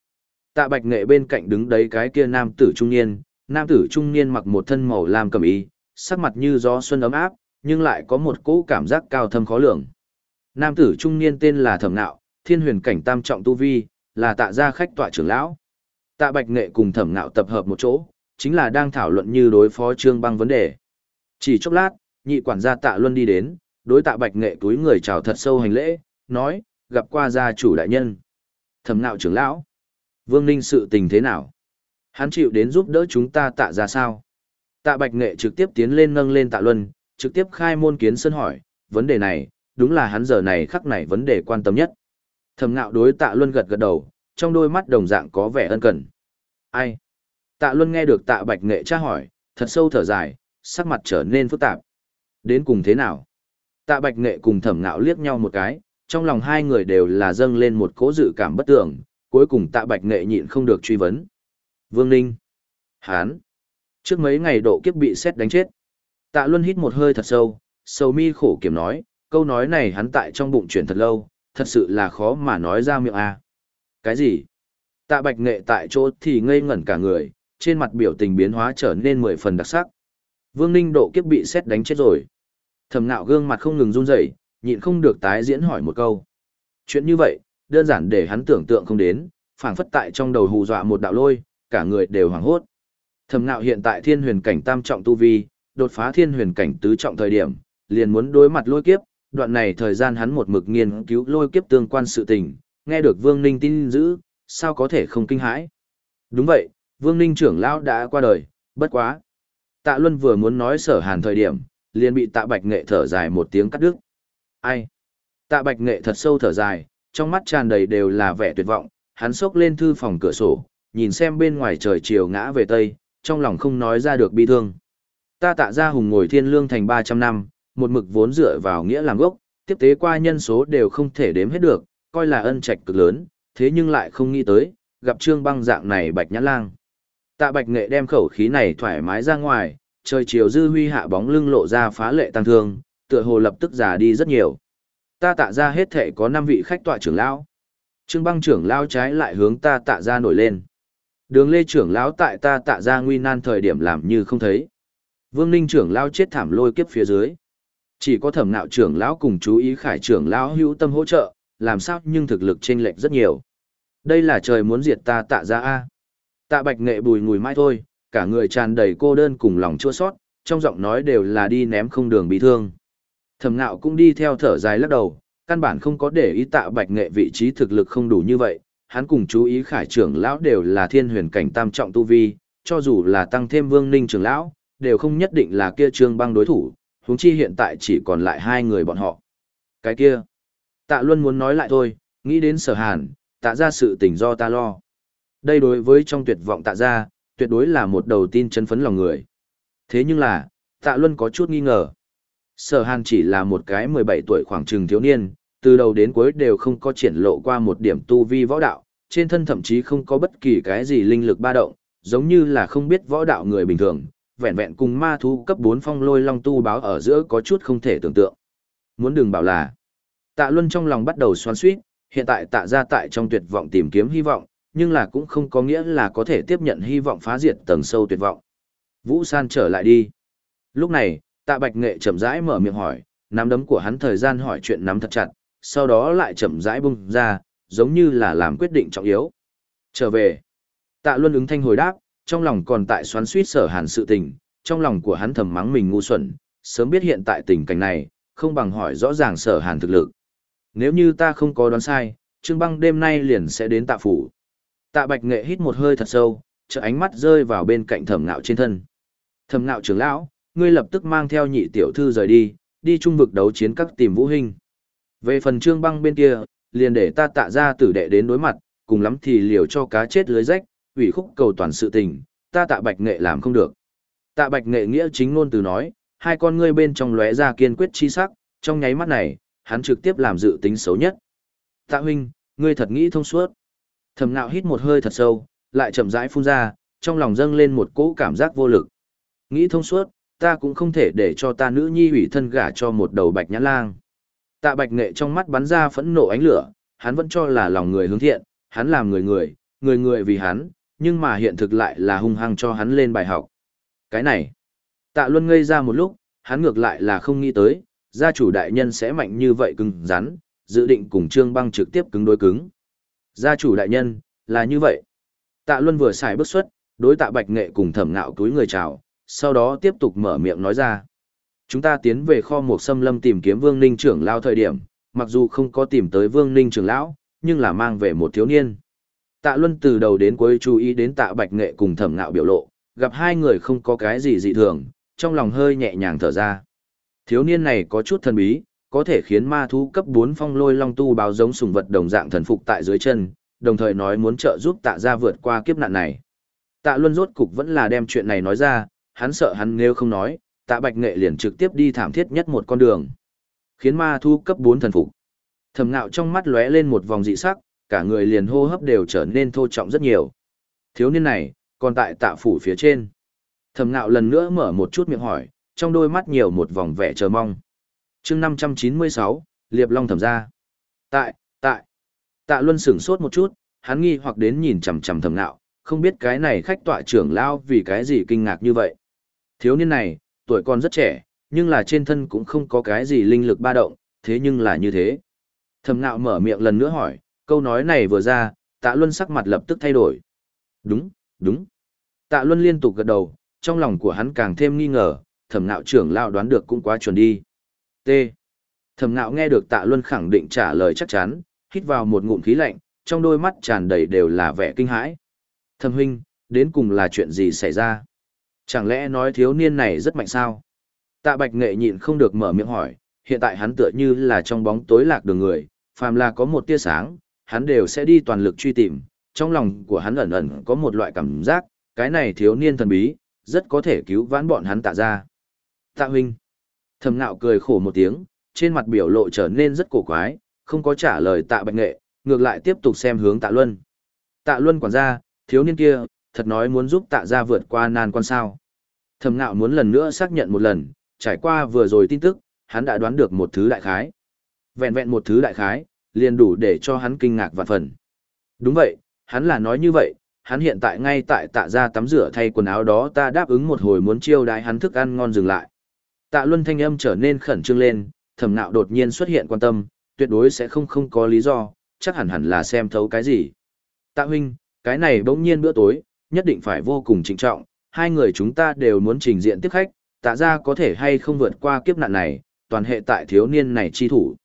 Tạ bạch nghệ bên cạnh đứng đấy cái kia nam tử trung niên, nam tử trung niên mặc một thân màu lam cầm y, sắc mặt như gió xuân ấm áp, nhưng lại có một cỗ cảm giác cao thâm khó lường. Nam tử trung niên tên là Thẩm Nạo, thiên huyền cảnh tam trọng tu vi, là tạ gia khách tọa trưởng lão. Tạ Bạch Nghệ cùng Thẩm Nạo tập hợp một chỗ, chính là đang thảo luận như đối phó Trương Băng vấn đề. Chỉ chốc lát, nhị quản gia Tạ Luân đi đến, đối Tạ Bạch Nghệ túi người chào thật sâu hành lễ, nói, gặp qua gia chủ đại nhân. Thẩm Nạo trưởng lão, Vương Ninh sự tình thế nào? Hắn chịu đến giúp đỡ chúng ta tạ ra sao? Tạ Bạch Nghệ trực tiếp tiến lên nâng lên Tạ Luân, trực tiếp khai môn kiến sân hỏi, vấn đề này, đúng là hắn giờ này khắc này vấn đề quan tâm nhất. Thẩm nạo đối Tạ Luân gật gật đầu, trong đôi mắt đồng dạng có vẻ ân cần. Ai? Tạ Luân nghe được Tạ Bạch Nghệ tra hỏi, thật sâu thở dài, sắc mặt trở nên phức tạp. Đến cùng thế nào? Tạ Bạch Nghệ cùng Thẩm nạo liếc nhau một cái, trong lòng hai người đều là dâng lên một cố dự cảm bất tưởng, cuối cùng Tạ Bạch Nghệ nhịn không được truy vấn. Vương Ninh. Hán. Trước mấy ngày độ kiếp bị xét đánh chết. Tạ Luân hít một hơi thật sâu, sâu mi khổ kiểm nói, câu nói này hắn tại trong bụng chuyển thật lâu, thật sự là khó mà nói ra miệng a. À. Cái gì? Tạ Bạch Nghệ tại chỗ thì ngây ngẩn cả người, trên mặt biểu tình biến hóa trở nên mười phần đặc sắc. Vương Ninh độ kiếp bị xét đánh chết rồi. Thẩm nạo gương mặt không ngừng run rẩy, nhịn không được tái diễn hỏi một câu. Chuyện như vậy, đơn giản để hắn tưởng tượng không đến, phảng phất tại trong đầu hù dọa một đạo lôi, cả người đều hoảng hốt. Thẩm nạo hiện tại thiên huyền cảnh tam trọng tu vi, đột phá thiên huyền cảnh tứ trọng thời điểm, liền muốn đối mặt lôi kiếp, đoạn này thời gian hắn một mực nghiên cứu lôi kiếp tương quan sự tình, nghe được Vương Ninh tin dữ, sao có thể không kinh hãi. Đúng vậy, Vương Ninh trưởng lão đã qua đời, bất quá. Tạ Luân vừa muốn nói sở hàn thời điểm, liền bị tạ bạch nghệ thở dài một tiếng cắt đứt. Ai? Tạ bạch nghệ thật sâu thở dài, trong mắt tràn đầy đều là vẻ tuyệt vọng, hắn xốc lên thư phòng cửa sổ, nhìn xem bên ngoài trời chiều ngã về tây, trong lòng không nói ra được bi thương. Ta tạ ra hùng ngồi thiên lương thành 300 năm, một mực vốn dựa vào nghĩa làm gốc, tiếp tế qua nhân số đều không thể đếm hết được, coi là ân trạch cực lớn, thế nhưng lại không nghĩ tới, gặp trương băng dạng này bạch nhãn lang. Tạ bạch nghệ đem khẩu khí này thoải mái ra ngoài, trời chiều dư huy hạ bóng lưng lộ ra phá lệ tăng thương, tựa hồ lập tức già đi rất nhiều. Ta tạ ra hết thể có 5 vị khách tọa trưởng lão. Trương băng trưởng lão trái lại hướng ta tạ ra nổi lên. Đường lê trưởng lão tại ta tạ ra nguy nan thời điểm làm như không thấy. Vương ninh trưởng lão chết thảm lôi kiếp phía dưới. Chỉ có thẩm nạo trưởng lão cùng chú ý khải trưởng lão hữu tâm hỗ trợ, làm sao nhưng thực lực chênh lệch rất nhiều. Đây là trời muốn diệt ta tạ ra a. Tạ bạch nghệ bùi ngùi mãi thôi, cả người tràn đầy cô đơn cùng lòng chua sót, trong giọng nói đều là đi ném không đường bị thương. Thẩm nạo cũng đi theo thở dài lắc đầu, căn bản không có để ý tạ bạch nghệ vị trí thực lực không đủ như vậy, hắn cùng chú ý khải trưởng lão đều là thiên huyền cảnh tam trọng tu vi, cho dù là tăng thêm vương ninh trưởng lão, đều không nhất định là kia trương băng đối thủ, huống chi hiện tại chỉ còn lại hai người bọn họ. Cái kia, tạ luân muốn nói lại thôi, nghĩ đến sở hàn, tạ ra sự tình do ta lo. Đây đối với trong tuyệt vọng tạ ra, tuyệt đối là một đầu tin chân phấn lòng người. Thế nhưng là, tạ luân có chút nghi ngờ. Sở hàn chỉ là một cái 17 tuổi khoảng chừng thiếu niên, từ đầu đến cuối đều không có triển lộ qua một điểm tu vi võ đạo, trên thân thậm chí không có bất kỳ cái gì linh lực ba động, giống như là không biết võ đạo người bình thường, vẹn vẹn cùng ma thú cấp bốn phong lôi long tu báo ở giữa có chút không thể tưởng tượng. Muốn đừng bảo là, tạ luân trong lòng bắt đầu xoắn suýt, hiện tại tạ ra tại trong tuyệt vọng tìm kiếm hy vọng, nhưng là cũng không có nghĩa là có thể tiếp nhận hy vọng phá diệt tầng sâu tuyệt vọng. Vũ San trở lại đi. Lúc này, tạ bạch nghệ chậm rãi mở miệng hỏi, nắm đấm của hắn thời gian hỏi chuyện nắm thật chặt, sau đó lại chậm rãi bung ra, giống như là làm quyết định trọng yếu. Trở về. Tạ Luân ứng thanh hồi đáp, trong lòng còn tại xoắn suýt sở hàn sự tình, trong lòng của hắn thầm mắng mình ngu xuẩn, sớm biết hiện tại tình cảnh này, không bằng hỏi rõ ràng sở hàn thực lực. Nếu như ta không có đoán sai, Trương Băng đêm nay liền sẽ đến tạ phủ. Tạ Bạch Nghệ hít một hơi thật sâu, trợ ánh mắt rơi vào bên cạnh thẩm Nạo trên thân. Thẩm Nạo trưởng lão, ngươi lập tức mang theo nhị tiểu thư rời đi, đi trung vực đấu chiến các tìm vũ hình. Về phần trương băng bên kia, liền để ta tạ ra tử đệ đến đối mặt, cùng lắm thì liều cho cá chết lưới rách, ủy khúc cầu toàn sự tình, ta tạ bạch nghệ làm không được. Tạ bạch nghệ nghĩa chính ngôn từ nói, hai con ngươi bên trong lóe ra kiên quyết chi sắc, trong nháy mắt này, hắn trực tiếp làm dự tính xấu nhất. Tạ huynh, ngươi thật nghĩ thông suốt. Thẩm nạo hít một hơi thật sâu, lại chậm rãi phun ra, trong lòng dâng lên một cỗ cảm giác vô lực. Nghĩ thông suốt, ta cũng không thể để cho ta nữ nhi ủy thân gả cho một đầu bạch nhãn lang. Tạ bạch nghệ trong mắt bắn ra phẫn nộ ánh lửa, hắn vẫn cho là lòng người hướng thiện, hắn làm người người, người người vì hắn, nhưng mà hiện thực lại là hung hăng cho hắn lên bài học. Cái này, tạ luân ngây ra một lúc, hắn ngược lại là không nghĩ tới, gia chủ đại nhân sẽ mạnh như vậy cứng rắn, dự định cùng trương băng trực tiếp cứng đối cứng. Gia chủ đại nhân, là như vậy. Tạ luân vừa xài bước xuất, đối tạ bạch nghệ cùng thẩm ngạo túi người chào, sau đó tiếp tục mở miệng nói ra chúng ta tiến về kho một xâm lâm tìm kiếm Vương Ninh trưởng lão thời điểm, mặc dù không có tìm tới Vương Ninh trưởng lão, nhưng là mang về một thiếu niên. Tạ Luân từ đầu đến cuối chú ý đến Tạ Bạch Nghệ cùng Thẩm Ngạo biểu lộ, gặp hai người không có cái gì dị thường, trong lòng hơi nhẹ nhàng thở ra. Thiếu niên này có chút thần bí, có thể khiến ma thú cấp 4 phong lôi long tu báo giống sùng vật đồng dạng thần phục tại dưới chân, đồng thời nói muốn trợ giúp Tạ gia vượt qua kiếp nạn này. Tạ Luân rốt cục vẫn là đem chuyện này nói ra, hắn sợ hắn nếu không nói, tạ bạch nghệ liền trực tiếp đi thảm thiết nhất một con đường khiến ma thu cấp bốn thần phục Thẩm ngạo trong mắt lóe lên một vòng dị sắc cả người liền hô hấp đều trở nên thô trọng rất nhiều thiếu niên này còn tại tạ phủ phía trên Thẩm ngạo lần nữa mở một chút miệng hỏi trong đôi mắt nhiều một vòng vẻ chờ mong. chương 596, Liệp Long thẩm ra. Tại, tại. Tạ Luân sửng sốt một chút, hắn nghi hoặc đến nhìn chằm chằm thẩm Ngạo, không biết cái này khách tọa trưởng lao vì cái gì kinh ngạc như vậy. Thiếu niên này, tuổi còn rất trẻ, nhưng là trên thân cũng không có cái gì linh lực ba động, thế nhưng là như thế. Thẩm nạo mở miệng lần nữa hỏi, câu nói này vừa ra, tạ luân sắc mặt lập tức thay đổi. Đúng, đúng. Tạ luân liên tục gật đầu, trong lòng của hắn càng thêm nghi ngờ, thẩm nạo trưởng lao đoán được cũng quá chuẩn đi. T. Thẩm nạo nghe được tạ luân khẳng định trả lời chắc chắn, hít vào một ngụm khí lạnh, trong đôi mắt tràn đầy đều là vẻ kinh hãi. Thẩm huynh, đến cùng là chuyện gì xảy ra? Chẳng lẽ nói thiếu niên này rất mạnh sao? Tạ bạch nghệ nhịn không được mở miệng hỏi, hiện tại hắn tựa như là trong bóng tối lạc đường người, phàm là có một tia sáng, hắn đều sẽ đi toàn lực truy tìm, trong lòng của hắn ẩn ẩn có một loại cảm giác, cái này thiếu niên thần bí, rất có thể cứu vãn bọn hắn tạ ra. Tạ huynh. Thầm nạo cười khổ một tiếng, trên mặt biểu lộ trở nên rất cổ quái, không có trả lời tạ bạch nghệ, ngược lại tiếp tục xem hướng tạ luân. Tạ luân quản gia, thiếu niên kia, thật nói muốn giúp tạ ra vượt qua nan quan sao. Thầm nạo muốn lần nữa xác nhận một lần, trải qua vừa rồi tin tức, hắn đã đoán được một thứ đại khái. Vẹn vẹn một thứ đại khái, liền đủ để cho hắn kinh ngạc vạn phần. Đúng vậy, hắn là nói như vậy, hắn hiện tại ngay tại tạ ra tắm rửa thay quần áo đó ta đáp ứng một hồi muốn chiêu đái hắn thức ăn ngon dừng lại. Tạ luân thanh âm trở nên khẩn trương lên, thẩm nạo đột nhiên xuất hiện quan tâm, tuyệt đối sẽ không không có lý do, chắc hẳn hẳn là xem thấu cái gì. Tạ huynh, cái này bỗng nhiên bữa tối, nhất định phải vô cùng trịnh trọng, hai người chúng ta đều muốn trình diện tiếp khách, tạ ra có thể hay không vượt qua kiếp nạn này, toàn hệ tại thiếu niên này chi thủ.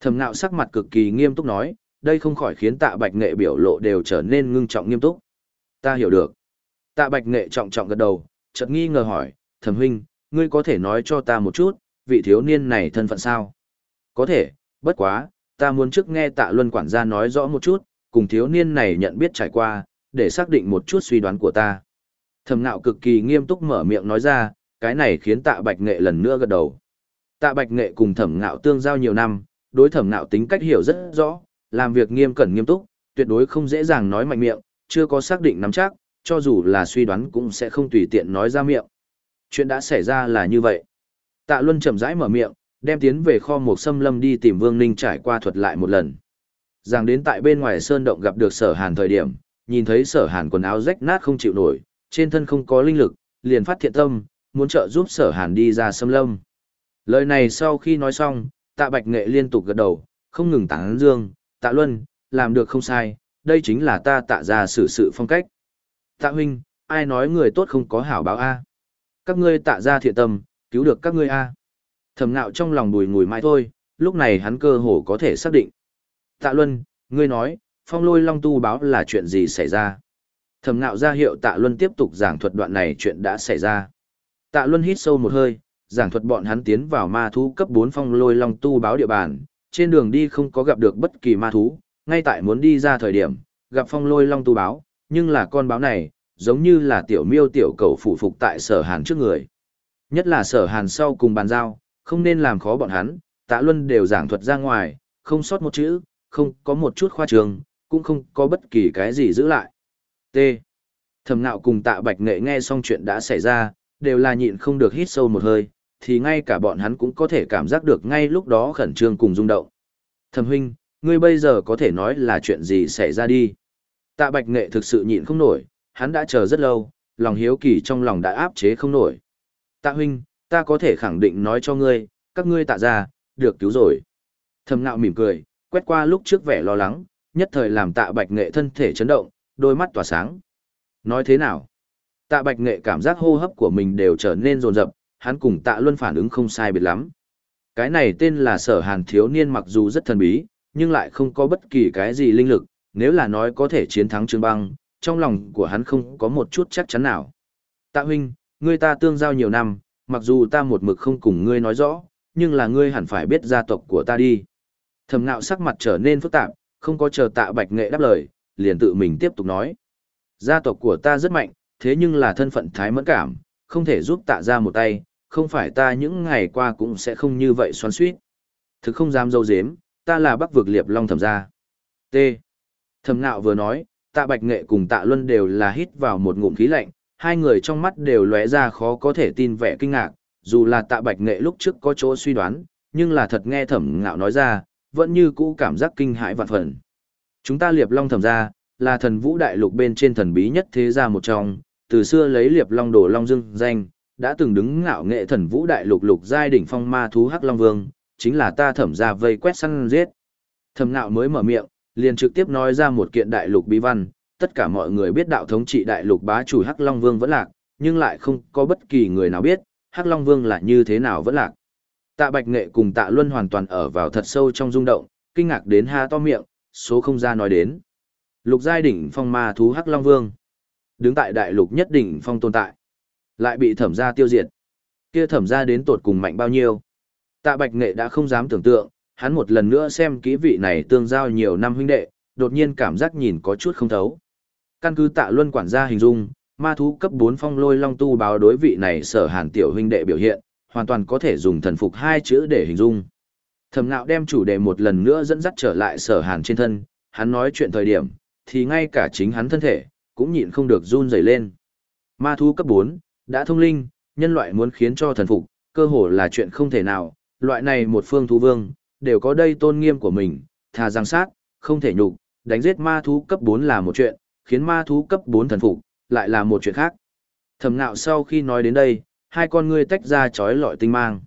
Thẩm nạo sắc mặt cực kỳ nghiêm túc nói, đây không khỏi khiến tạ bạch nghệ biểu lộ đều trở nên ngưng trọng nghiêm túc. Ta hiểu được. Tạ bạch nghệ trọng trọng gật đầu, chợt nghi ngờ hỏi, thẩm huynh, ngươi có thể nói cho ta một chút, vị thiếu niên này thân phận sao? Có thể, bất quá, ta muốn trước nghe tạ luân quản gia nói rõ một chút, cùng thiếu niên này nhận biết trải qua, để xác định một chút suy đoán của ta. Thẩm nạo cực kỳ nghiêm túc mở miệng nói ra, cái này khiến tạ bạch nghệ lần nữa gật đầu. Tạ bạch nghệ cùng thẩm Nạo tương giao nhiều năm, đối thẩm Nạo tính cách hiểu rất rõ, làm việc nghiêm cẩn nghiêm túc, tuyệt đối không dễ dàng nói mạnh miệng, chưa có xác định nắm chắc, cho dù là suy đoán cũng sẽ không tùy tiện nói ra miệng. Chuyện đã xảy ra là như vậy. Tạ Luân chậm rãi mở miệng, đem tiến về kho một xâm lâm đi tìm Vương Ninh trải qua thuật lại một lần. Rằng đến tại bên ngoài sơn động gặp được sở hàn thời điểm, nhìn thấy sở hàn quần áo rách nát không chịu nổi, trên thân không có linh lực, liền phát thiện tâm, muốn trợ giúp sở hàn đi ra xâm lâm. Lời này sau khi nói xong, tạ bạch nghệ liên tục gật đầu, không ngừng tán dương, tạ luân, làm được không sai, đây chính là ta tạ ra xử sự phong cách. Tạ huynh, ai nói người tốt không có hảo báo A. Các ngươi tạ ra thiện tâm, cứu được các ngươi A. Thầm ngạo trong lòng bùi ngùi mãi thôi, lúc này hắn cơ hồ có thể xác định. Tạ luân, ngươi nói, phong lôi long tu báo là chuyện gì xảy ra. Thẩm ngạo ra hiệu tạ luân tiếp tục giảng thuật đoạn này chuyện đã xảy ra. Tạ luân hít sâu một hơi, giảng thuật bọn hắn tiến vào ma thú cấp 4 phong lôi long tu báo địa bàn, trên đường đi không có gặp được bất kỳ ma thú, ngay tại muốn đi ra thời điểm, gặp phong lôi long tu báo, nhưng là con báo này, giống như là tiểu miêu tiểu cầu phụ phục tại sở hàn trước người. Nhất là sở hàn sau cùng bàn giao, không nên làm khó bọn hắn, tạ luân đều giảng thuật ra ngoài, không sót một chữ, không có một chút khoa trường, cũng không có bất kỳ cái gì giữ lại. T. Thẩm nạo cùng tạ bạch nghệ nghe xong chuyện đã xảy ra, đều là nhịn không được hít sâu một hơi, thì ngay cả bọn hắn cũng có thể cảm giác được ngay lúc đó khẩn trương cùng rung động. Thẩm huynh, ngươi bây giờ có thể nói là chuyện gì xảy ra đi. Tạ bạch nghệ thực sự nhịn không nổi, hắn đã chờ rất lâu, lòng hiếu kỳ trong lòng đã áp chế không nổi. Tạ huynh, ta có thể khẳng định nói cho ngươi, các ngươi tạ ra, được cứu rồi. Thầm Nạo mỉm cười, quét qua lúc trước vẻ lo lắng, nhất thời làm tạ bạch nghệ thân thể chấn động, đôi mắt tỏa sáng. Nói thế nào? Tạ bạch nghệ cảm giác hô hấp của mình đều trở nên rồn rập, hắn cùng tạ luân phản ứng không sai biệt lắm. Cái này tên là sở hàn thiếu niên mặc dù rất thần bí, nhưng lại không có bất kỳ cái gì linh lực, nếu là nói có thể chiến thắng Trương Băng, trong lòng của hắn không có một chút chắc chắn nào. Tạ huynh, ngươi ta tương giao nhiều năm, mặc dù ta một mực không cùng ngươi nói rõ, nhưng là ngươi hẳn phải biết gia tộc của ta đi. Thẩm Nạo sắc mặt trở nên phức tạp, không có chờ tạ bạch nghệ đáp lời, liền tự mình tiếp tục nói. Gia tộc của ta rất mạnh, thế nhưng là thân phận thái mẫn cảm, không thể giúp tạ ra một tay, không phải ta những ngày qua cũng sẽ không như vậy xoắn suýt. Thực không dám dâu dếm, ta là bắc vực liệp long thẩm gia. T. Thẩm ngạo vừa nói, tạ bạch nghệ cùng tạ luân đều là hít vào một ngụm khí lạnh, hai người trong mắt đều lóe ra khó có thể tin vẻ kinh ngạc, dù là tạ bạch nghệ lúc trước có chỗ suy đoán, nhưng là thật nghe thẩm ngạo nói ra, vẫn như cũ cảm giác kinh hãi vạn phần. Chúng ta liệp long thẩm ra, là thần vũ đại lục bên trên thần bí nhất thế gia một trong, từ xưa lấy liệp long đổ long dương danh, đã từng đứng ngạo nghệ thần vũ đại lục lục giai đỉnh phong ma thú hắc long vương, chính là ta thẩm ra vây quét săn giết. Thẩm ngạo mới mở miệng, liền trực tiếp nói ra một kiện đại lục bí văn, tất cả mọi người biết đạo thống trị đại lục bá chủ hắc long vương vẫn lạc, nhưng lại không có bất kỳ người nào biết, hắc long vương là như thế nào vẫn lạc. Tạ Bạch Nghệ cùng Tạ Luân hoàn toàn ở vào thật sâu trong rung động, kinh ngạc đến ha to miệng, số không ra nói đến. Lục giai đỉnh phong ma thú Hắc Long Vương, đứng tại đại lục nhất đỉnh phong tồn tại, lại bị thẩm gia tiêu diệt. Kia thẩm gia đến tột cùng mạnh bao nhiêu? Tạ Bạch Nghệ đã không dám tưởng tượng, hắn một lần nữa xem kỹ vị này tương giao nhiều năm huynh đệ, đột nhiên cảm giác nhìn có chút không thấu. Căn cứ Tạ Luân quản gia hình dung, ma thú cấp 4 phong lôi long tu báo đối vị này sở hàn tiểu huynh đệ biểu hiện, hoàn toàn có thể dùng thần phục hai chữ để hình dung. Thẩm Nạo đem chủ đề một lần nữa dẫn dắt trở lại sở hàn trên thân, hắn nói chuyện thời điểm, thì ngay cả chính hắn thân thể, cũng nhịn không được run rẩy lên. Ma thú cấp 4, đã thông linh, nhân loại muốn khiến cho thần phục, cơ hồ là chuyện không thể nào, loại này một phương thú vương, đều có đây tôn nghiêm của mình, thà giang sát, không thể nhục, đánh giết ma thú cấp 4 là một chuyện, khiến ma thú cấp 4 thần phục, lại là một chuyện khác. Thẩm Nạo sau khi nói đến đây, hai con ngươi tách ra chói lọi tinh mang.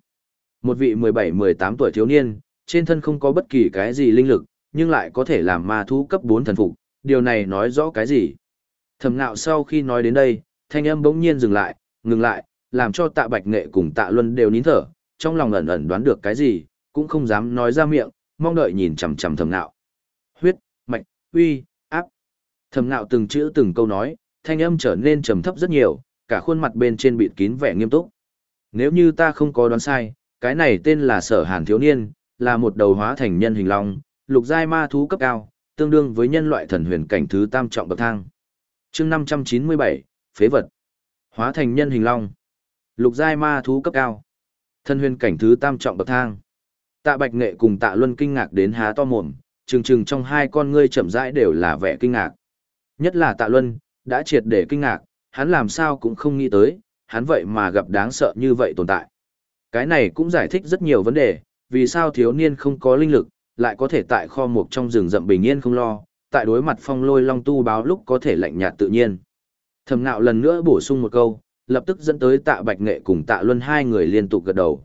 Một vị 17-18 tuổi thiếu niên, trên thân không có bất kỳ cái gì linh lực, nhưng lại có thể làm ma thú cấp 4 thần phục, điều này nói rõ cái gì? Thẩm nạo sau khi nói đến đây, thanh âm bỗng nhiên dừng lại, ngừng lại, làm cho tạ bạch nghệ cùng tạ luân đều nín thở, trong lòng ẩn ẩn đoán được cái gì, cũng không dám nói ra miệng, mong đợi nhìn chằm chằm thẩm nạo Huyết, mạch, uy, áp. Thẩm nạo từng chữ từng câu nói, thanh âm trở nên trầm thấp rất nhiều, cả khuôn mặt bên trên bịt kín vẻ nghiêm túc. Nếu như ta không có đoán sai, cái này tên là sở hàn thiếu niên, là một đầu hóa thành nhân hình long, lục giai ma thú cấp cao, tương đương với nhân loại thần huyền cảnh thứ tam trọng bậc thang. chương 597, phế vật. Hóa thành nhân hình long. Lục giai ma thú cấp cao. Thần huyền cảnh thứ tam trọng bậc thang. Tạ Bạch Nghệ cùng Tạ Luân kinh ngạc đến há to mồm, trừng trừng trong hai con ngươi chậm rãi đều là vẻ kinh ngạc. Nhất là Tạ Luân, đã triệt để kinh ngạc, hắn làm sao cũng không nghĩ tới, hắn vậy mà gặp đáng sợ như vậy tồn tại. Cái này cũng giải thích rất nhiều vấn đề, vì sao thiếu niên không có linh lực, lại có thể tại kho mục trong rừng rậm bình yên không lo, tại đối mặt phong lôi long tu báo lúc có thể lạnh nhạt tự nhiên. Thẩm nạo lần nữa bổ sung một câu, lập tức dẫn tới tạ bạch nghệ cùng tạ luân hai người liên tục gật đầu.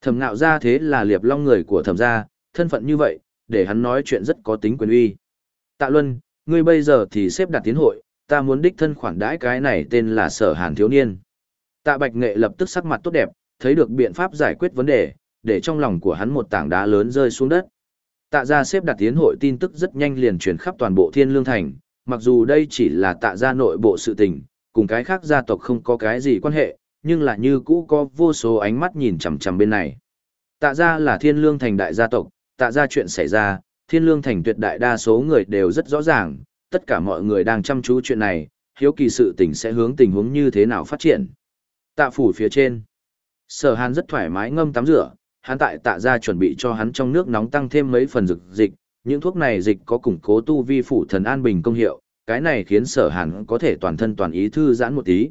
Thẩm nạo ra thế là liệp long người của thẩm gia, thân phận như vậy, để hắn nói chuyện rất có tính quyền uy. Tạ luân, ngươi bây giờ thì xếp đặt tiến hội, ta muốn đích thân khoản đãi cái này tên là sở hàn thiếu niên. Tạ bạch nghệ lập tức sắc mặt tốt đẹp, thấy được biện pháp giải quyết vấn đề, để trong lòng của hắn một tảng đá lớn rơi xuống đất. Tạ gia xếp đặt tiến hội tin tức rất nhanh liền truyền khắp toàn bộ Thiên Lương Thành, mặc dù đây chỉ là tạ gia nội bộ sự tình, cùng cái khác gia tộc không có cái gì quan hệ, nhưng là như cũ có vô số ánh mắt nhìn chằm chằm bên này. Tạ gia là Thiên Lương Thành đại gia tộc, tạ gia chuyện xảy ra, Thiên Lương Thành tuyệt đại đa số người đều rất rõ ràng, tất cả mọi người đang chăm chú chuyện này, hiếu kỳ sự tình sẽ hướng tình huống như thế nào phát triển. Tạ phủ phía trên, Sở Hàn rất thoải mái ngâm tắm rửa, hắn tại tạ ra chuẩn bị cho hắn trong nước nóng tăng thêm mấy phần dược dịch, những thuốc này dịch có củng cố tu vi phủ thần an bình công hiệu, cái này khiến sở hàn có thể toàn thân toàn ý thư giãn một tí.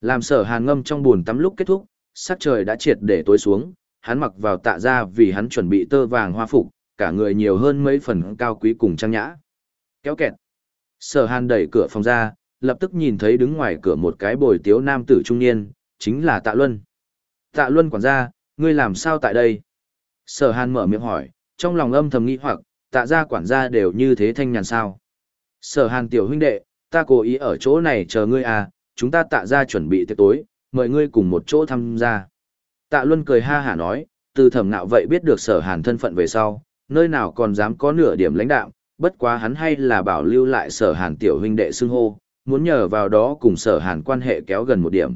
Làm sở hàn ngâm trong buồn tắm lúc kết thúc, sắc trời đã triệt để tối xuống, hắn mặc vào tạ ra vì hắn chuẩn bị tơ vàng hoa phục, cả người nhiều hơn mấy phần cao quý cùng trang nhã. Kéo kẹt. Sở hàn đẩy cửa phòng ra, lập tức nhìn thấy đứng ngoài cửa một cái bồi tiếu nam tử trung niên, chính là tạ luân. Tạ luân quản gia, ngươi làm sao tại đây? Sở hàn mở miệng hỏi, trong lòng âm thầm nghĩ hoặc, tạ gia quản gia đều như thế thanh nhàn sao? Sở hàn tiểu huynh đệ, ta cố ý ở chỗ này chờ ngươi à, chúng ta tạ gia chuẩn bị tiệc tối, mời ngươi cùng một chỗ tham gia. Tạ Luân cười ha hả nói, từ thẩm nạo vậy biết được sở hàn thân phận về sau, nơi nào còn dám có nửa điểm lãnh đạo, bất quá hắn hay là bảo lưu lại sở hàn tiểu huynh đệ xưng hô, muốn nhờ vào đó cùng sở hàn quan hệ kéo gần một điểm.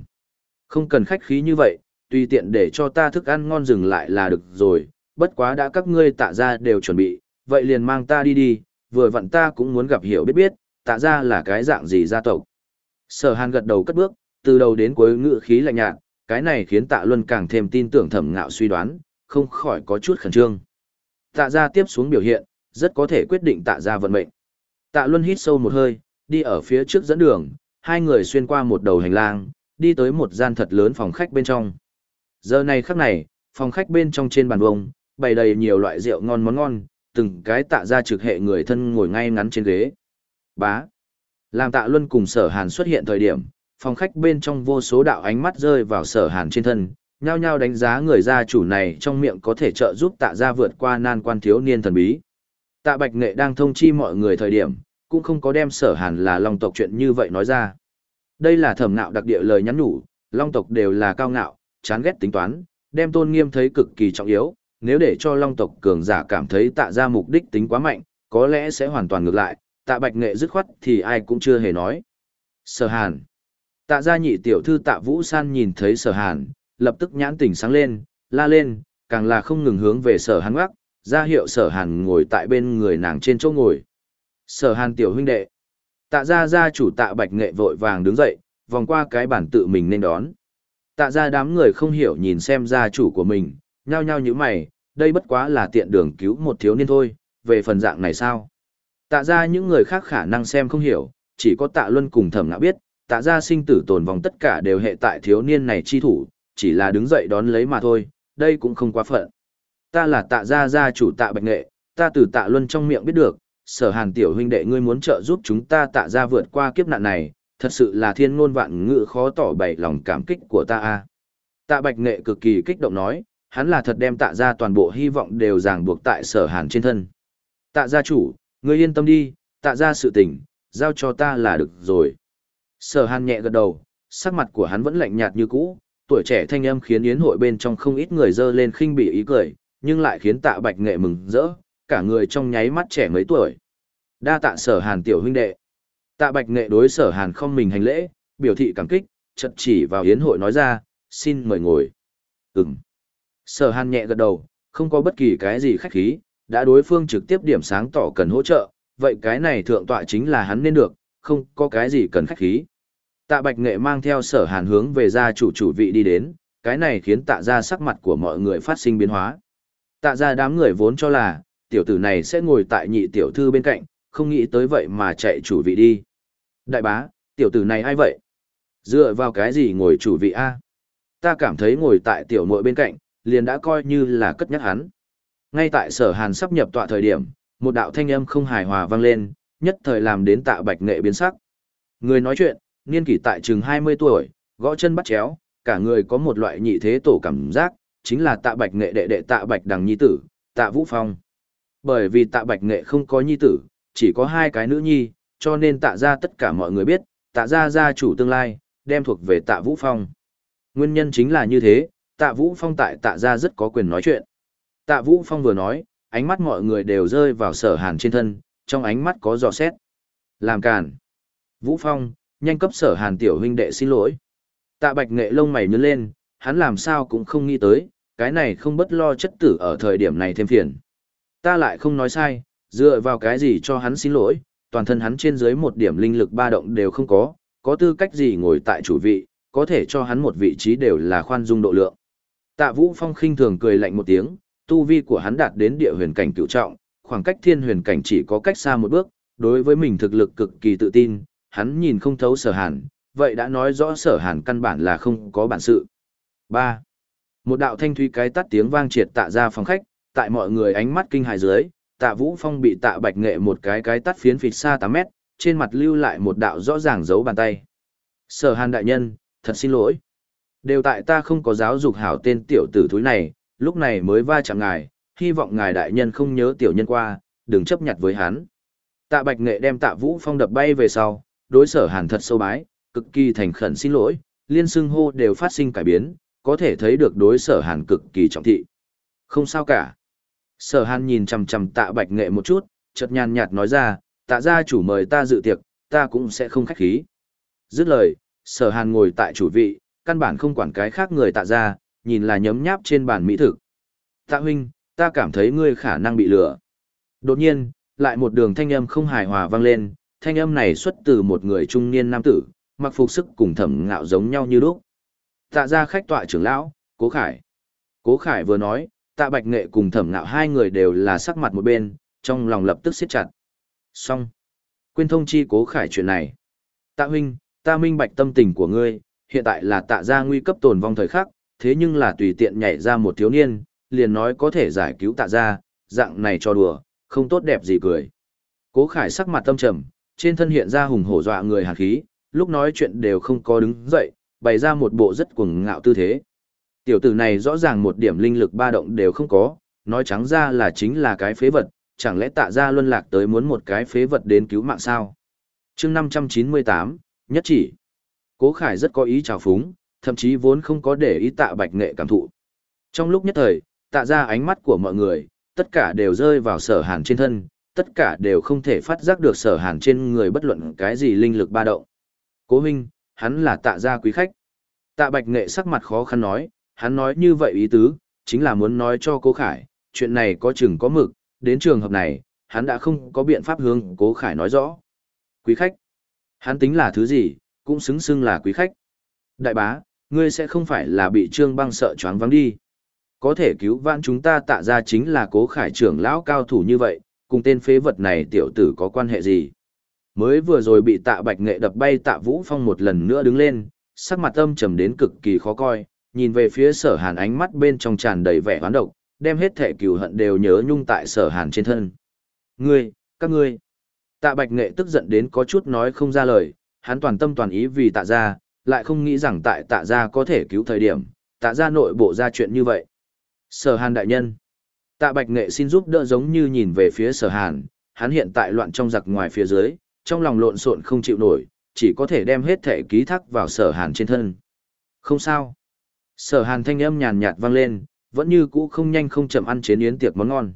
Không cần khách khí như vậy, tùy tiện để cho ta thức ăn ngon dừng lại là được rồi, bất quá đã các ngươi tạ ra đều chuẩn bị, vậy liền mang ta đi đi, vừa vặn ta cũng muốn gặp hiểu biết biết, tạ ra là cái dạng gì gia tộc. Sở hàn gật đầu cất bước, từ đầu đến cuối ngự khí lạnh nhạt, cái này khiến tạ luân càng thêm tin tưởng thẩm ngạo suy đoán, không khỏi có chút khẩn trương. Tạ ra tiếp xuống biểu hiện, rất có thể quyết định tạ ra vận mệnh. Tạ luân hít sâu một hơi, đi ở phía trước dẫn đường, hai người xuyên qua một đầu hành lang, đi tới một gian thật lớn phòng khách bên trong. Giờ này khắc này, phòng khách bên trong trên bàn bông, bày đầy nhiều loại rượu ngon món ngon, từng cái tạ ra trực hệ người thân ngồi ngay ngắn trên ghế. Bá. Làm tạ luân cùng sở hàn xuất hiện thời điểm, phòng khách bên trong vô số đạo ánh mắt rơi vào sở hàn trên thân, nhao nhao đánh giá người gia chủ này trong miệng có thể trợ giúp tạ ra vượt qua nan quan thiếu niên thần bí. Tạ Bạch Nghệ đang thông chi mọi người thời điểm, cũng không có đem sở hàn là long tộc chuyện như vậy nói ra. Đây là thẩm nạo đặc địa lời nhắn nhủ, long tộc đều là cao ngạo, chán ghét tính toán, đem tôn nghiêm thấy cực kỳ trọng yếu, nếu để cho long tộc cường giả cảm thấy tạ ra mục đích tính quá mạnh, có lẽ sẽ hoàn toàn ngược lại, tạ bạch nghệ dứt khoát thì ai cũng chưa hề nói. Sở hàn. Tạ gia nhị tiểu thư tạ vũ san nhìn thấy sở hàn, lập tức nhãn tỉnh sáng lên, la lên, càng là không ngừng hướng về sở hàn ngoắc, ra hiệu sở hàn ngồi tại bên người nàng trên chỗ ngồi. Sở hàn tiểu huynh đệ. Tạ gia gia chủ tạ bạch nghệ vội vàng đứng dậy, vòng qua cái bản tự mình nên đón. Tạ gia đám người không hiểu nhìn xem gia chủ của mình, nhao nhao như mày, đây bất quá là tiện đường cứu một thiếu niên thôi, về phần dạng này sao? Tạ gia những người khác khả năng xem không hiểu, chỉ có tạ luân cùng thẩm ngã biết, tạ gia sinh tử tồn vong tất cả đều hệ tại thiếu niên này chi thủ, chỉ là đứng dậy đón lấy mà thôi, đây cũng không quá phận. Ta là tạ gia gia chủ tạ bạch nghệ, ta từ tạ luân trong miệng biết được, sở hàn tiểu huynh đệ ngươi muốn trợ giúp chúng ta tạ gia vượt qua kiếp nạn này, thật sự là thiên ngôn vạn ngữ khó tỏ bày lòng cảm kích của ta a. Tạ bạch nghệ cực kỳ kích động nói, hắn là thật đem tạ gia toàn bộ hy vọng đều ràng buộc tại sở hàn trên thân. Tạ gia chủ, ngươi yên tâm đi, tạ gia sự tình, giao cho ta là được rồi. Sở hàn nhẹ gật đầu, sắc mặt của hắn vẫn lạnh nhạt như cũ, tuổi trẻ thanh âm khiến yến hội bên trong không ít người dơ lên khinh bỉ ý cười, nhưng lại khiến tạ bạch nghệ mừng rỡ, cả người trong nháy mắt trẻ mấy tuổi. Đa tạ sở hàn tiểu huynh đệ. Tạ bạch nghệ đối sở hàn không mình hành lễ, biểu thị cảm kích, chật chỉ vào yến hội nói ra, xin mời ngồi. Ừm. Sở hàn nhẹ gật đầu, không có bất kỳ cái gì khách khí, đã đối phương trực tiếp điểm sáng tỏ cần hỗ trợ, vậy cái này thượng tọa chính là hắn nên được, không có cái gì cần khách khí. Tạ Bạch Nghệ mang theo sở hàn hướng về gia chủ chủ vị đi đến, cái này khiến tạ ra sắc mặt của mọi người phát sinh biến hóa. Tạ ra đám người vốn cho là, tiểu tử này sẽ ngồi tại nhị tiểu thư bên cạnh, không nghĩ tới vậy mà chạy chủ vị đi. Đại bá, tiểu tử này ai vậy? Dựa vào cái gì ngồi chủ vị A? Ta cảm thấy ngồi tại tiểu muội bên cạnh, liền đã coi như là cất nhắc hắn. Ngay tại sở hàn sắp nhập tọa thời điểm, một đạo thanh âm không hài hòa vang lên, nhất thời làm đến tạ bạch nghệ biến sắc. Người nói chuyện, niên kỷ tại chừng 20 tuổi, gõ chân bắt chéo, cả người có một loại nhị thế tổ cảm giác, chính là tạ bạch nghệ đệ đệ tạ bạch đằng nhi tử, tạ vũ phong. Bởi vì tạ bạch nghệ không có nhi tử, chỉ có hai cái nữ nhi, cho nên tạ ra tất cả mọi người biết, tạ ra gia chủ tương lai, đem thuộc về tạ vũ phong. Nguyên nhân chính là như thế, tạ vũ phong tại tạ ra rất có quyền nói chuyện. Tạ vũ phong vừa nói, ánh mắt mọi người đều rơi vào sở hàn trên thân, trong ánh mắt có dò xét. Làm càn. Vũ phong, nhanh cấp sở hàn tiểu huynh đệ xin lỗi. Tạ bạch nghệ lông mày nhướng lên, hắn làm sao cũng không nghĩ tới, cái này không bất lo chất tử ở thời điểm này thêm phiền. Ta lại không nói sai, dựa vào cái gì cho hắn xin lỗi, toàn thân hắn trên dưới một điểm linh lực ba động đều không có, có tư cách gì ngồi tại chủ vị, có thể cho hắn một vị trí đều là khoan dung độ lượng. Tạ Vũ Phong khinh thường cười lạnh một tiếng, tu vi của hắn đạt đến địa huyền cảnh cựu trọng, khoảng cách thiên huyền cảnh chỉ có cách xa một bước, đối với mình thực lực cực kỳ tự tin, hắn nhìn không thấu sở hàn, vậy đã nói rõ sở hàn căn bản là không có bản sự. 3. Một đạo thanh thúy cái tắt tiếng vang triệt tạ ra phòng khách, tại mọi người ánh mắt kinh hài dưới, tạ vũ phong bị tạ bạch nghệ một cái cái tắt phiến phịt xa tám mét, trên mặt lưu lại một đạo rõ ràng dấu bàn tay. Sở hàn đại nhân, thật xin lỗi. Đều tại ta không có giáo dục hảo tên tiểu tử thúi này, lúc này mới va chạm ngài, hy vọng ngài đại nhân không nhớ tiểu nhân qua, đừng chấp nhận với hắn. Tạ Bạch Nghệ đem Tạ Vũ Phong đập bay về sau, đối sở Hàn thật sâu bái, cực kỳ thành khẩn xin lỗi, liên xưng hô đều phát sinh cải biến, có thể thấy được đối sở Hàn cực kỳ trọng thị. Không sao cả. Sở Hàn nhìn chằm chằm Tạ Bạch Nghệ một chút, chợt nhàn nhạt nói ra, Tạ gia chủ mời ta dự tiệc, ta cũng sẽ không khách khí. Dứt lời, Sở Hàn ngồi tại chủ vị, căn bản không quản cái khác người Tạ gia, nhìn là nhấm nháp trên bàn mỹ thực. Tạ huynh, ta cảm thấy ngươi khả năng bị lừa. Đột nhiên, lại một đường thanh âm không hài hòa vang lên, thanh âm này xuất từ một người trung niên nam tử, mặc phục sức cùng thẩm ngạo giống nhau như lúc. Tạ gia khách tọa trưởng lão, Cố Khải. Cố Khải vừa nói, tạ bạch nghệ cùng thẩm ngạo hai người đều là sắc mặt một bên, trong lòng lập tức siết chặt. Xong. Quên thông chi Cố Khải chuyện này. Tạ huynh, ta minh bạch tâm tình của ngươi, hiện tại là tạ Gia nguy cấp tồn vong thời khắc, thế nhưng là tùy tiện nhảy ra một thiếu niên, liền nói có thể giải cứu tạ Gia, dạng này cho đùa, không tốt đẹp gì cười. Cố Khải sắc mặt tâm trầm, trên thân hiện ra hùng hổ dọa người hàn khí, lúc nói chuyện đều không có đứng dậy, bày ra một bộ rất cuồng ngạo tư thế. Tiểu tử này rõ ràng một điểm linh lực ba động đều không có, nói trắng ra là chính là cái phế vật, chẳng lẽ tạ ra luân lạc tới muốn một cái phế vật đến cứu mạng sao? chương 598, nhất chỉ. Cố Khải rất có ý trào phúng, thậm chí vốn không có để ý tạ bạch nghệ cảm thụ. Trong lúc nhất thời, tạ ra ánh mắt của mọi người, tất cả đều rơi vào sở hàn trên thân, tất cả đều không thể phát giác được sở hàn trên người bất luận cái gì linh lực ba động. Cố huynh, hắn là tạ gia quý khách. Tạ bạch nghệ sắc mặt khó khăn nói, hắn nói như vậy ý tứ, chính là muốn nói cho cố khải, chuyện này có chừng có mực, đến trường hợp này, hắn đã không có biện pháp hướng cố khải nói rõ. Quý khách, hắn tính là thứ gì, cũng xứng xưng là quý khách. Đại bá, ngươi sẽ không phải là bị trương băng sợ choáng vắng đi. Có thể cứu vãn chúng ta tạ ra chính là cố khải trưởng lão cao thủ như vậy, cùng tên phế vật này tiểu tử có quan hệ gì. Mới vừa rồi bị tạ bạch nghệ đập bay tạ vũ phong một lần nữa đứng lên, sắc mặt âm trầm đến cực kỳ khó coi, nhìn về phía sở hàn ánh mắt bên trong tràn đầy vẻ hoán độc, đem hết thể cừu hận đều nhớ nhung tại sở hàn trên thân. Ngươi, các ngươi. Tạ bạch nghệ tức giận đến có chút nói không ra lời, hắn toàn tâm toàn ý vì tạ Gia lại không nghĩ rằng tại tạ Gia có thể cứu thời điểm, tạ Gia nội bộ ra chuyện như vậy. Sở hàn đại nhân. Tạ bạch nghệ xin giúp đỡ giống như nhìn về phía sở hàn, hắn hiện tại loạn trong giặc ngoài phía dưới, trong lòng lộn xộn không chịu nổi, chỉ có thể đem hết thể ký thác vào sở hàn trên thân. Không sao. Sở hàn thanh âm nhàn nhạt vang lên, vẫn như cũ không nhanh không chậm ăn chế yến tiệc món ngon.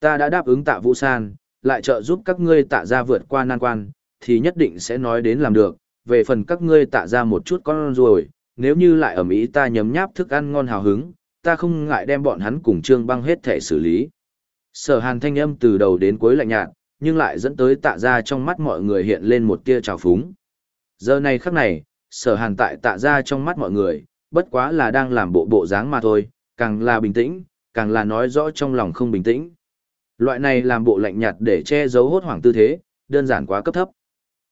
Ta đã đáp ứng tạ vũ san, lại trợ giúp các ngươi tạ ra vượt qua nan quan, thì nhất định sẽ nói đến làm được, về phần các ngươi tạ ra một chút con rồi, nếu như lại ở Mỹ ta nhấm nháp thức ăn ngon hào hứng, ta không ngại đem bọn hắn cùng trương băng hết thể xử lý. Sở hàn thanh âm từ đầu đến cuối lạnh nhạt, nhưng lại dẫn tới tạ ra trong mắt mọi người hiện lên một tia trào phúng. Giờ này khắc này, sở hàn tại tạ ra trong mắt mọi người, bất quá là đang làm bộ bộ dáng mà thôi, càng là bình tĩnh, càng là nói rõ trong lòng không bình tĩnh. Loại này làm bộ lạnh nhạt để che giấu hốt hoảng tư thế, đơn giản quá cấp thấp.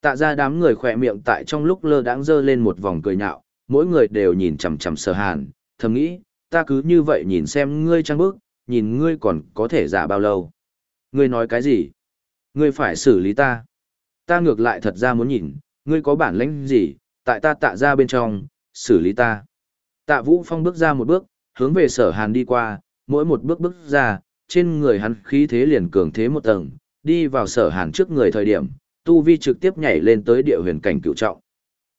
Tạ ra đám người khỏe miệng tại trong lúc lơ đãng dơ lên một vòng cười nhạo, mỗi người đều nhìn chằm chằm sở hàn, thầm nghĩ, ta cứ như vậy nhìn xem ngươi trang bước, nhìn ngươi còn có thể giả bao lâu. Ngươi nói cái gì? Ngươi phải xử lý ta. Ta ngược lại thật ra muốn nhìn, ngươi có bản lĩnh gì, tại ta tạ ra bên trong, xử lý ta. Tạ Vũ Phong bước ra một bước, hướng về sở hàn đi qua, mỗi một bước bước ra, trên người hắn khí thế liền cường thế một tầng, đi vào sở hàn trước người thời điểm, tu vi trực tiếp nhảy lên tới địa huyền cảnh cựu trọng.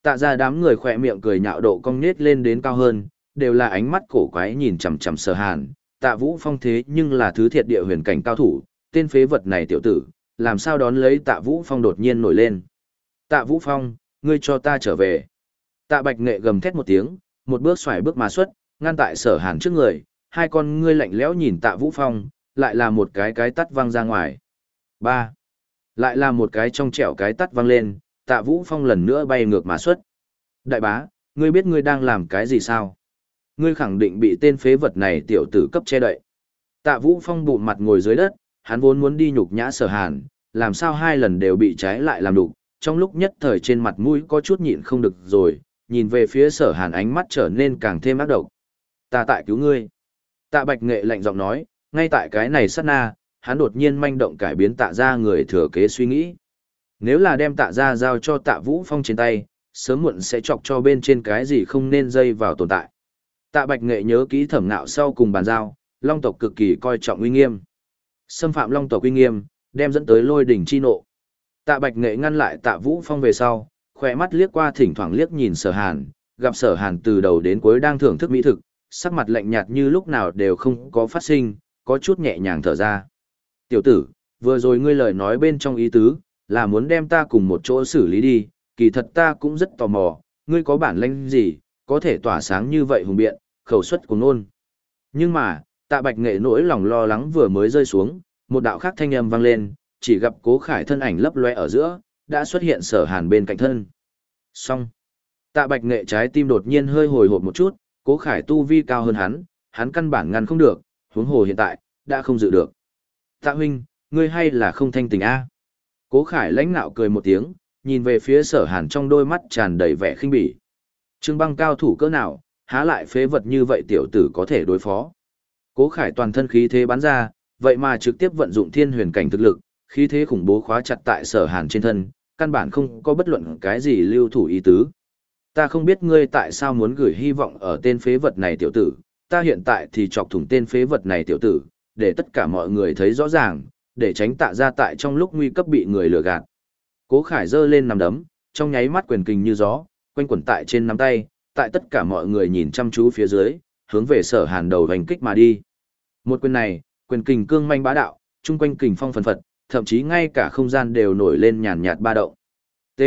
Tạ ra đám người khỏe miệng cười nhạo độ cong nết lên đến cao hơn, đều là ánh mắt cổ quái nhìn chằm chằm sở hàn. Tạ Vũ Phong thế nhưng là thứ thiệt địa huyền cảnh cao thủ, tên phế vật này tiểu tử, làm sao đón lấy Tạ Vũ Phong đột nhiên nổi lên. Tạ Vũ Phong, ngươi cho ta trở về. Tạ Bạch Nghệ gầm thét một tiếng, một bước xoài bước mà xuất, ngăn tại sở hàn trước người, hai con ngươi lạnh lẽo nhìn Tạ Vũ Phong, lại là một cái cái tắt văng ra ngoài. ba Lại là một cái trong trẻo cái tắt văng lên, Tạ Vũ Phong lần nữa bay ngược mà xuất. Đại bá, ngươi biết ngươi đang làm cái gì sao? Ngươi khẳng định bị tên phế vật này tiểu tử cấp che đậy. Tạ Vũ Phong bụng mặt ngồi dưới đất, hắn vốn muốn đi nhục nhã sở hàn, làm sao hai lần đều bị trái lại làm đục, trong lúc nhất thời trên mặt mũi có chút nhịn không được rồi, nhìn về phía sở hàn ánh mắt trở nên càng thêm ác độc. Ta tại cứu ngươi. Tạ bạch nghệ lạnh giọng nói, ngay tại cái này sát na, hắn đột nhiên manh động cải biến tạ ra người thừa kế suy nghĩ. Nếu là đem tạ ra giao cho tạ vũ phong trên tay, sớm muộn sẽ chọc cho bên trên cái gì không nên dây vào tồn tại. Tạ bạch nghệ nhớ kỹ thẩm nạo sau cùng bàn giao, long tộc cực kỳ coi trọng uy nghiêm. Xâm phạm long tộc uy nghiêm, đem dẫn tới lôi đỉnh chi nộ. Tạ Bạch Nghệ ngăn lại Tạ Vũ Phong về sau, khỏe mắt liếc qua thỉnh thoảng liếc nhìn Sở Hàn, gặp Sở Hàn từ đầu đến cuối đang thưởng thức mỹ thực, sắc mặt lạnh nhạt như lúc nào đều không có phát sinh, có chút nhẹ nhàng thở ra. Tiểu tử, vừa rồi ngươi lời nói bên trong ý tứ, là muốn đem ta cùng một chỗ xử lý đi, kỳ thật ta cũng rất tò mò, ngươi có bản lĩnh gì, có thể tỏa sáng như vậy hùng biện, khẩu suất của nôn. Nhưng mà, tạ bạch nghệ nỗi lòng lo lắng vừa mới rơi xuống, một đạo khác thanh âm vang lên, chỉ gặp cố khải thân ảnh lấp loe ở giữa, đã xuất hiện sở hàn bên cạnh thân. Xong. Tạ bạch nghệ trái tim đột nhiên hơi hồi hộp một chút, cố khải tu vi cao hơn hắn, hắn căn bản ngăn không được, huống hồ hiện tại, đã không dự được. Tạ huynh, ngươi hay là không thanh tình a? Cố khải lãnh nạo cười một tiếng, nhìn về phía sở hàn trong đôi mắt tràn đầy vẻ khinh bỉ. Trương băng cao thủ cỡ nào, há lại phế vật như vậy tiểu tử có thể đối phó. Cố Khải toàn thân khí thế bắn ra, vậy mà trực tiếp vận dụng thiên huyền cảnh thực lực, khí thế khủng bố khóa chặt tại sở hàn trên thân, căn bản không có bất luận cái gì lưu thủ ý tứ. Ta không biết ngươi tại sao muốn gửi hy vọng ở tên phế vật này tiểu tử, ta hiện tại thì chọc thủng tên phế vật này tiểu tử, để tất cả mọi người thấy rõ ràng, để tránh tạ ra tại trong lúc nguy cấp bị người lừa gạt. Cố Khải giơ lên nắm đấm, trong nháy mắt quyền kình như gió, quanh quẩn tại trên nắm tay, tại tất cả mọi người nhìn chăm chú phía dưới, hướng về sở hàn đầu hành kích mà đi. Một quyền này, quyền kình cương manh bá đạo, chung quanh kình phong phần phật, thậm chí ngay cả không gian đều nổi lên nhàn nhạt ba động. T.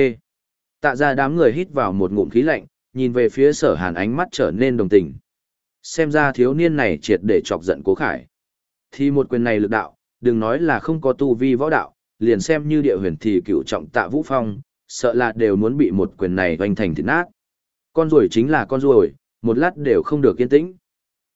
Tạ ra đám người hít vào một ngụm khí lạnh, nhìn về phía sở hàn ánh mắt trở nên đồng tình. Xem ra thiếu niên này triệt để chọc giận cố khải. Thì một quyền này lực đạo, đừng nói là không có tu vi võ đạo, liền xem như địa huyền thì cựu trọng tạ vũ phong, sợ là đều muốn bị một quyền này hoành thành thịt nát. Con ruồi chính là con ruồi, một lát đều không được yên tĩnh.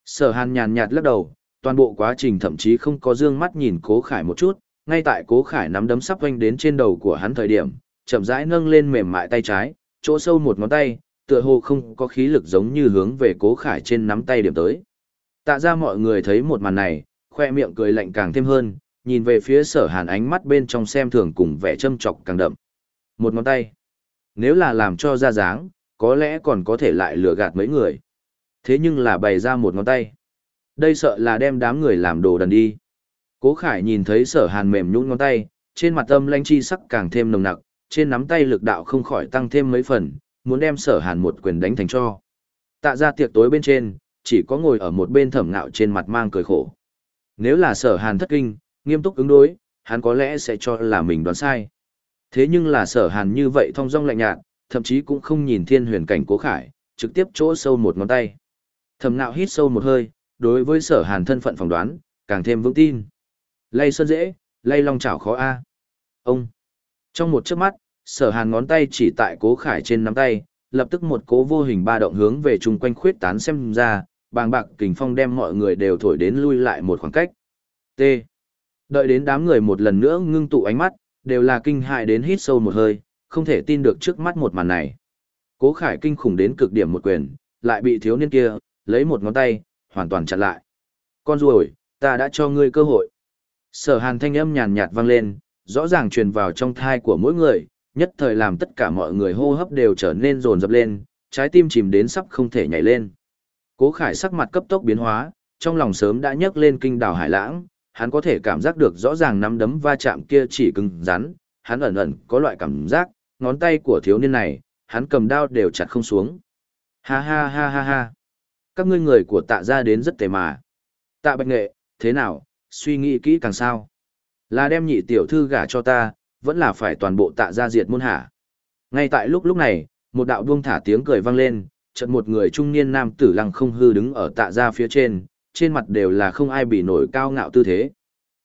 Sở hàn nhàn nhạt lắc đầu, toàn bộ quá trình thậm chí không có dương mắt nhìn cố khải một chút, ngay tại cố khải nắm đấm sắp quanh đến trên đầu của hắn thời điểm, chậm rãi nâng lên mềm mại tay trái, chỗ sâu một ngón tay, tựa hồ không có khí lực giống như hướng về cố khải trên nắm tay điểm tới. Tạ ra mọi người thấy một màn này, khoe miệng cười lạnh càng thêm hơn, nhìn về phía sở hàn ánh mắt bên trong xem thường cùng vẻ châm chọc càng đậm. Một ngón tay. Nếu là làm cho ra dáng, có lẽ còn có thể lại lừa gạt mấy người. Thế nhưng là bày ra một ngón tay. Đây sợ là đem đám người làm đồ đần đi. Cố Khải nhìn thấy sở hàn mềm nhũn ngón tay, trên mặt âm lanh chi sắc càng thêm nồng nặc, trên nắm tay lực đạo không khỏi tăng thêm mấy phần, muốn đem sở hàn một quyền đánh thành cho. Tạ ra tiệc tối bên trên, chỉ có ngồi ở một bên thẩm ngạo trên mặt mang cười khổ. Nếu là sở hàn thất kinh, nghiêm túc ứng đối, hắn có lẽ sẽ cho là mình đoán sai. Thế nhưng là sở hàn như vậy thong dong lạnh nhạt, thậm chí cũng không nhìn thiên huyền cảnh cố khải, trực tiếp chỗ sâu một ngón tay. Thẩm ngạo hít sâu một hơi, đối với sở hàn thân phận phỏng đoán, càng thêm vững tin. Lay sơn dễ, lay long chảo khó a. Ông. Trong một chớp mắt, sở hàn ngón tay chỉ tại cố khải trên nắm tay, lập tức một cố vô hình ba động hướng về chung quanh khuyết tán xem ra, bàng bạc kình phong đem mọi người đều thổi đến lui lại một khoảng cách. T. Đợi đến đám người một lần nữa ngưng tụ ánh mắt, đều là kinh hại đến hít sâu một hơi, không thể tin được trước mắt một màn này. Cố Khải kinh khủng đến cực điểm một quyền, lại bị thiếu niên kia, lấy một ngón tay, hoàn toàn chặn lại. Con ruồi, ta đã cho ngươi cơ hội. Sở hàn thanh âm nhàn nhạt vang lên, rõ ràng truyền vào trong thai của mỗi người, nhất thời làm tất cả mọi người hô hấp đều trở nên rồn rập lên, trái tim chìm đến sắp không thể nhảy lên. Cố Khải sắc mặt cấp tốc biến hóa, trong lòng sớm đã nhấc lên kinh đảo hải lãng, hắn có thể cảm giác được rõ ràng nắm đấm va chạm kia chỉ cứng rắn, hắn ẩn ẩn có loại cảm giác, ngón tay của thiếu niên này, hắn cầm đao đều chặt không xuống. Ha ha ha ha ha. Các ngươi người của tạ ra đến rất tề mà. Tạ bạch nghệ, thế nào, suy nghĩ kỹ càng sao. Là đem nhị tiểu thư gả cho ta, vẫn là phải toàn bộ tạ ra diệt môn hả. Ngay tại lúc lúc này, một đạo buông thả tiếng cười vang lên, chợt một người trung niên nam tử lăng không hư đứng ở tạ ra phía trên, trên mặt đều là không ai bị nổi cao ngạo tư thế.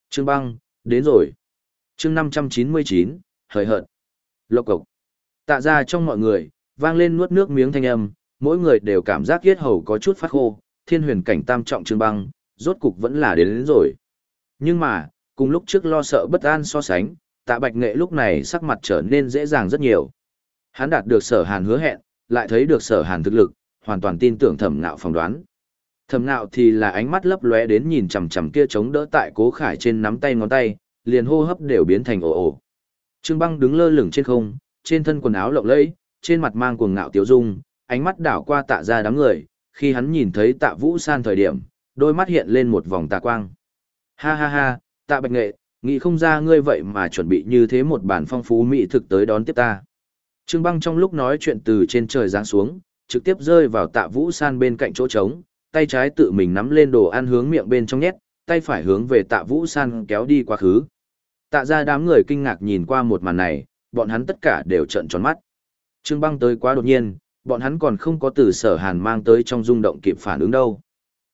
Trương băng, đến rồi. chương 599, hời hợt. Lộc cộc. Tạ ra trong mọi người, vang lên nuốt nước miếng thanh âm, mỗi người đều cảm giác yết hầu có chút phát khô, thiên huyền cảnh tam trọng trương băng, rốt cục vẫn là đến, đến rồi. Nhưng mà, cùng lúc trước lo sợ bất an so sánh, tạ bạch nghệ lúc này sắc mặt trở nên dễ dàng rất nhiều. Hắn đạt được sở hàn hứa hẹn, lại thấy được sở hàn thực lực, hoàn toàn tin tưởng thẩm ngạo phỏng đoán. Thẩm ngạo thì là ánh mắt lấp lóe đến nhìn chằm chằm kia chống đỡ tại cố khải trên nắm tay ngón tay, liền hô hấp đều biến thành ồ ồ. Trương băng đứng lơ lửng trên không, trên thân quần áo lộng lẫy, trên mặt mang cuồng ngạo tiếu dung, ánh mắt đảo qua tạ ra đám người, khi hắn nhìn thấy tạ vũ san thời điểm, đôi mắt hiện lên một vòng tà quang. Ha ha ha, tạ bạch nghệ, nghĩ không ra ngươi vậy mà chuẩn bị như thế một bản phong phú mỹ thực tới đón tiếp ta. Trương băng trong lúc nói chuyện từ trên trời giáng xuống, trực tiếp rơi vào tạ vũ san bên cạnh chỗ trống, tay trái tự mình nắm lên đồ ăn hướng miệng bên trong nhét, tay phải hướng về tạ vũ san kéo đi quá khứ. Tạ ra đám người kinh ngạc nhìn qua một màn này, bọn hắn tất cả đều trợn tròn mắt. Trương băng tới quá đột nhiên, bọn hắn còn không có từ sở hàn mang tới trong rung động kịp phản ứng đâu.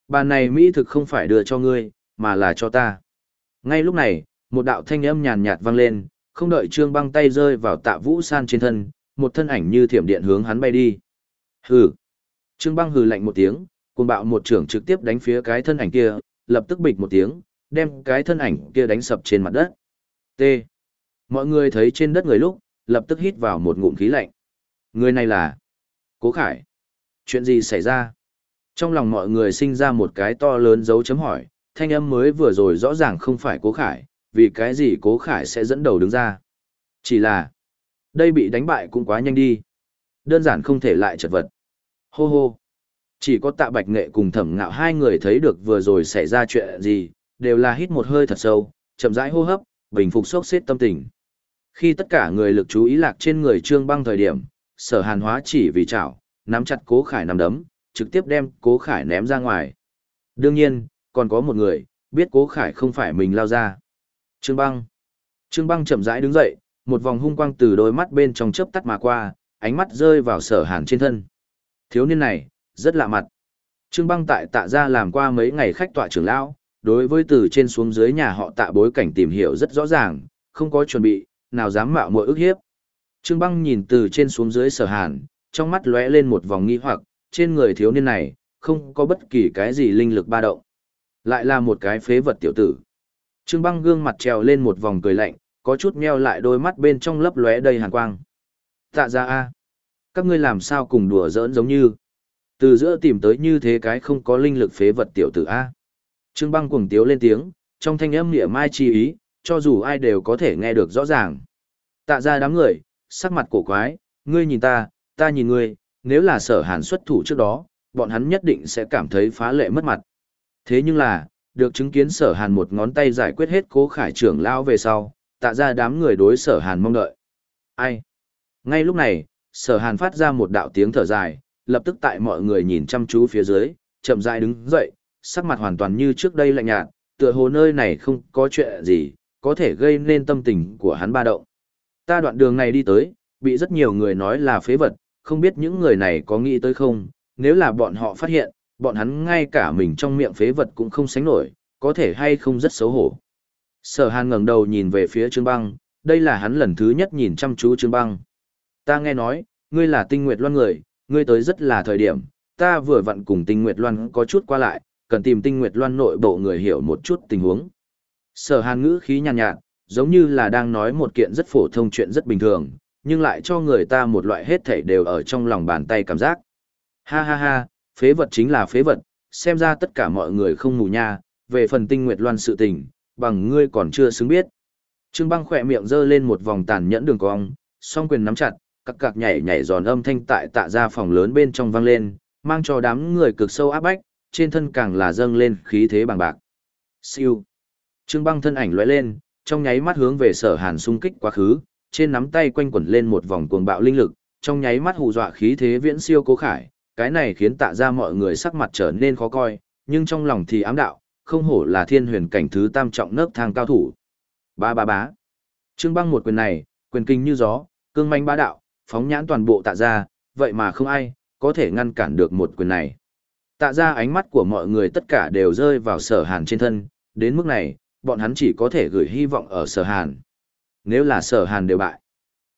Bàn này Mỹ thực không phải đưa cho ngươi, mà là cho ta. Ngay lúc này, một đạo thanh âm nhàn nhạt vang lên, không đợi Trương băng tay rơi vào tạ vũ san trên thân, một thân ảnh như thiểm điện hướng hắn bay đi. Hừ. Trương băng hừ lạnh một tiếng, cuồng bạo một trưởng trực tiếp đánh phía cái thân ảnh kia, lập tức bịch một tiếng, đem cái thân ảnh kia đánh sập trên mặt đất. T. Mọi người thấy trên đất người lúc, lập tức hít vào một ngụm khí lạnh. Người này là Cố Khải. Chuyện gì xảy ra? Trong lòng mọi người sinh ra một cái to lớn dấu chấm hỏi, thanh âm mới vừa rồi rõ ràng không phải cố khải, vì cái gì cố khải sẽ dẫn đầu đứng ra. Chỉ là, đây bị đánh bại cũng quá nhanh đi. Đơn giản không thể lại chật vật. Hô hô. Chỉ có tạ bạch nghệ cùng thẩm ngạo hai người thấy được vừa rồi xảy ra chuyện gì, đều là hít một hơi thật sâu, chậm rãi hô hấp, bình phục sốc xếp tâm tình. Khi tất cả người lực chú ý lạc trên người trương băng thời điểm, sở hàn hóa chỉ vì chảo, nắm chặt cố khải nắm đấm, trực tiếp đem cố khải ném ra ngoài. Đương nhiên, còn có một người, biết cố khải không phải mình lao ra. Trương băng. Trương băng chậm rãi đứng dậy, một vòng hung quang từ đôi mắt bên trong chớp tắt mà qua, ánh mắt rơi vào sở hàn trên thân. Thiếu niên này, rất lạ mặt. Trương băng tại tạ gia làm qua mấy ngày khách tọa trưởng lão, đối với từ trên xuống dưới nhà họ tạ bối cảnh tìm hiểu rất rõ ràng, không có chuẩn bị, nào dám mạo muội ức hiếp. Trương băng nhìn từ trên xuống dưới sở hàn, trong mắt lóe lên một vòng nghi hoặc, trên người thiếu niên này, không có bất kỳ cái gì linh lực ba động. Lại là một cái phế vật tiểu tử. Trương băng gương mặt trèo lên một vòng cười lạnh, có chút meo lại đôi mắt bên trong lấp lóe đầy hàn quang. Tạ ra a Các ngươi làm sao cùng đùa giỡn giống như. Từ giữa tìm tới như thế cái không có linh lực phế vật tiểu tử A. Trương băng cuồng tiếu lên tiếng, trong thanh âm nghĩa mai chi ý, cho dù ai đều có thể nghe được rõ ràng. Tạ ra đám người, sắc mặt cổ quái, ngươi nhìn ta, ta nhìn ngươi, nếu là sở hàn xuất thủ trước đó, bọn hắn nhất định sẽ cảm thấy phá lệ mất mặt. Thế nhưng là, được chứng kiến sở hàn một ngón tay giải quyết hết cố khải trưởng lao về sau, tạ ra đám người đối sở hàn mong đợi. Ai? Ngay lúc này, sở hàn phát ra một đạo tiếng thở dài, lập tức tại mọi người nhìn chăm chú phía dưới, chậm rãi đứng dậy, sắc mặt hoàn toàn như trước đây lạnh nhạt, tựa hồ nơi này không có chuyện gì, có thể gây nên tâm tình của hắn ba động. Ta đoạn đường này đi tới, bị rất nhiều người nói là phế vật, không biết những người này có nghĩ tới không, nếu là bọn họ phát hiện, bọn hắn ngay cả mình trong miệng phế vật cũng không sánh nổi, có thể hay không rất xấu hổ. Sở hàn ngẩng đầu nhìn về phía Trương Băng, đây là hắn lần thứ nhất nhìn chăm chú Trương Băng. Ta nghe nói, ngươi là tinh nguyệt loan người, ngươi tới rất là thời điểm, ta vừa vặn cùng tinh nguyệt loan có chút qua lại, cần tìm tinh nguyệt loan nội bộ người hiểu một chút tình huống. Sở hàn ngữ khí nhàn nhạt, nhạt, giống như là đang nói một kiện rất phổ thông chuyện rất bình thường, nhưng lại cho người ta một loại hết thảy đều ở trong lòng bàn tay cảm giác. Ha ha ha, phế vật chính là phế vật, xem ra tất cả mọi người không mù nha, về phần tinh nguyệt loan sự tình, bằng ngươi còn chưa xứng biết. Trương băng khỏe miệng giơ lên một vòng tàn nhẫn đường cong, song quyền nắm chặt, cặc cặc nhảy nhảy giòn âm thanh tại tạ ra phòng lớn bên trong vang lên, mang cho đám người cực sâu áp bách, trên thân càng là dâng lên khí thế bằng bạc. Siêu. Trương băng thân ảnh lóe lên, trong nháy mắt hướng về sở hàn xung kích quá khứ, trên nắm tay quanh quẩn lên một vòng cuồng bạo linh lực, trong nháy mắt hù dọa khí thế viễn siêu cố khải, cái này khiến tạ ra mọi người sắc mặt trở nên khó coi, nhưng trong lòng thì ám đạo, không hổ là thiên huyền cảnh thứ tam trọng nấc thang cao thủ. Ba ba bá. Trương băng một quyền này, quyền kinh như gió, cương manh bá đạo, phóng nhãn toàn bộ tạ ra, vậy mà không ai, có thể ngăn cản được một quyền này. Tạ ra ánh mắt của mọi người tất cả đều rơi vào sở hàn trên thân, đến mức này, bọn hắn chỉ có thể gửi hy vọng ở sở hàn. Nếu là sở hàn đều bại.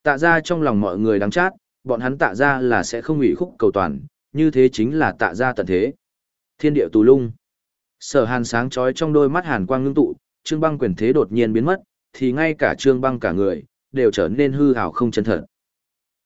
Tạ ra trong lòng mọi người đáng chát, bọn hắn tạ ra là sẽ không ủy khúc cầu toàn, như thế chính là tạ ra tận thế. Thiên địa tù lung. Sở hàn sáng chói trong đôi mắt hàn quang ngưng tụ, trương băng quyền thế đột nhiên biến mất, thì ngay cả trương băng cả người, đều trở nên hư hào không chân thật.